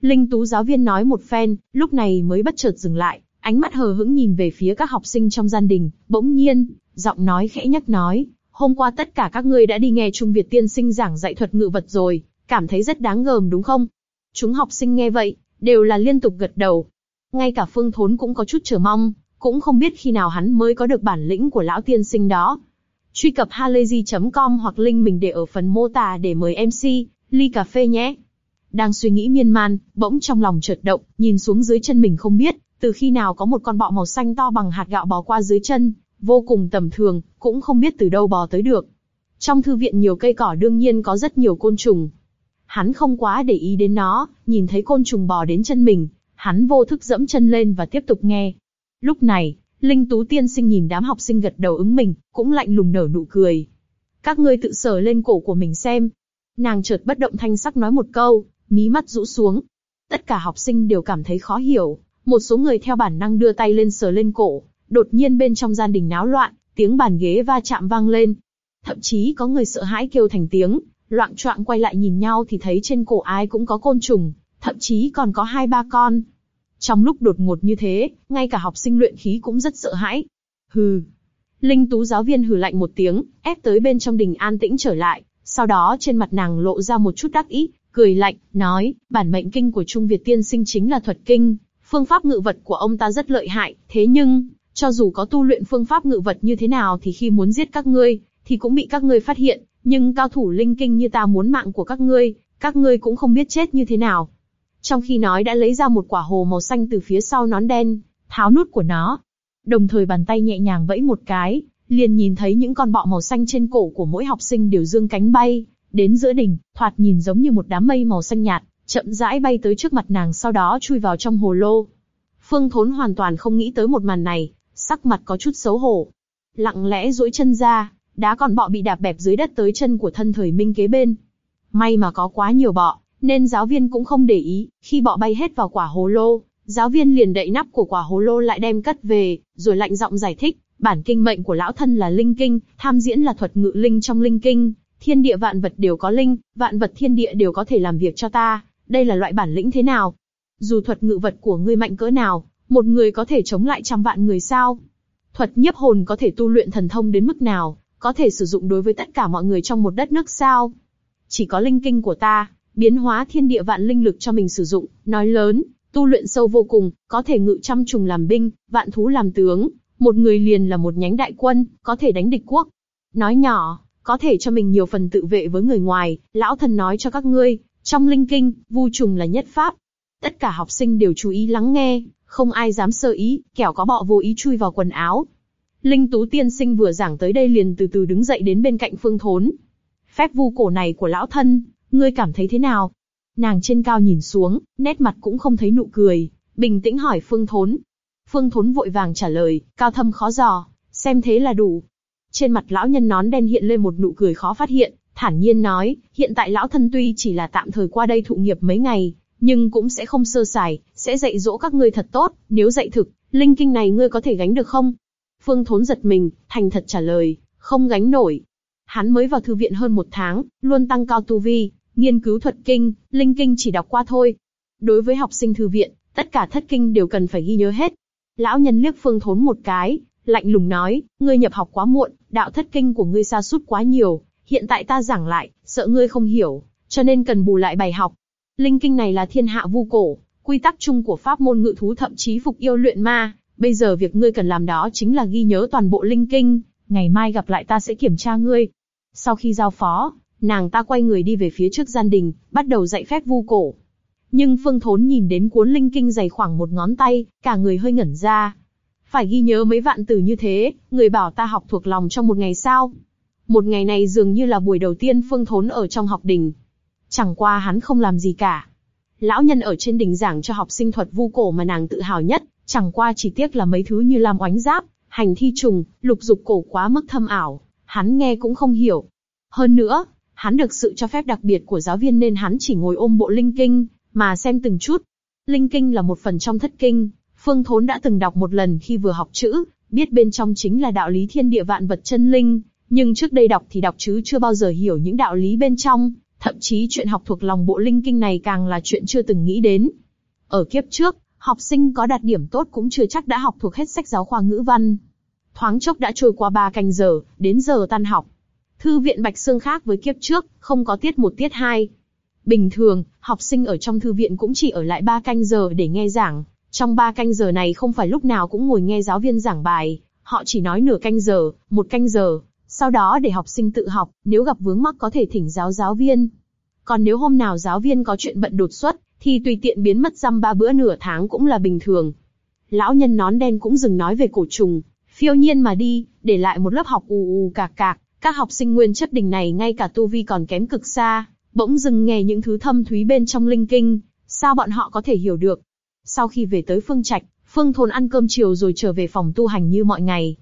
Linh Tú giáo viên nói một phen, lúc này mới bất chợt dừng lại, ánh mắt hờ hững nhìn về phía các học sinh trong gian đình, bỗng nhiên, giọng nói khẽ nhắc nói, hôm qua tất cả các ngươi đã đi nghe Trung Việt tiên sinh giảng dạy thuật ngự vật rồi, cảm thấy rất đáng gờm đúng không? Chúng học sinh nghe vậy, đều là liên tục gật đầu. Ngay cả Phương Thốn cũng có chút chờ mong, cũng không biết khi nào hắn mới có được bản lĩnh của lão tiên sinh đó. Truy cập halayzi.com hoặc link mình để ở phần mô tả để mời MC, ly cà phê nhé. Đang suy nghĩ miên man, bỗng trong lòng chợt động, nhìn xuống dưới chân mình không biết, từ khi nào có một con bọ màu xanh to bằng hạt gạo bò qua dưới chân, vô cùng tầm thường, cũng không biết từ đâu bò tới được. Trong thư viện nhiều cây cỏ đương nhiên có rất nhiều côn trùng. Hắn không quá để ý đến nó, nhìn thấy côn trùng bò đến chân mình, hắn vô thức dẫm chân lên và tiếp tục nghe. Lúc này, Linh Tú tiên sinh nhìn đám học sinh gật đầu ứng mình, cũng lạnh lùng nở nụ cười. Các ngươi tự sờ lên cổ của mình xem. Nàng chợt bất động thanh sắc nói một câu, mí mắt rũ xuống. Tất cả học sinh đều cảm thấy khó hiểu, một số người theo bản năng đưa tay lên sờ lên cổ, đột nhiên bên trong gian đình náo loạn, tiếng bàn ghế va chạm vang lên. Thậm chí có người sợ hãi kêu thành tiếng, loạn choạng quay lại nhìn nhau thì thấy trên cổ ai cũng có côn trùng, thậm chí còn có hai ba con. Trong lúc đột ngột như thế, ngay cả học sinh luyện khí cũng rất sợ hãi. Hừ. Linh tú giáo viên hừ lạnh một tiếng, ép tới bên trong đình an tĩnh trở lại, sau đó trên mặt nàng lộ ra một chút đắc ý, cười lạnh, nói, bản mệnh kinh của Trung Việt tiên sinh chính là thuật kinh, phương pháp ngự vật của ông ta rất lợi hại, thế nhưng, cho dù có tu luyện phương pháp ngự vật như thế nào thì khi muốn giết các ngươi, thì cũng bị các ngươi phát hiện, nhưng cao thủ linh kinh như ta muốn mạng của các ngươi, các ngươi cũng không biết chết như thế nào. Trong khi nói đã lấy ra một quả hồ màu xanh từ phía sau nón đen, tháo nút của nó. Đồng thời bàn tay nhẹ nhàng vẫy một cái, liền nhìn thấy những con bọ màu xanh trên cổ của mỗi học sinh đều dương cánh bay, đến giữa đỉnh, thoạt nhìn giống như một đám mây màu xanh nhạt, chậm rãi bay tới trước mặt nàng sau đó chui vào trong hồ lô. Phương Thốn hoàn toàn không nghĩ tới một màn này, sắc mặt có chút xấu hổ. Lặng lẽ duỗi chân ra, đá còn bọ bị đạp bẹp dưới đất tới chân của thân thời minh kế bên. May mà có quá nhiều bọ, nên giáo viên cũng không để ý, khi bọ bay hết vào quả hồ lô, giáo viên liền đậy nắp của quả hồ lô lại đem cất về, rồi lạnh giọng giải thích, bản kinh mệnh của lão thân là linh kinh, tham diễn là thuật ngự linh trong linh kinh, thiên địa vạn vật đều có linh, vạn vật thiên địa đều có thể làm việc cho ta, đây là loại bản lĩnh thế nào? Dù thuật ngự vật của ngươi mạnh cỡ nào, một người có thể chống lại trăm vạn người sao? Thuật nhiếp hồn có thể tu luyện thần thông đến mức nào, có thể sử dụng đối với tất cả mọi người trong một đất nước sao? Chỉ có linh kinh của ta, biến hóa thiên địa vạn linh lực cho mình sử dụng, nói lớn, tu luyện sâu vô cùng, có thể ngự trăm trùng làm binh, vạn thú làm tướng, một người liền là một nhánh đại quân, có thể đánh địch quốc. Nói nhỏ, có thể cho mình nhiều phần tự vệ với người ngoài, lão thần nói cho các ngươi, trong linh kinh, vu trùng là nhất pháp. Tất cả học sinh đều chú ý lắng nghe, không ai dám sơ ý, kẻo có bọ vô ý chui vào quần áo. Linh Tú tiên sinh vừa giảng tới đây liền từ từ đứng dậy đến bên cạnh Phương Thốn. Phép vu cổ này của lão thân, ngươi cảm thấy thế nào? Nàng trên cao nhìn xuống, nét mặt cũng không thấy nụ cười, bình tĩnh hỏi Phương Thốn. Phương Thốn vội vàng trả lời, cao thâm khó dò, xem thế là đủ. Trên mặt lão nhân nón đen hiện lên một nụ cười khó phát hiện, thản nhiên nói, hiện tại lão thân tuy chỉ là tạm thời qua đây thụ nghiệp mấy ngày, nhưng cũng sẽ không sơ sài, sẽ dạy dỗ các ngươi thật tốt, nếu dạy thực, linh kinh này ngươi có thể gánh được không? Phương Thốn giật mình, thành thật trả lời, không gánh nổi. Hắn mới vào thư viện hơn một tháng, luôn tăng cao tu vi, nghiên cứu thuật kinh, linh kinh chỉ đọc qua thôi. Đối với học sinh thư viện, tất cả thất kinh đều cần phải ghi nhớ hết. Lão nhân liếc Phương Thốn một cái, lạnh lùng nói, ngươi nhập học quá muộn, đạo thất kinh của ngươi xa sút quá nhiều, hiện tại ta giảng lại, sợ ngươi không hiểu, cho nên cần bù lại bài học. Linh kinh này là thiên hạ vu cổ, quy tắc chung của pháp môn ngự thú thậm chí phục yêu luyện ma. Bây giờ việc ngươi cần làm đó chính là ghi nhớ toàn bộ linh kinh. Ngày mai gặp lại ta sẽ kiểm tra ngươi. Sau khi giao phó, nàng ta quay người đi về phía trước gian đình, bắt đầu dạy phép vu cổ. Nhưng Phương Thốn nhìn đến cuốn linh kinh dày khoảng một ngón tay, cả người hơi ngẩn ra. Phải ghi nhớ mấy vạn từ như thế, người bảo ta học thuộc lòng trong một ngày sao? Một ngày này dường như là buổi đầu tiên Phương Thốn ở trong học đình. Chẳng qua hắn không làm gì cả. Lão nhân ở trên đỉnh giảng cho học sinh thuật vu cổ mà nàng tự hào nhất, chẳng qua chỉ tiếc là mấy thứ như làm oánh giáp, hành thi trùng, lục dục cổ quá mức thâm ảo, hắn nghe cũng không hiểu. Hơn nữa, hắn được sự cho phép đặc biệt của giáo viên nên hắn chỉ ngồi ôm bộ linh kinh, mà xem từng chút. Linh kinh là một phần trong thất kinh, Phương Thốn đã từng đọc một lần khi vừa học chữ, biết bên trong chính là đạo lý thiên địa vạn vật chân linh, nhưng trước đây đọc thì đọc chứ chưa bao giờ hiểu những đạo lý bên trong, thậm chí chuyện học thuộc lòng bộ linh kinh này càng là chuyện chưa từng nghĩ đến. Ở kiếp trước, học sinh có đạt điểm tốt cũng chưa chắc đã học thuộc hết sách giáo khoa ngữ văn. Thoáng chốc đã trôi qua ba canh giờ, đến giờ tan học. Thư viện Bạch Sương khác với kiếp trước, không có tiết một tiết hai. Bình thường, học sinh ở trong thư viện cũng chỉ ở lại ba canh giờ để nghe giảng. Trong ba canh giờ này không phải lúc nào cũng ngồi nghe giáo viên giảng bài, họ chỉ nói nửa canh giờ, một canh giờ, sau đó để học sinh tự học, nếu gặp vướng mắc có thể thỉnh giáo giáo viên. Còn nếu hôm nào giáo viên có chuyện bận đột xuất, thì tùy tiện biến mất dăm ba bữa nửa tháng cũng là bình thường. Lão nhân nón đen cũng dừng nói về cổ trùng, phiêu nhiên mà đi, để lại một lớp học ù ù cạc cạc. Các học sinh nguyên chất đình này ngay cả tu vi còn kém cực xa, bỗng dừng nghe những thứ thâm thúy bên trong linh kinh, sao bọn họ có thể hiểu được? Sau khi về tới Phương Trạch, Phương Thôn ăn cơm chiều rồi trở về phòng tu hành như mọi ngày.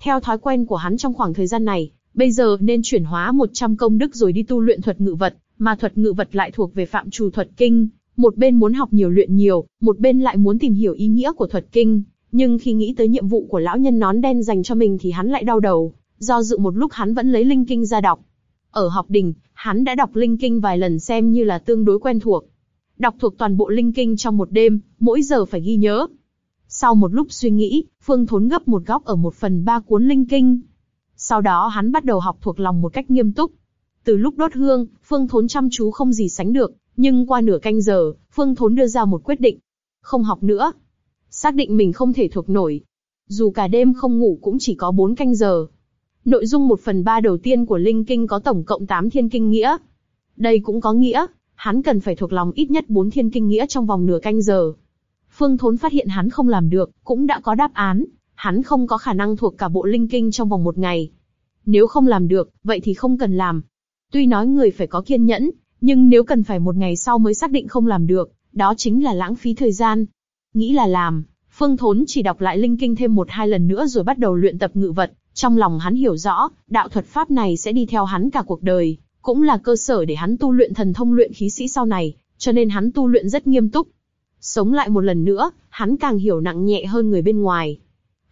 Theo thói quen của hắn trong khoảng thời gian này, bây giờ nên chuyển hóa 100 công đức rồi đi tu luyện thuật ngự vật, mà thuật ngự vật lại thuộc về phạm trù thuật kinh. Một bên muốn học nhiều luyện nhiều, một bên lại muốn tìm hiểu ý nghĩa của thuật kinh. Nhưng khi nghĩ tới nhiệm vụ của lão nhân nón đen dành cho mình thì hắn lại đau đầu. Do dự một lúc hắn vẫn lấy linh kinh ra đọc. Ở học đình, hắn đã đọc linh kinh vài lần xem như là tương đối quen thuộc. Đọc thuộc toàn bộ linh kinh trong một đêm, mỗi giờ phải ghi nhớ. Sau một lúc suy nghĩ, Phương Thốn gấp một góc ở một phần ba cuốn linh kinh. Sau đó hắn bắt đầu học thuộc lòng một cách nghiêm túc. Từ lúc đốt hương, Phương Thốn chăm chú không gì sánh được, nhưng qua nửa canh giờ, Phương Thốn đưa ra một quyết định. Không học nữa. Xác định mình không thể thuộc nổi. Dù cả đêm không ngủ cũng chỉ có 4 canh giờ. Nội dung một phần ba đầu tiên của Linh Kinh có tổng cộng 8 thiên kinh nghĩa. Đây cũng có nghĩa, hắn cần phải thuộc lòng ít nhất 4 thiên kinh nghĩa trong vòng nửa canh giờ. Phương Thốn phát hiện hắn không làm được, cũng đã có đáp án, hắn không có khả năng thuộc cả bộ linh kinh trong vòng một ngày. Nếu không làm được, vậy thì không cần làm. Tuy nói người phải có kiên nhẫn, nhưng nếu cần phải một ngày sau mới xác định không làm được, đó chính là lãng phí thời gian. Nghĩ là làm, Phương Thốn chỉ đọc lại linh kinh thêm một hai lần nữa rồi bắt đầu luyện tập ngự vật. Trong lòng hắn hiểu rõ, đạo thuật pháp này sẽ đi theo hắn cả cuộc đời, cũng là cơ sở để hắn tu luyện thần thông luyện khí sĩ sau này. cho nên hắn tu luyện rất nghiêm túc. Sống lại một lần nữa, hắn càng hiểu nặng nhẹ hơn người bên ngoài.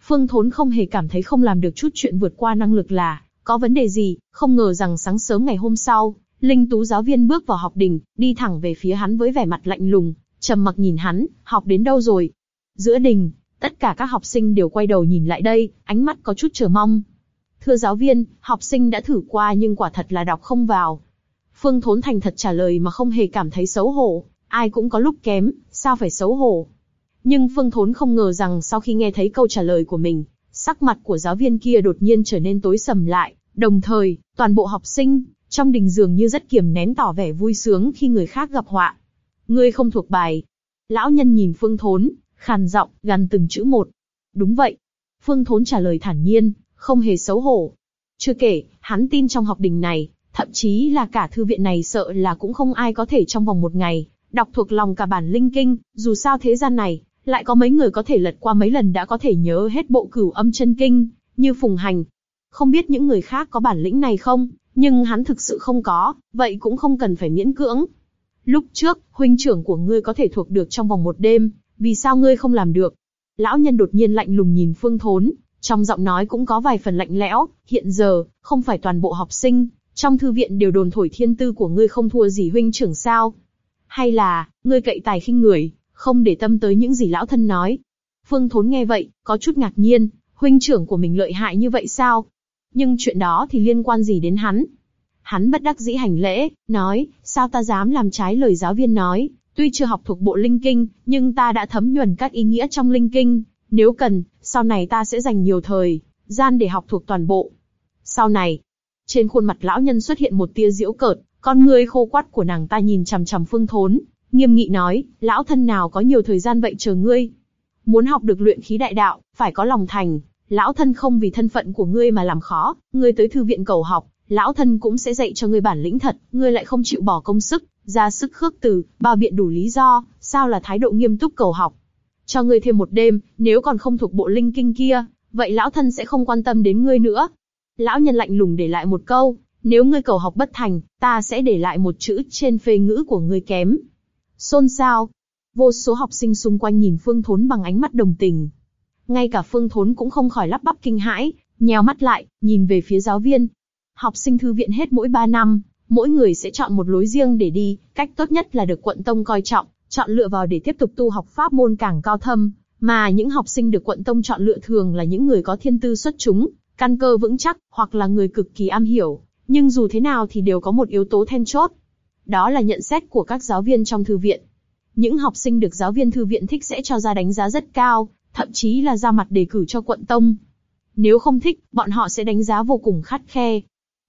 Phương Thốn không hề cảm thấy không làm được chút chuyện vượt qua năng lực là, có vấn đề gì, không ngờ rằng sáng sớm ngày hôm sau, Linh Tú giáo viên bước vào học đình, đi thẳng về phía hắn với vẻ mặt lạnh lùng, trầm mặc nhìn hắn, học đến đâu rồi? Giữa đình, tất cả các học sinh đều quay đầu nhìn lại đây, ánh mắt có chút chờ mong. Thưa giáo viên, học sinh đã thử qua nhưng quả thật là đọc không vào. Phương Thốn thành thật trả lời mà không hề cảm thấy xấu hổ, ai cũng có lúc kém, sao phải xấu hổ. Nhưng Phương Thốn không ngờ rằng sau khi nghe thấy câu trả lời của mình, sắc mặt của giáo viên kia đột nhiên trở nên tối sầm lại, đồng thời, toàn bộ học sinh, trong đình dường như rất kiềm nén tỏ vẻ vui sướng khi người khác gặp họa. Ngươi không thuộc bài. Lão nhân nhìn Phương Thốn, khàn giọng, gằn từng chữ một. Đúng vậy. Phương Thốn trả lời thản nhiên, không hề xấu hổ. Chưa kể, hắn tin trong học đình này, thậm chí là cả thư viện này sợ là cũng không ai có thể trong vòng một ngày, đọc thuộc lòng cả bản linh kinh, dù sao thế gian này, lại có mấy người có thể lật qua mấy lần đã có thể nhớ hết bộ cửu âm chân kinh, như Phùng Hành. Không biết những người khác có bản lĩnh này không, nhưng hắn thực sự không có, vậy cũng không cần phải miễn cưỡng. Lúc trước, huynh trưởng của ngươi có thể thuộc được trong vòng một đêm, vì sao ngươi không làm được? Lão nhân đột nhiên lạnh lùng nhìn Phương Thốn, trong giọng nói cũng có vài phần lạnh lẽo. Hiện giờ, không phải toàn bộ học sinh trong thư viện đều đồn thổi thiên tư của ngươi không thua gì huynh trưởng sao? Hay là ngươi cậy tài khinh người, không để tâm tới những gì lão thân nói? Phương Thốn nghe vậy, có chút ngạc nhiên, huynh trưởng của mình lợi hại như vậy sao? Nhưng chuyện đó thì liên quan gì đến hắn? Hắn bất đắc dĩ hành lễ, nói, sao ta dám làm trái lời giáo viên nói, tuy chưa học thuộc bộ linh kinh, nhưng ta đã thấm nhuần các ý nghĩa trong linh kinh, nếu cần, sau này ta sẽ dành nhiều thời, gian để học thuộc toàn bộ. Sau này, trên khuôn mặt lão nhân xuất hiện một tia diễu cợt, con ngươi khô quắt của nàng ta nhìn chằm chằm phương thốn, nghiêm nghị nói, lão thân nào có nhiều thời gian vậy chờ ngươi. Muốn học được luyện khí đại đạo, phải có lòng thành, lão thân không vì thân phận của ngươi mà làm khó, ngươi tới thư viện cầu học, lão thân cũng sẽ dạy cho ngươi bản lĩnh thật, ngươi lại không chịu bỏ công sức, ra sức khước từ, bao biện đủ lý do, sao là thái độ nghiêm túc cầu học. Cho ngươi thêm một đêm, nếu còn không thuộc bộ linh kinh kia, vậy lão thân sẽ không quan tâm đến ngươi nữa. Lão nhân lạnh lùng để lại một câu, nếu ngươi cầu học bất thành, ta sẽ để lại một chữ trên phê ngữ của ngươi kém. Xôn xao. Vô số học sinh xung quanh nhìn Phương Thốn bằng ánh mắt đồng tình, ngay cả Phương Thốn cũng không khỏi lắp bắp kinh hãi, nhèo mắt lại, nhìn về phía giáo viên. Học sinh thư viện hết mỗi 3 năm, mỗi người sẽ chọn một lối riêng để đi, cách tốt nhất là được quận tông coi trọng, chọn lựa vào để tiếp tục tu học pháp môn càng cao thâm, mà những học sinh được quận tông chọn lựa thường là những người có thiên tư xuất chúng, căn cơ vững chắc, hoặc là người cực kỳ am hiểu, nhưng dù thế nào thì đều có một yếu tố then chốt. Đó là nhận xét của các giáo viên trong thư viện. Những học sinh được giáo viên thư viện thích sẽ cho ra đánh giá rất cao, thậm chí là ra mặt đề cử cho quận tông. Nếu không thích, bọn họ sẽ đánh giá vô cùng khắt khe.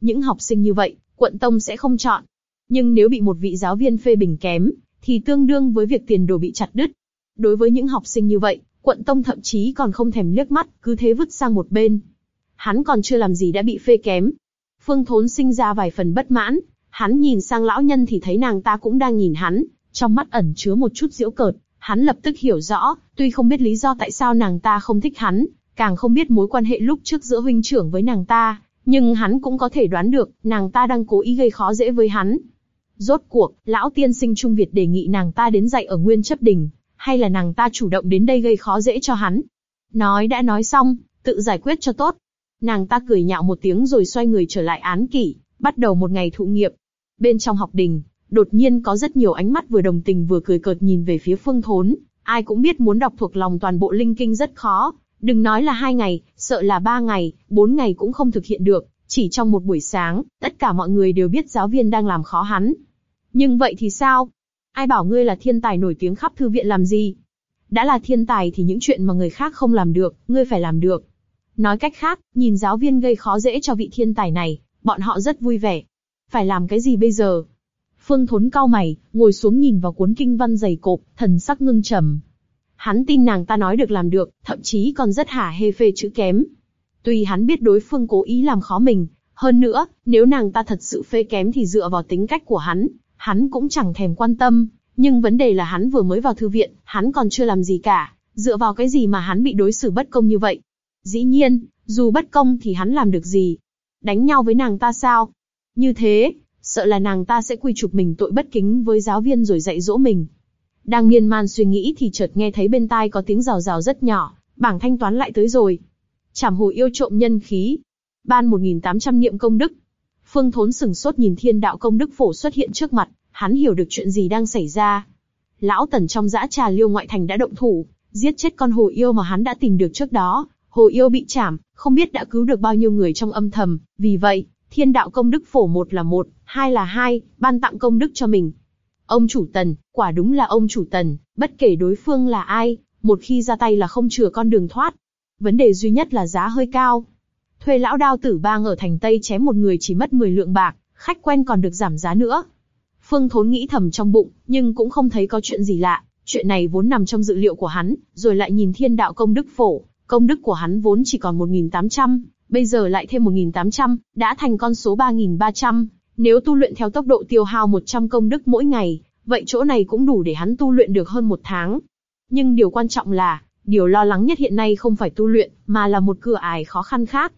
Những học sinh như vậy, quận tông sẽ không chọn. Nhưng nếu bị một vị giáo viên phê bình kém, thì tương đương với việc tiền đồ bị chặt đứt. Đối với những học sinh như vậy, quận tông thậm chí còn không thèm liếc mắt, cứ thế vứt sang một bên. Hắn còn chưa làm gì đã bị phê kém. Phương Thốn sinh ra vài phần bất mãn, hắn nhìn sang lão nhân thì thấy nàng ta cũng đang nhìn hắn, trong mắt ẩn chứa một chút diễu cợt. Hắn lập tức hiểu rõ, tuy không biết lý do tại sao nàng ta không thích hắn, càng không biết mối quan hệ lúc trước giữa huynh trưởng với nàng ta, nhưng hắn cũng có thể đoán được, nàng ta đang cố ý gây khó dễ với hắn. Rốt cuộc, lão tiên sinh Trung Việt đề nghị nàng ta đến dạy ở Nguyên Chấp Đình, hay là nàng ta chủ động đến đây gây khó dễ cho hắn. Nói đã nói xong, tự giải quyết cho tốt. Nàng ta cười nhạo một tiếng rồi xoay người trở lại án kỷ, bắt đầu một ngày thụ nghiệp. Bên trong học đình, đột nhiên có rất nhiều ánh mắt vừa đồng tình vừa cười cợt nhìn về phía phương thốn. Ai cũng biết muốn đọc thuộc lòng toàn bộ linh kinh rất khó, đừng nói là hai ngày, sợ là ba ngày, bốn ngày cũng không thực hiện được. Chỉ trong một buổi sáng, tất cả mọi người đều biết giáo viên đang làm khó hắn. Nhưng vậy thì sao? Ai bảo ngươi là thiên tài nổi tiếng khắp thư viện làm gì? Đã là thiên tài thì những chuyện mà người khác không làm được, ngươi phải làm được. Nói cách khác, nhìn giáo viên gây khó dễ cho vị thiên tài này, bọn họ rất vui vẻ. Phải làm cái gì bây giờ? Phương Thốn cao mày, ngồi xuống nhìn vào cuốn kinh văn dày cộp, thần sắc ngưng trầm. Hắn tin nàng ta nói được làm được, thậm chí còn rất hả hê phê chữ kém. Tuy hắn biết đối phương cố ý làm khó mình, hơn nữa, nếu nàng ta thật sự phê kém thì dựa vào tính cách của hắn, hắn cũng chẳng thèm quan tâm. Nhưng vấn đề là hắn vừa mới vào thư viện, hắn còn chưa làm gì cả, dựa vào cái gì mà hắn bị đối xử bất công như vậy? Dĩ nhiên, dù bất công thì hắn làm được gì? Đánh nhau với nàng ta sao? Như thế, sợ là nàng ta sẽ quy chụp mình tội bất kính với giáo viên rồi dạy dỗ mình. Đang miên man suy nghĩ thì chợt nghe thấy bên tai có tiếng rào rào rất nhỏ, bảng thanh toán lại tới rồi. Chảm hồ yêu trộm nhân khí. Ban 1.800 niệm công đức. Phương Thốn sừng sốt nhìn thiên đạo công đức phổ xuất hiện trước mặt, hắn hiểu được chuyện gì đang xảy ra. Lão Tần trong dã trà liêu ngoại thành đã động thủ, giết chết con hồ yêu mà hắn đã tìm được trước đó. Hồ yêu bị chảm, không biết đã cứu được bao nhiêu người trong âm thầm, vì vậy, thiên đạo công đức phổ một là một, hai là hai, ban tặng công đức cho mình. Ông chủ Tần, quả đúng là ông chủ Tần, bất kể đối phương là ai, một khi ra tay là không chừa con đường thoát. Vấn đề duy nhất là giá hơi cao. Thuê lão đao tử bang ở thành Tây chém một người chỉ mất 10 lượng bạc, khách quen còn được giảm giá nữa. Phương Thốn nghĩ thầm trong bụng, nhưng cũng không thấy có chuyện gì lạ. Chuyện này vốn nằm trong dự liệu của hắn, rồi lại nhìn thiên đạo công đức phổ, công đức của hắn vốn chỉ còn 1.800, bây giờ lại thêm 1.800, đã thành con số 3.300. Nếu tu luyện theo tốc độ tiêu hao 100 công đức mỗi ngày, vậy chỗ này cũng đủ để hắn tu luyện được hơn một tháng. Nhưng điều quan trọng là, điều lo lắng nhất hiện nay không phải tu luyện, mà là một cửa ải khó khăn khác.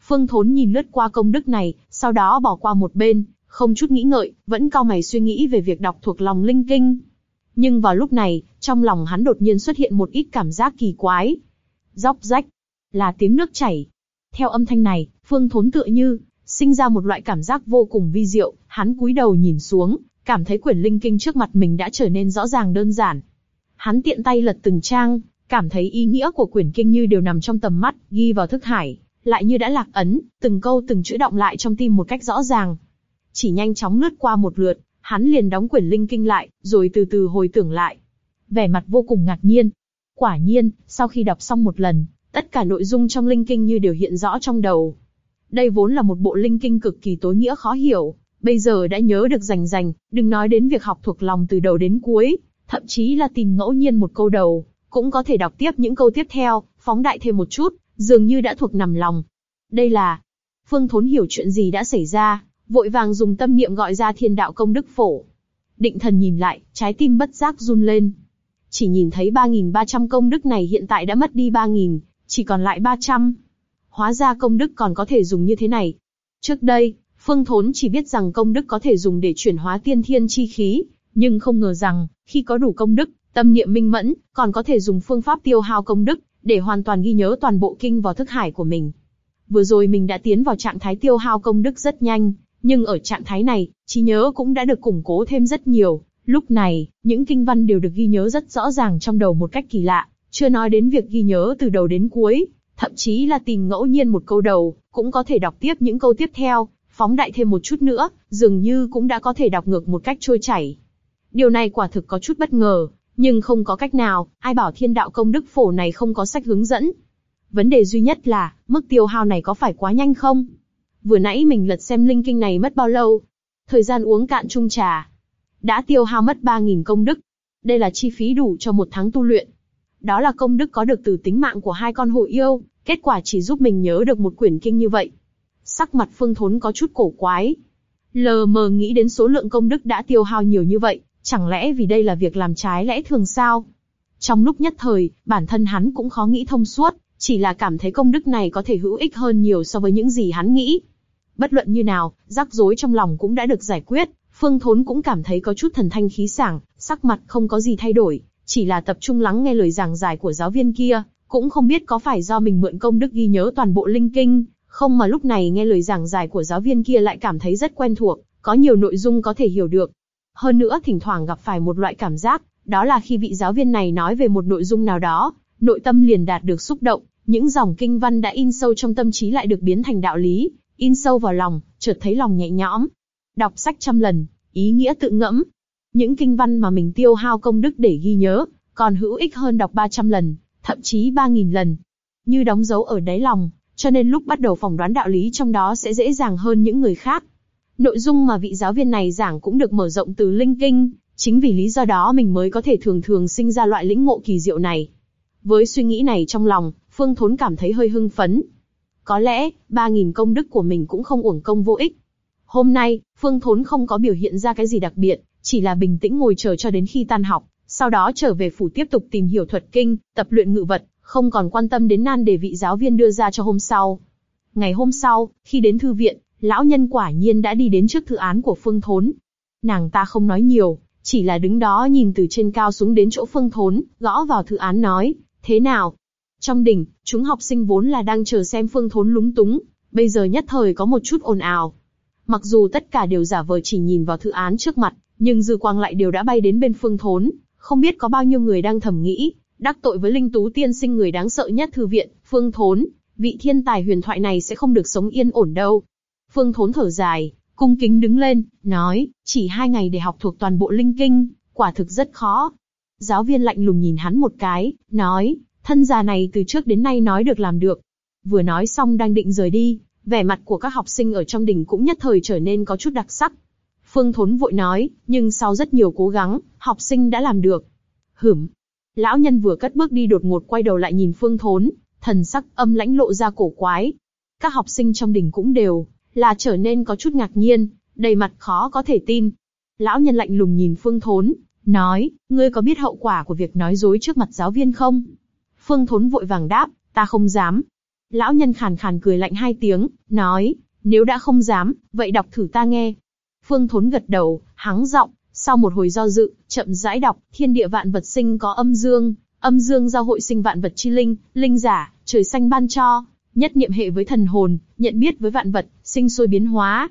Phương Thốn nhìn lướt qua công đức này, sau đó bỏ qua một bên, không chút nghĩ ngợi, vẫn cao mày suy nghĩ về việc đọc thuộc lòng linh kinh. Nhưng vào lúc này, trong lòng hắn đột nhiên xuất hiện một ít cảm giác kỳ quái. dốc rách, là tiếng nước chảy. Theo âm thanh này, Phương Thốn tựa như sinh ra một loại cảm giác vô cùng vi diệu. Hắn cúi đầu nhìn xuống, cảm thấy quyển linh kinh trước mặt mình đã trở nên rõ ràng đơn giản. Hắn tiện tay lật từng trang, cảm thấy ý nghĩa của quyển kinh như đều nằm trong tầm mắt, ghi vào thức hải, lại như đã lạc ấn, từng câu từng chữ động lại trong tim một cách rõ ràng. Chỉ nhanh chóng lướt qua một lượt, hắn liền đóng quyển linh kinh lại, rồi từ từ hồi tưởng lại. Vẻ mặt vô cùng ngạc nhiên. Quả nhiên, sau khi đọc xong một lần, tất cả nội dung trong linh kinh như đều hiện rõ trong đầu. Đây vốn là một bộ linh kinh cực kỳ tối nghĩa khó hiểu, bây giờ đã nhớ được rành rành, đừng nói đến việc học thuộc lòng từ đầu đến cuối, thậm chí là tìm ngẫu nhiên một câu đầu, cũng có thể đọc tiếp những câu tiếp theo, phóng đại thêm một chút, dường như đã thuộc nằm lòng. Đây là Phương Thốn hiểu chuyện gì đã xảy ra, vội vàng dùng tâm niệm gọi ra thiên đạo công đức phổ. Định thần nhìn lại, trái tim bất giác run lên. Chỉ nhìn thấy 3.300 công đức này hiện tại đã mất đi 3.000, chỉ còn lại 300. Hóa ra công đức còn có thể dùng như thế này. Trước đây, Phương Thốn chỉ biết rằng công đức có thể dùng để chuyển hóa tiên thiên chi khí, nhưng không ngờ rằng, khi có đủ công đức, tâm niệm minh mẫn, còn có thể dùng phương pháp tiêu hao công đức, để hoàn toàn ghi nhớ toàn bộ kinh vào thức hải của mình. Vừa rồi mình đã tiến vào trạng thái tiêu hao công đức rất nhanh, nhưng ở trạng thái này, trí nhớ cũng đã được củng cố thêm rất nhiều. Lúc này, những kinh văn đều được ghi nhớ rất rõ ràng trong đầu một cách kỳ lạ, chưa nói đến việc ghi nhớ từ đầu đến cuối, thậm chí là tìm ngẫu nhiên một câu đầu, cũng có thể đọc tiếp những câu tiếp theo, phóng đại thêm một chút nữa, dường như cũng đã có thể đọc ngược một cách trôi chảy. Điều này quả thực có chút bất ngờ, nhưng không có cách nào, ai bảo thiên đạo công đức phổ này không có sách hướng dẫn. Vấn đề duy nhất là, mức tiêu hao này có phải quá nhanh không? Vừa nãy mình lật xem linh kinh này mất bao lâu? Thời gian uống cạn chung trà. Đã tiêu hao mất 3.000 công đức. Đây là chi phí đủ cho một tháng tu luyện. Đó là công đức có được từ tính mạng của hai con hội yêu, kết quả chỉ giúp mình nhớ được một quyển kinh như vậy. Sắc mặt phương thốn có chút cổ quái. Lờ mờ nghĩ đến số lượng công đức đã tiêu hao nhiều như vậy, chẳng lẽ vì đây là việc làm trái lẽ thường sao? Trong lúc nhất thời, bản thân hắn cũng khó nghĩ thông suốt, chỉ là cảm thấy công đức này có thể hữu ích hơn nhiều so với những gì hắn nghĩ. Bất luận như nào, rắc rối trong lòng cũng đã được giải quyết, Phương Thốn cũng cảm thấy có chút thần thanh khí sảng, sắc mặt không có gì thay đổi, chỉ là tập trung lắng nghe lời giảng giải của giáo viên kia, cũng không biết có phải do mình mượn công đức ghi nhớ toàn bộ linh kinh, không mà lúc này nghe lời giảng giải của giáo viên kia lại cảm thấy rất quen thuộc, có nhiều nội dung có thể hiểu được. Hơn nữa thỉnh thoảng gặp phải một loại cảm giác, đó là khi vị giáo viên này nói về một nội dung nào đó, nội tâm liền đạt được xúc động, những dòng kinh văn đã in sâu trong tâm trí lại được biến thành đạo lý, in sâu vào lòng, chợt thấy lòng nhẹ nhõm. Đọc sách trăm lần, ý nghĩa tự ngẫm. Những kinh văn mà mình tiêu hao công đức để ghi nhớ, còn hữu ích hơn đọc 300 lần, thậm chí 3.000 lần. Như đóng dấu ở đáy lòng, cho nên lúc bắt đầu phỏng đoán đạo lý trong đó sẽ dễ dàng hơn những người khác. Nội dung mà vị giáo viên này giảng cũng được mở rộng từ linh kinh, chính vì lý do đó mình mới có thể thường thường sinh ra loại lĩnh ngộ kỳ diệu này. Với suy nghĩ này trong lòng, Phương Thốn cảm thấy hơi hưng phấn. Có lẽ, 3.000 công đức của mình cũng không uổng công vô ích. Hôm nay, Phương Thốn không có biểu hiện ra cái gì đặc biệt, chỉ là bình tĩnh ngồi chờ cho đến khi tan học, sau đó trở về phủ tiếp tục tìm hiểu thuật kinh, tập luyện ngự vật, không còn quan tâm đến nan đề vị giáo viên đưa ra cho hôm sau. Ngày hôm sau, khi đến thư viện, Lão nhân quả nhiên đã đi đến trước thư án của Phương Thốn. Nàng ta không nói nhiều, chỉ là đứng đó nhìn từ trên cao xuống đến chỗ Phương Thốn, gõ vào thư án nói, thế nào? Trong đỉnh, chúng học sinh vốn là đang chờ xem Phương Thốn lúng túng, bây giờ nhất thời có một chút ồn ào. Mặc dù tất cả đều giả vờ chỉ nhìn vào thư án trước mặt, nhưng dư quang lại đều đã bay đến bên Phương Thốn, không biết có bao nhiêu người đang thầm nghĩ, đắc tội với linh tú tiên sinh người đáng sợ nhất thư viện, Phương Thốn, vị thiên tài huyền thoại này sẽ không được sống yên ổn đâu. Phương Thốn thở dài, cung kính đứng lên, nói, chỉ hai ngày để học thuộc toàn bộ linh kinh, quả thực rất khó. Giáo viên lạnh lùng nhìn hắn một cái, nói, thân già này từ trước đến nay nói được làm được. Vừa nói xong đang định rời đi, vẻ mặt của các học sinh ở trong đỉnh cũng nhất thời trở nên có chút đặc sắc. Phương Thốn vội nói, nhưng sau rất nhiều cố gắng, học sinh đã làm được. Hửm. Lão nhân vừa cất bước đi đột ngột quay đầu lại nhìn Phương Thốn, thần sắc âm lãnh lộ ra cổ quái. Các học sinh trong đỉnh cũng đều là trở nên có chút ngạc nhiên, đầy mặt khó có thể tin. Lão nhân lạnh lùng nhìn Phương Thốn, nói, ngươi có biết hậu quả của việc nói dối trước mặt giáo viên không? Phương Thốn vội vàng đáp, ta không dám. Lão nhân khàn khàn cười lạnh hai tiếng, nói, nếu đã không dám, vậy đọc thử ta nghe. Phương Thốn gật đầu, hắng giọng, sau một hồi do dự, chậm rãi đọc, thiên địa vạn vật sinh có âm dương, âm dương giao hội sinh vạn vật chi linh, linh giả, trời xanh ban cho, nhất niệm hệ với thần hồn, nhận biết với vạn vật, sinh sôi biến hóa.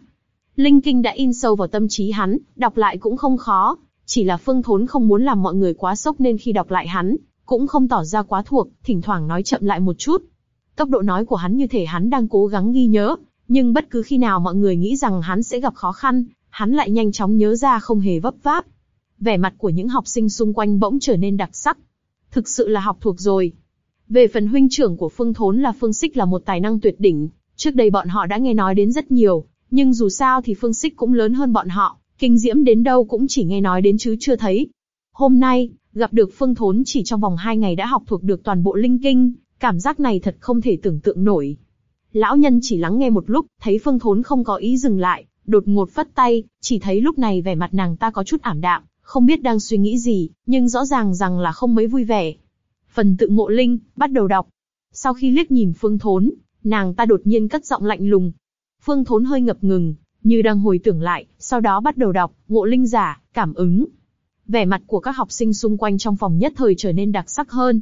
Linh kinh đã in sâu vào tâm trí hắn, đọc lại cũng không khó, chỉ là Phương Thốn không muốn làm mọi người quá sốc nên khi đọc lại hắn, cũng không tỏ ra quá thuộc, thỉnh thoảng nói chậm lại một chút. Tốc độ nói của hắn như thể hắn đang cố gắng ghi nhớ, nhưng bất cứ khi nào mọi người nghĩ rằng hắn sẽ gặp khó khăn, hắn lại nhanh chóng nhớ ra không hề vấp váp. Vẻ mặt của những học sinh xung quanh bỗng trở nên đặc sắc. Thực sự là học thuộc rồi. Về phần huynh trưởng của Phương Thốn là Phương Sích là một tài năng tuyệt đỉnh, trước đây bọn họ đã nghe nói đến rất nhiều, nhưng dù sao thì Phương Sích cũng lớn hơn bọn họ, kinh diễm đến đâu cũng chỉ nghe nói đến chứ chưa thấy. Hôm nay, gặp được Phương Thốn chỉ trong vòng hai ngày đã học thuộc được toàn bộ linh kinh, cảm giác này thật không thể tưởng tượng nổi. Lão nhân chỉ lắng nghe một lúc, thấy Phương Thốn không có ý dừng lại, đột ngột phất tay, chỉ thấy lúc này vẻ mặt nàng ta có chút ảm đạm, không biết đang suy nghĩ gì, nhưng rõ ràng rằng là không mấy vui vẻ. Phần tự ngộ linh, bắt đầu đọc. Sau khi liếc nhìn Phương Thốn, nàng ta đột nhiên cất giọng lạnh lùng. Phương Thốn hơi ngập ngừng, như đang hồi tưởng lại, sau đó bắt đầu đọc, ngộ linh giả, cảm ứng. Vẻ mặt của các học sinh xung quanh trong phòng nhất thời trở nên đặc sắc hơn.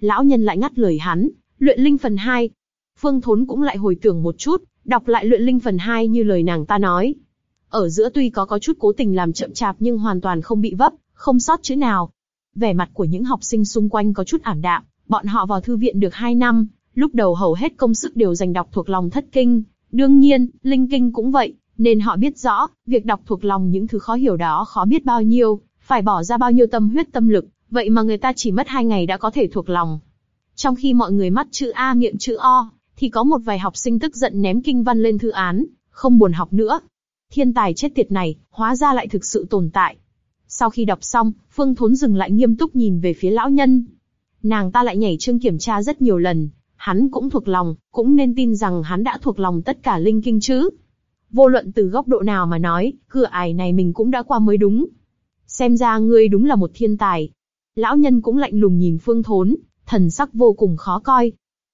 Lão nhân lại ngắt lời hắn, luyện linh phần 2. Phương Thốn cũng lại hồi tưởng một chút, đọc lại luyện linh phần 2 như lời nàng ta nói. Ở giữa tuy có có chút cố tình làm chậm chạp nhưng hoàn toàn không bị vấp, không sót chữ nào. Vẻ mặt của những học sinh xung quanh có chút ảm đạm, bọn họ vào thư viện được 2 năm, lúc đầu hầu hết công sức đều dành đọc thuộc lòng thất kinh. Đương nhiên, linh kinh cũng vậy, nên họ biết rõ, việc đọc thuộc lòng những thứ khó hiểu đó khó biết bao nhiêu, phải bỏ ra bao nhiêu tâm huyết tâm lực, vậy mà người ta chỉ mất hai ngày đã có thể thuộc lòng. Trong khi mọi người mắt chữ A miệng chữ O, thì có một vài học sinh tức giận ném kinh văn lên thư án, không buồn học nữa. Thiên tài chết tiệt này, hóa ra lại thực sự tồn tại. Sau khi đọc xong, Phương Thốn dừng lại nghiêm túc nhìn về phía lão nhân. Nàng ta lại nhảy chương kiểm tra rất nhiều lần, hắn cũng thuộc lòng, cũng nên tin rằng hắn đã thuộc lòng tất cả linh kinh chứ. Vô luận từ góc độ nào mà nói, cửa ải này mình cũng đã qua mới đúng. Xem ra ngươi đúng là một thiên tài. Lão nhân cũng lạnh lùng nhìn Phương Thốn, thần sắc vô cùng khó coi.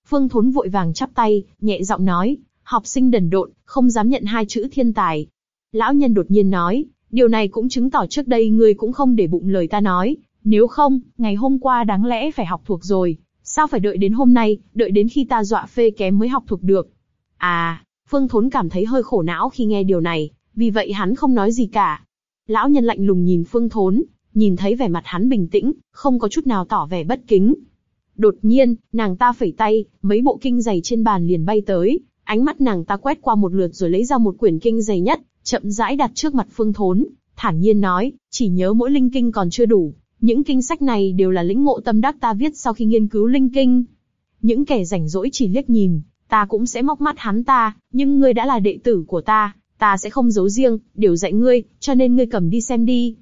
Phương Thốn vội vàng chắp tay, nhẹ giọng nói, học sinh đần độn, không dám nhận hai chữ thiên tài. Lão nhân đột nhiên nói, điều này cũng chứng tỏ trước đây ngươi cũng không để bụng lời ta nói, nếu không, ngày hôm qua đáng lẽ phải học thuộc rồi, sao phải đợi đến hôm nay, đợi đến khi ta dọa phê kém mới học thuộc được. À, Phương Thốn cảm thấy hơi khổ não khi nghe điều này, vì vậy hắn không nói gì cả. Lão nhân lạnh lùng nhìn Phương Thốn, nhìn thấy vẻ mặt hắn bình tĩnh, không có chút nào tỏ vẻ bất kính. Đột nhiên, nàng ta phẩy tay, mấy bộ kinh giày trên bàn liền bay tới, ánh mắt nàng ta quét qua một lượt rồi lấy ra một quyển kinh dày nhất, chậm rãi đặt trước mặt Phương Thốn, thản nhiên nói, chỉ nhớ mỗi linh kinh còn chưa đủ, những kinh sách này đều là lĩnh ngộ tâm đắc ta viết sau khi nghiên cứu linh kinh. Những kẻ rảnh rỗi chỉ liếc nhìn, ta cũng sẽ móc mắt hắn ta, nhưng ngươi đã là đệ tử của ta, ta sẽ không giấu riêng, đều dạy ngươi, cho nên ngươi cầm đi xem đi.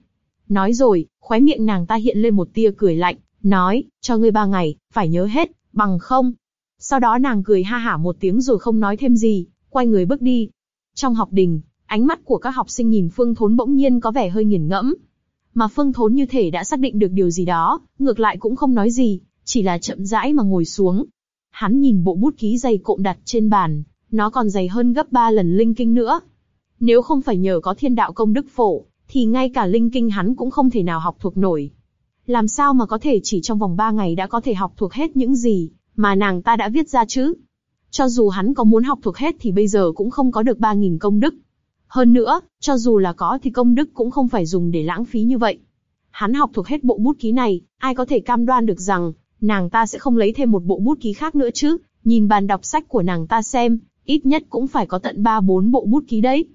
Nói rồi, khóe miệng nàng ta hiện lên một tia cười lạnh, nói, cho ngươi ba ngày, phải nhớ hết, bằng không. Sau đó nàng cười ha hả một tiếng rồi không nói thêm gì, quay người bước đi. Trong học đình, ánh mắt của các học sinh nhìn Phương Thốn bỗng nhiên có vẻ hơi nghiền ngẫm. Mà Phương Thốn như thể đã xác định được điều gì đó, ngược lại cũng không nói gì, chỉ là chậm rãi mà ngồi xuống. Hắn nhìn bộ bút ký dày cộm đặt trên bàn, nó còn dày hơn gấp 3 lần linh kinh nữa. Nếu không phải nhờ có thiên đạo công đức phổ, thì ngay cả linh kinh hắn cũng không thể nào học thuộc nổi. Làm sao mà có thể chỉ trong vòng 3 ngày đã có thể học thuộc hết những gì mà nàng ta đã viết ra chứ? Cho dù hắn có muốn học thuộc hết thì bây giờ cũng không có được 3.000 công đức. Hơn nữa, cho dù là có thì công đức cũng không phải dùng để lãng phí như vậy. Hắn học thuộc hết bộ bút ký này, ai có thể cam đoan được rằng, nàng ta sẽ không lấy thêm một bộ bút ký khác nữa chứ, nhìn bàn đọc sách của nàng ta xem, ít nhất cũng phải có tận 3-4 bộ bút ký đấy.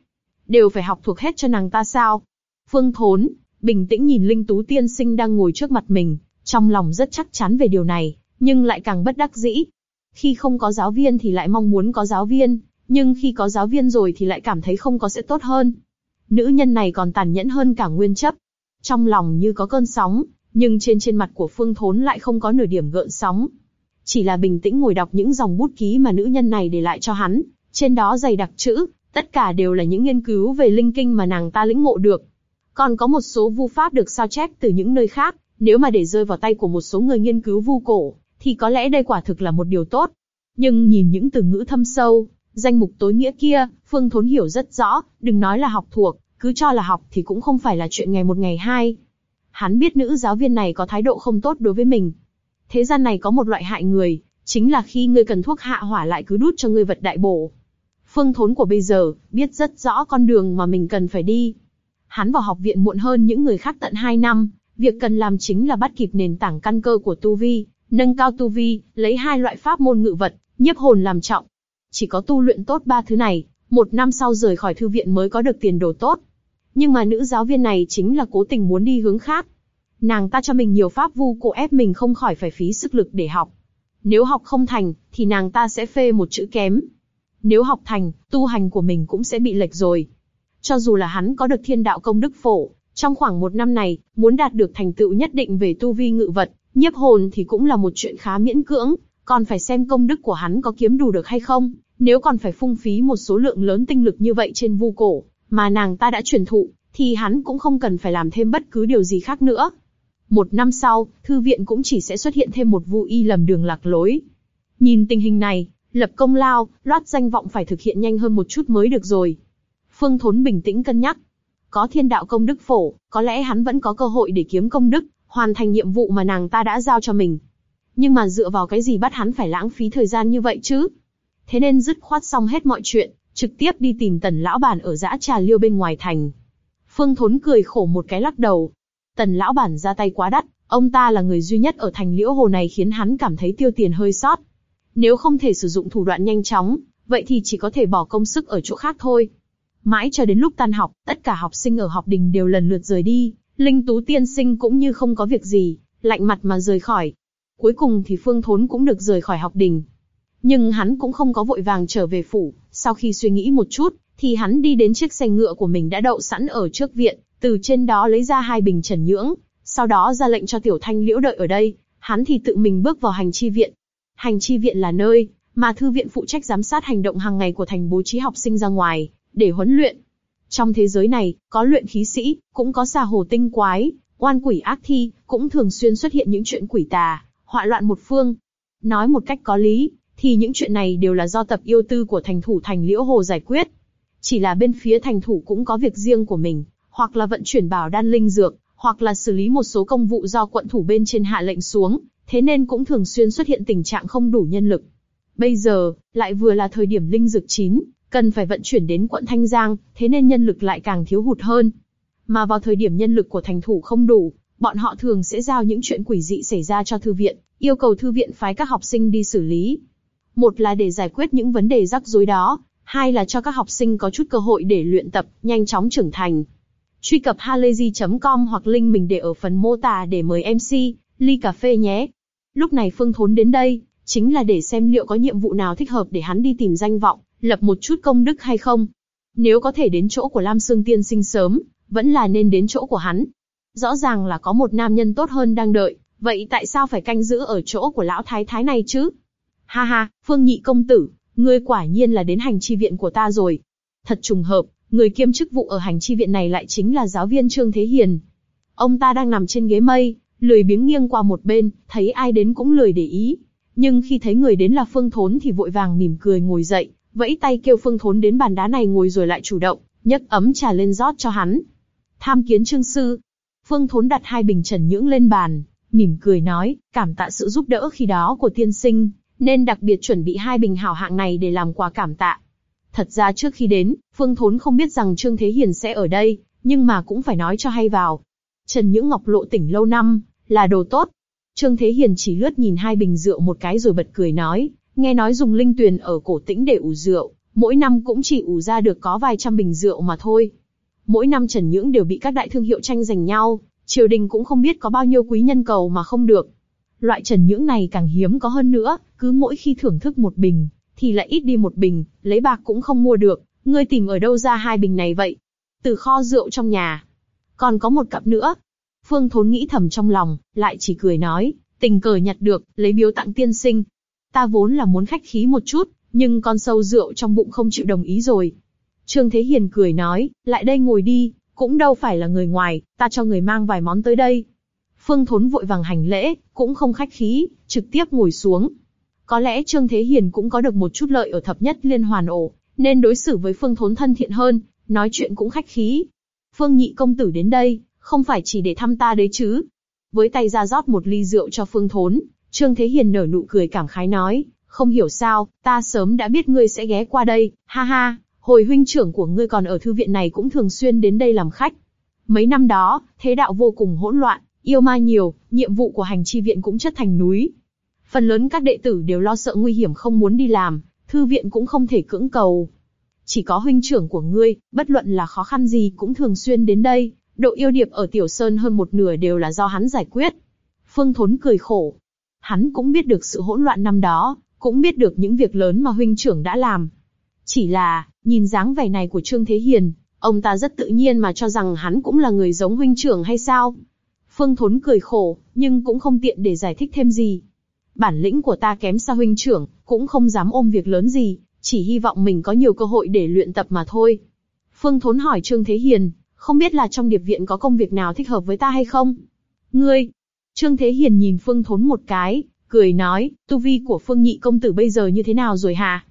Đều phải học thuộc hết cho nàng ta sao? Phương Thốn, bình tĩnh nhìn Linh Tú Tiên Sinh đang ngồi trước mặt mình, trong lòng rất chắc chắn về điều này, nhưng lại càng bất đắc dĩ. Khi không có giáo viên thì lại mong muốn có giáo viên, nhưng khi có giáo viên rồi thì lại cảm thấy không có sẽ tốt hơn. Nữ nhân này còn tàn nhẫn hơn cả nguyên chấp. Trong lòng như có cơn sóng, nhưng trên trên mặt của Phương Thốn lại không có nửa điểm gợn sóng. Chỉ là bình tĩnh ngồi đọc những dòng bút ký mà nữ nhân này để lại cho hắn, trên đó dày đặc chữ, tất cả đều là những nghiên cứu về linh kinh mà nàng ta lĩnh ngộ được. Còn có một số vu pháp được sao chép từ những nơi khác, nếu mà để rơi vào tay của một số người nghiên cứu vu cổ, thì có lẽ đây quả thực là một điều tốt. Nhưng nhìn những từ ngữ thâm sâu, danh mục tối nghĩa kia, Phương Thốn hiểu rất rõ, đừng nói là học thuộc, cứ cho là học thì cũng không phải là chuyện ngày một ngày hai. Hắn biết nữ giáo viên này có thái độ không tốt đối với mình. Thế gian này có một loại hại người, chính là khi ngươi cần thuốc hạ hỏa lại cứ đút cho ngươi vật đại bổ. Phương Thốn của bây giờ, biết rất rõ con đường mà mình cần phải đi. Hắn vào học viện muộn hơn những người khác tận 2 năm, việc cần làm chính là bắt kịp nền tảng căn cơ của tu vi, nâng cao tu vi, lấy hai loại pháp môn ngự vật, nhiếp hồn làm trọng. Chỉ có tu luyện tốt ba thứ này, một năm sau rời khỏi thư viện mới có được tiền đồ tốt. Nhưng mà nữ giáo viên này chính là cố tình muốn đi hướng khác. Nàng ta cho mình nhiều pháp vu cổ ép mình không khỏi phải phí sức lực để học. Nếu học không thành, thì nàng ta sẽ phê một chữ kém. Nếu học thành, tu hành của mình cũng sẽ bị lệch rồi. Cho dù là hắn có được thiên đạo công đức phổ, trong khoảng một năm này, muốn đạt được thành tựu nhất định về tu vi ngự vật, nhiếp hồn thì cũng là một chuyện khá miễn cưỡng, còn phải xem công đức của hắn có kiếm đủ được hay không. Nếu còn phải phung phí một số lượng lớn tinh lực như vậy trên vu cổ, mà nàng ta đã truyền thụ, thì hắn cũng không cần phải làm thêm bất cứ điều gì khác nữa. Một năm sau, thư viện cũng chỉ sẽ xuất hiện thêm một vụ y lầm đường lạc lối. Nhìn tình hình này, lập công lao, loát danh vọng phải thực hiện nhanh hơn một chút mới được rồi. Phương Thốn bình tĩnh cân nhắc. Có thiên đạo công đức phổ, có lẽ hắn vẫn có cơ hội để kiếm công đức, hoàn thành nhiệm vụ mà nàng ta đã giao cho mình. Nhưng mà dựa vào cái gì bắt hắn phải lãng phí thời gian như vậy chứ? Thế nên dứt khoát xong hết mọi chuyện, trực tiếp đi tìm tần lão bản ở dã trà liêu bên ngoài thành. Phương Thốn cười khổ một cái lắc đầu. Tần lão bản ra tay quá đắt, ông ta là người duy nhất ở thành liễu hồ này khiến hắn cảm thấy tiêu tiền hơi sót. Nếu không thể sử dụng thủ đoạn nhanh chóng, vậy thì chỉ có thể bỏ công sức ở chỗ khác thôi. Mãi cho đến lúc tan học, tất cả học sinh ở học đình đều lần lượt rời đi, Linh Tú tiên sinh cũng như không có việc gì, lạnh mặt mà rời khỏi. Cuối cùng thì Phương Thốn cũng được rời khỏi học đình. Nhưng hắn cũng không có vội vàng trở về phủ, sau khi suy nghĩ một chút, thì hắn đi đến chiếc xe ngựa của mình đã đậu sẵn ở trước viện, từ trên đó lấy ra hai bình trần nhưỡng, sau đó ra lệnh cho Tiểu Thanh Liễu đợi ở đây, hắn thì tự mình bước vào hành chi viện. Hành chi viện là nơi mà thư viện phụ trách giám sát hành động hàng ngày của thành bố trí học sinh ra ngoài, để huấn luyện. Trong thế giới này, có luyện khí sĩ, cũng có xà hồ tinh quái, oan quỷ ác thi, cũng thường xuyên xuất hiện những chuyện quỷ tà, họa loạn một phương. Nói một cách có lý, thì những chuyện này đều là do tập yêu tư của thành thủ thành liễu hồ giải quyết. Chỉ là bên phía thành thủ cũng có việc riêng của mình, hoặc là vận chuyển bảo đan linh dược, hoặc là xử lý một số công vụ do quận thủ bên trên hạ lệnh xuống, thế nên cũng thường xuyên xuất hiện tình trạng không đủ nhân lực. Bây giờ, lại vừa là thời điểm linh dược chín, cần phải vận chuyển đến quận Thanh Giang, thế nên nhân lực lại càng thiếu hụt hơn. Mà vào thời điểm nhân lực của thành thủ không đủ, bọn họ thường sẽ giao những chuyện quỷ dị xảy ra cho thư viện, yêu cầu thư viện phái các học sinh đi xử lý. Một là để giải quyết những vấn đề rắc rối đó, hai là cho các học sinh có chút cơ hội để luyện tập, nhanh chóng trưởng thành. Truy cập halayzi.com hoặc link mình để ở phần mô tả để mời MC, ly cà phê nhé. Lúc này Phương Thốn đến đây, chính là để xem liệu có nhiệm vụ nào thích hợp để hắn đi tìm danh vọng, lập một chút công đức hay không. Nếu có thể đến chỗ của Lam Sương Tiên sinh sớm, vẫn là nên đến chỗ của hắn. Rõ ràng là có một nam nhân tốt hơn đang đợi, vậy tại sao phải canh giữ ở chỗ của lão thái thái này chứ? Ha ha, Phương Nhị công tử, ngươi quả nhiên là đến hành chi viện của ta rồi. Thật trùng hợp, người kiêm chức vụ ở hành chi viện này lại chính là giáo viên Trương Thế Hiền. Ông ta đang nằm trên ghế mây, lười biếng nghiêng qua một bên, thấy ai đến cũng lười để ý. Nhưng khi thấy người đến là Phương Thốn thì vội vàng mỉm cười ngồi dậy, vẫy tay kêu Phương Thốn đến bàn đá này ngồi rồi lại chủ động, nhấc ấm trà lên rót cho hắn. Tham kiến trương sư. Phương Thốn đặt hai bình trần nhưỡng lên bàn, mỉm cười nói, cảm tạ sự giúp đỡ khi đó của tiên sinh, nên đặc biệt chuẩn bị hai bình hảo hạng này để làm quà cảm tạ. Thật ra trước khi đến, Phương Thốn không biết rằng Trương Thế Hiền sẽ ở đây, nhưng mà cũng phải nói cho hay vào. Trần Nhưỡng Ngọc lộ tỉnh lâu năm, là đồ tốt. Trương Thế Hiền chỉ lướt nhìn hai bình rượu một cái rồi bật cười nói, nghe nói dùng linh tuyền ở cổ tĩnh để ủ rượu, mỗi năm cũng chỉ ủ ra được có vài trăm bình rượu mà thôi. Mỗi năm Trần Nhưỡng đều bị các đại thương hiệu tranh giành nhau, triều đình cũng không biết có bao nhiêu quý nhân cầu mà không được. Loại Trần Nhưỡng này càng hiếm có hơn nữa, cứ mỗi khi thưởng thức một bình, thì lại ít đi một bình, lấy bạc cũng không mua được, ngươi tìm ở đâu ra hai bình này vậy? Từ kho rượu trong nhà. Còn có một cặp nữa. Phương Thốn nghĩ thầm trong lòng, lại chỉ cười nói, tình cờ nhặt được, lấy biếu tặng tiên sinh. Ta vốn là muốn khách khí một chút, nhưng con sâu rượu trong bụng không chịu đồng ý rồi. Trương Thế Hiền cười nói, lại đây ngồi đi, cũng đâu phải là người ngoài, ta cho người mang vài món tới đây. Phương Thốn vội vàng hành lễ, cũng không khách khí, trực tiếp ngồi xuống. Có lẽ Trương Thế Hiền cũng có được một chút lợi ở thập nhất liên hoàn ổ, nên đối xử với Phương Thốn thân thiện hơn, nói chuyện cũng khách khí. Phương Nhị công tử đến đây, không phải chỉ để thăm ta đấy chứ? Với tay ra rót một ly rượu cho Phương Thốn, Trương Thế Hiền nở nụ cười cảm khái nói, không hiểu sao, ta sớm đã biết ngươi sẽ ghé qua đây, ha ha, hồi huynh trưởng của ngươi còn ở thư viện này cũng thường xuyên đến đây làm khách. Mấy năm đó, thế đạo vô cùng hỗn loạn, yêu ma nhiều, nhiệm vụ của hành chi viện cũng chất thành núi. Phần lớn các đệ tử đều lo sợ nguy hiểm không muốn đi làm, thư viện cũng không thể cưỡng cầu. Chỉ có huynh trưởng của ngươi, bất luận là khó khăn gì cũng thường xuyên đến đây, độ yêu điệp ở Tiểu Sơn hơn một nửa đều là do hắn giải quyết. Phương Thốn cười khổ. Hắn cũng biết được sự hỗn loạn năm đó, cũng biết được những việc lớn mà huynh trưởng đã làm. Chỉ là, nhìn dáng vẻ này của Trương Thế Hiền, ông ta rất tự nhiên mà cho rằng hắn cũng là người giống huynh trưởng hay sao? Phương Thốn cười khổ, nhưng cũng không tiện để giải thích thêm gì. Bản lĩnh của ta kém xa huynh trưởng, cũng không dám ôm việc lớn gì, chỉ hy vọng mình có nhiều cơ hội để luyện tập mà thôi. Phương Thốn hỏi Trương Thế Hiền, không biết là trong điệp viện có công việc nào thích hợp với ta hay không? Ngươi! Trương Thế Hiền nhìn Phương Thốn một cái, cười nói, tu vi của Phương Nhị công tử bây giờ như thế nào rồi hả?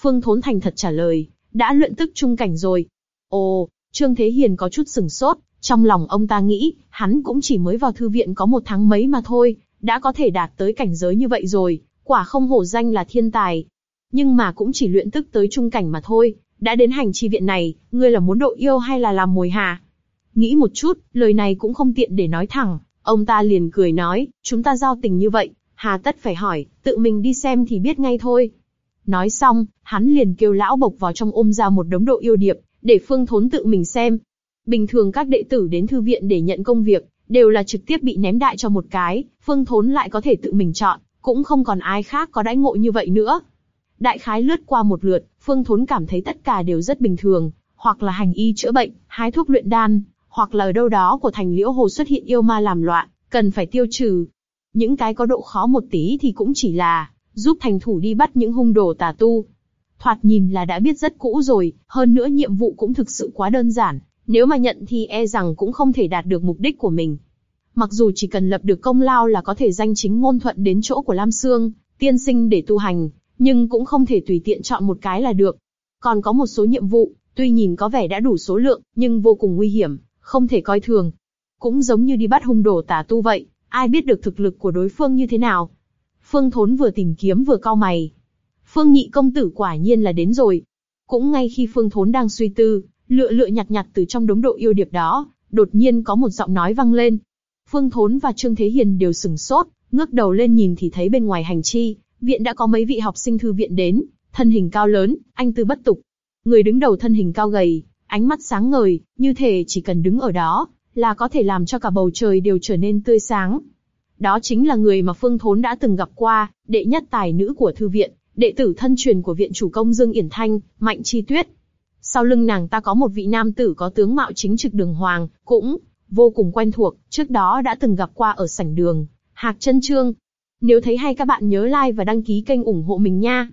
Phương Thốn thành thật trả lời, đã luyện tức trung cảnh rồi. Ồ, Trương Thế Hiền có chút sừng sốt, trong lòng ông ta nghĩ, hắn cũng chỉ mới vào thư viện có một tháng mấy mà thôi, đã có thể đạt tới cảnh giới như vậy rồi, quả không hổ danh là thiên tài. Nhưng mà cũng chỉ luyện tức tới trung cảnh mà thôi, đã đến hành chi viện này, ngươi là muốn độ yêu hay là làm mồi hà? Nghĩ một chút, lời này cũng không tiện để nói thẳng, ông ta liền cười nói, chúng ta giao tình như vậy, hà tất phải hỏi, tự mình đi xem thì biết ngay thôi. Nói xong, hắn liền kêu lão bộc vào trong ôm ra một đống độ yêu điệp, để phương thốn tự mình xem. Bình thường các đệ tử đến thư viện để nhận công việc, đều là trực tiếp bị ném đại cho một cái, phương thốn lại có thể tự mình chọn, cũng không còn ai khác có đãi ngộ như vậy nữa. Đại khái lướt qua một lượt, phương thốn cảm thấy tất cả đều rất bình thường, hoặc là hành y chữa bệnh, hái thuốc luyện đan, hoặc là ở đâu đó của thành liễu hồ xuất hiện yêu ma làm loạn, cần phải tiêu trừ. Những cái có độ khó một tí thì cũng chỉ là giúp thành thủ đi bắt những hung đồ tà tu. Thoạt nhìn là đã biết rất cũ rồi, hơn nữa nhiệm vụ cũng thực sự quá đơn giản, nếu mà nhận thì e rằng cũng không thể đạt được mục đích của mình. Mặc dù chỉ cần lập được công lao là có thể danh chính ngôn thuận đến chỗ của Lam Sương, tiên sinh để tu hành, nhưng cũng không thể tùy tiện chọn một cái là được. Còn có một số nhiệm vụ, tuy nhìn có vẻ đã đủ số lượng, nhưng vô cùng nguy hiểm, không thể coi thường. Cũng giống như đi bắt hung đồ tà tu vậy, ai biết được thực lực của đối phương như thế nào. Phương Thốn vừa tìm kiếm vừa cau mày. Phương Nhị công tử quả nhiên là đến rồi. Cũng ngay khi Phương Thốn đang suy tư, lựa lựa nhặt nhặt từ trong đống độ yêu điệp đó, đột nhiên có một giọng nói vang lên. Phương Thốn và Trương Thế Hiền đều sừng sốt, ngước đầu lên nhìn thì thấy bên ngoài hành chi, viện đã có mấy vị học sinh thư viện đến, thân hình cao lớn, anh tư bất tục. Người đứng đầu thân hình cao gầy, ánh mắt sáng ngời, như thể chỉ cần đứng ở đó, là có thể làm cho cả bầu trời đều trở nên tươi sáng. Đó chính là người mà Phương Thốn đã từng gặp qua, đệ nhất tài nữ của thư viện, đệ tử thân truyền của viện chủ công Dương Yển Thanh, Mạnh Chi Tuyết. Sau lưng nàng ta có một vị nam tử có tướng mạo chính trực đường hoàng, cũng vô cùng quen thuộc, trước đó đã từng gặp qua ở sảnh đường, Hạc Chân Trương. Nếu thấy hay các bạn nhớ like và đăng ký kênh ủng hộ mình nha.